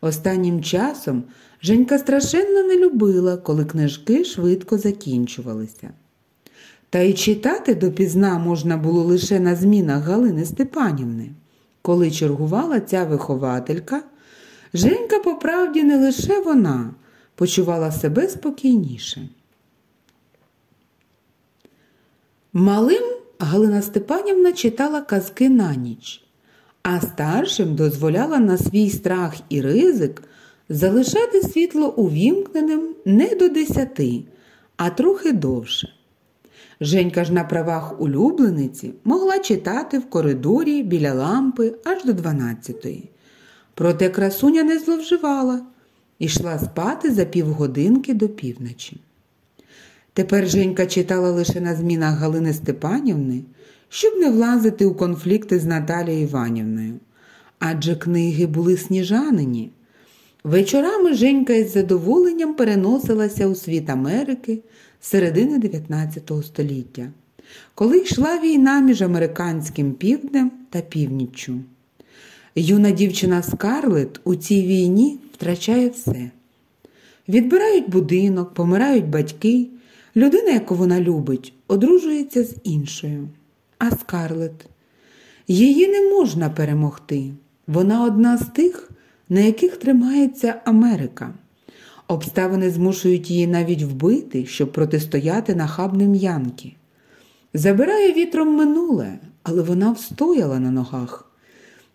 Останнім часом Женька страшенно не любила, коли книжки швидко закінчувалися. Та й читати допізна можна було лише на змінах Галини Степанівни. Коли чергувала ця вихователька, Женька, по правді, не лише вона почувала себе спокійніше. Малим Галина Степанівна читала казки на ніч, а старшим дозволяла на свій страх і ризик залишати світло увімкненим не до десяти, а трохи довше. Женька ж на правах улюблениці могла читати в коридорі біля лампи аж до дванадцятої. Проте красуня не зловживала і йшла спати за півгодинки до півночі. Тепер Женька читала лише на змінах Галини Степанівни, щоб не влазити у конфлікти з Наталією Іванівною. Адже книги були сніжанині. Вечорами Женька із задоволенням переносилася у світ Америки середини 19 століття, коли йшла війна між американським півднем та північчю. Юна дівчина Скарлет у цій війні втрачає все. Відбирають будинок, помирають батьки, людина, яку вона любить, одружується з іншою. А Скарлет її не можна перемогти. Вона одна з тих, на яких тримається Америка. Обставини змушують її навіть вбити, щоб протистояти нахабним Янки. Забирає вітром минуле, але вона встояла на ногах.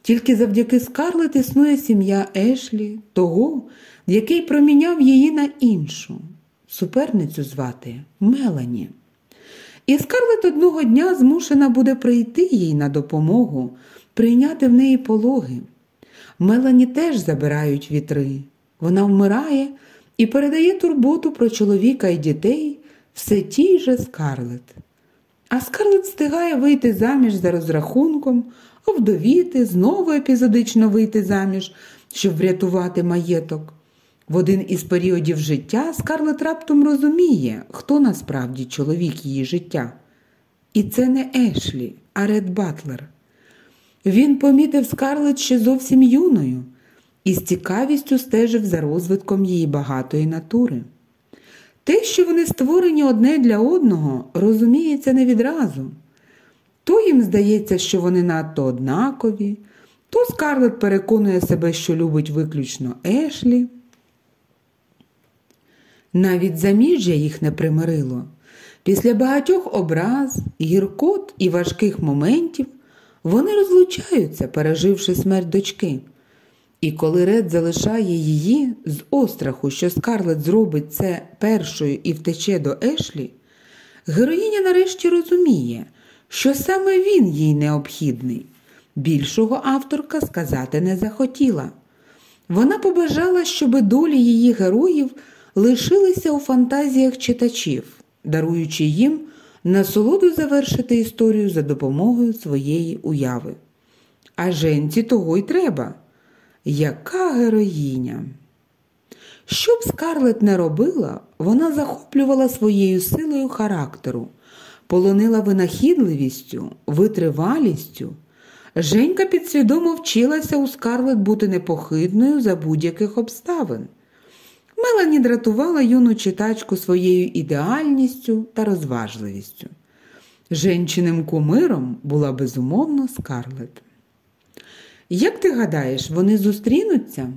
Тільки завдяки Скарлет існує сім'я Ешлі, того, який проміняв її на іншу. Суперницю звати Мелані. І Скарлет одного дня змушена буде прийти їй на допомогу, прийняти в неї пологи. Мелані теж забирають вітри. Вона вмирає і передає турботу про чоловіка і дітей все тій же Скарлет. А Скарлет встигає вийти заміж за розрахунком, овдовіти, знову епізодично вийти заміж, щоб врятувати маєток. В один із періодів життя Скарлет раптом розуміє, хто насправді чоловік її життя. І це не Ешлі, а Ред Батлер. Він помітив Скарлет ще зовсім юною і з цікавістю стежив за розвитком її багатої натури. Те, що вони створені одне для одного, розуміється не відразу. То їм здається, що вони надто однакові, то Скарлет переконує себе, що любить виключно Ешлі. Навіть заміжжя їх не примирило. Після багатьох образ, гіркот і важких моментів вони розлучаються, переживши смерть дочки. І коли Ред залишає її з остраху, що Скарлет зробить це першою і втече до Ешлі, героїня нарешті розуміє, що саме він їй необхідний. Більшого авторка сказати не захотіла. Вона побажала, щоби долі її героїв лишилися у фантазіях читачів, даруючи їм насолоду завершити історію за допомогою своєї уяви. А женці того й треба. Яка героїня! Що б Скарлет не робила, вона захоплювала своєю силою характеру, полонила винахідливістю, витривалістю. Женька підсвідомо вчилася у Скарлет бути непохитною за будь-яких обставин. Мелані дратувала юну читачку своєю ідеальністю та розважливістю. Женчиним кумиром була безумовно Скарлет. Як ти гадаєш, вони зустрінуться?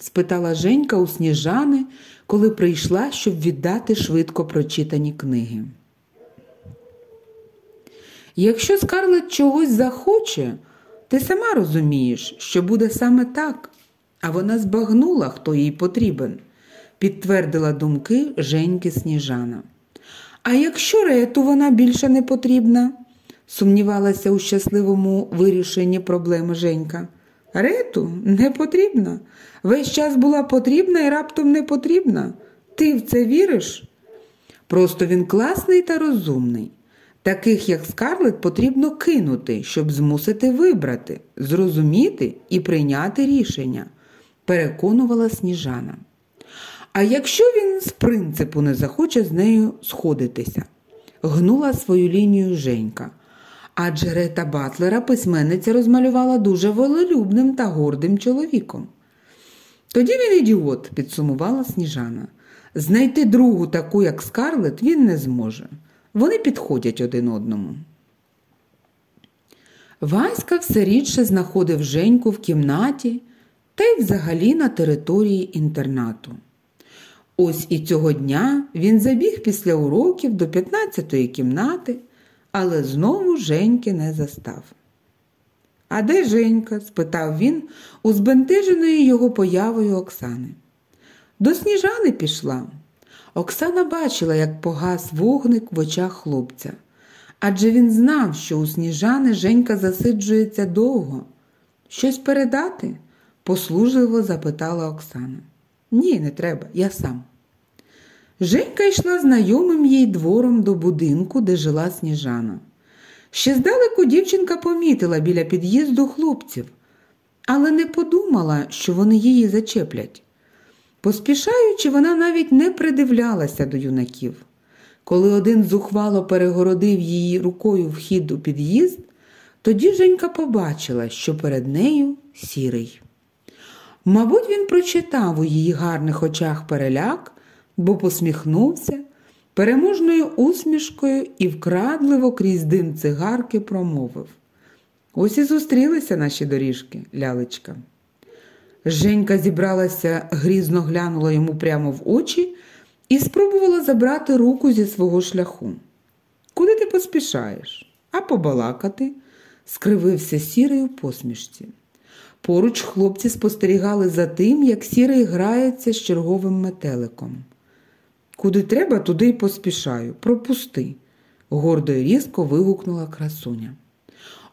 спитала Женька у сніжани, коли прийшла, щоб віддати швидко прочитані книги. Якщо Скарлет чогось захоче, ти сама розумієш, що буде саме так, а вона збагнула, хто їй потрібен, підтвердила думки Женьки Сніжана. А якщо рету вона більше не потрібна? сумнівалася у щасливому вирішенні проблеми Женька. Рету не потрібна. Весь час була потрібна і раптом не потрібна. Ти в це віриш? Просто він класний та розумний. Таких, як Скарлет, потрібно кинути, щоб змусити вибрати, зрозуміти і прийняти рішення, переконувала сніжана. А якщо він з принципу не захоче з нею сходитися, гнула свою лінію Женька. Адже Рета Батлера письменниця розмалювала дуже волелюбним та гордим чоловіком. Тоді він ідіот, підсумувала сніжана. Знайти другу таку, як Скарлет, він не зможе. Вони підходять один одному. Васька все рідше знаходив Женьку в кімнаті та й взагалі на території інтернату. Ось і цього дня він забіг після уроків до 15-ї кімнати, але знову Женьки не застав. А де Женька? спитав він у збентеженої його появою Оксани. До сніжани пішла. Оксана бачила, як погас вогник в очах хлопця. Адже він знав, що у сніжани Женька засиджується довго. Щось передати? послужливо запитала Оксана. Ні, не треба, я сам. Женька йшла знайомим їй двором до будинку, де жила сніжана. Ще здалеку дівчинка помітила біля під'їзду хлопців, але не подумала, що вони її зачеплять. Поспішаючи, вона навіть не придивлялася до юнаків. Коли один зухвало перегородив її рукою вхід у під'їзд, тоді Женька побачила, що перед нею сірий. Мабуть, він прочитав у її гарних очах переляк, бо посміхнувся переможною усмішкою і вкрадливо крізь дим цигарки промовив. Ось і зустрілися наші доріжки, лялечка. Женька зібралася, грізно глянула йому прямо в очі і спробувала забрати руку зі свого шляху. Куди ти поспішаєш? А побалакати? скривився сірий у посмішці. Поруч хлопці спостерігали за тим, як сірий грається з черговим метеликом. Куди треба, туди й поспішаю. Пропусти, гордо і різко вигукнула красуня.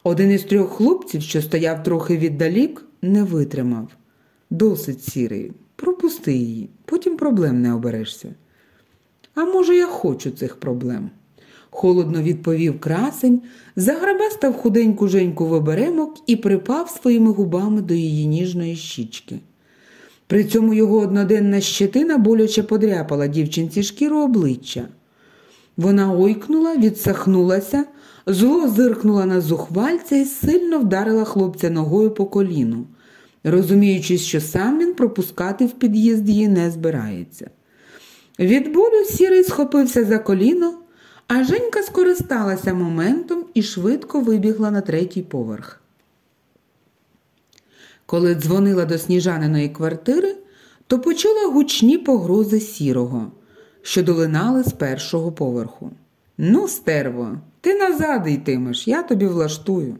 Один із трьох хлопців, що стояв трохи віддалік, не витримав. Досить сірий, пропусти її, потім проблем не оберешся. А може, я хочу цих проблем, холодно відповів красень, заграбастав худеньку женьку в оберемок і припав своїми губами до її ніжної щічки. При цьому його одноденна щетина боляче подряпала дівчинці шкіру обличчя. Вона ойкнула, відсахнулася, зло зиркнула на зухвальця і сильно вдарила хлопця ногою по коліну, розуміючи, що сам він пропускати в під'їзд її не збирається. Від болю сірий схопився за коліно, а Женька скористалася моментом і швидко вибігла на третій поверх. Коли дзвонила до сніжаниної квартири, то почула гучні погрози сірого, що долинали з першого поверху. Ну, стерво, ти назад йтимеш, я тобі влаштую.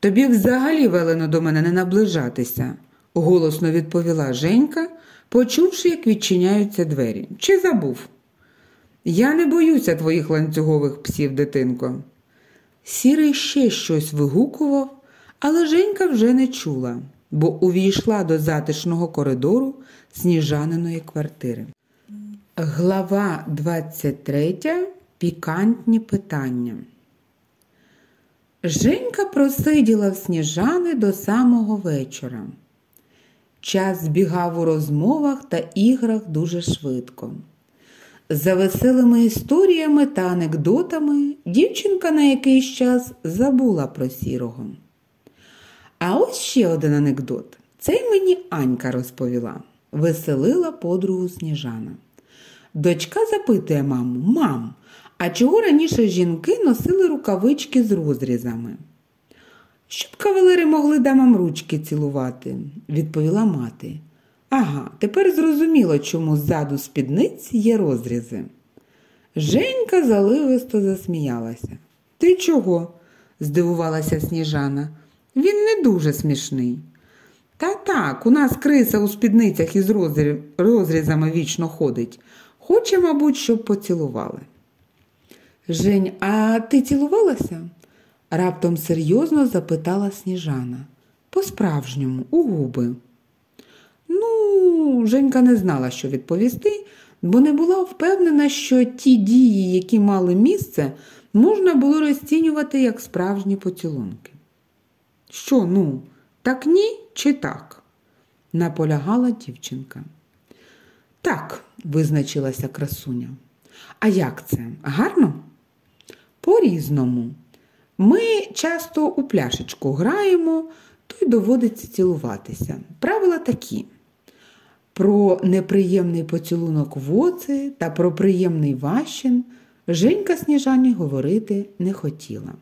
Тобі взагалі велено до мене не наближатися, голосно відповіла Женька, почувши, як відчиняються двері. Чи забув? Я не боюся твоїх ланцюгових псів, дитинко. Сірий ще щось вигукував, але Женька вже не чула, бо увійшла до затишного коридору сніжаниної квартири. Глава 23. Пікантні питання. Женька просиділа в сніжани до самого вечора. Час збігав у розмовах та іграх дуже швидко. За веселими історіями та анекдотами дівчинка на якийсь час забула про сірого. А ось ще один анекдот. Цей мені Анька розповіла, веселила подругу сніжана. Дочка запитує маму, мам, а чого раніше жінки носили рукавички з розрізами? Щоб кавалери могли дамам ручки цілувати, відповіла мати. Ага, тепер зрозуміло, чому ззаду спідниць є розрізи. Женька заливисто засміялася. Ти чого? здивувалася сніжана. Він не дуже смішний. Та так, у нас криса у спідницях із розрізами вічно ходить. Хоче, мабуть, щоб поцілували. Жень, а ти цілувалася? раптом серйозно запитала сніжана. По-справжньому, у губи. Ну, Женька не знала, що відповісти, бо не була впевнена, що ті дії, які мали місце, можна було розцінювати як справжні поцілунки. Що, ну, так ні чи так? наполягала дівчинка. Так, визначилася красуня. А як це? Гарно? По-різному. Ми часто у пляшечку граємо, то й доводиться цілуватися. Правила такі. Про неприємний поцілунок в оці та про приємний ващин Женька Сніжані говорити не хотіла.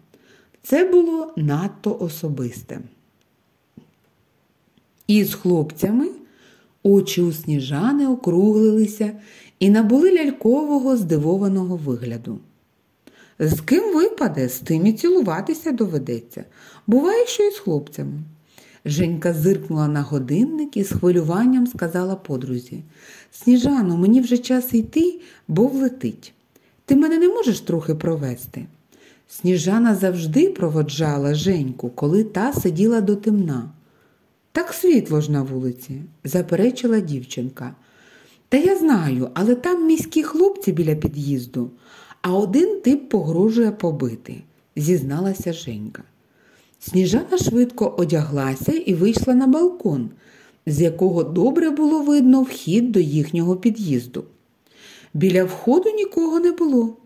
Це було надто особисте. І з хлопцями очі у сніжани округлилися і набули лялькового здивованого вигляду. З ким випаде, з тим і цілуватися доведеться. Буває, що і з хлопцями. Женька зиркнула на годинник і з хвилюванням сказала подрузі Сніжано, мені вже час йти, бо влетить. Ти мене не можеш трохи провести? Сніжана завжди проводжала Женьку, коли та сиділа до темна. Так світло ж на вулиці, заперечила дівчинка. Та я знаю, але там міські хлопці біля під'їзду, а один тип погрожує побити, зізналася Женька. Сніжана швидко одяглася і вийшла на балкон, з якого добре було видно вхід до їхнього під'їзду. Біля входу нікого не було.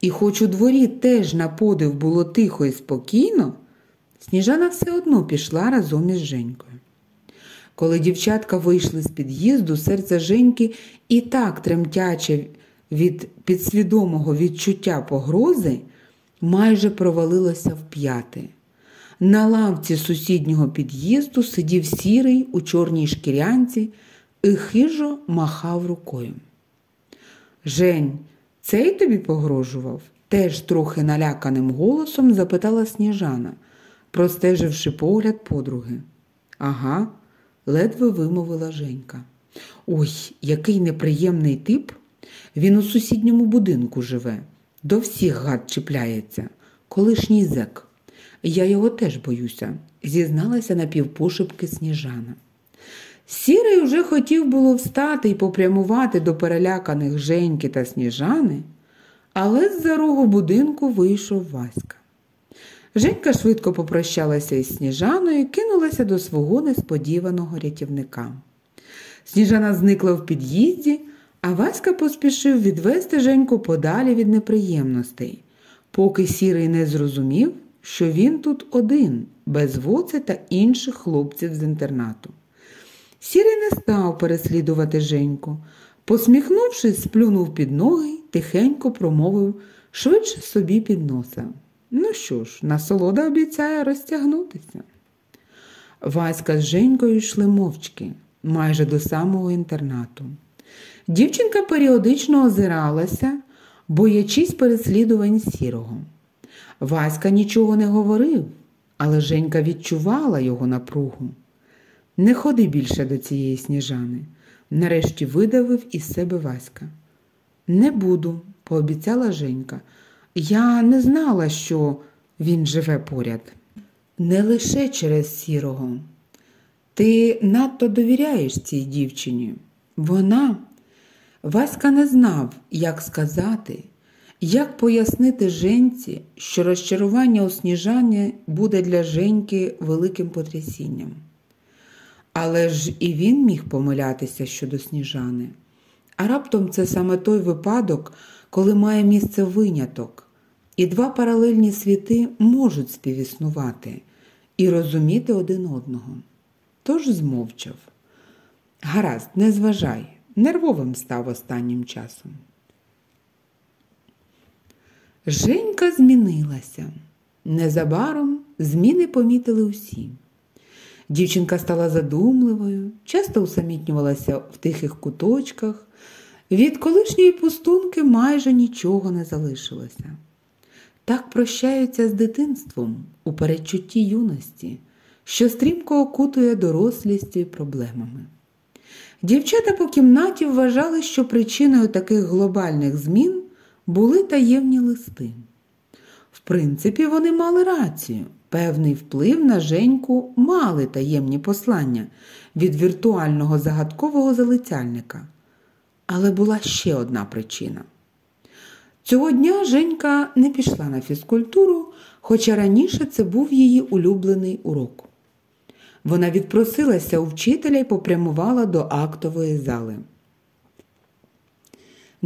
І хоч у дворі теж на подив було тихо і спокійно, Сніжана все одно пішла разом із Женькою. Коли дівчатка вийшли з під'їзду, серце Женьки і так тремтяче від підсвідомого відчуття погрози, майже провалилося в п'яти. На лавці сусіднього під'їзду сидів сірий у чорній шкірянці і хижо махав рукою. Жень, цей тобі погрожував? теж трохи наляканим голосом запитала Сніжана, простеживши погляд подруги. Ага, ледве вимовила Женька. Ой, який неприємний тип. Він у сусідньому будинку живе, до всіх гад чіпляється, колишній зек. Я його теж боюся, зізналася напівпошепки сніжана. Сірий уже хотів було встати і попрямувати до переляканих Женьки та сніжани, але з-за рогу будинку вийшов Васька. Женька швидко попрощалася із сніжаною і кинулася до свого несподіваного рятівника. Сніжана зникла в під'їзді, а Васька поспішив відвести Женьку подалі від неприємностей, поки сірий не зрозумів, що він тут один, без воци та інших хлопців з інтернату. Сірий не став переслідувати Женьку. Посміхнувшись, сплюнув під ноги тихенько промовив швидше собі під носа. Ну що ж, насолода обіцяє розтягнутися. Васька з Женькою йшли мовчки, майже до самого інтернату. Дівчинка періодично озиралася, боячись переслідувань сірого. Васька нічого не говорив, але Женька відчувала його напругу. Не ходи більше до цієї сніжани, нарешті видавив із себе Васька. Не буду, пообіцяла Женька. Я не знала, що він живе поряд. Не лише через сірого. Ти надто довіряєш цій дівчині. Вона, Васька не знав, як сказати, як пояснити Женці, що розчарування у сніжанні буде для Женьки великим потрясінням. Але ж і він міг помилятися щодо сніжани. А раптом це саме той випадок, коли має місце виняток, і два паралельні світи можуть співіснувати і розуміти один одного. Тож змовчав. Гаразд, не зважай, нервовим став останнім часом. Женька змінилася. Незабаром зміни помітили усі. Дівчинка стала задумливою, часто усамітнювалася в тихих куточках. Від колишньої пустунки майже нічого не залишилося. Так прощаються з дитинством у передчутті юності, що стрімко окутує дорослістю і проблемами. Дівчата по кімнаті вважали, що причиною таких глобальних змін були таємні листи. В принципі, вони мали рацію. Певний вплив на Женьку мали таємні послання від віртуального загадкового залицяльника. Але була ще одна причина. Цього дня Женька не пішла на фізкультуру, хоча раніше це був її улюблений урок. Вона відпросилася у вчителя і попрямувала до актової зали.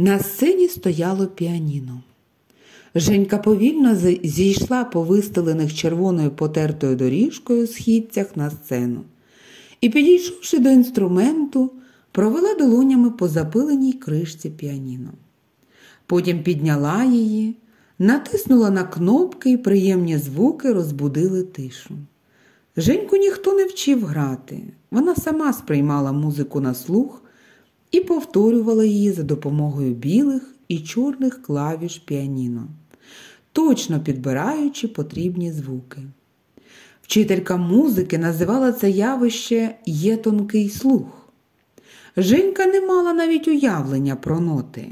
На сцені стояло піаніно. Женька повільно зійшла по вистелених червоною потертою доріжкою східцях на сцену і, підійшовши до інструменту, провела долонями по запиленій кришці піаніно. Потім підняла її, натиснула на кнопки і приємні звуки розбудили тишу. Женьку ніхто не вчив грати, вона сама сприймала музику на слух і повторювала її за допомогою білих і чорних клавіш піаніно, точно підбираючи потрібні звуки. Вчителька музики називала це явище є тонкий слух. Женька не мала навіть уявлення про ноти.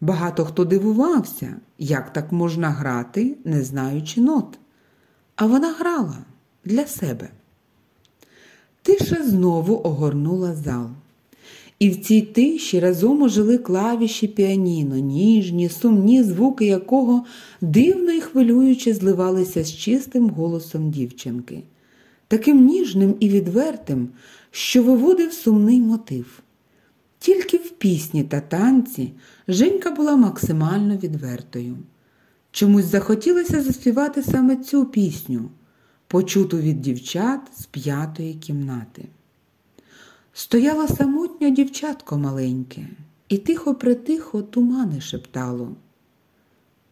Багато хто дивувався, як так можна грати, не знаючи нот. А вона грала для себе. Тиша знову огорнула зал. І в цій тиші разом ожили клавіші піаніно, ніжні, сумні звуки якого дивно і хвилююче зливалися з чистим голосом дівчинки, таким ніжним і відвертим, що виводив сумний мотив. Тільки в пісні та танці Женька була максимально відвертою. Чомусь захотілося заспівати саме цю пісню, почуту від дівчат з п'ятої кімнати. Стояло самотнє дівчатко маленьке, і тихо-притихо тумани шептало.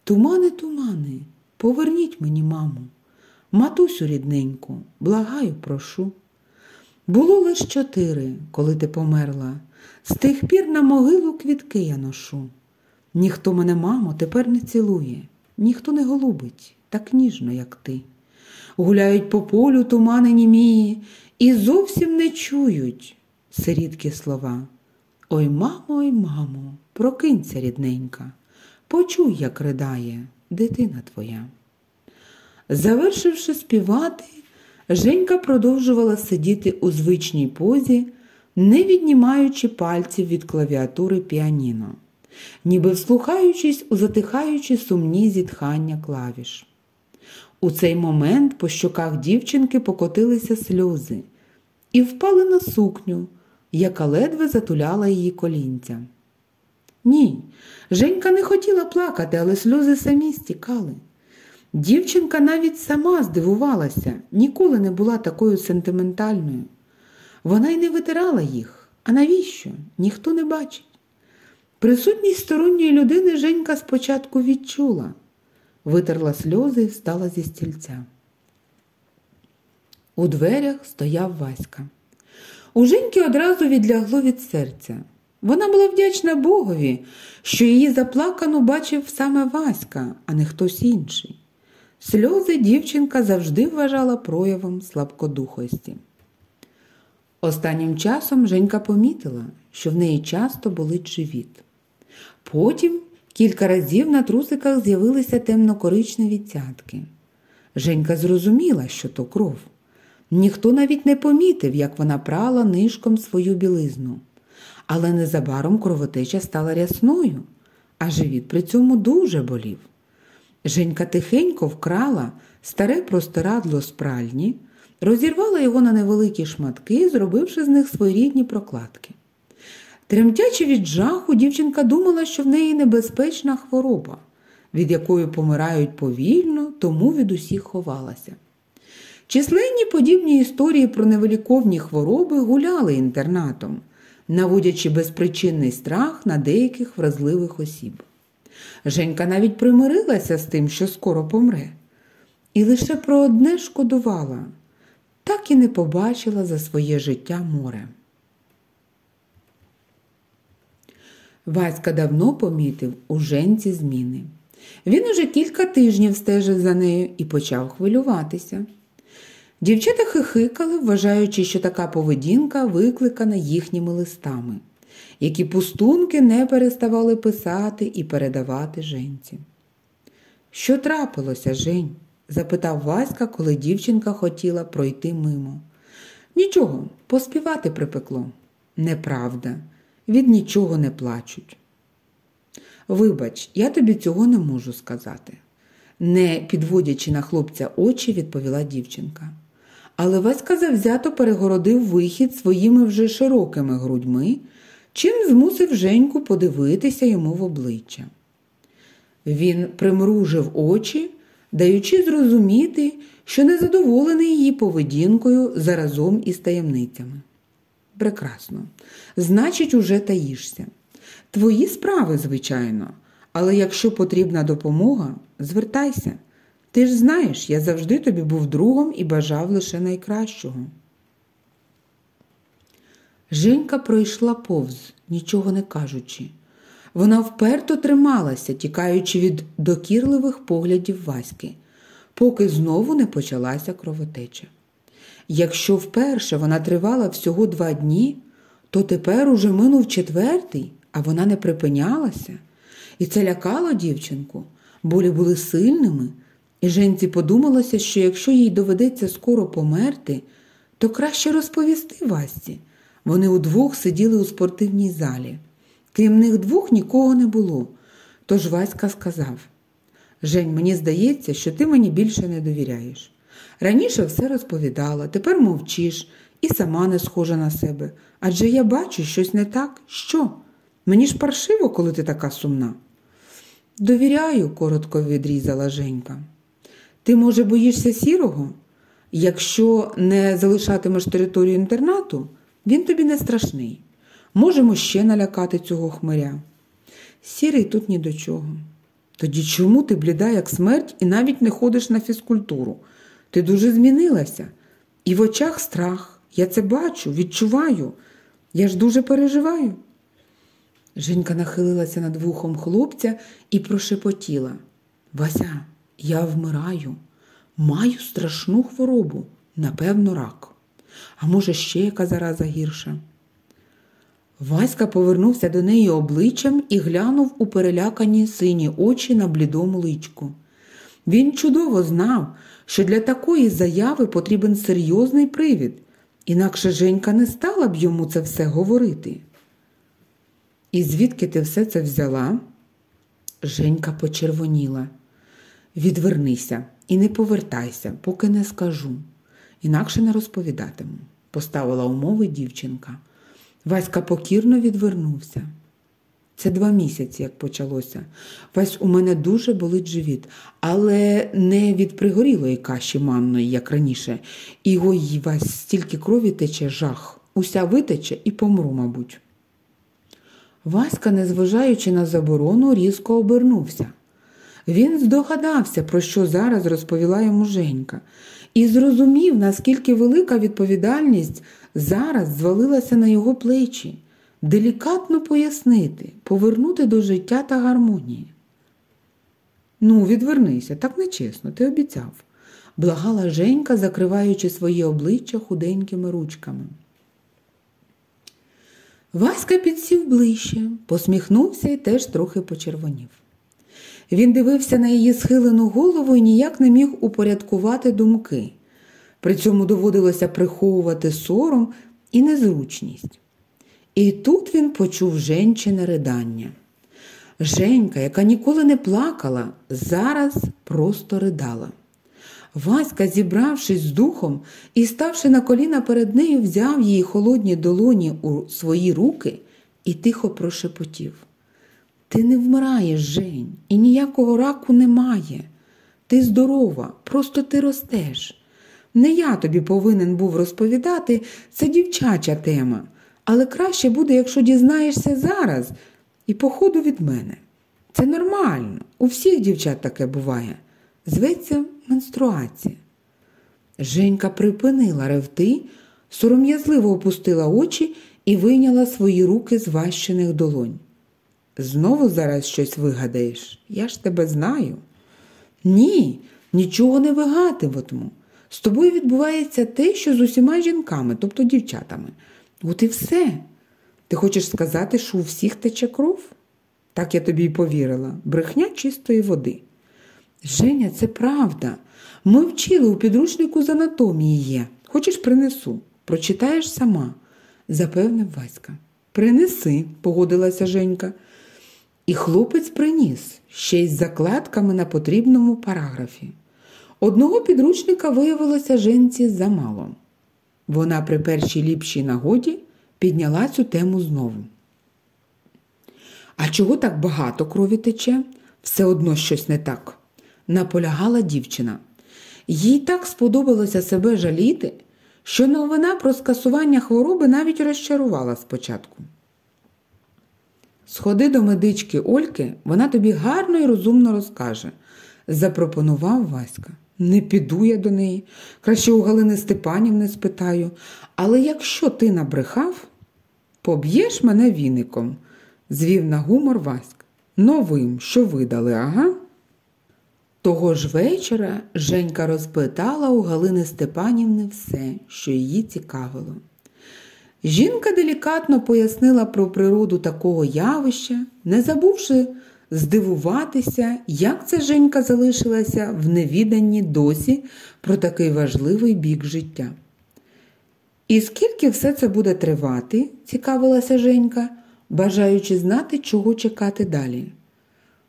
Тумани, тумани, поверніть мені, маму, матусю рідненьку, благаю, прошу. Було лиш чотири, коли ти померла, з тих пір на могилу квітки я ношу. Ніхто мене, мамо, тепер не цілує, ніхто не голубить так ніжно, як ти. Гуляють по полю тумани німії і зовсім не чують сиріткі слова. Ой, мамо, ой, мамо, прокинься, рідненька, почуй, як ридає дитина твоя. Завершивши співати, Женька продовжувала сидіти у звичній позі, не віднімаючи пальців від клавіатури піаніно, ніби вслухаючись у затихаючі сумні зітхання клавіш. У цей момент по щоках дівчинки покотилися сльози і впали на сукню, яка ледве затуляла її колінця. Ні, Женька не хотіла плакати, але сльози самі стікали. Дівчинка навіть сама здивувалася, ніколи не була такою сентиментальною. Вона й не витирала їх. А навіщо? Ніхто не бачить. Присутність сторонньої людини Женька спочатку відчула, витерла сльози і встала зі стільця. У дверях стояв Васька. У Женьки одразу відлягло від серця. Вона була вдячна Богові, що її заплакану бачив саме Васька, а не хтось інший. Сльози дівчинка завжди вважала проявом слабкодухості. Останнім часом Женька помітила, що в неї часто болить живіт. Потім кілька разів на трусиках з'явилися темно-коричневі цятки. Женька зрозуміла, що то кров. Ніхто навіть не помітив, як вона прала нишком свою білизну. Але незабаром кровотеча стала рясною, а живіт при цьому дуже болів. Женька тихенько вкрала старе простирадло з пральні, розірвала його на невеликі шматки, зробивши з них своєрідні прокладки. Тремтячи від жаху, дівчинка думала, що в неї небезпечна хвороба, від якої помирають повільно, тому від усіх ховалася. Численні подібні історії про невеликовні хвороби гуляли інтернатом, наводячи безпричинний страх на деяких вразливих осіб. Женька навіть примирилася з тим, що скоро помре, і лише про одне шкодувала, так і не побачила за своє життя море. Васька давно помітив у Женці зміни. Він уже кілька тижнів стежив за нею і почав хвилюватися. Дівчата хихикали, вважаючи, що така поведінка викликана їхніми листами які пустунки не переставали писати і передавати женці. Що трапилося, Жень? запитав Васька, коли дівчинка хотіла пройти мимо. Нічого, поспівати припекло. Неправда, від нічого не плачуть. Вибач, я тобі цього не можу сказати, не підводячи на хлопця очі, відповіла дівчинка. Але Васька завзято перегородив вихід своїми вже широкими грудьми чим змусив Женьку подивитися йому в обличчя. Він примружив очі, даючи зрозуміти, що незадоволений її поведінкою заразом із таємницями. Прекрасно, значить, уже таїшся. Твої справи, звичайно, але якщо потрібна допомога, звертайся. Ти ж знаєш, я завжди тобі був другом і бажав лише найкращого. Женька пройшла повз, нічого не кажучи. Вона вперто трималася, тікаючи від докірливих поглядів Васьки, поки знову не почалася кровотеча. Якщо вперше вона тривала всього два дні, то тепер уже минув четвертий, а вона не припинялася. І це лякало дівчинку, болі були сильними, і Женці подумалося, що якщо їй доведеться скоро померти, то краще розповісти Васці. Вони удвох сиділи у спортивній залі. Крім них двох нікого не було. Тож Васька сказав Жень, мені здається, що ти мені більше не довіряєш. Раніше все розповідала, тепер мовчиш і сама не схожа на себе. Адже я бачу щось не так. Що? Мені ж паршиво, коли ти така сумна. Довіряю, коротко відрізала Женька. Ти, може, боїшся сірого? Якщо не залишатимеш територію інтернату, він тобі не страшний. Можемо ще налякати цього хмиря. Сірий тут ні до чого. Тоді чому ти бліда, як смерть, і навіть не ходиш на фізкультуру? Ти дуже змінилася. І в очах страх. Я це бачу, відчуваю. Я ж дуже переживаю. Женька нахилилася над вухом хлопця і прошепотіла. Вася, я вмираю, маю страшну хворобу, напевно, рак. А може, ще яка зараза гірша. Васька повернувся до неї обличчям і глянув у перелякані сині очі на блідому личку. Він чудово знав, що для такої заяви потрібен серйозний привід, інакше Женька не стала б йому це все говорити. І звідки ти все це взяла? Женька почервоніла. Відвернися і не повертайся, поки не скажу. Інакше не розповідатиму, поставила умови дівчинка. Васька покірно відвернувся. Це два місяці, як почалося. Вась у мене дуже болить живіт, але не від пригорілої каші манної, як раніше. І ой, Вась, стільки крові тече жах. Уся витече і помру, мабуть. Васька, незважаючи на заборону, різко обернувся. Він здогадався, про що зараз розповіла йому Женька, і зрозумів, наскільки велика відповідальність зараз звалилася на його плечі, делікатно пояснити, повернути до життя та гармонії. Ну, відвернися, так нечесно, ти обіцяв, благала Женька, закриваючи своє обличчя худенькими ручками. Васька підсів ближче, посміхнувся і теж трохи почервонів. Він дивився на її схилену голову і ніяк не міг упорядкувати думки. При цьому доводилося приховувати сором і незручність. І тут він почув Женчине ридання. Женька, яка ніколи не плакала, зараз просто ридала. Васька, зібравшись з духом і, ставши на коліна перед нею, взяв її холодні долоні у свої руки і тихо прошепотів. Ти не вмираєш, Жень, і ніякого раку немає. Ти здорова, просто ти ростеш. Не я тобі повинен був розповідати, це дівчача тема, але краще буде, якщо дізнаєшся зараз і походу від мене. Це нормально, у всіх дівчат таке буває. Зветься менструація. Женька припинила ревти, сором'язливо опустила очі і вийняла свої руки з ващених долонь. Знову зараз щось вигадаєш, я ж тебе знаю. Ні, нічого не вигадуватиму. З тобою відбувається те, що з усіма жінками, тобто дівчатами. От і все. Ти хочеш сказати, що у всіх тече кров? Так я тобі й повірила, брехня чистої води. Женя, це правда. Ми вчили у підручнику з анатомії є. Хочеш, принесу. Прочитаєш сама, запевнив Васька. Принеси, погодилася Женька. І хлопець приніс ще й з закладками на потрібному параграфі. Одного підручника виявилося женці замало. Вона при першій ліпшій нагоді підняла цю тему знову. А чого так багато крові тече? Все одно щось не так, наполягала дівчина. Їй так сподобалося себе жаліти, що новина про скасування хвороби навіть розчарувала спочатку. Сходи до медички Ольки, вона тобі гарно і розумно розкаже, запропонував Васька. Не піду я до неї, краще у Галини Степанівни спитаю. Але якщо ти набрехав, поб'єш мене віником, звів на гумор Васька. Новим, що видали, ага? Того ж вечора Женька розпитала у Галини Степанівни все, що її цікавило. Жінка делікатно пояснила про природу такого явища, не забувши здивуватися, як ця Женька залишилася в невіданні досі про такий важливий бік життя. І скільки все це буде тривати, цікавилася Женька, бажаючи знати, чого чекати далі.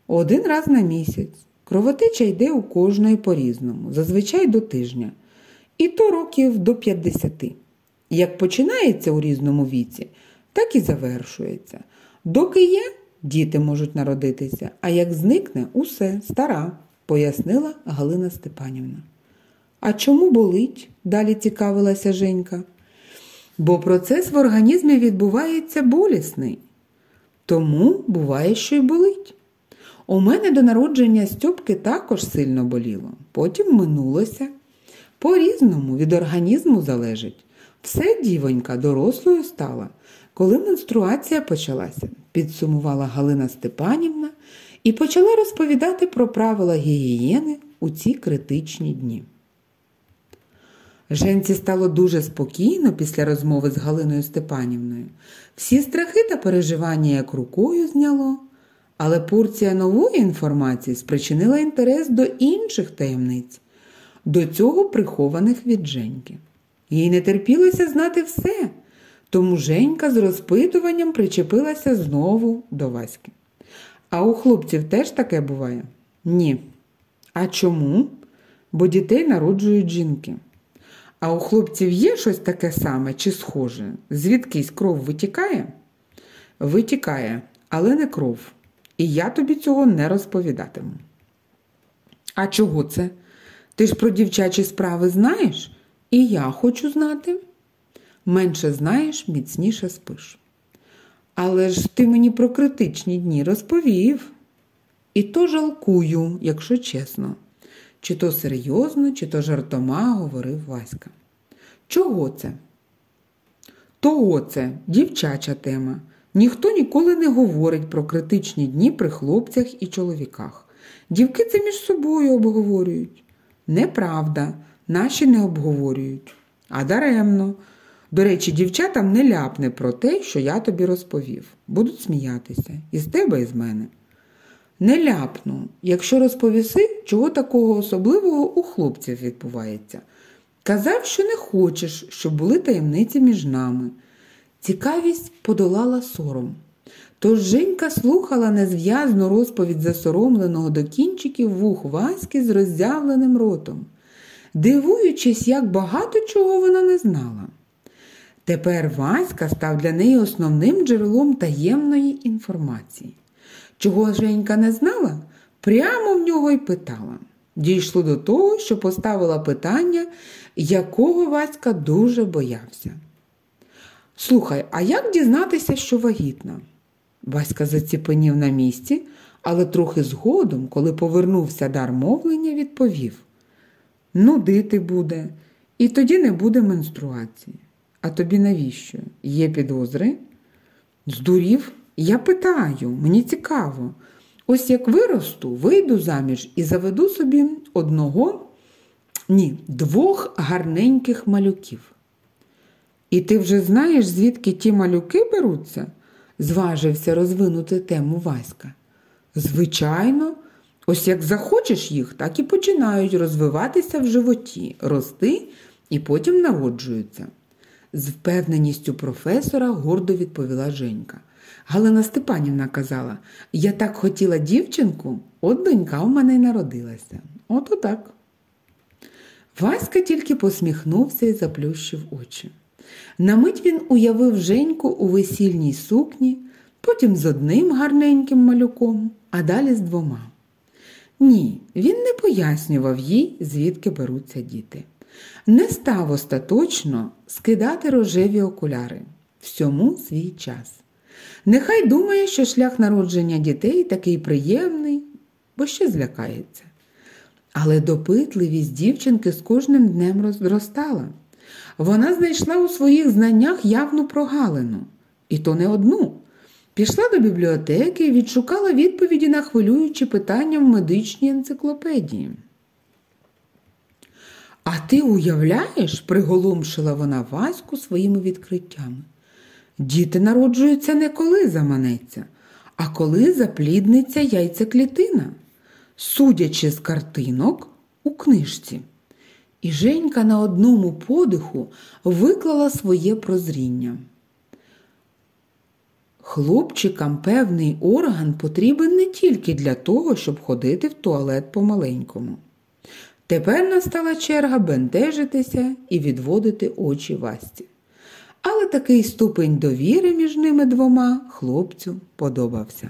Один раз на місяць. Кровотеча йде у кожної по-різному, зазвичай до тижня, і то років до 50. Як починається у різному віці, так і завершується. Доки є, діти можуть народитися, а як зникне усе, стара, пояснила Галина Степанівна. А чому болить? далі цікавилася Женька. Бо процес в організмі відбувається болісний. Тому буває, що й болить. У мене до народження Стьопки також сильно боліло, потім минулося. По різному від організму залежить. Все дівонька дорослою стала, коли менструація почалася, підсумувала Галина Степанівна і почала розповідати про правила гігієни у ці критичні дні. Женці стало дуже спокійно після розмови з Галиною Степанівною. Всі страхи та переживання як рукою зняло, але порція нової інформації спричинила інтерес до інших таємниць, до цього прихованих від Женьки. Їй не терпілося знати все, тому Женька з розпитуванням причепилася знову до Васьки. А у хлопців теж таке буває? Ні. А чому? Бо дітей народжують жінки. А у хлопців є щось таке саме чи схоже? Звідкись кров витікає? Витікає, але не кров. І я тобі цього не розповідатиму. А чого це? Ти ж про дівчачі справи знаєш? І я хочу знати. Менше знаєш, міцніше спиш. Але ж ти мені про критичні дні розповів. І то жалкую, якщо чесно. Чи то серйозно, чи то жартома говорив Васька. Чого це? Того це дівчача тема. Ніхто ніколи не говорить про критичні дні при хлопцях і чоловіках. Дівки це між собою обговорюють. Неправда, наші не обговорюють. А даремно. До речі, дівчатам не ляпне про те, що я тобі розповів. Будуть сміятися і з тебе, і з мене. Не ляпну, якщо розповіси, чого такого особливого у хлопців відбувається. Казав, що не хочеш, щоб були таємниці між нами. Цікавість подолала сором. Тож Женька слухала незв'язну розповідь засоромленого до кінчиків вух Васьки з роззявленим ротом, дивуючись, як багато чого вона не знала. Тепер Васька став для неї основним джерелом таємної інформації. Чого Женька не знала, прямо в нього й питала. Дійшло до того, що поставила питання, якого Васька дуже боявся. Слухай, а як дізнатися, що вагітна? Васька заціпенів на місці, але трохи згодом, коли повернувся дар мовлення, відповів Нудити буде, і тоді не буде менструації. А тобі навіщо? Є підозри? Здурів? Я питаю, мені цікаво. Ось як виросту, вийду заміж і заведу собі одного, ні, двох гарненьких малюків. І ти вже знаєш, звідки ті малюки беруться? зважився розвинути тему Васька. Звичайно, ось як захочеш їх, так і починають розвиватися в животі, рости і потім народжуються. З впевненістю професора гордо відповіла Женька. Галина Степанівна казала, я так хотіла дівчинку, от донька у мене й народилася. От отак. Васька тільки посміхнувся і заплющив очі. На мить він уявив Женьку у весільній сукні, потім з одним гарненьким малюком, а далі з двома. Ні, він не пояснював їй, звідки беруться діти. Не став остаточно скидати рожеві окуляри всьому свій час. Нехай думає, що шлях народження дітей такий приємний, бо ще злякається. Але допитливість дівчинки з кожним днем зростала. Вона знайшла у своїх знаннях явну прогалину, і то не одну. Пішла до бібліотеки і відшукала відповіді на хвилюючі питання в медичній енциклопедії. А ти уявляєш, приголомшила вона Ваську своїми відкриттями. Діти народжуються не коли заманеться, а коли заплідниться яйцеклітина, судячи з картинок у книжці. І Женька на одному подиху виклала своє прозріння. Хлопчикам певний орган потрібен не тільки для того, щоб ходити в туалет по-маленькому. Тепер настала черга бентежитися і відводити очі Васті. Але такий ступень довіри між ними двома хлопцю подобався.